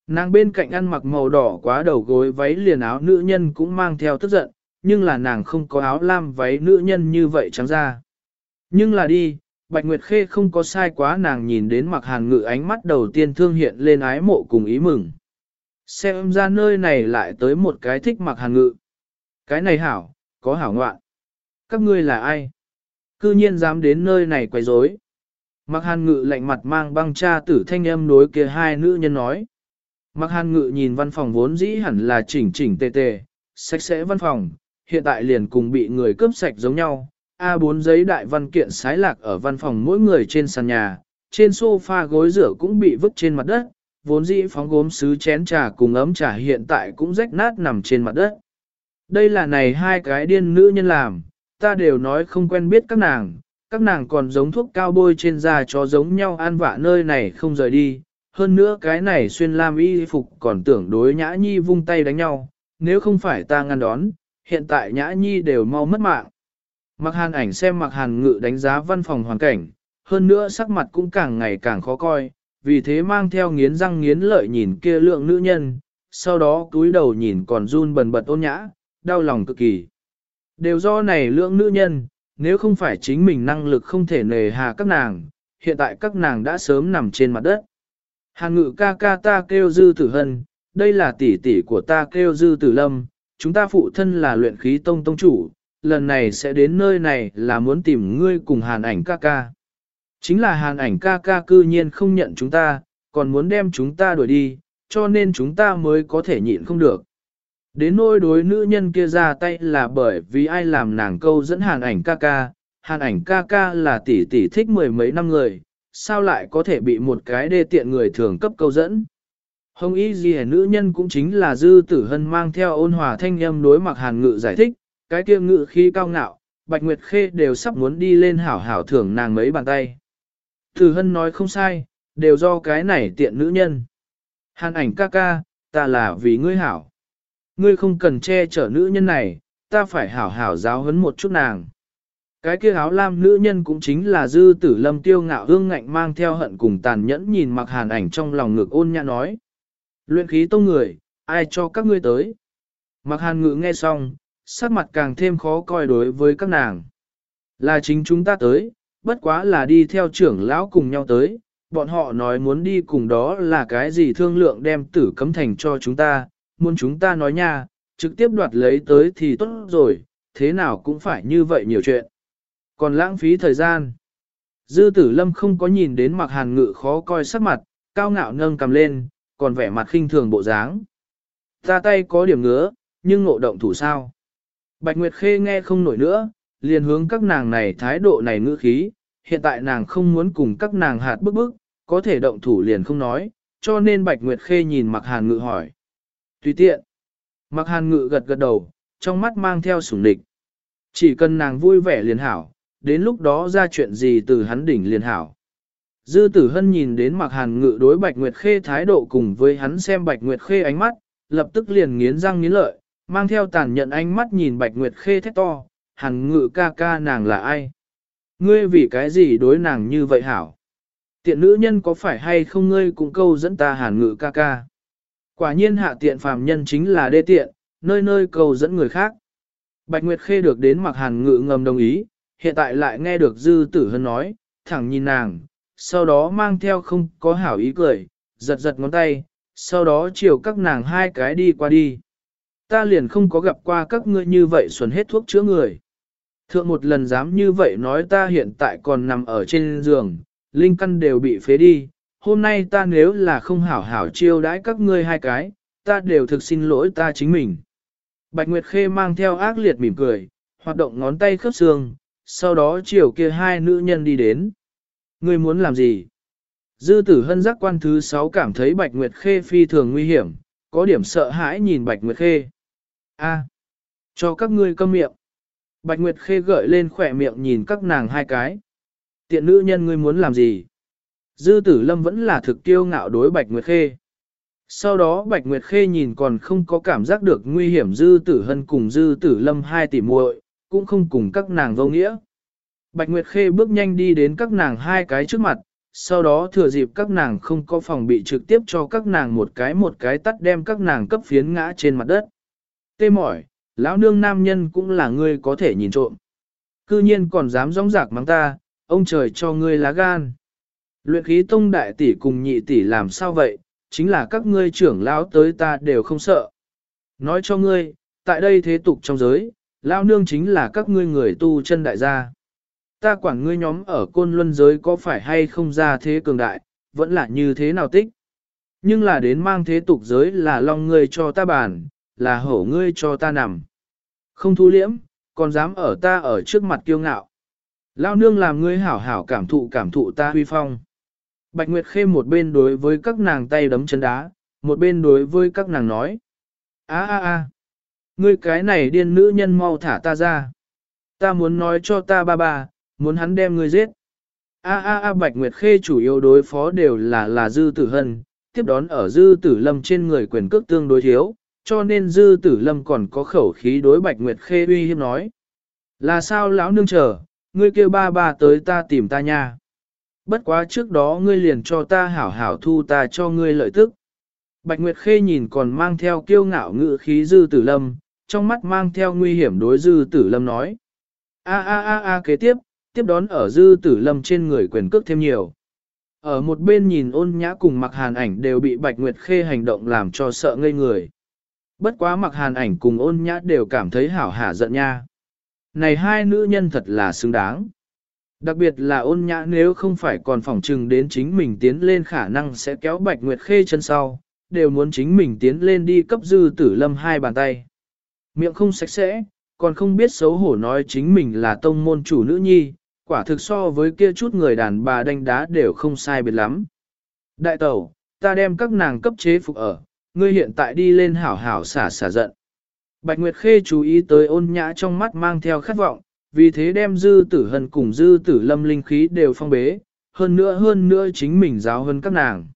Nàng bên cạnh ăn mặc màu đỏ quá đầu gối váy liền áo nữ nhân cũng mang theo tức giận, nhưng là nàng không có áo lam váy nữ nhân như vậy trắng ra. Nhưng là đi, Bạch Nguyệt Khê không có sai quá nàng nhìn đến mặc hàn ngự ánh mắt đầu tiên thương hiện lên ái mộ cùng ý mừng. Xem ra nơi này lại tới một cái thích mặc hàn ngự. Cái này hảo, có hảo ngoạn. Các ngươi là ai? Cư nhiên dám đến nơi này quấy rối. Mặc hàn ngự lạnh mặt mang băng cha tử thanh âm đối kia hai nữ nhân nói. Mặc hàn ngự nhìn văn phòng vốn dĩ hẳn là chỉnh chỉnh tề tề, sạch sẽ văn phòng, hiện tại liền cùng bị người cướp sạch giống nhau, A4 giấy đại văn kiện sái lạc ở văn phòng mỗi người trên sàn nhà, trên sofa gối rửa cũng bị vứt trên mặt đất, vốn dĩ phóng gốm sứ chén trà cùng ấm trà hiện tại cũng rách nát nằm trên mặt đất. Đây là này hai cái điên nữ nhân làm, ta đều nói không quen biết các nàng, các nàng còn giống thuốc cao bôi trên da cho giống nhau an vạ nơi này không rời đi. Hơn nữa cái này xuyên lam y phục còn tưởng đối nhã nhi vung tay đánh nhau, nếu không phải ta ngăn đón, hiện tại nhã nhi đều mau mất mạng. Mặc hàn ảnh xem mặc hàn ngự đánh giá văn phòng hoàn cảnh, hơn nữa sắc mặt cũng càng ngày càng khó coi, vì thế mang theo nghiến răng nghiến lợi nhìn kia lượng nữ nhân, sau đó túi đầu nhìn còn run bần bật ôn nhã, đau lòng cực kỳ. Đều do này lượng nữ nhân, nếu không phải chính mình năng lực không thể nề hà các nàng, hiện tại các nàng đã sớm nằm trên mặt đất. Hàn ngự ca ca ta kêu dư tử hân, đây là tỷ tỷ của ta kêu dư tử lâm, chúng ta phụ thân là luyện khí tông tông chủ, lần này sẽ đến nơi này là muốn tìm ngươi cùng hàn ảnh ca ca. Chính là hàn ảnh ca ca cư nhiên không nhận chúng ta, còn muốn đem chúng ta đuổi đi, cho nên chúng ta mới có thể nhịn không được. Đến nỗi đối nữ nhân kia ra tay là bởi vì ai làm nàng câu dẫn hàn ảnh ca ca, hàn ảnh ca ca là tỷ tỷ thích mười mấy năm người, sao lại có thể bị một cái đê tiện người thường cấp câu dẫn. Hồng ý gì nữ nhân cũng chính là dư tử hân mang theo ôn hòa thanh âm đối mặc hàn ngự giải thích, cái kia ngự khí cao ngạo, bạch nguyệt khê đều sắp muốn đi lên hảo hảo thưởng nàng mấy bàn tay. Thử hân nói không sai, đều do cái này tiện nữ nhân. Hàn ảnh ca ca, ta là vì ngươi hảo. Ngươi không cần che chở nữ nhân này, ta phải hảo hảo giáo huấn một chút nàng. Cái kia áo lam nữ nhân cũng chính là dư tử lâm tiêu ngạo hương ngạnh mang theo hận cùng tàn nhẫn nhìn mặc hàn ảnh trong lòng ngực ôn nhã nói. Luyện khí tông người, ai cho các ngươi tới? Mặc hàn ngự nghe xong, sắc mặt càng thêm khó coi đối với các nàng. Là chính chúng ta tới, bất quá là đi theo trưởng lão cùng nhau tới, bọn họ nói muốn đi cùng đó là cái gì thương lượng đem tử cấm thành cho chúng ta, muốn chúng ta nói nha, trực tiếp đoạt lấy tới thì tốt rồi, thế nào cũng phải như vậy nhiều chuyện. Còn lãng phí thời gian. Dư tử lâm không có nhìn đến mặc hàn ngự khó coi sắc mặt, cao ngạo nâng cầm lên, còn vẻ mặt khinh thường bộ dáng. Ta tay có điểm ngứa, nhưng ngộ động thủ sao. Bạch Nguyệt Khê nghe không nổi nữa, liền hướng các nàng này thái độ này ngữ khí, hiện tại nàng không muốn cùng các nàng hạt bức bức, có thể động thủ liền không nói, cho nên Bạch Nguyệt Khê nhìn Mặc Hàn Ngự hỏi. Tùy tiện. Mặc Hàn Ngự gật gật đầu, trong mắt mang theo sủng địch. Chỉ cần nàng vui vẻ liền hảo, đến lúc đó ra chuyện gì từ hắn đỉnh liền hảo. Dư tử hân nhìn đến mặc hàn ngự đối Bạch Nguyệt Khê thái độ cùng với hắn xem Bạch Nguyệt Khê ánh mắt, lập tức liền nghiến răng nghiến lợi, mang theo tàn nhận ánh mắt nhìn Bạch Nguyệt Khê thét to, hàn ngự ca ca nàng là ai? Ngươi vì cái gì đối nàng như vậy hảo? Tiện nữ nhân có phải hay không ngươi cũng câu dẫn ta hàn ngự ca ca? Quả nhiên hạ tiện phàm nhân chính là đê tiện, nơi nơi câu dẫn người khác. Bạch Nguyệt Khê được đến mặc hàn ngự ngầm đồng ý, hiện tại lại nghe được dư tử hân nói, thẳng nhìn nàng, sau đó mang theo không có hảo ý cười, giật giật ngón tay, sau đó chiều các nàng hai cái đi qua đi. Ta liền không có gặp qua các ngươi như vậy xuẩn hết thuốc chữa người. Thượng một lần dám như vậy nói ta hiện tại còn nằm ở trên giường, linh căn đều bị phế đi, hôm nay ta nếu là không hảo hảo chiêu đãi các ngươi hai cái, ta đều thực xin lỗi ta chính mình. Bạch Nguyệt Khê mang theo ác liệt mỉm cười, hoạt động ngón tay khớp xương, sau đó chiều kia hai nữ nhân đi đến. Ngươi muốn làm gì? Dư tử hân giác quan thứ sáu cảm thấy Bạch Nguyệt Khê phi thường nguy hiểm, có điểm sợ hãi nhìn Bạch Nguyệt Khê. A, cho các ngươi câm miệng. Bạch Nguyệt Khê gợi lên khỏe miệng nhìn các nàng hai cái. Tiện nữ nhân ngươi muốn làm gì? Dư tử lâm vẫn là thực tiêu ngạo đối Bạch Nguyệt Khê. Sau đó Bạch Nguyệt Khê nhìn còn không có cảm giác được nguy hiểm dư tử hân cùng dư tử lâm hai tỷ muội, cũng không cùng các nàng vô nghĩa. Bạch Nguyệt Khê bước nhanh đi đến các nàng hai cái trước mặt, sau đó thừa dịp các nàng không có phòng bị trực tiếp cho các nàng một cái một cái tắt đem các nàng cấp phiến ngã trên mặt đất. Tê mỏi, lão nương nam nhân cũng là ngươi có thể nhìn trộm. Cư nhiên còn dám rong rạc mắng ta, ông trời cho ngươi lá gan. Luyện khí tông đại tỷ cùng nhị tỷ làm sao vậy, chính là các ngươi trưởng lão tới ta đều không sợ. Nói cho ngươi, tại đây thế tục trong giới, lão nương chính là các ngươi người tu chân đại gia. Ta quản ngươi nhóm ở côn luân giới có phải hay không ra thế cường đại, vẫn là như thế nào tích. Nhưng là đến mang thế tục giới là long ngươi cho ta bàn, là hổ ngươi cho ta nằm. Không thu liễm, còn dám ở ta ở trước mặt kiêu ngạo. Lao nương làm ngươi hảo hảo cảm thụ cảm thụ ta huy phong. Bạch Nguyệt Khê một bên đối với các nàng tay đấm chân đá, một bên đối với các nàng nói. a a a ngươi cái này điên nữ nhân mau thả ta ra. Ta muốn nói cho ta ba ba, muốn hắn đem ngươi giết. A a a Bạch Nguyệt Khê chủ yếu đối phó đều là là Dư Tử Hân, tiếp đón ở Dư Tử Lâm trên người quyền cước tương đối thiếu, cho nên Dư Tử Lâm còn có khẩu khí đối Bạch Nguyệt Khê uy hiếp nói. Là sao lão nương chờ, ngươi kêu ba ba tới ta tìm ta nha. Bất quá trước đó ngươi liền cho ta hảo hảo thu ta cho ngươi lợi tức. Bạch Nguyệt Khê nhìn còn mang theo kiêu ngạo ngự khí Dư Tử Lâm, trong mắt mang theo nguy hiểm đối dư tử lâm nói. A a a a kế tiếp, tiếp đón ở dư tử lâm trên người quyền cước thêm nhiều. Ở một bên nhìn ôn nhã cùng mặc hàn ảnh đều bị Bạch Nguyệt Khê hành động làm cho sợ ngây người. Bất quá mặc hàn ảnh cùng ôn nhã đều cảm thấy hảo hả giận nha. Này hai nữ nhân thật là xứng đáng. Đặc biệt là ôn nhã nếu không phải còn phỏng trừng đến chính mình tiến lên khả năng sẽ kéo Bạch Nguyệt Khê chân sau, đều muốn chính mình tiến lên đi cấp dư tử lâm hai bàn tay. Miệng không sạch sẽ, còn không biết xấu hổ nói chính mình là tông môn chủ nữ nhi, quả thực so với kia chút người đàn bà đánh đá đều không sai biệt lắm. Đại tẩu, ta đem các nàng cấp chế phục ở, ngươi hiện tại đi lên hảo hảo xả xả giận. Bạch Nguyệt Khê chú ý tới ôn nhã trong mắt mang theo khát vọng, vì thế đem dư tử hân cùng dư tử lâm linh khí đều phong bế, hơn nữa hơn nữa chính mình giáo hơn các nàng.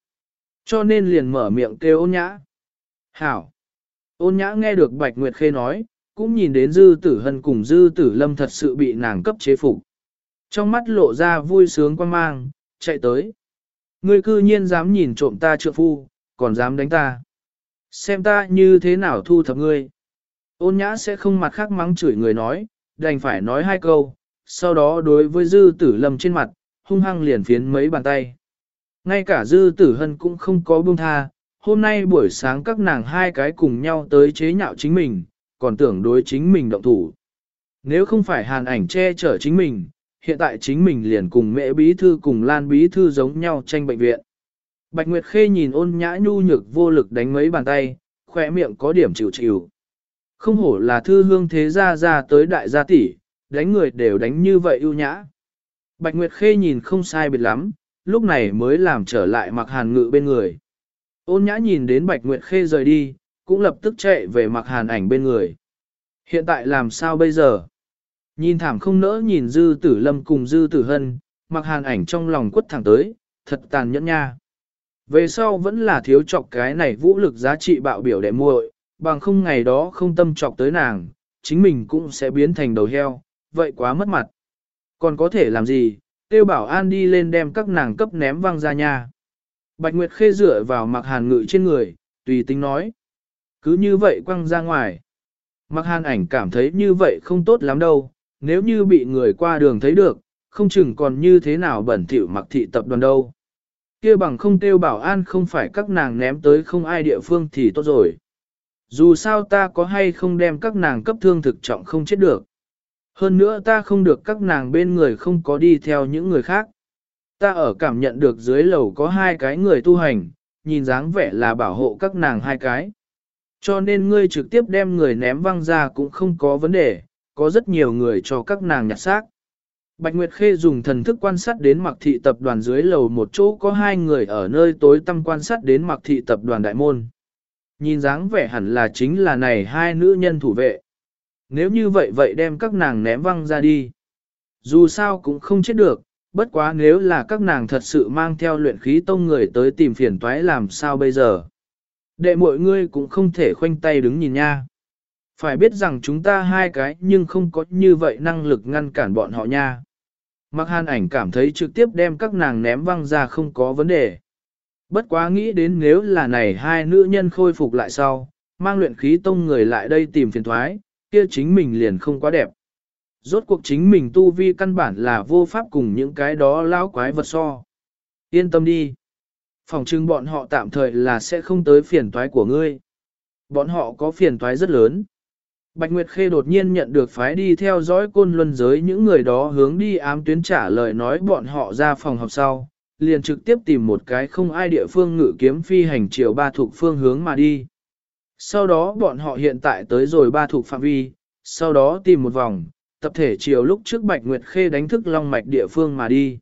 Cho nên liền mở miệng kêu ôn nhã. Hảo! Ôn nhã nghe được Bạch Nguyệt Khê nói, cũng nhìn đến dư tử hân cùng dư tử lâm thật sự bị nàng cấp chế phục. Trong mắt lộ ra vui sướng quan mang, chạy tới. Ngươi cư nhiên dám nhìn trộm ta trượng phu, còn dám đánh ta. Xem ta như thế nào thu thập ngươi. Ôn nhã sẽ không mặt khác mắng chửi người nói, đành phải nói hai câu, sau đó đối với dư tử lâm trên mặt, hung hăng liền phiến mấy bàn tay. Ngay cả dư tử hân cũng không có buông tha, hôm nay buổi sáng các nàng hai cái cùng nhau tới chế nhạo chính mình, còn tưởng đối chính mình động thủ. Nếu không phải hàn ảnh che chở chính mình, hiện tại chính mình liền cùng mẹ bí thư cùng lan bí thư giống nhau tranh bệnh viện. Bạch Nguyệt Khê nhìn ôn nhã nhu nhược vô lực đánh mấy bàn tay, khỏe miệng có điểm chịu chịu. Không hổ là thư hương thế gia ra tới đại gia tỷ, đánh người đều đánh như vậy ưu nhã. Bạch Nguyệt Khê nhìn không sai biệt lắm, lúc này mới làm trở lại mặc hàn ngự bên người. Ôn nhã nhìn đến Bạch Nguyệt Khê rời đi, cũng lập tức chạy về mặc hàn ảnh bên người. Hiện tại làm sao bây giờ? Nhìn thảm không nỡ nhìn dư tử lâm cùng dư tử hân, mặc hàn ảnh trong lòng quất thẳng tới, thật tàn nhẫn nha. Về sau vẫn là thiếu chọc cái này vũ lực giá trị bạo biểu để muội, bằng không ngày đó không tâm chọc tới nàng, chính mình cũng sẽ biến thành đầu heo, vậy quá mất mặt. Còn có thể làm gì, tiêu bảo an đi lên đem các nàng cấp ném văng ra nha. Bạch Nguyệt khê dựa vào mặc hàn ngự trên người, tùy tính nói. Cứ như vậy quăng ra ngoài. Mặc hàn ảnh cảm thấy như vậy không tốt lắm đâu, nếu như bị người qua đường thấy được, không chừng còn như thế nào bẩn thỉu mặc thị tập đoàn đâu kia bằng không tiêu bảo an không phải các nàng ném tới không ai địa phương thì tốt rồi. Dù sao ta có hay không đem các nàng cấp thương thực trọng không chết được. Hơn nữa ta không được các nàng bên người không có đi theo những người khác. Ta ở cảm nhận được dưới lầu có hai cái người tu hành, nhìn dáng vẻ là bảo hộ các nàng hai cái. Cho nên ngươi trực tiếp đem người ném văng ra cũng không có vấn đề, có rất nhiều người cho các nàng nhặt xác. Bạch Nguyệt Khê dùng thần thức quan sát đến mặc thị tập đoàn dưới lầu một chỗ có hai người ở nơi tối tăm quan sát đến mặc thị tập đoàn đại môn. Nhìn dáng vẻ hẳn là chính là này hai nữ nhân thủ vệ. Nếu như vậy vậy đem các nàng ném văng ra đi. Dù sao cũng không chết được, bất quá nếu là các nàng thật sự mang theo luyện khí tông người tới tìm phiền toái làm sao bây giờ. Đệ mọi ngươi cũng không thể khoanh tay đứng nhìn nha. Phải biết rằng chúng ta hai cái nhưng không có như vậy năng lực ngăn cản bọn họ nha. Mặc hàn ảnh cảm thấy trực tiếp đem các nàng ném văng ra không có vấn đề. Bất quá nghĩ đến nếu là này hai nữ nhân khôi phục lại sau, mang luyện khí tông người lại đây tìm phiền thoái, kia chính mình liền không quá đẹp. Rốt cuộc chính mình tu vi căn bản là vô pháp cùng những cái đó lão quái vật so. Yên tâm đi. Phòng trưng bọn họ tạm thời là sẽ không tới phiền toái của ngươi. Bọn họ có phiền toái rất lớn. Bạch Nguyệt Khê đột nhiên nhận được phái đi theo dõi côn luân giới những người đó hướng đi ám tuyến trả lời nói bọn họ ra phòng học sau, liền trực tiếp tìm một cái không ai địa phương ngự kiếm phi hành chiều ba thuộc phương hướng mà đi. Sau đó bọn họ hiện tại tới rồi ba thuộc phạm vi, sau đó tìm một vòng, tập thể chiều lúc trước Bạch Nguyệt Khê đánh thức long mạch địa phương mà đi.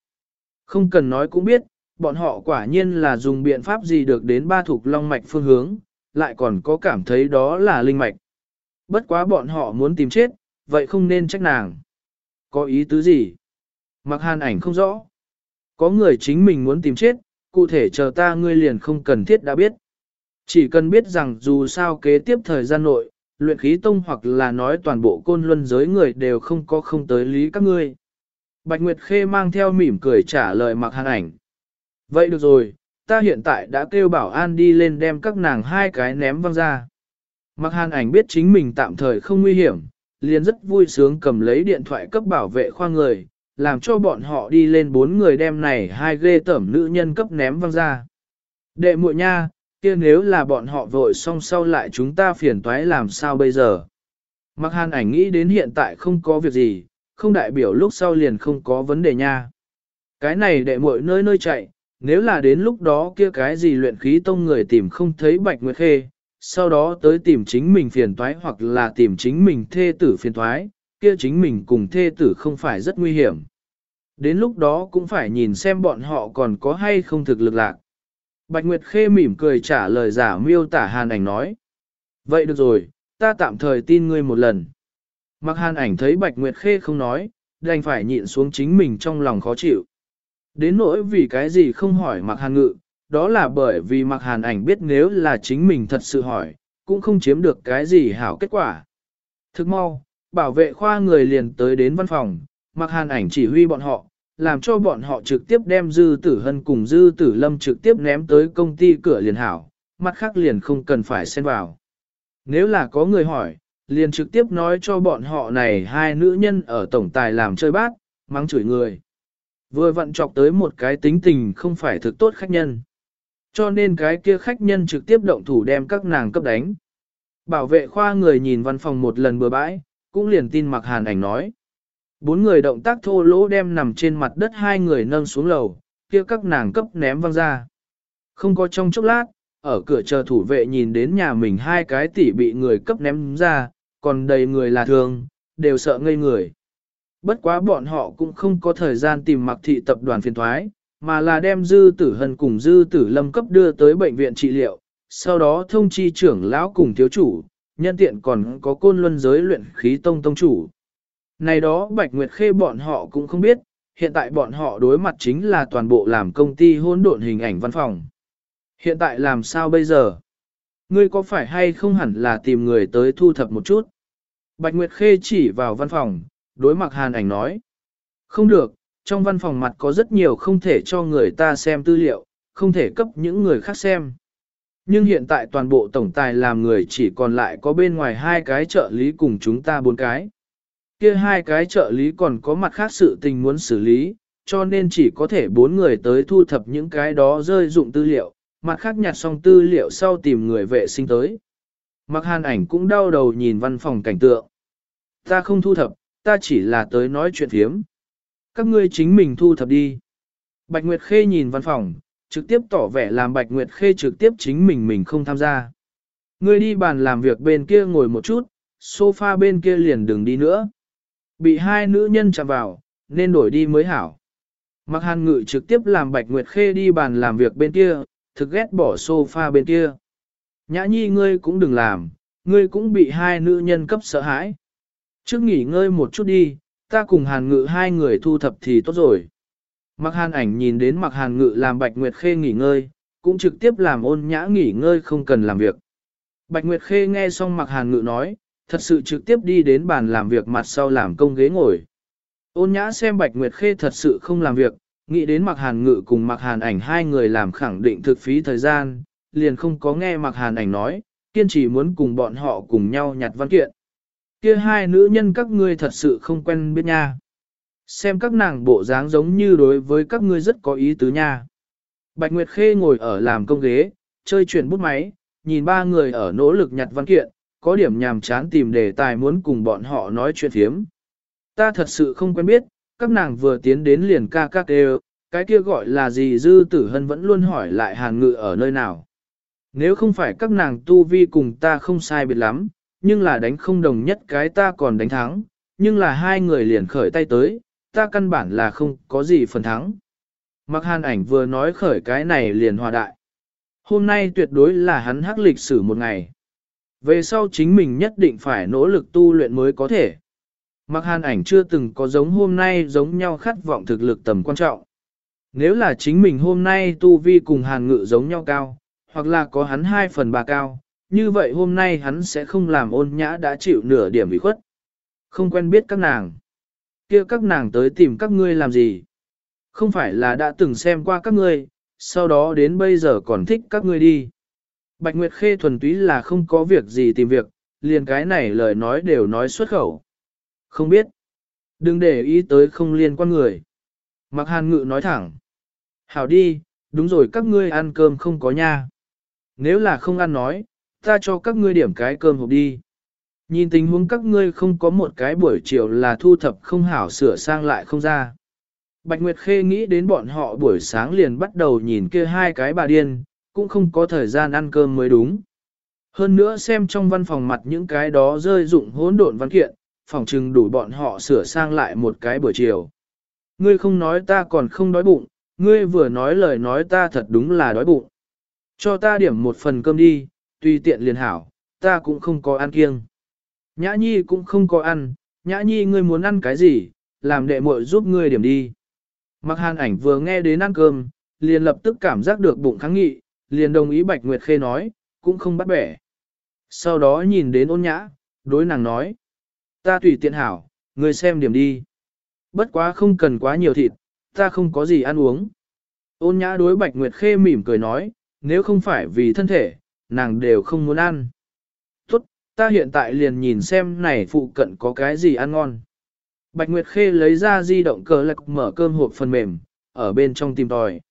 Không cần nói cũng biết, bọn họ quả nhiên là dùng biện pháp gì được đến ba thuộc long mạch phương hướng, lại còn có cảm thấy đó là linh mạch. Bất quá bọn họ muốn tìm chết, vậy không nên trách nàng. Có ý tứ gì? Mặc hàn ảnh không rõ. Có người chính mình muốn tìm chết, cụ thể chờ ta ngươi liền không cần thiết đã biết. Chỉ cần biết rằng dù sao kế tiếp thời gian nội, luyện khí tông hoặc là nói toàn bộ côn luân giới người đều không có không tới lý các ngươi. Bạch Nguyệt Khê mang theo mỉm cười trả lời mặc hàn ảnh. Vậy được rồi, ta hiện tại đã kêu bảo an đi lên đem các nàng hai cái ném văng ra. Mặc hàn ảnh biết chính mình tạm thời không nguy hiểm, liền rất vui sướng cầm lấy điện thoại cấp bảo vệ khoa người, làm cho bọn họ đi lên bốn người đem này hai ghê tẩm nữ nhân cấp ném văng ra. Đệ muội nha, kia nếu là bọn họ vội xong sau lại chúng ta phiền toái làm sao bây giờ? Mặc hàn ảnh nghĩ đến hiện tại không có việc gì, không đại biểu lúc sau liền không có vấn đề nha. Cái này đệ muội nơi nơi chạy, nếu là đến lúc đó kia cái gì luyện khí tông người tìm không thấy Bạch Nguyệt Khê, sau đó tới tìm chính mình phiền toái hoặc là tìm chính mình thê tử phiền toái, kia chính mình cùng thê tử không phải rất nguy hiểm. Đến lúc đó cũng phải nhìn xem bọn họ còn có hay không thực lực lạc. Bạch Nguyệt Khê mỉm cười trả lời giả miêu tả hàn ảnh nói. Vậy được rồi, ta tạm thời tin ngươi một lần. Mặc hàn ảnh thấy Bạch Nguyệt Khê không nói, đành phải nhịn xuống chính mình trong lòng khó chịu. Đến nỗi vì cái gì không hỏi mặc hàn ngự, đó là bởi vì mặc hàn ảnh biết nếu là chính mình thật sự hỏi, cũng không chiếm được cái gì hảo kết quả. Thức mau, bảo vệ khoa người liền tới đến văn phòng, mặc hàn ảnh chỉ huy bọn họ, làm cho bọn họ trực tiếp đem dư tử hân cùng dư tử lâm trực tiếp ném tới công ty cửa liền hảo, mặt khác liền không cần phải xen vào. Nếu là có người hỏi, liền trực tiếp nói cho bọn họ này hai nữ nhân ở tổng tài làm chơi bát, mắng chửi người. Vừa vận chọc tới một cái tính tình không phải thực tốt khách nhân. Cho nên cái kia khách nhân trực tiếp động thủ đem các nàng cấp đánh. Bảo vệ khoa người nhìn văn phòng một lần bừa bãi, cũng liền tin mặc hàn ảnh nói. Bốn người động tác thô lỗ đem nằm trên mặt đất hai người nâng xuống lầu, kia các nàng cấp ném văng ra. Không có trong chốc lát, ở cửa chờ thủ vệ nhìn đến nhà mình hai cái tỷ bị người cấp ném ra, còn đầy người là thương, đều sợ ngây người. Bất quá bọn họ cũng không có thời gian tìm mặc thị tập đoàn phiền thoái, mà là đem dư tử hân cùng dư tử lâm cấp đưa tới bệnh viện trị liệu, sau đó thông chi trưởng lão cùng thiếu chủ, nhân tiện còn có côn luân giới luyện khí tông tông chủ. Này đó Bạch Nguyệt Khê bọn họ cũng không biết, hiện tại bọn họ đối mặt chính là toàn bộ làm công ty hỗn độn hình ảnh văn phòng. Hiện tại làm sao bây giờ? Ngươi có phải hay không hẳn là tìm người tới thu thập một chút? Bạch Nguyệt Khê chỉ vào văn phòng, đối mặt hàn ảnh nói. Không được, trong văn phòng mặt có rất nhiều không thể cho người ta xem tư liệu, không thể cấp những người khác xem. Nhưng hiện tại toàn bộ tổng tài làm người chỉ còn lại có bên ngoài hai cái trợ lý cùng chúng ta bốn cái. Kia hai cái trợ lý còn có mặt khác sự tình muốn xử lý, cho nên chỉ có thể bốn người tới thu thập những cái đó rơi dụng tư liệu, mặt khác nhặt xong tư liệu sau tìm người vệ sinh tới. Mặc hàn ảnh cũng đau đầu nhìn văn phòng cảnh tượng. Ta không thu thập, ta chỉ là tới nói chuyện phiếm. Các ngươi chính mình thu thập đi. Bạch Nguyệt Khê nhìn văn phòng, trực tiếp tỏ vẻ làm Bạch Nguyệt Khê trực tiếp chính mình mình không tham gia. Ngươi đi bàn làm việc bên kia ngồi một chút, sofa bên kia liền đừng đi nữa. Bị hai nữ nhân chạm vào, nên đổi đi mới hảo. Mặc hàn ngự trực tiếp làm Bạch Nguyệt Khê đi bàn làm việc bên kia, thực ghét bỏ sofa bên kia. Nhã nhi ngươi cũng đừng làm, ngươi cũng bị hai nữ nhân cấp sợ hãi. Trước nghỉ ngơi một chút đi, ta cùng hàn ngự hai người thu thập thì tốt rồi. Mặc hàn ảnh nhìn đến mặc hàn ngự làm Bạch Nguyệt Khê nghỉ ngơi, cũng trực tiếp làm ôn nhã nghỉ ngơi không cần làm việc. Bạch Nguyệt Khê nghe xong mặc hàn ngự nói, thật sự trực tiếp đi đến bàn làm việc mặt sau làm công ghế ngồi. Ôn nhã xem Bạch Nguyệt Khê thật sự không làm việc, nghĩ đến mặc hàn ngự cùng mặc hàn ảnh hai người làm khẳng định thực phí thời gian, liền không có nghe mặc hàn ảnh nói, kiên trì muốn cùng bọn họ cùng nhau nhặt văn kiện. Kia hai nữ nhân các ngươi thật sự không quen biết nha. Xem các nàng bộ dáng giống như đối với các ngươi rất có ý tứ nha. Bạch Nguyệt Khê ngồi ở làm công ghế, chơi chuyển bút máy, nhìn ba người ở nỗ lực nhặt văn kiện, có điểm nhàm chán tìm đề tài muốn cùng bọn họ nói chuyện phiếm. Ta thật sự không quen biết, các nàng vừa tiến đến liền ca ca kêu, cái kia gọi là gì dư tử hân vẫn luôn hỏi lại hàn ngự ở nơi nào. Nếu không phải các nàng tu vi cùng ta không sai biệt lắm, nhưng là đánh không đồng nhất cái ta còn đánh thắng, nhưng là hai người liền khởi tay tới, ta căn bản là không có gì phần thắng. Mặc hàn ảnh vừa nói khởi cái này liền hòa đại. Hôm nay tuyệt đối là hắn hắc lịch sử một ngày. Về sau chính mình nhất định phải nỗ lực tu luyện mới có thể. Mặc hàn ảnh chưa từng có giống hôm nay giống nhau khát vọng thực lực tầm quan trọng. Nếu là chính mình hôm nay tu vi cùng hàn ngự giống nhau cao, hoặc là có hắn hai phần ba cao, như vậy hôm nay hắn sẽ không làm ôn nhã đã chịu nửa điểm bị khuất. Không quen biết các nàng. kia các nàng tới tìm các ngươi làm gì? Không phải là đã từng xem qua các ngươi, sau đó đến bây giờ còn thích các ngươi đi. Bạch Nguyệt Khê thuần túy là không có việc gì tìm việc, liền cái này lời nói đều nói xuất khẩu. Không biết. Đừng để ý tới không liên quan người. Mặc hàn ngự nói thẳng. Hảo đi, đúng rồi các ngươi ăn cơm không có nha. Nếu là không ăn nói, ta cho các ngươi điểm cái cơm hộp đi. Nhìn tình huống các ngươi không có một cái buổi chiều là thu thập không hảo sửa sang lại không ra. Bạch Nguyệt Khê nghĩ đến bọn họ buổi sáng liền bắt đầu nhìn kia hai cái bà điên, cũng không có thời gian ăn cơm mới đúng. Hơn nữa xem trong văn phòng mặt những cái đó rơi dụng hỗn độn văn kiện, phòng trừng đủ bọn họ sửa sang lại một cái buổi chiều. Ngươi không nói ta còn không đói bụng, ngươi vừa nói lời nói ta thật đúng là đói bụng. Cho ta điểm một phần cơm đi, tùy tiện liền hảo, ta cũng không có ăn kiêng. Nhã nhi cũng không có ăn, nhã nhi ngươi muốn ăn cái gì, làm đệ muội giúp ngươi điểm đi. Mặc hàn ảnh vừa nghe đến ăn cơm, liền lập tức cảm giác được bụng kháng nghị, liền đồng ý Bạch Nguyệt Khê nói, cũng không bắt bẻ. Sau đó nhìn đến ôn nhã, đối nàng nói, ta tùy tiện hảo, ngươi xem điểm đi. Bất quá không cần quá nhiều thịt, ta không có gì ăn uống. Ôn nhã đối Bạch Nguyệt Khê mỉm cười nói, nếu không phải vì thân thể, nàng đều không muốn ăn. Tốt, ta hiện tại liền nhìn xem này phụ cận có cái gì ăn ngon. Bạch Nguyệt Khê lấy ra di động cờ lạc mở cơm hộp phần mềm, ở bên trong tìm tòi.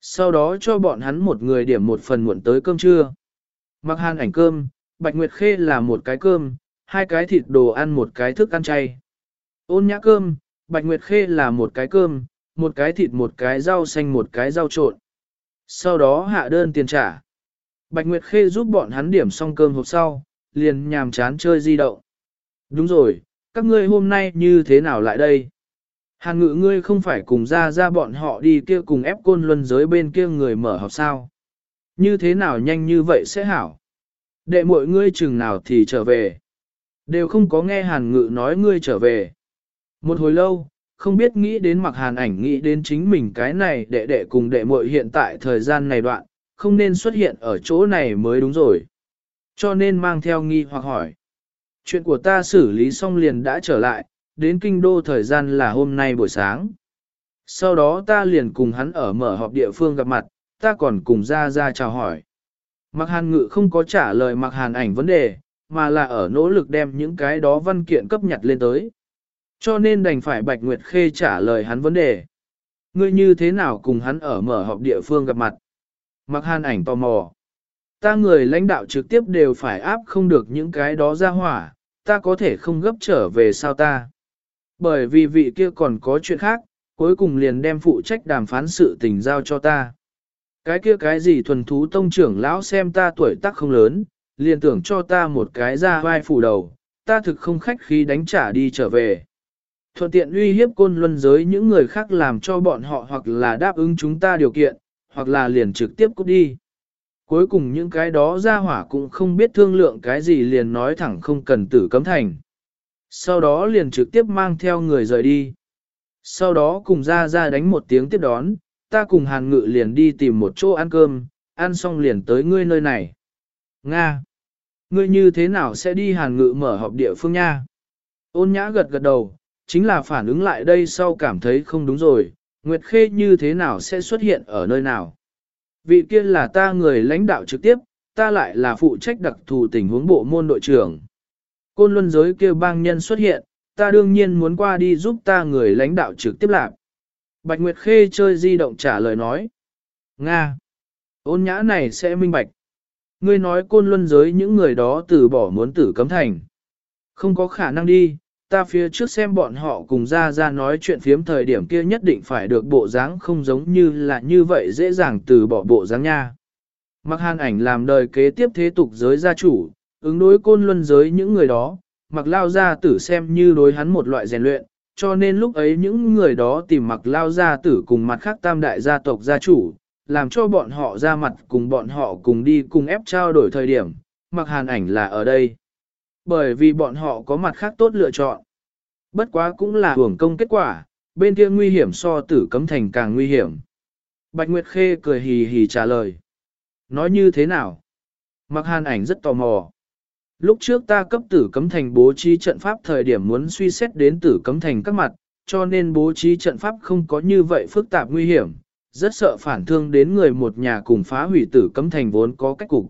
Sau đó cho bọn hắn một người điểm một phần muộn tới cơm trưa. Mặc hàn ảnh cơm, Bạch Nguyệt Khê là một cái cơm, hai cái thịt đồ ăn một cái thức ăn chay. Ôn nhã cơm, Bạch Nguyệt Khê là một cái cơm, một cái thịt một cái rau xanh một cái rau trộn. Sau đó hạ đơn tiền trả. Bạch Nguyệt Khê giúp bọn hắn điểm xong cơm hộp sau, liền nhàm chán chơi di động. Đúng rồi, các ngươi hôm nay như thế nào lại đây? Hàn ngự ngươi không phải cùng ra ra bọn họ đi kia cùng ép côn luân giới bên kia người mở học sao? Như thế nào nhanh như vậy sẽ hảo? Đệ mọi ngươi chừng nào thì trở về. Đều không có nghe hàn ngự nói ngươi trở về. Một hồi lâu, không biết nghĩ đến mặc hàn ảnh nghĩ đến chính mình cái này đệ đệ cùng đệ muội hiện tại thời gian này đoạn, không nên xuất hiện ở chỗ này mới đúng rồi. Cho nên mang theo nghi hoặc hỏi. Chuyện của ta xử lý xong liền đã trở lại, đến kinh đô thời gian là hôm nay buổi sáng. Sau đó ta liền cùng hắn ở mở họp địa phương gặp mặt, ta còn cùng ra ra chào hỏi. Mặc hàn ngự không có trả lời mặc hàn ảnh vấn đề, mà là ở nỗ lực đem những cái đó văn kiện cấp nhặt lên tới. Cho nên đành phải Bạch Nguyệt Khê trả lời hắn vấn đề. Ngươi như thế nào cùng hắn ở mở họp địa phương gặp mặt? Mặc hàn ảnh tò mò. Ta người lãnh đạo trực tiếp đều phải áp không được những cái đó ra hỏa, ta có thể không gấp trở về sao ta. Bởi vì vị kia còn có chuyện khác, cuối cùng liền đem phụ trách đàm phán sự tình giao cho ta. Cái kia cái gì thuần thú tông trưởng lão xem ta tuổi tác không lớn, liền tưởng cho ta một cái ra vai phủ đầu, ta thực không khách khí đánh trả đi trở về. Thuận tiện uy hiếp côn luân giới những người khác làm cho bọn họ hoặc là đáp ứng chúng ta điều kiện, hoặc là liền trực tiếp cút đi. Cuối cùng những cái đó ra hỏa cũng không biết thương lượng cái gì liền nói thẳng không cần tử cấm thành. Sau đó liền trực tiếp mang theo người rời đi. Sau đó cùng ra ra đánh một tiếng tiếp đón, ta cùng hàn ngự liền đi tìm một chỗ ăn cơm, ăn xong liền tới ngươi nơi này. Nga! Ngươi như thế nào sẽ đi hàn ngự mở họp địa phương nha? Ôn nhã gật gật đầu, chính là phản ứng lại đây sau cảm thấy không đúng rồi, Nguyệt Khê như thế nào sẽ xuất hiện ở nơi nào? Vị kia là ta người lãnh đạo trực tiếp, ta lại là phụ trách đặc thù tình huống bộ môn đội trưởng. Côn luân giới kêu bang nhân xuất hiện, ta đương nhiên muốn qua đi giúp ta người lãnh đạo trực tiếp lạc. Bạch Nguyệt Khê chơi di động trả lời nói. Nga! Ôn nhã này sẽ minh bạch. Ngươi nói côn luân giới những người đó từ bỏ muốn tử cấm thành. Không có khả năng đi, ta phía trước xem bọn họ cùng ra ra nói chuyện phiếm thời điểm kia nhất định phải được bộ dáng không giống như là như vậy dễ dàng từ bỏ bộ dáng nha. Mặc hàn ảnh làm đời kế tiếp thế tục giới gia chủ, ứng đối côn luân giới những người đó, mặc lao gia tử xem như đối hắn một loại rèn luyện, cho nên lúc ấy những người đó tìm mặc lao gia tử cùng mặt khác tam đại gia tộc gia chủ, làm cho bọn họ ra mặt cùng bọn họ cùng đi cùng ép trao đổi thời điểm, mặc hàn ảnh là ở đây bởi vì bọn họ có mặt khác tốt lựa chọn. Bất quá cũng là hưởng công kết quả, bên kia nguy hiểm so tử cấm thành càng nguy hiểm. Bạch Nguyệt Khê cười hì hì trả lời. Nói như thế nào? Mặc hàn ảnh rất tò mò. Lúc trước ta cấp tử cấm thành bố trí trận pháp thời điểm muốn suy xét đến tử cấm thành các mặt, cho nên bố trí trận pháp không có như vậy phức tạp nguy hiểm, rất sợ phản thương đến người một nhà cùng phá hủy tử cấm thành vốn có cách cục.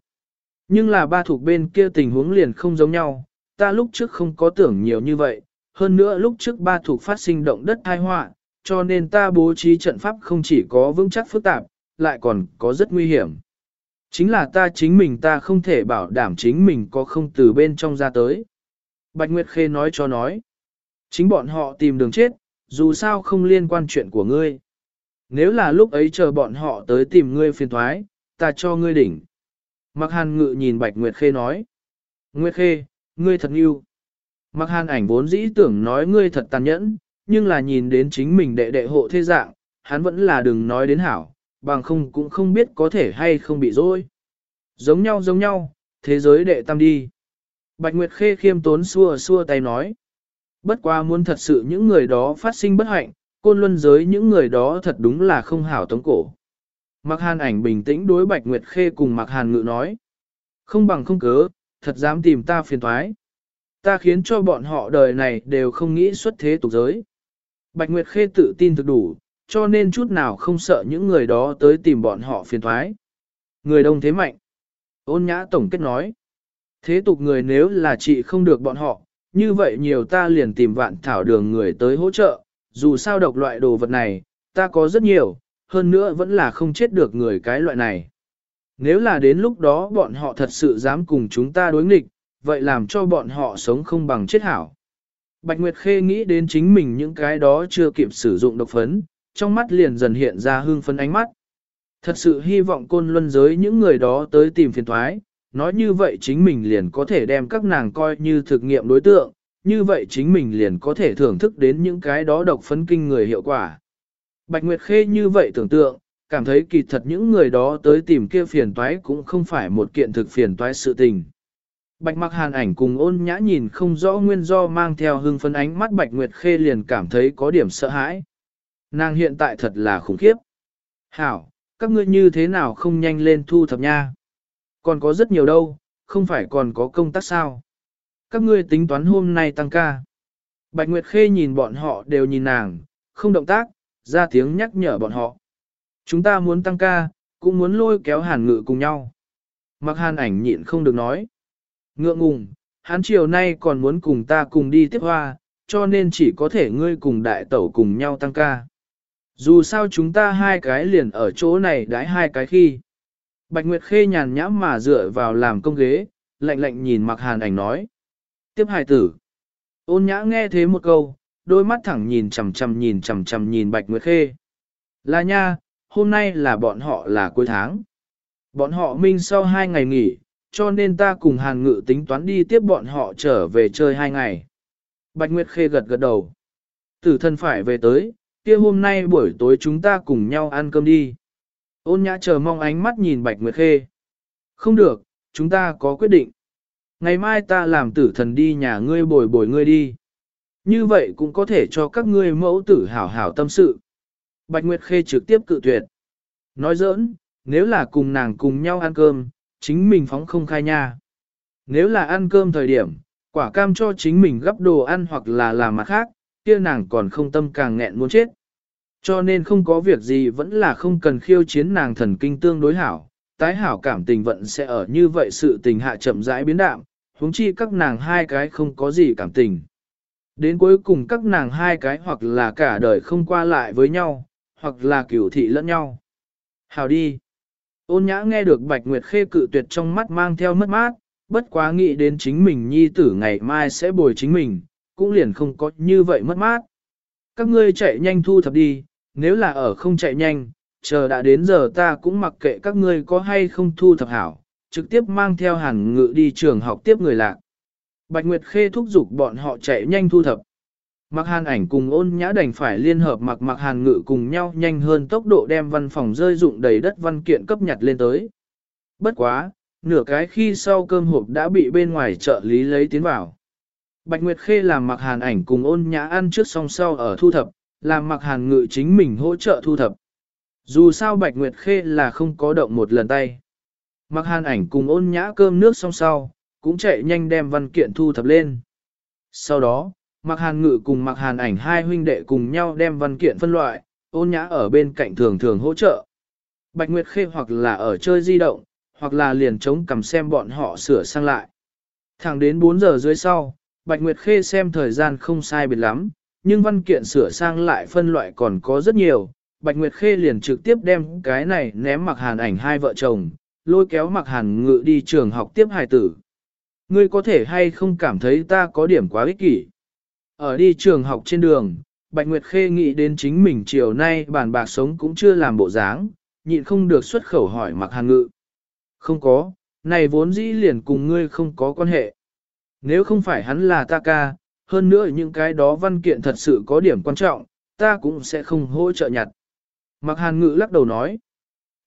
Nhưng là ba thuộc bên kia tình huống liền không giống nhau, ta lúc trước không có tưởng nhiều như vậy, hơn nữa lúc trước ba thuộc phát sinh động đất tai họa, cho nên ta bố trí trận pháp không chỉ có vững chắc phức tạp, lại còn có rất nguy hiểm. Chính là ta chính mình ta không thể bảo đảm chính mình có không từ bên trong ra tới. Bạch Nguyệt Khê nói cho nói. Chính bọn họ tìm đường chết, dù sao không liên quan chuyện của ngươi. Nếu là lúc ấy chờ bọn họ tới tìm ngươi phiền thoái, ta cho ngươi đỉnh. Mặc hàn ngự nhìn Bạch Nguyệt Khê nói. Nguyệt Khê, ngươi thật yêu. Mặc hàn ảnh vốn dĩ tưởng nói ngươi thật tàn nhẫn, nhưng là nhìn đến chính mình đệ đệ hộ thế dạng, hắn vẫn là đừng nói đến hảo, bằng không cũng không biết có thể hay không bị dối. Giống nhau giống nhau, thế giới đệ tam đi. Bạch Nguyệt Khê khiêm tốn xua xua tay nói. Bất quá muốn thật sự những người đó phát sinh bất hạnh, côn luân giới những người đó thật đúng là không hảo tống cổ. Mạc Hàn ảnh bình tĩnh đối Bạch Nguyệt Khê cùng Mạc Hàn ngự nói. Không bằng không cớ, thật dám tìm ta phiền thoái. Ta khiến cho bọn họ đời này đều không nghĩ xuất thế tục giới. Bạch Nguyệt Khê tự tin thực đủ, cho nên chút nào không sợ những người đó tới tìm bọn họ phiền thoái. Người đông thế mạnh. Ôn nhã tổng kết nói. Thế tục người nếu là trị không được bọn họ, như vậy nhiều ta liền tìm vạn thảo đường người tới hỗ trợ, dù sao độc loại đồ vật này, ta có rất nhiều, hơn nữa vẫn là không chết được người cái loại này. Nếu là đến lúc đó bọn họ thật sự dám cùng chúng ta đối nghịch, vậy làm cho bọn họ sống không bằng chết hảo. Bạch Nguyệt Khê nghĩ đến chính mình những cái đó chưa kịp sử dụng độc phấn, trong mắt liền dần hiện ra hương phấn ánh mắt. Thật sự hy vọng côn luân giới những người đó tới tìm phiền thoái, nói như vậy chính mình liền có thể đem các nàng coi như thực nghiệm đối tượng, như vậy chính mình liền có thể thưởng thức đến những cái đó độc phấn kinh người hiệu quả. Bạch Nguyệt Khê như vậy tưởng tượng, cảm thấy kỳ thật những người đó tới tìm kia phiền toái cũng không phải một kiện thực phiền toái sự tình. Bạch mặc hàn ảnh cùng ôn nhã nhìn không rõ nguyên do mang theo hưng phấn ánh mắt Bạch Nguyệt Khê liền cảm thấy có điểm sợ hãi. Nàng hiện tại thật là khủng khiếp. Hảo, các ngươi như thế nào không nhanh lên thu thập nha? Còn có rất nhiều đâu, không phải còn có công tác sao? Các ngươi tính toán hôm nay tăng ca. Bạch Nguyệt Khê nhìn bọn họ đều nhìn nàng, không động tác, ra tiếng nhắc nhở bọn họ. Chúng ta muốn tăng ca, cũng muốn lôi kéo hàn ngự cùng nhau. Mặc hàn ảnh nhịn không được nói. Ngượng ngùng, hắn chiều nay còn muốn cùng ta cùng đi tiếp hoa, cho nên chỉ có thể ngươi cùng đại tẩu cùng nhau tăng ca. Dù sao chúng ta hai cái liền ở chỗ này đãi hai cái khi. Bạch Nguyệt Khê nhàn nhãm mà dựa vào làm công ghế, lạnh lạnh nhìn mặc hàn ảnh nói. Tiếp hài tử. Ôn nhã nghe thế một câu, đôi mắt thẳng nhìn chằm chằm nhìn chằm chằm nhìn Bạch Nguyệt Khê. Là nha, hôm nay là bọn họ là cuối tháng. Bọn họ minh sau hai ngày nghỉ, cho nên ta cùng Hàn Ngự tính toán đi tiếp bọn họ trở về chơi hai ngày. Bạch Nguyệt Khê gật gật đầu. Tử thân phải về tới, kia hôm nay buổi tối chúng ta cùng nhau ăn cơm đi. Ôn nhã chờ mong ánh mắt nhìn Bạch Nguyệt Khê. Không được, chúng ta có quyết định. Ngày mai ta làm tử thần đi nhà ngươi bồi bồi ngươi đi. Như vậy cũng có thể cho các ngươi mẫu tử hảo hảo tâm sự. Bạch Nguyệt Khê trực tiếp cự tuyệt. Nói giỡn, nếu là cùng nàng cùng nhau ăn cơm, chính mình phóng không khai nha. Nếu là ăn cơm thời điểm, quả cam cho chính mình gấp đồ ăn hoặc là làm mặt khác, kia nàng còn không tâm càng nghẹn muốn chết. Cho nên không có việc gì vẫn là không cần khiêu chiến nàng thần kinh tương đối hảo, tái hảo cảm tình vận sẽ ở như vậy sự tình hạ chậm rãi biến đạm, huống chi các nàng hai cái không có gì cảm tình. Đến cuối cùng các nàng hai cái hoặc là cả đời không qua lại với nhau, hoặc là cửu thị lẫn nhau. Hào đi. Ôn nhã nghe được Bạch Nguyệt Khê cự tuyệt trong mắt mang theo mất mát, bất quá nghĩ đến chính mình nhi tử ngày mai sẽ bồi chính mình, cũng liền không có như vậy mất mát. Các ngươi chạy nhanh thu thập đi, nếu là ở không chạy nhanh, chờ đã đến giờ ta cũng mặc kệ các ngươi có hay không thu thập hảo, trực tiếp mang theo hàn ngự đi trường học tiếp người lạc. Bạch Nguyệt Khê thúc giục bọn họ chạy nhanh thu thập. Mặc hàn ảnh cùng ôn nhã đành phải liên hợp mặc mặc hàn ngự cùng nhau nhanh hơn tốc độ đem văn phòng rơi dụng đầy đất văn kiện cấp nhặt lên tới. Bất quá, nửa cái khi sau cơm hộp đã bị bên ngoài trợ lý lấy tiến vào. Bạch Nguyệt Khê làm mặc hàn ảnh cùng ôn nhã ăn trước song sau ở thu thập, làm mặc hàn ngự chính mình hỗ trợ thu thập. Dù sao Bạch Nguyệt Khê là không có động một lần tay. Mặc hàn ảnh cùng ôn nhã cơm nước song sau, cũng chạy nhanh đem văn kiện thu thập lên. Sau đó, mặc hàn ngự cùng mặc hàn ảnh hai huynh đệ cùng nhau đem văn kiện phân loại, ôn nhã ở bên cạnh thường thường hỗ trợ. Bạch Nguyệt Khê hoặc là ở chơi di động, hoặc là liền chống cầm xem bọn họ sửa sang lại. Thẳng đến 4 giờ dưới sau, Bạch Nguyệt Khê xem thời gian không sai biệt lắm, nhưng văn kiện sửa sang lại phân loại còn có rất nhiều. Bạch Nguyệt Khê liền trực tiếp đem cái này ném mặc hàn ảnh hai vợ chồng, lôi kéo mặc hàn ngự đi trường học tiếp hài tử. Ngươi có thể hay không cảm thấy ta có điểm quá ích kỷ. Ở đi trường học trên đường, Bạch Nguyệt Khê nghĩ đến chính mình chiều nay bàn bạc sống cũng chưa làm bộ dáng, nhịn không được xuất khẩu hỏi mặc hàn ngự. Không có, này vốn dĩ liền cùng ngươi không có quan hệ. Nếu không phải hắn là ta ca, hơn nữa những cái đó văn kiện thật sự có điểm quan trọng, ta cũng sẽ không hỗ trợ nhặt. Mặc hàn ngự lắc đầu nói.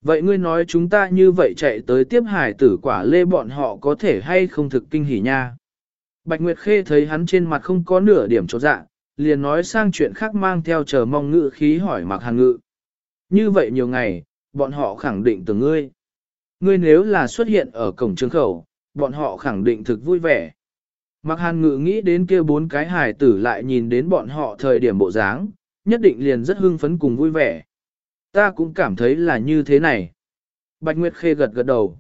Vậy ngươi nói chúng ta như vậy chạy tới tiếp hải tử quả lê bọn họ có thể hay không thực kinh hỉ nha. Bạch Nguyệt Khê thấy hắn trên mặt không có nửa điểm chỗ dạ, liền nói sang chuyện khác mang theo chờ mong ngự khí hỏi mặc hàn ngự. Như vậy nhiều ngày, bọn họ khẳng định từ ngươi. Ngươi nếu là xuất hiện ở cổng trường khẩu, bọn họ khẳng định thực vui vẻ. Mặc hàn ngự nghĩ đến kia bốn cái hài tử lại nhìn đến bọn họ thời điểm bộ dáng, nhất định liền rất hưng phấn cùng vui vẻ. Ta cũng cảm thấy là như thế này. Bạch Nguyệt Khê gật gật đầu.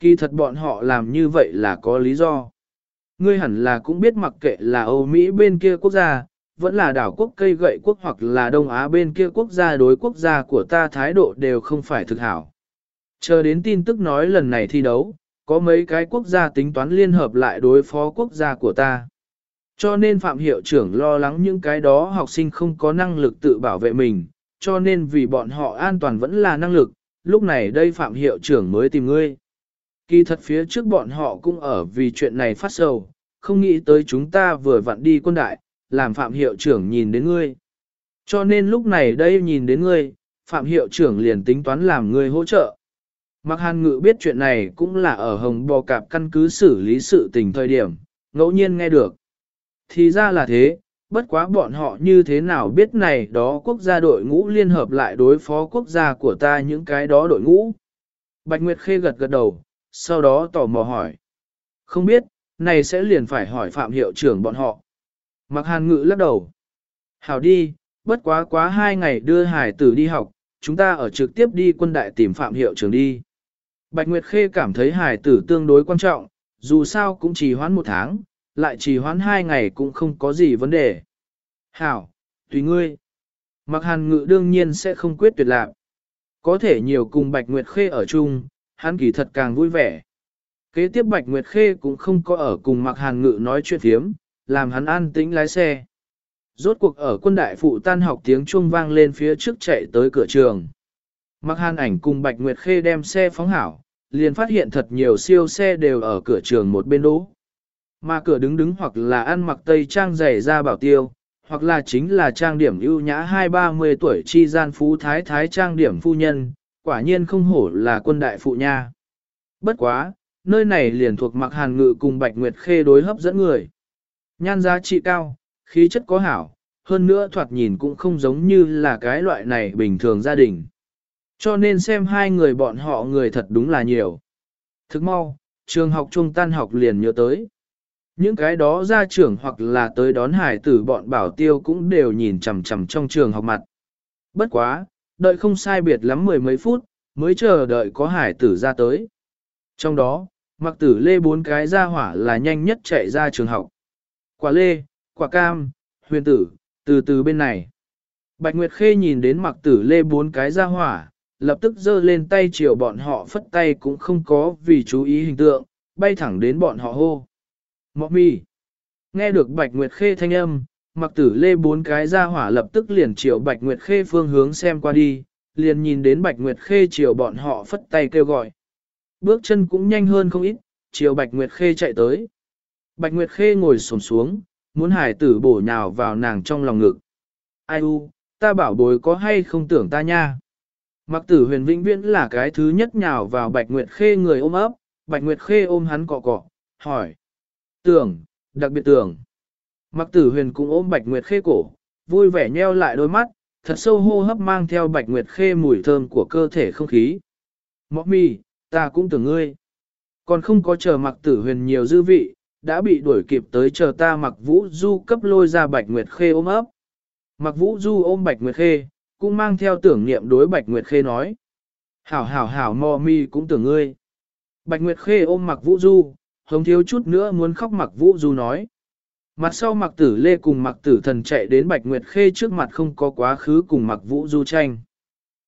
Kỳ thật bọn họ làm như vậy là có lý do. Ngươi hẳn là cũng biết mặc kệ là Âu Mỹ bên kia quốc gia, vẫn là đảo quốc cây gậy quốc hoặc là Đông Á bên kia quốc gia đối quốc gia của ta thái độ đều không phải thực hảo. Chờ đến tin tức nói lần này thi đấu, có mấy cái quốc gia tính toán liên hợp lại đối phó quốc gia của ta. Cho nên Phạm Hiệu trưởng lo lắng những cái đó học sinh không có năng lực tự bảo vệ mình, cho nên vì bọn họ an toàn vẫn là năng lực, lúc này đây Phạm Hiệu trưởng mới tìm ngươi. Kỳ thật phía trước bọn họ cũng ở vì chuyện này phát sầu, không nghĩ tới chúng ta vừa vặn đi quân đại, làm Phạm Hiệu trưởng nhìn đến ngươi. Cho nên lúc này đây nhìn đến ngươi, Phạm Hiệu trưởng liền tính toán làm ngươi hỗ trợ. mặc Hàn Ngự biết chuyện này cũng là ở Hồng Bò Cạp căn cứ xử lý sự tình thời điểm, ngẫu nhiên nghe được. Thì ra là thế, bất quá bọn họ như thế nào biết này đó quốc gia đội ngũ liên hợp lại đối phó quốc gia của ta những cái đó đội ngũ. Bạch Nguyệt Khê gật gật đầu, sau đó tò mò hỏi. Không biết, này sẽ liền phải hỏi Phạm Hiệu trưởng bọn họ. mặc Hàn Ngự lắc đầu. Hảo đi, bất quá quá hai ngày đưa hải tử đi học, chúng ta ở trực tiếp đi quân đại tìm Phạm Hiệu trưởng đi. Bạch Nguyệt Khê cảm thấy hải tử tương đối quan trọng, dù sao cũng chỉ hoãn một tháng, lại chỉ hoãn hai ngày cũng không có gì vấn đề. Hảo, tùy ngươi. Mặc hàn ngự đương nhiên sẽ không quyết tuyệt lạc. Có thể nhiều cùng Bạch Nguyệt Khê ở chung, hắn kỳ thật càng vui vẻ. Kế tiếp Bạch Nguyệt Khê cũng không có ở cùng Mặc hàn ngự nói chuyện thiếm, làm hắn an tĩnh lái xe. Rốt cuộc ở quân đại phụ tan học tiếng chuông vang lên phía trước chạy tới cửa trường. Mặc hàn ảnh cùng Bạch Nguyệt Khê đem xe phóng hảo, liền phát hiện thật nhiều siêu xe đều ở cửa trường một bên đỗ. Mà cửa đứng đứng hoặc là ăn mặc tây trang dày ra bảo tiêu, hoặc là chính là trang điểm ưu nhã hai ba mươi tuổi chi gian phú thái thái trang điểm phu nhân, quả nhiên không hổ là quân đại phụ nha. Bất quá, nơi này liền thuộc mặc hàn ngự cùng bạch nguyệt khê đối hấp dẫn người. Nhan giá trị cao, khí chất có hảo, hơn nữa thoạt nhìn cũng không giống như là cái loại này bình thường gia đình. Cho nên xem hai người bọn họ người thật đúng là nhiều. Thức mau, trường học trung tan học liền nhớ tới. Những cái đó ra trưởng hoặc là tới đón hải tử bọn bảo tiêu cũng đều nhìn chằm chằm trong trường học mặt. Bất quá, đợi không sai biệt lắm mười mấy phút, mới chờ đợi có hải tử ra tới. Trong đó, mặc tử lê bốn cái ra hỏa là nhanh nhất chạy ra trường học. Quả lê, quả cam, huyền tử, từ từ bên này. Bạch Nguyệt Khê nhìn đến mặc tử lê bốn cái ra hỏa, lập tức giơ lên tay chiều bọn họ phất tay cũng không có vì chú ý hình tượng, bay thẳng đến bọn họ hô. Mọ mì. Nghe được Bạch Nguyệt Khê thanh âm, mặc tử lê bốn cái ra hỏa lập tức liền triệu Bạch Nguyệt Khê phương hướng xem qua đi, liền nhìn đến Bạch Nguyệt Khê chiều bọn họ phất tay kêu gọi. Bước chân cũng nhanh hơn không ít, chiều Bạch Nguyệt Khê chạy tới. Bạch Nguyệt Khê ngồi xổm xuống, muốn hải tử bổ nhào vào nàng trong lòng ngực. Ai u, ta bảo bối có hay không tưởng ta nha. Mặc tử huyền vĩnh viễn là cái thứ nhất nhào vào Bạch Nguyệt Khê người ôm ấp, Bạch Nguyệt Khê ôm hắn cọ cọ, hỏi. Tưởng, đặc biệt tưởng. Mặc tử huyền cũng ôm Bạch Nguyệt Khê cổ, vui vẻ nheo lại đôi mắt, thật sâu hô hấp mang theo Bạch Nguyệt Khê mùi thơm của cơ thể không khí. Mọc mì, ta cũng tưởng ngươi. Còn không có chờ mặc tử huyền nhiều dư vị, đã bị đuổi kịp tới chờ ta mặc vũ du cấp lôi ra Bạch Nguyệt Khê ôm ấp. Mặc vũ du ôm Bạch Nguyệt Khê, cũng mang theo tưởng niệm đối Bạch Nguyệt Khê nói. Hảo hảo hảo mò mi cũng tưởng ngươi. Bạch Nguyệt Khê ôm mặc vũ du, hồng thiếu chút nữa muốn khóc mặc vũ du nói. Mặt sau mặc tử lê cùng mặc tử thần chạy đến Bạch Nguyệt Khê trước mặt không có quá khứ cùng mặc vũ du tranh.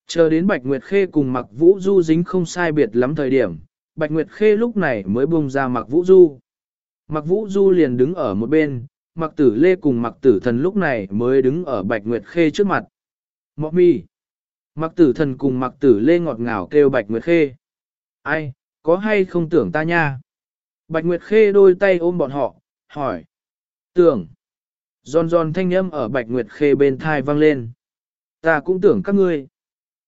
Chờ đến Bạch Nguyệt Khê cùng mặc vũ du dính không sai biệt lắm thời điểm, Bạch Nguyệt Khê lúc này mới bung ra mặc vũ du. Mặc vũ du liền đứng ở một bên, mặc tử lê cùng mặc tử thần lúc này mới đứng ở Bạch Nguyệt Khê trước mặt. Mọ mi. Mặc tử thần cùng mặc tử lê ngọt ngào kêu Bạch Nguyệt Khê. Ai, có hay không tưởng ta nha? Bạch Nguyệt Khê đôi tay ôm bọn họ, hỏi. Tưởng. Giòn giòn thanh âm ở Bạch Nguyệt Khê bên thai vang lên. Ta cũng tưởng các ngươi.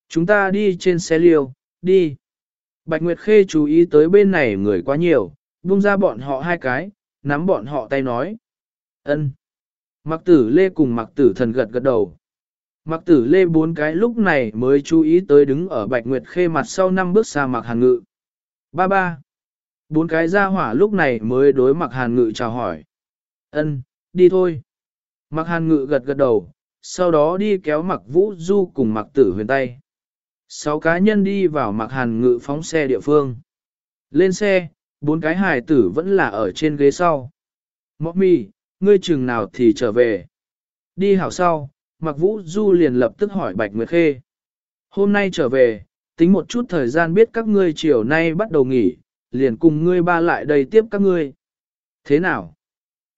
Chúng ta đi trên xe liều, đi. Bạch Nguyệt Khê chú ý tới bên này người quá nhiều, buông ra bọn họ hai cái, nắm bọn họ tay nói. ân. Mặc tử lê cùng mặc tử thần gật gật đầu. Mặc tử lê bốn cái lúc này mới chú ý tới đứng ở Bạch Nguyệt Khê mặt sau năm bước xa mặc hàn ngự. Ba ba. Bốn cái ra hỏa lúc này mới đối mặc hàn ngự chào hỏi ân, đi thôi. Mặc hàn ngự gật gật đầu, sau đó đi kéo mặc vũ du cùng mặc tử huyền tay. Sáu cá nhân đi vào mặc hàn ngự phóng xe địa phương. Lên xe, bốn cái hài tử vẫn là ở trên ghế sau. Mọc mì, ngươi chừng nào thì trở về. Đi hảo sau, mặc vũ du liền lập tức hỏi Bạch Nguyệt Khê. Hôm nay trở về, tính một chút thời gian biết các ngươi chiều nay bắt đầu nghỉ, liền cùng ngươi ba lại đây tiếp các ngươi. Thế nào?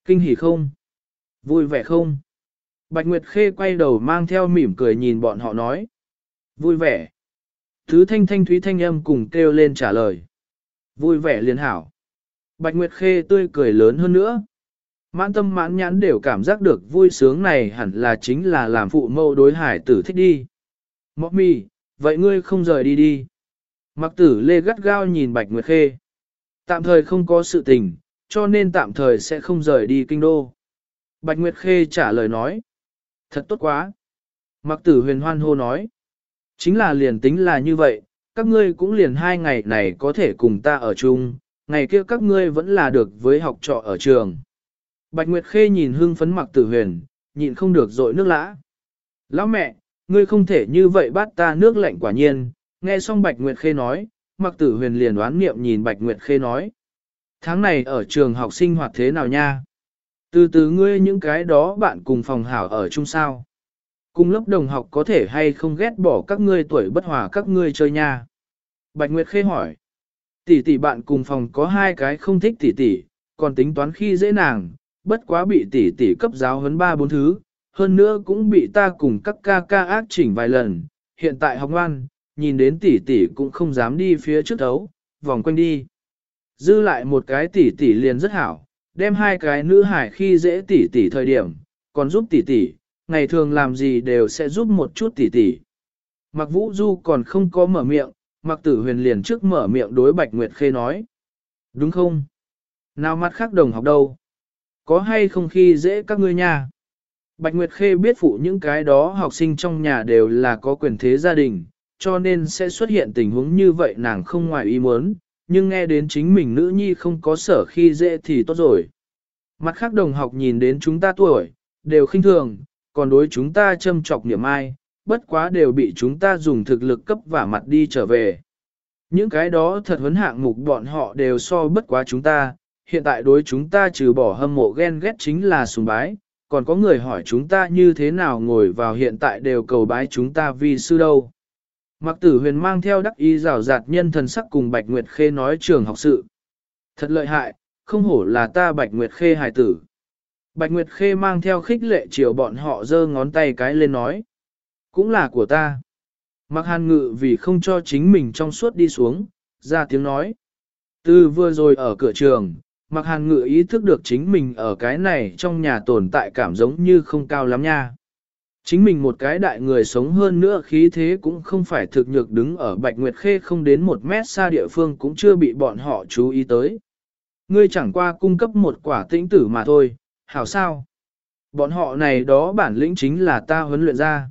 Kinh hỉ không? Vui vẻ không? Bạch Nguyệt Khê quay đầu mang theo mỉm cười nhìn bọn họ nói. Vui vẻ. Thứ thanh thanh thúy thanh âm cùng kêu lên trả lời. Vui vẻ liền hảo. Bạch Nguyệt Khê tươi cười lớn hơn nữa. Mãn tâm mãn nhãn đều cảm giác được vui sướng này hẳn là chính là làm phụ mâu đối hải tử thích đi. Mọc mì, vậy ngươi không rời đi đi. Mặc tử lê gắt gao nhìn Bạch Nguyệt Khê. Tạm thời không có sự tình, cho nên tạm thời sẽ không rời đi kinh đô. Bạch Nguyệt Khê trả lời nói. Thật tốt quá. Mặc tử huyền hoan hô nói. Chính là liền tính là như vậy, các ngươi cũng liền hai ngày này có thể cùng ta ở chung, ngày kia các ngươi vẫn là được với học trọ ở trường. Bạch Nguyệt Khê nhìn hương phấn mặc tử huyền, nhịn không được dội nước lã. Lão mẹ, ngươi không thể như vậy bắt ta nước lạnh quả nhiên, nghe xong Bạch Nguyệt Khê nói, mặc tử huyền liền đoán nghiệm nhìn Bạch Nguyệt Khê nói. Tháng này ở trường học sinh hoạt thế nào nha? Từ từ ngươi những cái đó bạn cùng phòng hảo ở chung sao? Cùng lớp đồng học có thể hay không ghét bỏ các ngươi tuổi bất hòa các ngươi chơi nha? Bạch Nguyệt Khê hỏi. Tỷ tỷ bạn cùng phòng có hai cái không thích tỷ tỷ, còn tính toán khi dễ nàng, bất quá bị tỷ tỷ cấp giáo huấn ba bốn thứ, hơn nữa cũng bị ta cùng các ca ca ác chỉnh vài lần, hiện tại học ngoan, nhìn đến tỷ tỷ cũng không dám đi phía trước thấu, vòng quanh đi. Dư lại một cái tỷ tỷ liền rất hảo, đem hai cái nữ hải khi dễ tỷ tỷ thời điểm, còn giúp tỷ tỷ, ngày thường làm gì đều sẽ giúp một chút tỷ tỷ. Mặc vũ du còn không có mở miệng, mặc tử huyền liền trước mở miệng đối Bạch Nguyệt Khê nói. Đúng không? Nào mặt khác đồng học đâu? Có hay không khi dễ các ngươi nha? Bạch Nguyệt Khê biết phụ những cái đó học sinh trong nhà đều là có quyền thế gia đình, cho nên sẽ xuất hiện tình huống như vậy nàng không ngoài ý muốn, nhưng nghe đến chính mình nữ nhi không có sở khi dễ thì tốt rồi. Mặt khác đồng học nhìn đến chúng ta tuổi, đều khinh thường, còn đối chúng ta châm chọc niệm ai, bất quá đều bị chúng ta dùng thực lực cấp và mặt đi trở về. Những cái đó thật huấn hạng mục bọn họ đều so bất quá chúng ta, hiện tại đối chúng ta trừ bỏ hâm mộ ghen ghét chính là sùng bái, còn có người hỏi chúng ta như thế nào ngồi vào hiện tại đều cầu bái chúng ta vì sư đâu. Mặc tử huyền mang theo đắc ý rào rạt nhân thần sắc cùng Bạch Nguyệt Khê nói trường học sự. Thật lợi hại, không hổ là ta Bạch Nguyệt Khê hài tử. Bạch Nguyệt Khê mang theo khích lệ chiều bọn họ giơ ngón tay cái lên nói. Cũng là của ta. Mặc hàn ngự vì không cho chính mình trong suốt đi xuống, ra tiếng nói. Từ vừa rồi ở cửa trường, mặc hàn ngự ý thức được chính mình ở cái này trong nhà tồn tại cảm giống như không cao lắm nha. Chính mình một cái đại người sống hơn nữa khí thế cũng không phải thực nhược đứng ở Bạch Nguyệt Khê không đến một mét xa địa phương cũng chưa bị bọn họ chú ý tới. Ngươi chẳng qua cung cấp một quả tĩnh tử mà thôi, hảo sao? Bọn họ này đó bản lĩnh chính là ta huấn luyện ra.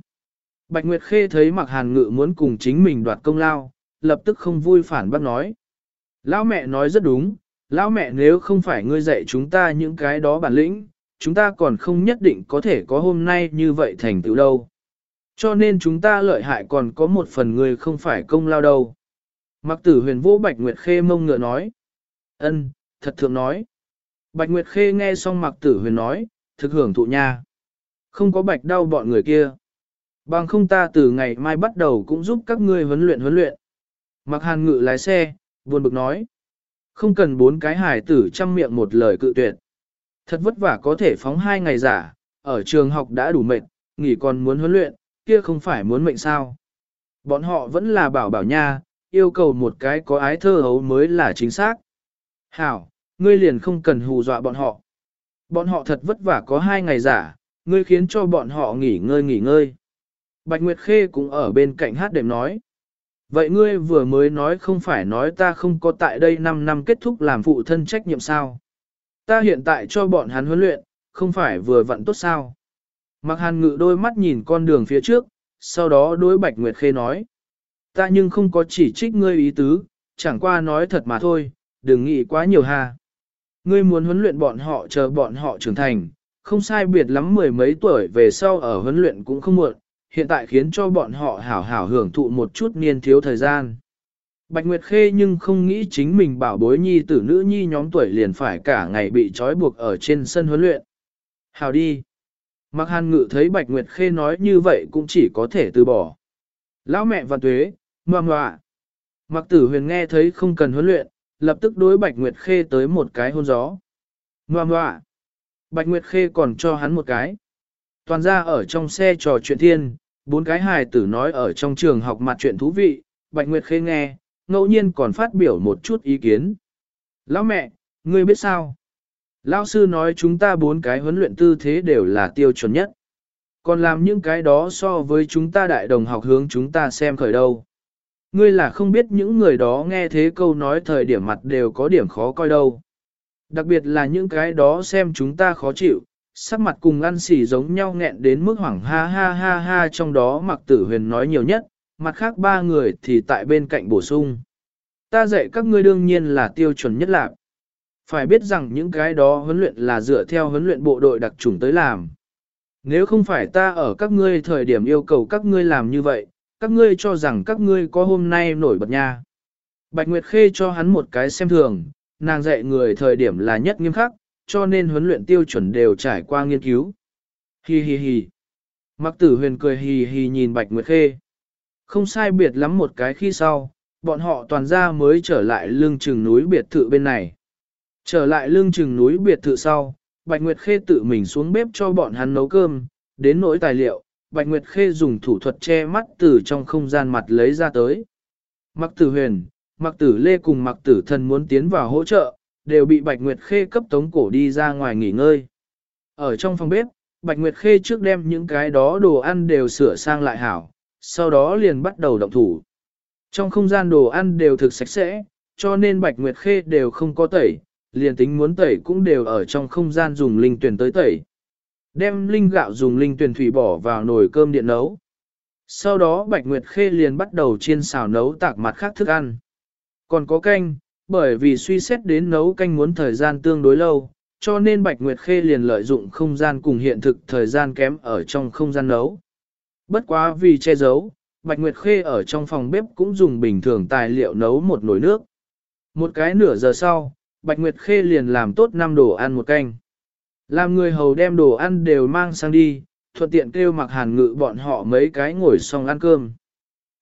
Bạch Nguyệt Khê thấy Mạc Hàn Ngự muốn cùng chính mình đoạt công lao, lập tức không vui phản bác nói. Lão mẹ nói rất đúng, lão mẹ nếu không phải ngươi dạy chúng ta những cái đó bản lĩnh, chúng ta còn không nhất định có thể có hôm nay như vậy thành tựu đâu. Cho nên chúng ta lợi hại còn có một phần người không phải công lao đâu. Mặc tử huyền vũ Bạch Nguyệt Khê mông ngựa nói. ân, thật thượng nói. Bạch Nguyệt Khê nghe xong mặc tử huyền nói, thực hưởng thụ nha. Không có bạch đau bọn người kia. Bằng không ta từ ngày mai bắt đầu cũng giúp các ngươi huấn luyện huấn luyện. Mặc hàn ngự lái xe, buồn bực nói. Không cần bốn cái hải tử chăm miệng một lời cự tuyệt. Thật vất vả có thể phóng hai ngày giả, ở trường học đã đủ mệt, nghỉ còn muốn huấn luyện, kia không phải muốn mệnh sao. Bọn họ vẫn là bảo bảo nha, yêu cầu một cái có ái thơ hấu mới là chính xác. Hảo, ngươi liền không cần hù dọa bọn họ. Bọn họ thật vất vả có hai ngày giả, ngươi khiến cho bọn họ nghỉ ngơi nghỉ ngơi. Bạch Nguyệt Khê cũng ở bên cạnh hát đệm nói. Vậy ngươi vừa mới nói không phải nói ta không có tại đây 5 năm kết thúc làm phụ thân trách nhiệm sao? Ta hiện tại cho bọn hắn huấn luyện, không phải vừa vặn tốt sao? Mặc hàn ngự đôi mắt nhìn con đường phía trước, sau đó đối Bạch Nguyệt Khê nói. Ta nhưng không có chỉ trích ngươi ý tứ, chẳng qua nói thật mà thôi, đừng nghĩ quá nhiều ha. Ngươi muốn huấn luyện bọn họ chờ bọn họ trưởng thành, không sai biệt lắm mười mấy tuổi về sau ở huấn luyện cũng không muộn, hiện tại khiến cho bọn họ hảo hảo hưởng thụ một chút niên thiếu thời gian. Bạch Nguyệt Khê nhưng không nghĩ chính mình bảo bối nhi tử nữ nhi nhóm tuổi liền phải cả ngày bị trói buộc ở trên sân huấn luyện. Hào đi. Mặc hàn ngự thấy Bạch Nguyệt Khê nói như vậy cũng chỉ có thể từ bỏ. Lão mẹ và tuế, ngoan ngoạ. Mặc tử huyền nghe thấy không cần huấn luyện, lập tức đối Bạch Nguyệt Khê tới một cái hôn gió. Ngoan ngoạ. Bạch Nguyệt Khê còn cho hắn một cái. Toàn ra ở trong xe trò chuyện thiên, bốn cái hài tử nói ở trong trường học mặt chuyện thú vị, Bạch Nguyệt Khê nghe, ngẫu nhiên còn phát biểu một chút ý kiến. Lão mẹ, ngươi biết sao? Lão sư nói chúng ta bốn cái huấn luyện tư thế đều là tiêu chuẩn nhất. Còn làm những cái đó so với chúng ta đại đồng học hướng chúng ta xem khởi đâu. Ngươi là không biết những người đó nghe thế câu nói thời điểm mặt đều có điểm khó coi đâu. Đặc biệt là những cái đó xem chúng ta khó chịu, sắc mặt cùng ăn xỉ giống nhau nghẹn đến mức hoảng ha ha ha ha trong đó mặc tử huyền nói nhiều nhất, mặt khác ba người thì tại bên cạnh bổ sung. Ta dạy các ngươi đương nhiên là tiêu chuẩn nhất lạc. Phải biết rằng những cái đó huấn luyện là dựa theo huấn luyện bộ đội đặc trùng tới làm. Nếu không phải ta ở các ngươi thời điểm yêu cầu các ngươi làm như vậy, các ngươi cho rằng các ngươi có hôm nay nổi bật nha. Bạch Nguyệt Khê cho hắn một cái xem thường, nàng dạy người thời điểm là nhất nghiêm khắc, cho nên huấn luyện tiêu chuẩn đều trải qua nghiên cứu. Hi hi hi. Mặc tử huyền cười hì hì nhìn Bạch Nguyệt Khê. Không sai biệt lắm một cái khi sau, bọn họ toàn ra mới trở lại lưng chừng núi biệt thự bên này. Trở lại lưng chừng núi biệt thự sau, Bạch Nguyệt Khê tự mình xuống bếp cho bọn hắn nấu cơm, đến nỗi tài liệu, Bạch Nguyệt Khê dùng thủ thuật che mắt từ trong không gian mặt lấy ra tới. Mặc tử huyền, mặc tử lê cùng mặc tử thần muốn tiến vào hỗ trợ, đều bị Bạch Nguyệt Khê cấp tống cổ đi ra ngoài nghỉ ngơi. Ở trong phòng bếp, Bạch Nguyệt Khê trước đem những cái đó đồ ăn đều sửa sang lại hảo, sau đó liền bắt đầu động thủ. Trong không gian đồ ăn đều thực sạch sẽ, cho nên Bạch Nguyệt Khê đều không có tẩy, liền tính muốn tẩy cũng đều ở trong không gian dùng linh tuyển tới tẩy. Đem linh gạo dùng linh tuyển thủy bỏ vào nồi cơm điện nấu. Sau đó Bạch Nguyệt Khê liền bắt đầu chiên xào nấu tạc mặt khác thức ăn. Còn có canh, bởi vì suy xét đến nấu canh muốn thời gian tương đối lâu, cho nên Bạch Nguyệt Khê liền lợi dụng không gian cùng hiện thực thời gian kém ở trong không gian nấu. Bất quá vì che giấu, Bạch Nguyệt Khê ở trong phòng bếp cũng dùng bình thường tài liệu nấu một nồi nước. Một cái nửa giờ sau, Bạch Nguyệt Khê liền làm tốt năm đồ ăn một canh. Làm người hầu đem đồ ăn đều mang sang đi, thuận tiện kêu mặc hàn ngự bọn họ mấy cái ngồi xong ăn cơm.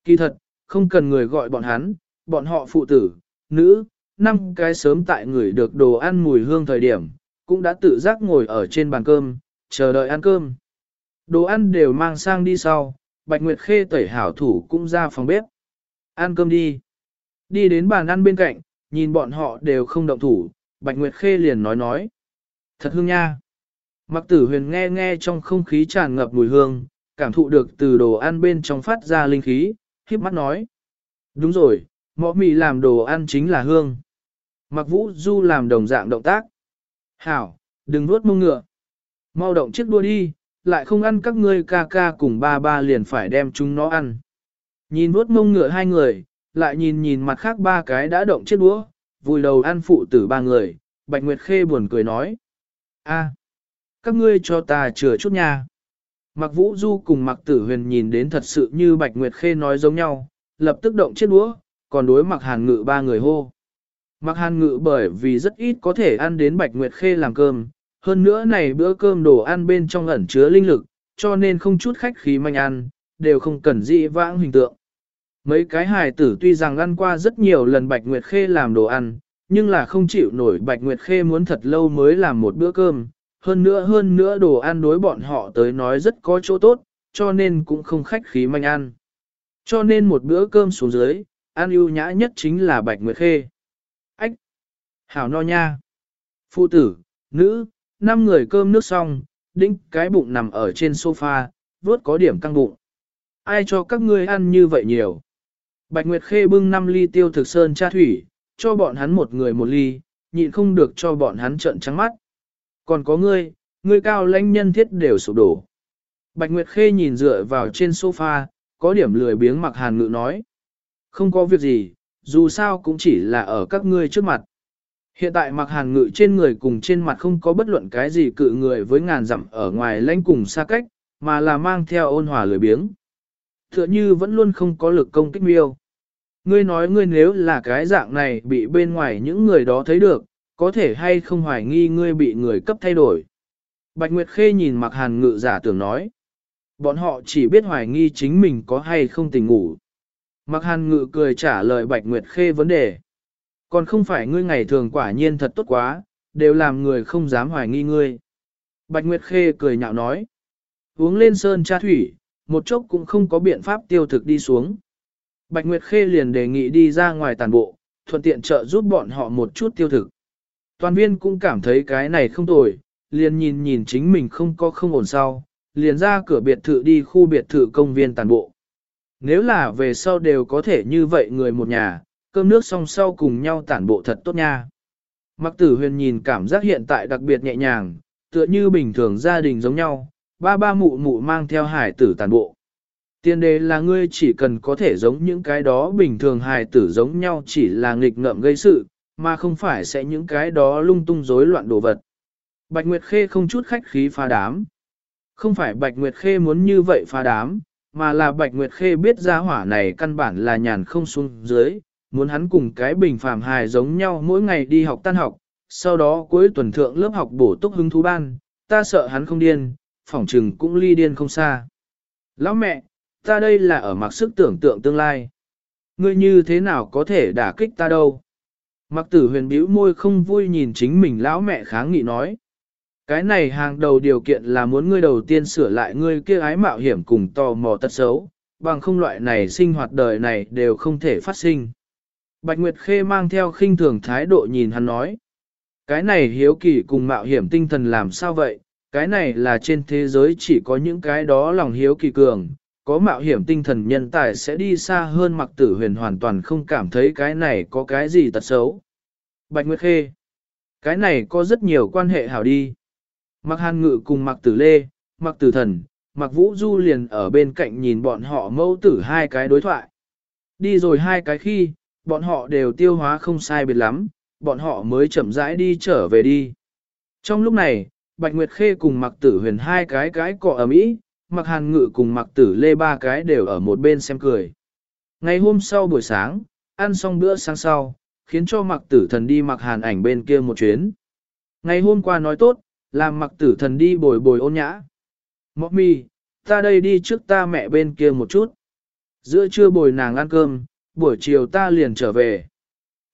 Kỳ thật, không cần người gọi bọn hắn, bọn họ phụ tử, nữ, năm cái sớm tại người được đồ ăn mùi hương thời điểm, cũng đã tự giác ngồi ở trên bàn cơm, chờ đợi ăn cơm. Đồ ăn đều mang sang đi sau, Bạch Nguyệt Khê tẩy hảo thủ cũng ra phòng bếp. Ăn cơm đi. Đi đến bàn ăn bên cạnh, nhìn bọn họ đều không động thủ, Bạch Nguyệt Khê liền nói nói. Thật hương nha. Mặc tử huyền nghe nghe trong không khí tràn ngập mùi hương, cảm thụ được từ đồ ăn bên trong phát ra linh khí, khiếp mắt nói. Đúng rồi, mọ mì làm đồ ăn chính là hương. Mặc vũ du làm đồng dạng động tác. Hảo, đừng nuốt mông ngựa. Mau động chiếc đua đi, lại không ăn các ngươi ca ca cùng ba ba liền phải đem chúng nó ăn. Nhìn vuốt mông ngựa hai người, lại nhìn nhìn mặt khác ba cái đã động chiếc đũa, vùi đầu ăn phụ tử ba người, Bạch Nguyệt Khê buồn cười nói. a các ngươi cho ta chừa chút nha. Mặc vũ du cùng mặc tử huyền nhìn đến thật sự như Bạch Nguyệt Khê nói giống nhau, lập tức động chiếc đũa, còn đối mặc hàn ngự ba người hô. Mặc hàn ngự bởi vì rất ít có thể ăn đến bạch nguyệt khê làm cơm, hơn nữa này bữa cơm đồ ăn bên trong ẩn chứa linh lực, cho nên không chút khách khí manh ăn, đều không cần dị vãng hình tượng. Mấy cái hài tử tuy rằng ăn qua rất nhiều lần Bạch Nguyệt Khê làm đồ ăn, nhưng là không chịu nổi Bạch Nguyệt Khê muốn thật lâu mới làm một bữa cơm, hơn nữa hơn nữa đồ ăn đối bọn họ tới nói rất có chỗ tốt, cho nên cũng không khách khí manh ăn. Cho nên một bữa cơm xuống dưới, ăn ưu nhã nhất chính là Bạch Nguyệt Khê. Ách! Hảo no nha! Phụ tử, nữ, năm người cơm nước xong, đĩnh cái bụng nằm ở trên sofa, vớt có điểm căng bụng. Ai cho các ngươi ăn như vậy nhiều? Bạch Nguyệt Khê bưng 5 ly tiêu thực sơn cha thủy, cho bọn hắn một người một ly, nhịn không được cho bọn hắn trợn trắng mắt. Còn có ngươi, ngươi cao lãnh nhân thiết đều sụp đổ. Bạch Nguyệt Khê nhìn dựa vào trên sofa, có điểm lười biếng mặc hàn ngự nói. Không có việc gì, dù sao cũng chỉ là ở các ngươi trước mặt. Hiện tại mặc hàn ngự trên người cùng trên mặt không có bất luận cái gì cự người với ngàn dặm ở ngoài lãnh cùng xa cách, mà là mang theo ôn hòa lười biếng. Tựa như vẫn luôn không có lực công kích miêu. Ngươi nói ngươi nếu là cái dạng này bị bên ngoài những người đó thấy được, có thể hay không hoài nghi ngươi bị người cấp thay đổi. Bạch Nguyệt Khê nhìn mặc hàn ngự giả tưởng nói. Bọn họ chỉ biết hoài nghi chính mình có hay không tình ngủ. Mặc hàn ngự cười trả lời Bạch Nguyệt Khê vấn đề. Còn không phải ngươi ngày thường quả nhiên thật tốt quá, đều làm người không dám hoài nghi ngươi. Bạch Nguyệt Khê cười nhạo nói. Uống lên sơn cha thủy, một chốc cũng không có biện pháp tiêu thực đi xuống. Bạch Nguyệt Khê liền đề nghị đi ra ngoài tàn bộ, thuận tiện trợ giúp bọn họ một chút tiêu thực. Toàn viên cũng cảm thấy cái này không tồi, liền nhìn nhìn chính mình không có không ổn sau, liền ra cửa biệt thự đi khu biệt thự công viên tàn bộ. Nếu là về sau đều có thể như vậy người một nhà, cơm nước xong sau cùng nhau tản bộ thật tốt nha. Mặc tử huyền nhìn cảm giác hiện tại đặc biệt nhẹ nhàng, tựa như bình thường gia đình giống nhau, ba ba mụ mụ mang theo hải tử tàn bộ. Tiên đề là ngươi chỉ cần có thể giống những cái đó bình thường hài tử giống nhau chỉ là nghịch ngợm gây sự, mà không phải sẽ những cái đó lung tung rối loạn đồ vật. Bạch Nguyệt Khê không chút khách khí phá đám. Không phải Bạch Nguyệt Khê muốn như vậy phá đám, mà là Bạch Nguyệt Khê biết ra hỏa này căn bản là nhàn không xuống dưới, muốn hắn cùng cái bình phàm hài giống nhau mỗi ngày đi học tan học, sau đó cuối tuần thượng lớp học bổ túc hứng thú ban, ta sợ hắn không điên, phỏng trừng cũng ly điên không xa. Lão mẹ, ta đây là ở mặc sức tưởng tượng tương lai. Ngươi như thế nào có thể đả kích ta đâu? Mặc tử huyền bĩu môi không vui nhìn chính mình lão mẹ kháng nghị nói. Cái này hàng đầu điều kiện là muốn ngươi đầu tiên sửa lại ngươi kia ái mạo hiểm cùng tò mò tật xấu, bằng không loại này sinh hoạt đời này đều không thể phát sinh. Bạch Nguyệt Khê mang theo khinh thường thái độ nhìn hắn nói. Cái này hiếu kỳ cùng mạo hiểm tinh thần làm sao vậy? Cái này là trên thế giới chỉ có những cái đó lòng hiếu kỳ cường, có mạo hiểm tinh thần nhân tài sẽ đi xa hơn mặc tử huyền hoàn toàn không cảm thấy cái này có cái gì tật xấu. Bạch Nguyệt Khê Cái này có rất nhiều quan hệ hảo đi. Mặc hàn ngự cùng mặc tử lê, mặc tử thần, mặc vũ du liền ở bên cạnh nhìn bọn họ mâu tử hai cái đối thoại. Đi rồi hai cái khi, bọn họ đều tiêu hóa không sai biệt lắm, bọn họ mới chậm rãi đi trở về đi. Trong lúc này, Bạch Nguyệt Khê cùng mặc tử huyền hai cái cái cọ ở mỹ, mặc hàn ngự cùng mặc tử lê ba cái đều ở một bên xem cười. Ngày hôm sau buổi sáng, ăn xong bữa sáng sau, khiến cho mặc tử thần đi mặc hàn ảnh bên kia một chuyến. Ngày hôm qua nói tốt, làm mặc tử thần đi bồi bồi ôn nhã. Mọc mi, ta đây đi trước ta mẹ bên kia một chút. Giữa trưa bồi nàng ăn cơm, buổi chiều ta liền trở về.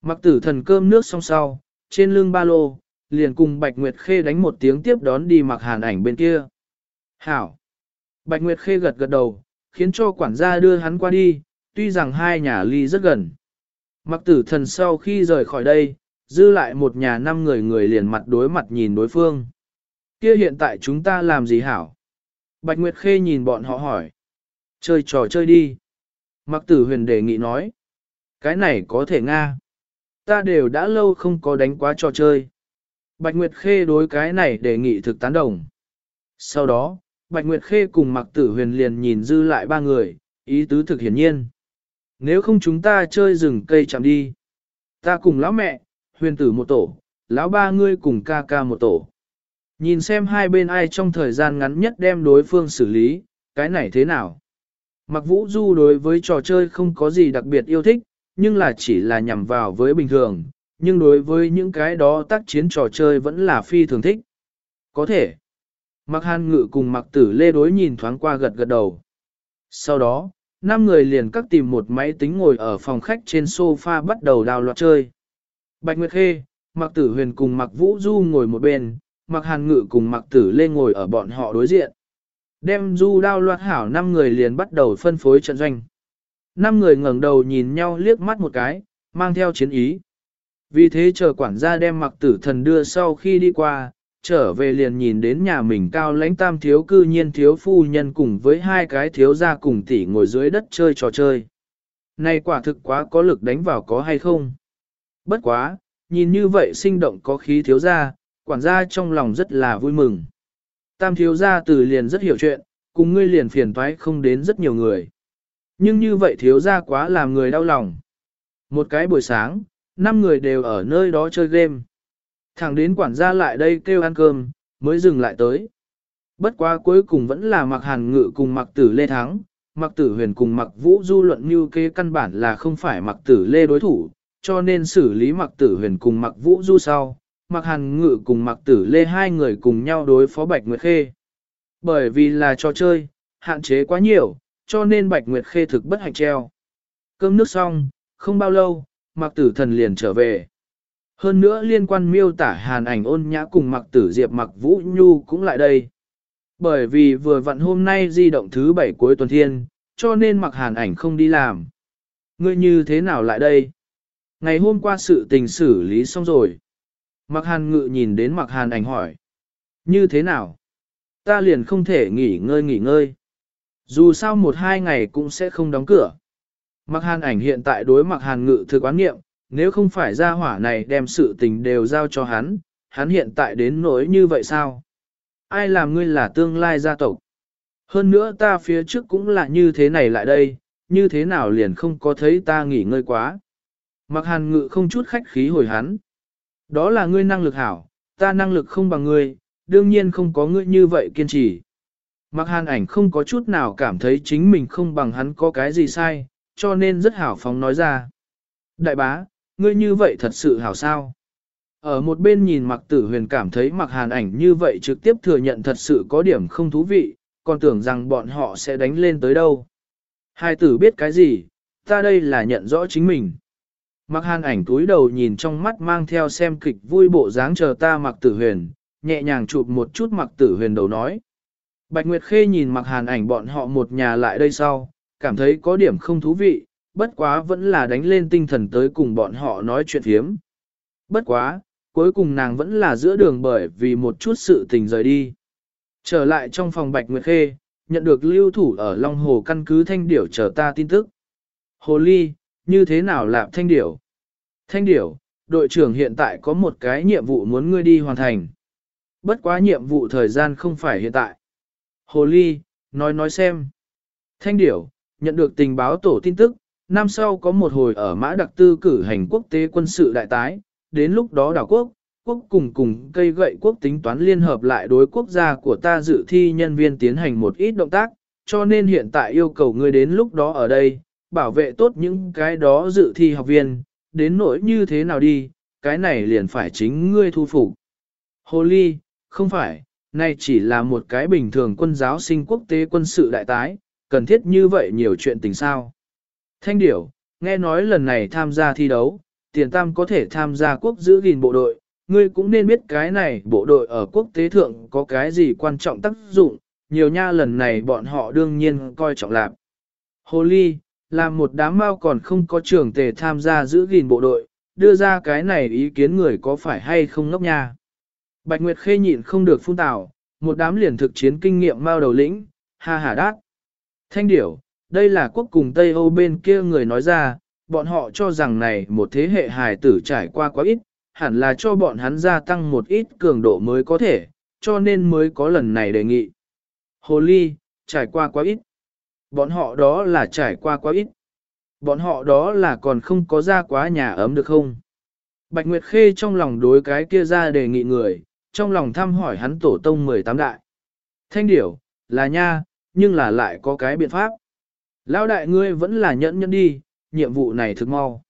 Mặc tử thần cơm nước xong sau, trên lưng ba lô, liền cùng Bạch Nguyệt Khê đánh một tiếng tiếp đón đi mặc hàn ảnh bên kia. Hảo! Bạch Nguyệt Khê gật gật đầu, khiến cho quản gia đưa hắn qua đi, tuy rằng hai nhà ly rất gần. Mặc tử thần sau khi rời khỏi đây, dư lại một nhà năm người người liền mặt đối mặt nhìn đối phương. Kia hiện tại chúng ta làm gì hảo? Bạch Nguyệt Khê nhìn bọn họ hỏi. Chơi trò chơi đi. Mặc tử huyền đề nghị nói. Cái này có thể nga. Ta đều đã lâu không có đánh quá trò chơi. Bạch Nguyệt Khê đối cái này đề nghị thực tán đồng. Sau đó, Bạch Nguyệt Khê cùng Mạc Tử Huyền liền nhìn dư lại ba người, ý tứ thực hiển nhiên. Nếu không chúng ta chơi rừng cây chạm đi. Ta cùng lão mẹ, huyền tử một tổ, lão ba ngươi cùng ca ca một tổ. Nhìn xem hai bên ai trong thời gian ngắn nhất đem đối phương xử lý, cái này thế nào. Mặc vũ du đối với trò chơi không có gì đặc biệt yêu thích, nhưng là chỉ là nhằm vào với bình thường, nhưng đối với những cái đó tác chiến trò chơi vẫn là phi thường thích. Có thể. Mặc hàn ngự cùng mặc tử lê đối nhìn thoáng qua gật gật đầu. Sau đó, năm người liền cắt tìm một máy tính ngồi ở phòng khách trên sofa bắt đầu đào loạt chơi. Bạch Nguyệt Khê, mặc tử huyền cùng mặc vũ du ngồi một bên, mặc hàn ngự cùng mặc tử lê ngồi ở bọn họ đối diện. Đem du đao loạt hảo năm người liền bắt đầu phân phối trận doanh. Năm người ngẩng đầu nhìn nhau liếc mắt một cái, mang theo chiến ý. Vì thế chờ quản gia đem mặc tử thần đưa sau khi đi qua, trở về liền nhìn đến nhà mình cao lãnh tam thiếu cư nhiên thiếu phu nhân cùng với hai cái thiếu gia cùng tỷ ngồi dưới đất chơi trò chơi. Này quả thực quá có lực đánh vào có hay không? Bất quá, nhìn như vậy sinh động có khí thiếu gia, quản gia trong lòng rất là vui mừng. Tam thiếu gia từ liền rất hiểu chuyện, cùng ngươi liền phiền toái không đến rất nhiều người. Nhưng như vậy thiếu gia quá làm người đau lòng. Một cái buổi sáng, năm người đều ở nơi đó chơi game. Thẳng đến quản gia lại đây kêu ăn cơm, mới dừng lại tới. Bất quá cuối cùng vẫn là mặc hàn ngự cùng mặc tử lê thắng, mặc tử huyền cùng mặc vũ du luận như kế căn bản là không phải mặc tử lê đối thủ, cho nên xử lý mặc tử huyền cùng mặc vũ du sau, Mạc hàn ngự cùng Mạc tử lê hai người cùng nhau đối phó Bạch Nguyệt Khê. Bởi vì là trò chơi, hạn chế quá nhiều, cho nên Bạch Nguyệt Khê thực bất hạnh treo. Cơm nước xong, không bao lâu, Mạc tử thần liền trở về. Hơn nữa liên quan miêu tả hàn ảnh ôn nhã cùng Mạc tử diệp Mạc vũ nhu cũng lại đây. Bởi vì vừa vặn hôm nay di động thứ bảy cuối tuần thiên, cho nên Mạc hàn ảnh không đi làm. Ngươi như thế nào lại đây? Ngày hôm qua sự tình xử lý xong rồi. Mặc hàn ngự nhìn đến mặc hàn ảnh hỏi. Như thế nào? Ta liền không thể nghỉ ngơi nghỉ ngơi. Dù sao một hai ngày cũng sẽ không đóng cửa. Mặc hàn ảnh hiện tại đối mặc hàn ngự thực quán nghiệm, nếu không phải gia hỏa này đem sự tình đều giao cho hắn, hắn hiện tại đến nỗi như vậy sao? Ai làm ngươi là tương lai gia tộc? Hơn nữa ta phía trước cũng là như thế này lại đây, như thế nào liền không có thấy ta nghỉ ngơi quá. Mặc hàn ngự không chút khách khí hồi hắn. Đó là ngươi năng lực hảo, ta năng lực không bằng ngươi, đương nhiên không có ngươi như vậy kiên trì. Mặc hàn ảnh không có chút nào cảm thấy chính mình không bằng hắn có cái gì sai, cho nên rất hảo phóng nói ra. Đại bá, ngươi như vậy thật sự hảo sao. Ở một bên nhìn mặc tử huyền cảm thấy mặc hàn ảnh như vậy trực tiếp thừa nhận thật sự có điểm không thú vị, còn tưởng rằng bọn họ sẽ đánh lên tới đâu. Hai tử biết cái gì, ta đây là nhận rõ chính mình. Mặc hàn ảnh túi đầu nhìn trong mắt mang theo xem kịch vui bộ dáng chờ ta mặc tử huyền, nhẹ nhàng chụp một chút mặc tử huyền đầu nói. Bạch Nguyệt Khê nhìn mặc hàn ảnh bọn họ một nhà lại đây sau, cảm thấy có điểm không thú vị, bất quá vẫn là đánh lên tinh thần tới cùng bọn họ nói chuyện hiếm Bất quá, cuối cùng nàng vẫn là giữa đường bởi vì một chút sự tình rời đi. Trở lại trong phòng Bạch Nguyệt Khê, nhận được lưu thủ ở Long Hồ căn cứ Thanh Điểu chờ ta tin tức. Hồ Ly, như thế nào lạp Thanh Điểu? Thanh Điểu, đội trưởng hiện tại có một cái nhiệm vụ muốn ngươi đi hoàn thành. Bất quá nhiệm vụ thời gian không phải hiện tại. Hồ Ly, nói nói xem. Thanh Điểu, nhận được tình báo tổ tin tức, năm sau có một hồi ở Mã Đặc Tư cử hành quốc tế quân sự đại tái, đến lúc đó đảo quốc, quốc cùng cùng cây gậy quốc tính toán liên hợp lại đối quốc gia của ta dự thi nhân viên tiến hành một ít động tác, cho nên hiện tại yêu cầu ngươi đến lúc đó ở đây, bảo vệ tốt những cái đó dự thi học viên, đến nỗi như thế nào đi, cái này liền phải chính ngươi thu phục. Hồ ly, không phải, này chỉ là một cái bình thường quân giáo sinh quốc tế quân sự đại tái, cần thiết như vậy nhiều chuyện tình sao. Thanh điểu, nghe nói lần này tham gia thi đấu, tiền tam có thể tham gia quốc giữ gìn bộ đội, ngươi cũng nên biết cái này bộ đội ở quốc tế thượng có cái gì quan trọng tác dụng, nhiều nha lần này bọn họ đương nhiên coi trọng lạc. Hồ ly, là một đám mau còn không có trưởng tề tham gia giữ gìn bộ đội, đưa ra cái này ý kiến người có phải hay không ngốc nha. Bạch Nguyệt Khê nhịn không được phun tào, một đám liền thực chiến kinh nghiệm mau đầu lĩnh, ha ha đát. Thanh điểu, đây là quốc cùng Tây Âu bên kia người nói ra, bọn họ cho rằng này một thế hệ hài tử trải qua quá ít, hẳn là cho bọn hắn gia tăng một ít cường độ mới có thể, cho nên mới có lần này đề nghị. Hồ ly, trải qua quá ít. Bọn họ đó là trải qua quá ít. Bọn họ đó là còn không có ra quá nhà ấm được không? Bạch Nguyệt Khê trong lòng đối cái kia ra đề nghị người, trong lòng thăm hỏi hắn tổ tông 18 đại. Thanh điểu, là nha, nhưng là lại có cái biện pháp. Lão đại ngươi vẫn là nhẫn nhẫn đi, nhiệm vụ này thực mau.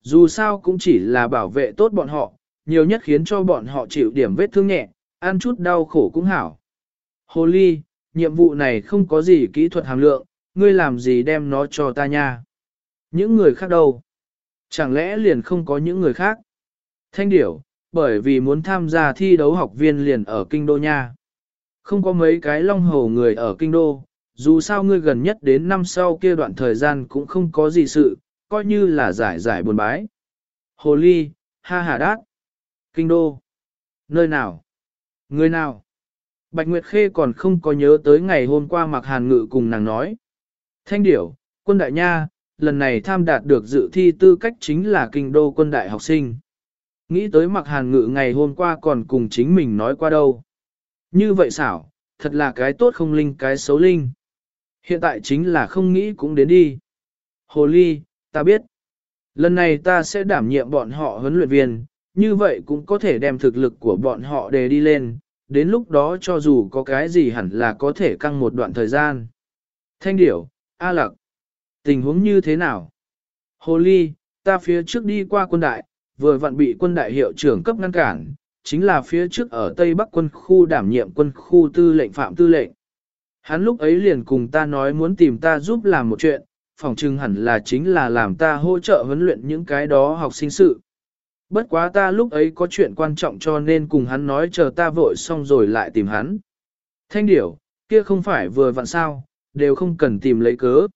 Dù sao cũng chỉ là bảo vệ tốt bọn họ, nhiều nhất khiến cho bọn họ chịu điểm vết thương nhẹ, ăn chút đau khổ cũng hảo. Hồ ly, nhiệm vụ này không có gì kỹ thuật hàm lượng, ngươi làm gì đem nó cho ta nha. Những người khác đâu? Chẳng lẽ liền không có những người khác? Thanh điểu, bởi vì muốn tham gia thi đấu học viên liền ở kinh đô nha. Không có mấy cái long hồ người ở kinh đô, dù sao ngươi gần nhất đến năm sau kia đoạn thời gian cũng không có gì sự, coi như là giải giải buồn bái. Hồ ly, ha hà đát. Kinh đô. Nơi nào? Người nào? Bạch Nguyệt Khê còn không có nhớ tới ngày hôm qua mặc hàn ngự cùng nàng nói. Thanh điểu, quân đại nha, lần này tham đạt được dự thi tư cách chính là kinh đô quân đại học sinh. Nghĩ tới mặc hàn ngự ngày hôm qua còn cùng chính mình nói qua đâu. Như vậy xảo, thật là cái tốt không linh cái xấu linh. Hiện tại chính là không nghĩ cũng đến đi. Hồ ly, ta biết. Lần này ta sẽ đảm nhiệm bọn họ huấn luyện viên, như vậy cũng có thể đem thực lực của bọn họ đề đi lên, đến lúc đó cho dù có cái gì hẳn là có thể căng một đoạn thời gian. Thanh điểu, A lặc, tình huống như thế nào? Hồ ly, ta phía trước đi qua quân đại, vừa vặn bị quân đại hiệu trưởng cấp ngăn cản, chính là phía trước ở Tây Bắc quân khu đảm nhiệm quân khu tư lệnh phạm tư lệnh. Hắn lúc ấy liền cùng ta nói muốn tìm ta giúp làm một chuyện, phòng trưng hẳn là chính là làm ta hỗ trợ huấn luyện những cái đó học sinh sự. Bất quá ta lúc ấy có chuyện quan trọng cho nên cùng hắn nói chờ ta vội xong rồi lại tìm hắn. Thanh điểu, kia không phải vừa vặn sao, đều không cần tìm lấy cớ.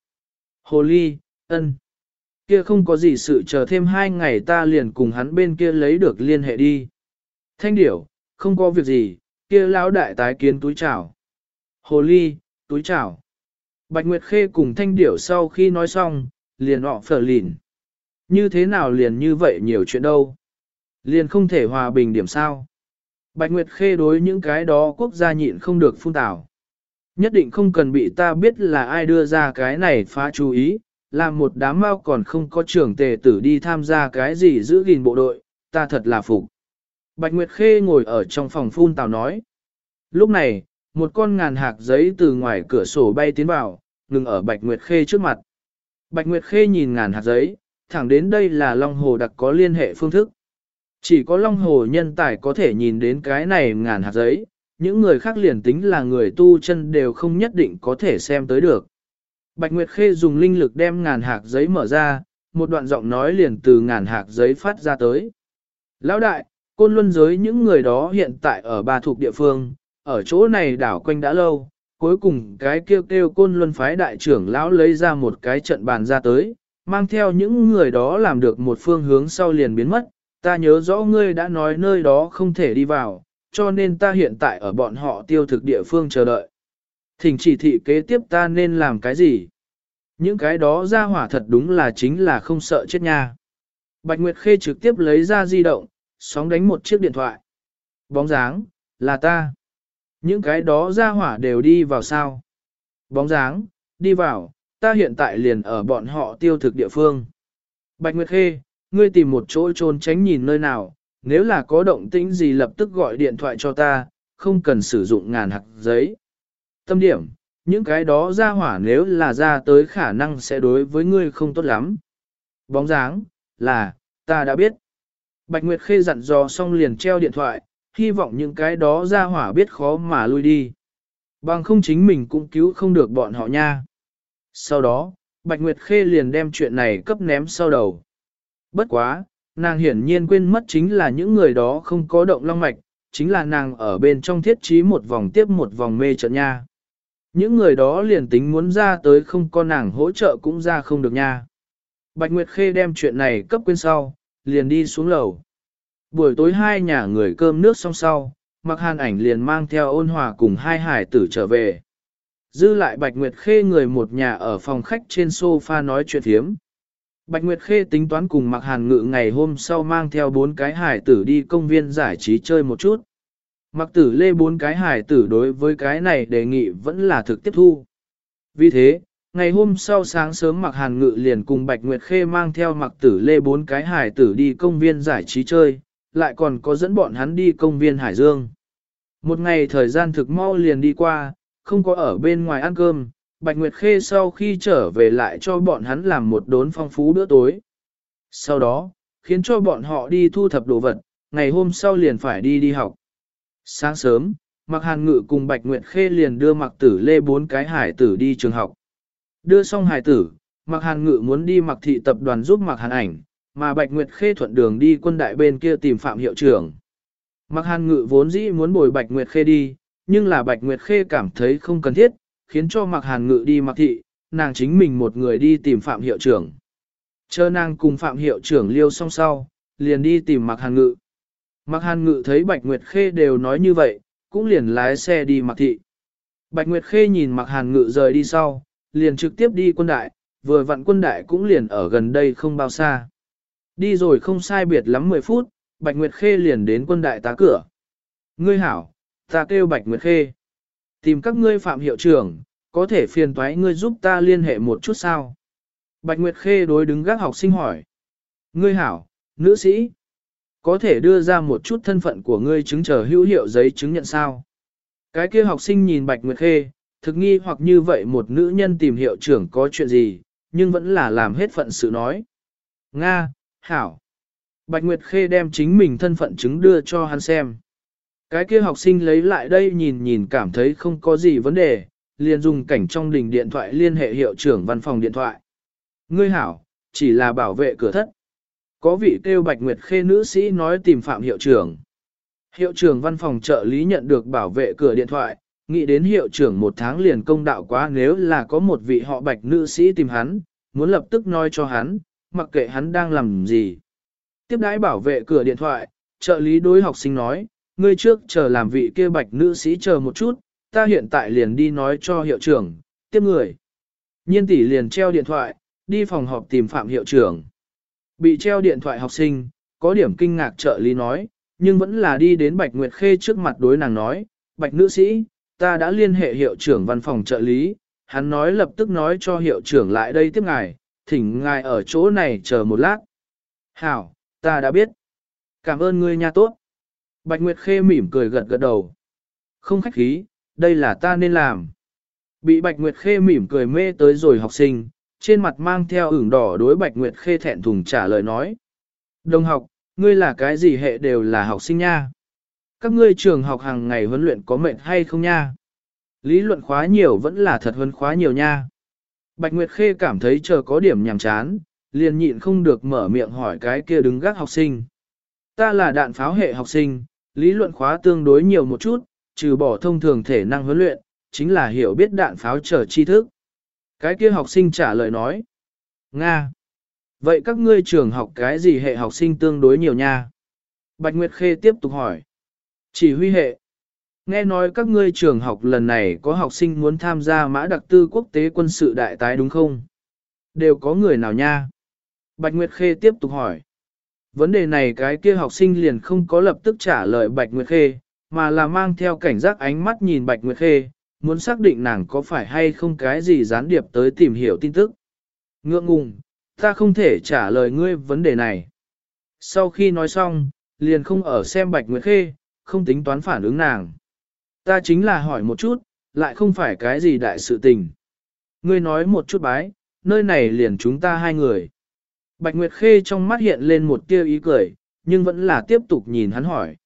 Hồ ly, ân. Kia không có gì sự chờ thêm hai ngày ta liền cùng hắn bên kia lấy được liên hệ đi. Thanh điểu, không có việc gì, kia lão đại tái kiến túi chào. Hồ ly, túi chào. Bạch Nguyệt Khê cùng thanh điểu sau khi nói xong, liền họ phở lìn. Như thế nào liền như vậy nhiều chuyện đâu. Liền không thể hòa bình điểm sao. Bạch Nguyệt Khê đối những cái đó quốc gia nhịn không được phun tảo. Nhất định không cần bị ta biết là ai đưa ra cái này phá chú ý, làm một đám mau còn không có trưởng tề tử đi tham gia cái gì giữ gìn bộ đội, ta thật là phục. Bạch Nguyệt Khê ngồi ở trong phòng phun tào nói. Lúc này, một con ngàn hạc giấy từ ngoài cửa sổ bay tiến vào, ngừng ở Bạch Nguyệt Khê trước mặt. Bạch Nguyệt Khê nhìn ngàn hạt giấy, thẳng đến đây là Long Hồ đặc có liên hệ phương thức. Chỉ có Long Hồ nhân tài có thể nhìn đến cái này ngàn hạt giấy, những người khác liền tính là người tu chân đều không nhất định có thể xem tới được. Bạch Nguyệt Khê dùng linh lực đem ngàn hạt giấy mở ra, một đoạn giọng nói liền từ ngàn hạt giấy phát ra tới. Lão đại, côn luân giới những người đó hiện tại ở ba thuộc địa phương, ở chỗ này đảo quanh đã lâu, cuối cùng cái kêu kêu côn luân phái đại trưởng lão lấy ra một cái trận bàn ra tới, mang theo những người đó làm được một phương hướng sau liền biến mất, ta nhớ rõ ngươi đã nói nơi đó không thể đi vào, cho nên ta hiện tại ở bọn họ tiêu thực địa phương chờ đợi. Thỉnh chỉ thị kế tiếp ta nên làm cái gì? Những cái đó ra hỏa thật đúng là chính là không sợ chết nha. Bạch Nguyệt Khê trực tiếp lấy ra di động, sóng đánh một chiếc điện thoại. Bóng dáng, là ta. Những cái đó ra hỏa đều đi vào sao? Bóng dáng, đi vào, ta hiện tại liền ở bọn họ tiêu thực địa phương. Bạch Nguyệt Khê, ngươi tìm một chỗ trốn tránh nhìn nơi nào, nếu là có động tĩnh gì lập tức gọi điện thoại cho ta, không cần sử dụng ngàn hạt giấy. Tâm điểm, những cái đó ra hỏa nếu là ra tới khả năng sẽ đối với ngươi không tốt lắm. Bóng dáng, là, ta đã biết. Bạch Nguyệt Khê dặn dò xong liền treo điện thoại, hy vọng những cái đó ra hỏa biết khó mà lui đi. Bằng không chính mình cũng cứu không được bọn họ nha. Sau đó, Bạch Nguyệt Khê liền đem chuyện này cấp ném sau đầu. Bất quá, nàng hiển nhiên quên mất chính là những người đó không có động long mạch, chính là nàng ở bên trong thiết trí một vòng tiếp một vòng mê trận nha. Những người đó liền tính muốn ra tới không có nàng hỗ trợ cũng ra không được nha. Bạch Nguyệt Khê đem chuyện này cấp quên sau, liền đi xuống lầu. Buổi tối hai nhà người cơm nước xong sau, mặc hàn ảnh liền mang theo ôn hòa cùng hai hải tử trở về. Dư lại Bạch Nguyệt Khê người một nhà ở phòng khách trên sofa nói chuyện thiếm. Bạch Nguyệt Khê tính toán cùng mặc hàn ngự ngày hôm sau mang theo bốn cái hải tử đi công viên giải trí chơi một chút. Mặc tử lê bốn cái hải tử đối với cái này đề nghị vẫn là thực tiếp thu. Vì thế, ngày hôm sau sáng sớm mặc hàn ngự liền cùng Bạch Nguyệt Khê mang theo mặc tử lê bốn cái hải tử đi công viên giải trí chơi, lại còn có dẫn bọn hắn đi công viên Hải Dương. Một ngày thời gian thực mau liền đi qua, không có ở bên ngoài ăn cơm, Bạch Nguyệt Khê sau khi trở về lại cho bọn hắn làm một đốn phong phú bữa tối. Sau đó, khiến cho bọn họ đi thu thập đồ vật, ngày hôm sau liền phải đi đi học. Sáng sớm, Mạc Hàn Ngự cùng Bạch Nguyệt Khê liền đưa Mạc Tử Lê bốn cái hải tử đi trường học. Đưa xong hải tử, Mạc Hàn Ngự muốn đi Mạc Thị tập đoàn giúp Mạc Hàn Ảnh, mà Bạch Nguyệt Khê thuận đường đi quân đại bên kia tìm Phạm Hiệu trưởng. Mạc Hàn Ngự vốn dĩ muốn bồi Bạch Nguyệt Khê đi, nhưng là Bạch Nguyệt Khê cảm thấy không cần thiết, khiến cho Mạc Hàn Ngự đi Mạc Thị, nàng chính mình một người đi tìm Phạm Hiệu trưởng. Chờ nàng cùng Phạm Hiệu trưởng liêu xong sau, liền đi tìm Mạc Hàn Ngự. Mạc Hàn Ngự thấy Bạch Nguyệt Khê đều nói như vậy, cũng liền lái xe đi Mạc Thị. Bạch Nguyệt Khê nhìn Mạc Hàn Ngự rời đi sau, liền trực tiếp đi quân đại, vừa vặn quân đại cũng liền ở gần đây không bao xa. Đi rồi không sai biệt lắm 10 phút, Bạch Nguyệt Khê liền đến quân đại tá cửa. Ngươi hảo, ta kêu Bạch Nguyệt Khê. Tìm các ngươi phạm hiệu trưởng, có thể phiền toái ngươi giúp ta liên hệ một chút sao? Bạch Nguyệt Khê đối đứng gác học sinh hỏi. Ngươi hảo, nữ sĩ. Có thể đưa ra một chút thân phận của ngươi chứng chờ hữu hiệu giấy chứng nhận sao? Cái kia học sinh nhìn Bạch Nguyệt Khê, thực nghi hoặc như vậy một nữ nhân tìm hiệu trưởng có chuyện gì, nhưng vẫn là làm hết phận sự nói. Nga, Hảo. Bạch Nguyệt Khê đem chính mình thân phận chứng đưa cho hắn xem. Cái kia học sinh lấy lại đây nhìn nhìn cảm thấy không có gì vấn đề, liền dùng cảnh trong đình điện thoại liên hệ hiệu trưởng văn phòng điện thoại. Ngươi hảo, chỉ là bảo vệ cửa thất. Có vị kêu Bạch Nguyệt Khê nữ sĩ nói tìm phạm hiệu trưởng. Hiệu trưởng văn phòng trợ lý nhận được bảo vệ cửa điện thoại, nghĩ đến hiệu trưởng một tháng liền công đạo quá nếu là có một vị họ Bạch nữ sĩ tìm hắn, muốn lập tức nói cho hắn, mặc kệ hắn đang làm gì. Tiếp đãi bảo vệ cửa điện thoại, trợ lý đối học sinh nói, ngươi trước chờ làm vị kia bạch nữ sĩ chờ một chút, ta hiện tại liền đi nói cho hiệu trưởng, tiếp người. Nhiên tỷ liền treo điện thoại, đi phòng họp tìm phạm hiệu trưởng. Bị treo điện thoại học sinh, có điểm kinh ngạc trợ lý nói, nhưng vẫn là đi đến Bạch Nguyệt Khê trước mặt đối nàng nói, Bạch nữ sĩ, ta đã liên hệ hiệu trưởng văn phòng trợ lý, hắn nói lập tức nói cho hiệu trưởng lại đây tiếp ngài, thỉnh ngài ở chỗ này chờ một lát. Hảo, ta đã biết. Cảm ơn ngươi nha tốt. Bạch Nguyệt Khê mỉm cười gật gật đầu. Không khách khí, đây là ta nên làm. Bị Bạch Nguyệt Khê mỉm cười mê tới rồi học sinh, trên mặt mang theo ửng đỏ đối Bạch Nguyệt Khê thẹn thùng trả lời nói. Đồng học, ngươi là cái gì hệ đều là học sinh nha. Các ngươi trường học hàng ngày huấn luyện có mệt hay không nha? Lý luận khóa nhiều vẫn là thật huấn khóa nhiều nha. Bạch Nguyệt Khê cảm thấy chờ có điểm nhàm chán, liền nhịn không được mở miệng hỏi cái kia đứng gác học sinh. Ta là đạn pháo hệ học sinh, lý luận khóa tương đối nhiều một chút, trừ bỏ thông thường thể năng huấn luyện, chính là hiểu biết đạn pháo trở tri thức. Cái kia học sinh trả lời nói. Nga. Vậy các ngươi trường học cái gì hệ học sinh tương đối nhiều nha? Bạch Nguyệt Khê tiếp tục hỏi. Chỉ huy hệ. Nghe nói các ngươi trường học lần này có học sinh muốn tham gia mã đặc tư quốc tế quân sự đại tái đúng không? Đều có người nào nha? Bạch Nguyệt Khê tiếp tục hỏi. Vấn đề này cái kia học sinh liền không có lập tức trả lời Bạch Nguyệt Khê, mà là mang theo cảnh giác ánh mắt nhìn Bạch Nguyệt Khê, muốn xác định nàng có phải hay không cái gì gián điệp tới tìm hiểu tin tức. Ngượng ngùng, ta không thể trả lời ngươi vấn đề này. Sau khi nói xong, liền không ở xem Bạch Nguyệt Khê, không tính toán phản ứng nàng. Ta chính là hỏi một chút, lại không phải cái gì đại sự tình. Ngươi nói một chút bái, nơi này liền chúng ta hai người. Bạch Nguyệt Khê trong mắt hiện lên một tia ý cười, nhưng vẫn là tiếp tục nhìn hắn hỏi.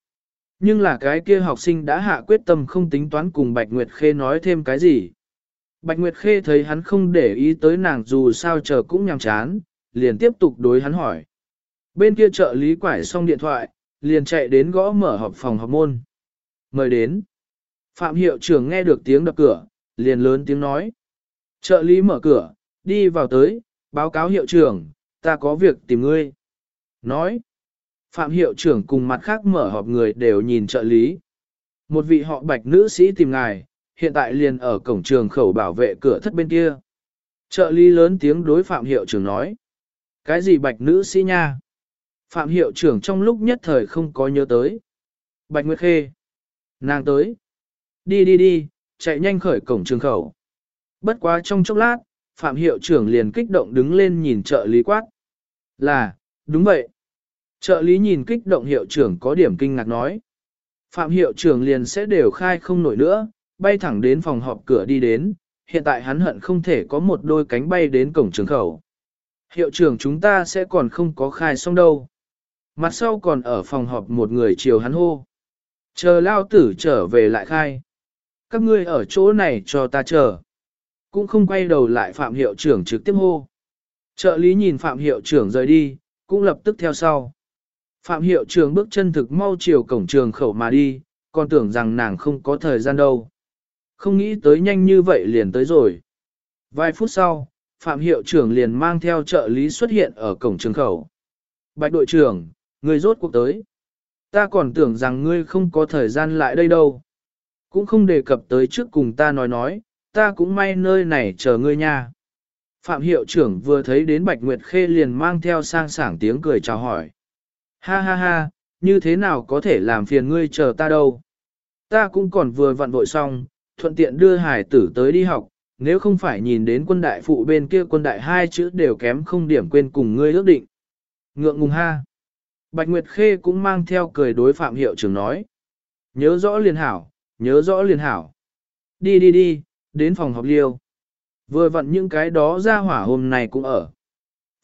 Nhưng là cái kia học sinh đã hạ quyết tâm không tính toán cùng Bạch Nguyệt Khê nói thêm cái gì. Bạch Nguyệt Khê thấy hắn không để ý tới nàng dù sao chờ cũng nhàm chán, liền tiếp tục đối hắn hỏi. Bên kia trợ lý quải xong điện thoại, liền chạy đến gõ mở họp phòng họp môn. Mời đến. Phạm hiệu trưởng nghe được tiếng đập cửa, liền lớn tiếng nói. Trợ lý mở cửa, đi vào tới, báo cáo hiệu trưởng, ta có việc tìm ngươi. Nói. Phạm hiệu trưởng cùng mặt khác mở họp người đều nhìn trợ lý. Một vị họ bạch nữ sĩ tìm ngài, hiện tại liền ở cổng trường khẩu bảo vệ cửa thất bên kia. Trợ lý lớn tiếng đối phạm hiệu trưởng nói. Cái gì bạch nữ sĩ nha? Phạm hiệu trưởng trong lúc nhất thời không có nhớ tới. Bạch Nguyệt Khê. Nàng tới. Đi đi đi, chạy nhanh khởi cổng trường khẩu. Bất quá trong chốc lát, Phạm hiệu trưởng liền kích động đứng lên nhìn trợ lý quát. Là, đúng vậy. Trợ lý nhìn kích động hiệu trưởng có điểm kinh ngạc nói. Phạm hiệu trưởng liền sẽ đều khai không nổi nữa, bay thẳng đến phòng họp cửa đi đến, hiện tại hắn hận không thể có một đôi cánh bay đến cổng trường khẩu. Hiệu trưởng chúng ta sẽ còn không có khai xong đâu. Mặt sau còn ở phòng họp một người chiều hắn hô. Chờ lao tử trở về lại khai. Các ngươi ở chỗ này cho ta chờ. Cũng không quay đầu lại phạm hiệu trưởng trực tiếp hô. Trợ lý nhìn phạm hiệu trưởng rời đi, cũng lập tức theo sau. Phạm hiệu trưởng bước chân thực mau chiều cổng trường khẩu mà đi, còn tưởng rằng nàng không có thời gian đâu. Không nghĩ tới nhanh như vậy liền tới rồi. Vài phút sau, Phạm hiệu trưởng liền mang theo trợ lý xuất hiện ở cổng trường khẩu. Bạch đội trưởng, người rốt cuộc tới. Ta còn tưởng rằng ngươi không có thời gian lại đây đâu. Cũng không đề cập tới trước cùng ta nói nói, ta cũng may nơi này chờ ngươi nha. Phạm hiệu trưởng vừa thấy đến Bạch Nguyệt Khê liền mang theo sang sảng tiếng cười chào hỏi. Ha ha ha, như thế nào có thể làm phiền ngươi chờ ta đâu. Ta cũng còn vừa vặn vội xong, thuận tiện đưa hải tử tới đi học, nếu không phải nhìn đến quân đại phụ bên kia quân đại hai chữ đều kém không điểm quên cùng ngươi ước định. Ngượng ngùng ha. Bạch Nguyệt Khê cũng mang theo cười đối phạm hiệu trưởng nói. Nhớ rõ liền hảo, nhớ rõ liền hảo. Đi đi đi, đến phòng học liêu. Vừa vặn những cái đó ra hỏa hôm nay cũng ở.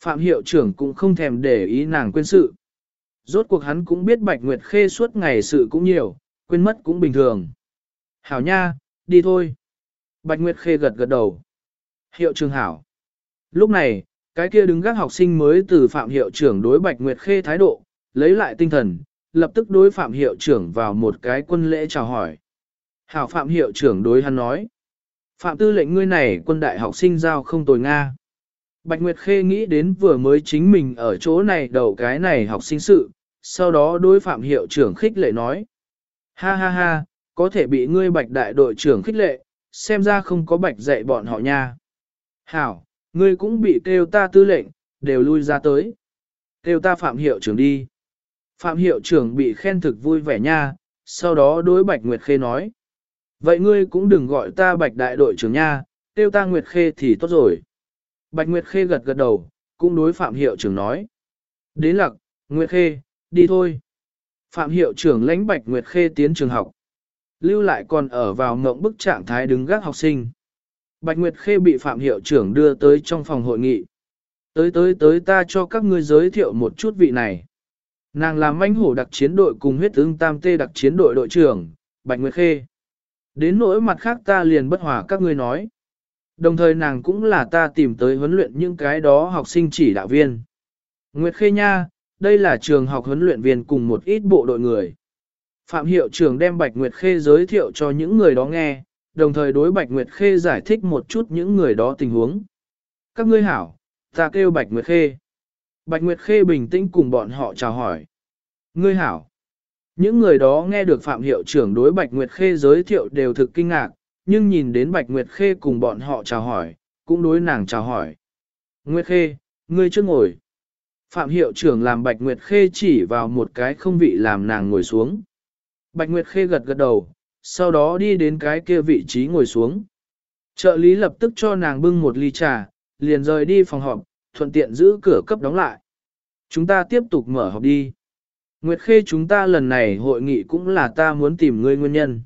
Phạm hiệu trưởng cũng không thèm để ý nàng quên sự. Rốt cuộc hắn cũng biết Bạch Nguyệt Khê suốt ngày sự cũng nhiều, quên mất cũng bình thường. Hảo nha, đi thôi. Bạch Nguyệt Khê gật gật đầu. Hiệu trưởng hảo. Lúc này, cái kia đứng gác học sinh mới từ phạm hiệu trưởng đối Bạch Nguyệt Khê thái độ, lấy lại tinh thần, lập tức đối phạm hiệu trưởng vào một cái quân lễ chào hỏi. Hảo phạm hiệu trưởng đối hắn nói. Phạm tư lệnh ngươi này quân đại học sinh giao không tồi Nga. Bạch Nguyệt Khê nghĩ đến vừa mới chính mình ở chỗ này đầu cái này học sinh sự, sau đó đối phạm hiệu trưởng khích lệ nói. Ha ha ha, có thể bị ngươi bạch đại đội trưởng khích lệ, xem ra không có bạch dạy bọn họ nha. Hảo, ngươi cũng bị kêu ta tư lệnh, đều lui ra tới. Kêu ta phạm hiệu trưởng đi. Phạm hiệu trưởng bị khen thực vui vẻ nha, sau đó đối bạch Nguyệt Khê nói. Vậy ngươi cũng đừng gọi ta bạch đại đội trưởng nha, tiêu ta Nguyệt Khê thì tốt rồi. Bạch Nguyệt Khê gật gật đầu, cũng đối phạm hiệu trưởng nói. Đến lặc, Nguyệt Khê, đi thôi. Phạm hiệu trưởng lãnh Bạch Nguyệt Khê tiến trường học. Lưu lại còn ở vào mộng bức trạng thái đứng gác học sinh. Bạch Nguyệt Khê bị Phạm Hiệu trưởng đưa tới trong phòng hội nghị. Tới tới tới ta cho các ngươi giới thiệu một chút vị này. Nàng là manh hổ đặc chiến đội cùng huyết ưng tam tê đặc chiến đội đội trưởng, Bạch Nguyệt Khê. Đến nỗi mặt khác ta liền bất hòa các ngươi nói. Đồng thời nàng cũng là ta tìm tới huấn luyện những cái đó học sinh chỉ đạo viên. Nguyệt Khê nha, đây là trường học huấn luyện viên cùng một ít bộ đội người. Phạm hiệu trưởng đem Bạch Nguyệt Khê giới thiệu cho những người đó nghe, đồng thời đối Bạch Nguyệt Khê giải thích một chút những người đó tình huống. Các ngươi hảo, ta kêu Bạch Nguyệt Khê. Bạch Nguyệt Khê bình tĩnh cùng bọn họ chào hỏi. Ngươi hảo. Những người đó nghe được Phạm hiệu trưởng đối Bạch Nguyệt Khê giới thiệu đều thực kinh ngạc, nhưng nhìn đến Bạch Nguyệt Khê cùng bọn họ chào hỏi, cũng đối nàng chào hỏi. Nguyệt Khê, ngươi chưa ngồi. Phạm hiệu trưởng làm Bạch Nguyệt Khê chỉ vào một cái không vị làm nàng ngồi xuống. Bạch Nguyệt Khê gật gật đầu, sau đó đi đến cái kia vị trí ngồi xuống. Trợ lý lập tức cho nàng bưng một ly trà, liền rời đi phòng họp, thuận tiện giữ cửa cấp đóng lại. Chúng ta tiếp tục mở họp đi. Nguyệt Khê chúng ta lần này hội nghị cũng là ta muốn tìm ngươi nguyên nhân.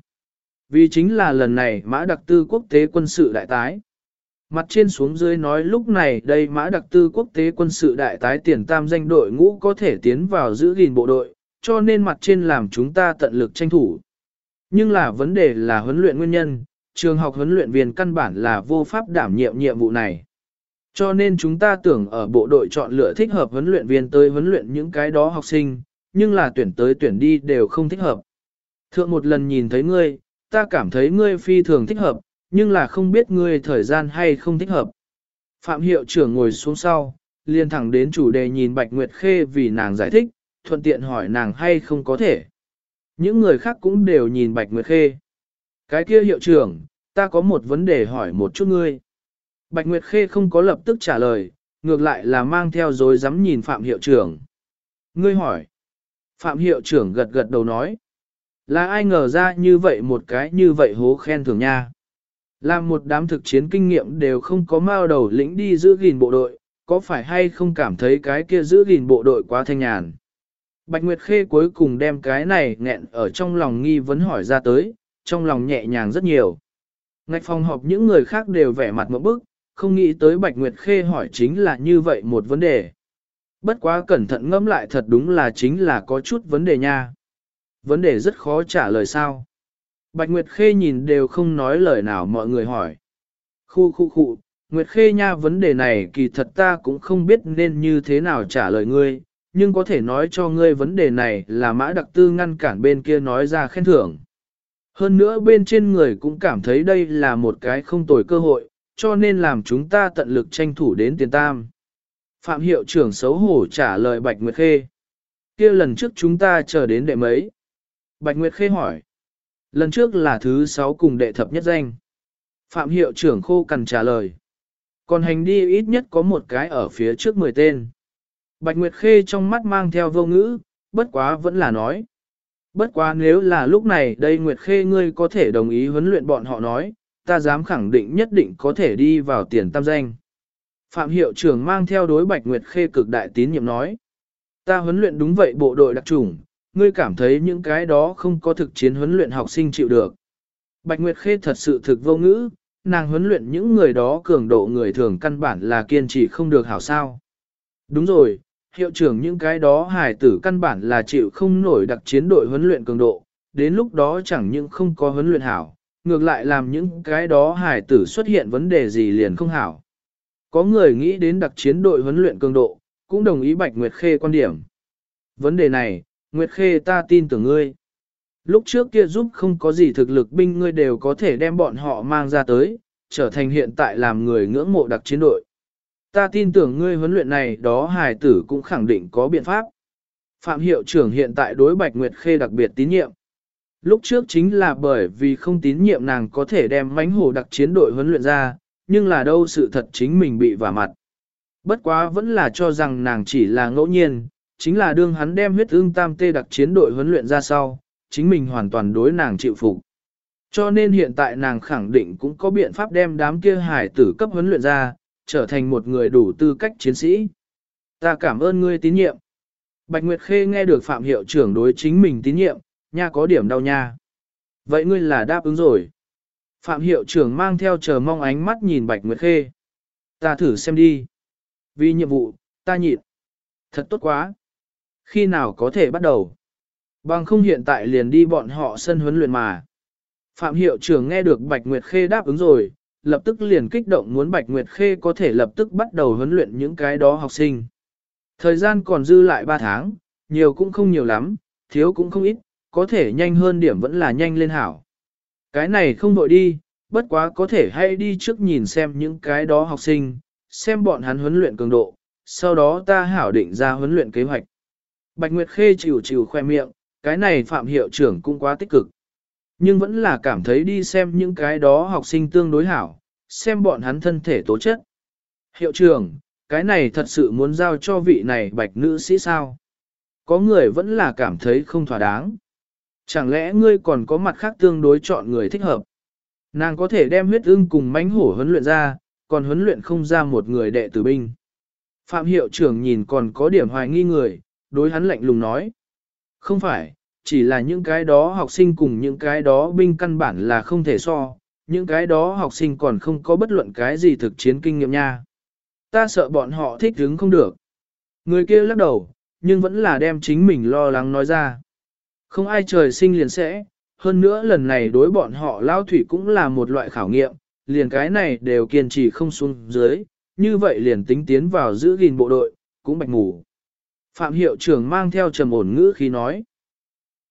Vì chính là lần này mã đặc tư quốc tế quân sự đại tái. Mặt trên xuống dưới nói lúc này đây mã đặc tư quốc tế quân sự đại tái tiền tam danh đội ngũ có thể tiến vào giữ gìn bộ đội, cho nên mặt trên làm chúng ta tận lực tranh thủ. Nhưng là vấn đề là huấn luyện nguyên nhân, trường học huấn luyện viên căn bản là vô pháp đảm nhiệm nhiệm vụ này. Cho nên chúng ta tưởng ở bộ đội chọn lựa thích hợp huấn luyện viên tới huấn luyện những cái đó học sinh, nhưng là tuyển tới tuyển đi đều không thích hợp. Thượng một lần nhìn thấy ngươi, ta cảm thấy ngươi phi thường thích hợp, nhưng là không biết ngươi thời gian hay không thích hợp. Phạm hiệu trưởng ngồi xuống sau, liên thẳng đến chủ đề nhìn Bạch Nguyệt Khê vì nàng giải thích, thuận tiện hỏi nàng hay không có thể. Những người khác cũng đều nhìn Bạch Nguyệt Khê. Cái kia hiệu trưởng, ta có một vấn đề hỏi một chút ngươi. Bạch Nguyệt Khê không có lập tức trả lời, ngược lại là mang theo dối dám nhìn Phạm hiệu trưởng. Ngươi hỏi. Phạm hiệu trưởng gật gật đầu nói. Là ai ngờ ra như vậy một cái như vậy hố khen thưởng nha. Làm một đám thực chiến kinh nghiệm đều không có mao đầu lĩnh đi giữ gìn bộ đội, có phải hay không cảm thấy cái kia giữ gìn bộ đội quá thanh nhàn. Bạch Nguyệt Khê cuối cùng đem cái này nghẹn ở trong lòng nghi vấn hỏi ra tới, trong lòng nhẹ nhàng rất nhiều. Ngạch phòng họp những người khác đều vẻ mặt một bức, không nghĩ tới Bạch Nguyệt Khê hỏi chính là như vậy một vấn đề. Bất quá cẩn thận ngẫm lại thật đúng là chính là có chút vấn đề nha. Vấn đề rất khó trả lời sao. Bạch Nguyệt Khê nhìn đều không nói lời nào mọi người hỏi. Khu khu khu, Nguyệt Khê nha vấn đề này kỳ thật ta cũng không biết nên như thế nào trả lời ngươi, nhưng có thể nói cho ngươi vấn đề này là mã đặc tư ngăn cản bên kia nói ra khen thưởng. Hơn nữa bên trên người cũng cảm thấy đây là một cái không tồi cơ hội, cho nên làm chúng ta tận lực tranh thủ đến tiền tam. Phạm hiệu trưởng xấu hổ trả lời Bạch Nguyệt Khê. kia lần trước chúng ta chờ đến đệ mấy? Bạch Nguyệt Khê hỏi. Lần trước là thứ sáu cùng đệ thập nhất danh. Phạm hiệu trưởng khô cần trả lời. Còn hành đi ít nhất có một cái ở phía trước 10 tên. Bạch Nguyệt Khê trong mắt mang theo vô ngữ, bất quá vẫn là nói. Bất quá nếu là lúc này đây Nguyệt Khê ngươi có thể đồng ý huấn luyện bọn họ nói, ta dám khẳng định nhất định có thể đi vào tiền tam danh. Phạm hiệu trưởng mang theo đối Bạch Nguyệt Khê cực đại tín nhiệm nói. Ta huấn luyện đúng vậy bộ đội đặc trùng, ngươi cảm thấy những cái đó không có thực chiến huấn luyện học sinh chịu được. Bạch Nguyệt Khê thật sự thực vô ngữ, nàng huấn luyện những người đó cường độ người thường căn bản là kiên trì không được hảo sao. Đúng rồi, hiệu trưởng những cái đó hài tử căn bản là chịu không nổi đặc chiến đội huấn luyện cường độ, đến lúc đó chẳng những không có huấn luyện hảo, ngược lại làm những cái đó hài tử xuất hiện vấn đề gì liền không hảo. Có người nghĩ đến đặc chiến đội huấn luyện cường độ, cũng đồng ý Bạch Nguyệt Khê quan điểm. Vấn đề này, Nguyệt Khê ta tin tưởng ngươi. Lúc trước kia giúp không có gì thực lực binh ngươi đều có thể đem bọn họ mang ra tới, trở thành hiện tại làm người ngưỡng mộ đặc chiến đội. Ta tin tưởng ngươi huấn luyện này đó hài tử cũng khẳng định có biện pháp. Phạm hiệu trưởng hiện tại đối Bạch Nguyệt Khê đặc biệt tín nhiệm. Lúc trước chính là bởi vì không tín nhiệm nàng có thể đem mánh hổ đặc chiến đội huấn luyện ra, nhưng là đâu sự thật chính mình bị vả mặt. Bất quá vẫn là cho rằng nàng chỉ là ngẫu nhiên, chính là đương hắn đem huyết ương tam tê đặc chiến đội huấn luyện ra sau, chính mình hoàn toàn đối nàng chịu phục. Cho nên hiện tại nàng khẳng định cũng có biện pháp đem đám kia hải tử cấp huấn luyện ra, trở thành một người đủ tư cách chiến sĩ. Ta cảm ơn ngươi tín nhiệm. Bạch Nguyệt Khê nghe được Phạm Hiệu trưởng đối chính mình tín nhiệm, nha có điểm đau nha. Vậy ngươi là đáp ứng rồi. Phạm Hiệu trưởng mang theo chờ mong ánh mắt nhìn Bạch Nguyệt Khê. Ta thử xem đi. Vì nhiệm vụ, ta nhịn. Thật tốt quá. Khi nào có thể bắt đầu? Bằng không hiện tại liền đi bọn họ sân huấn luyện mà. Phạm hiệu trưởng nghe được Bạch Nguyệt Khê đáp ứng rồi, lập tức liền kích động muốn Bạch Nguyệt Khê có thể lập tức bắt đầu huấn luyện những cái đó học sinh. Thời gian còn dư lại 3 tháng, nhiều cũng không nhiều lắm, thiếu cũng không ít, có thể nhanh hơn điểm vẫn là nhanh lên hảo. Cái này không vội đi, bất quá có thể hay đi trước nhìn xem những cái đó học sinh, xem bọn hắn huấn luyện cường độ, sau đó ta hảo định ra huấn luyện kế hoạch. Bạch Nguyệt Khê chịu chịu khoe miệng, cái này phạm hiệu trưởng cũng quá tích cực. Nhưng vẫn là cảm thấy đi xem những cái đó học sinh tương đối hảo, xem bọn hắn thân thể tố chất. Hiệu trưởng, cái này thật sự muốn giao cho vị này bạch nữ sĩ sao? Có người vẫn là cảm thấy không thỏa đáng. Chẳng lẽ ngươi còn có mặt khác tương đối chọn người thích hợp? Nàng có thể đem huyết ưng cùng mánh hổ huấn luyện ra, còn huấn luyện không ra một người đệ tử binh. Phạm hiệu trưởng nhìn còn có điểm hoài nghi người, đối hắn lạnh lùng nói. Không phải, chỉ là những cái đó học sinh cùng những cái đó binh căn bản là không thể so, những cái đó học sinh còn không có bất luận cái gì thực chiến kinh nghiệm nha. Ta sợ bọn họ thích hứng không được. Người kia lắc đầu, nhưng vẫn là đem chính mình lo lắng nói ra. Không ai trời sinh liền sẽ, hơn nữa lần này đối bọn họ lao thủy cũng là một loại khảo nghiệm, liền cái này đều kiên trì không xuống dưới, như vậy liền tính tiến vào giữ gìn bộ đội, cũng bạch ngủ. Phạm hiệu trưởng mang theo trầm ổn ngữ khi nói.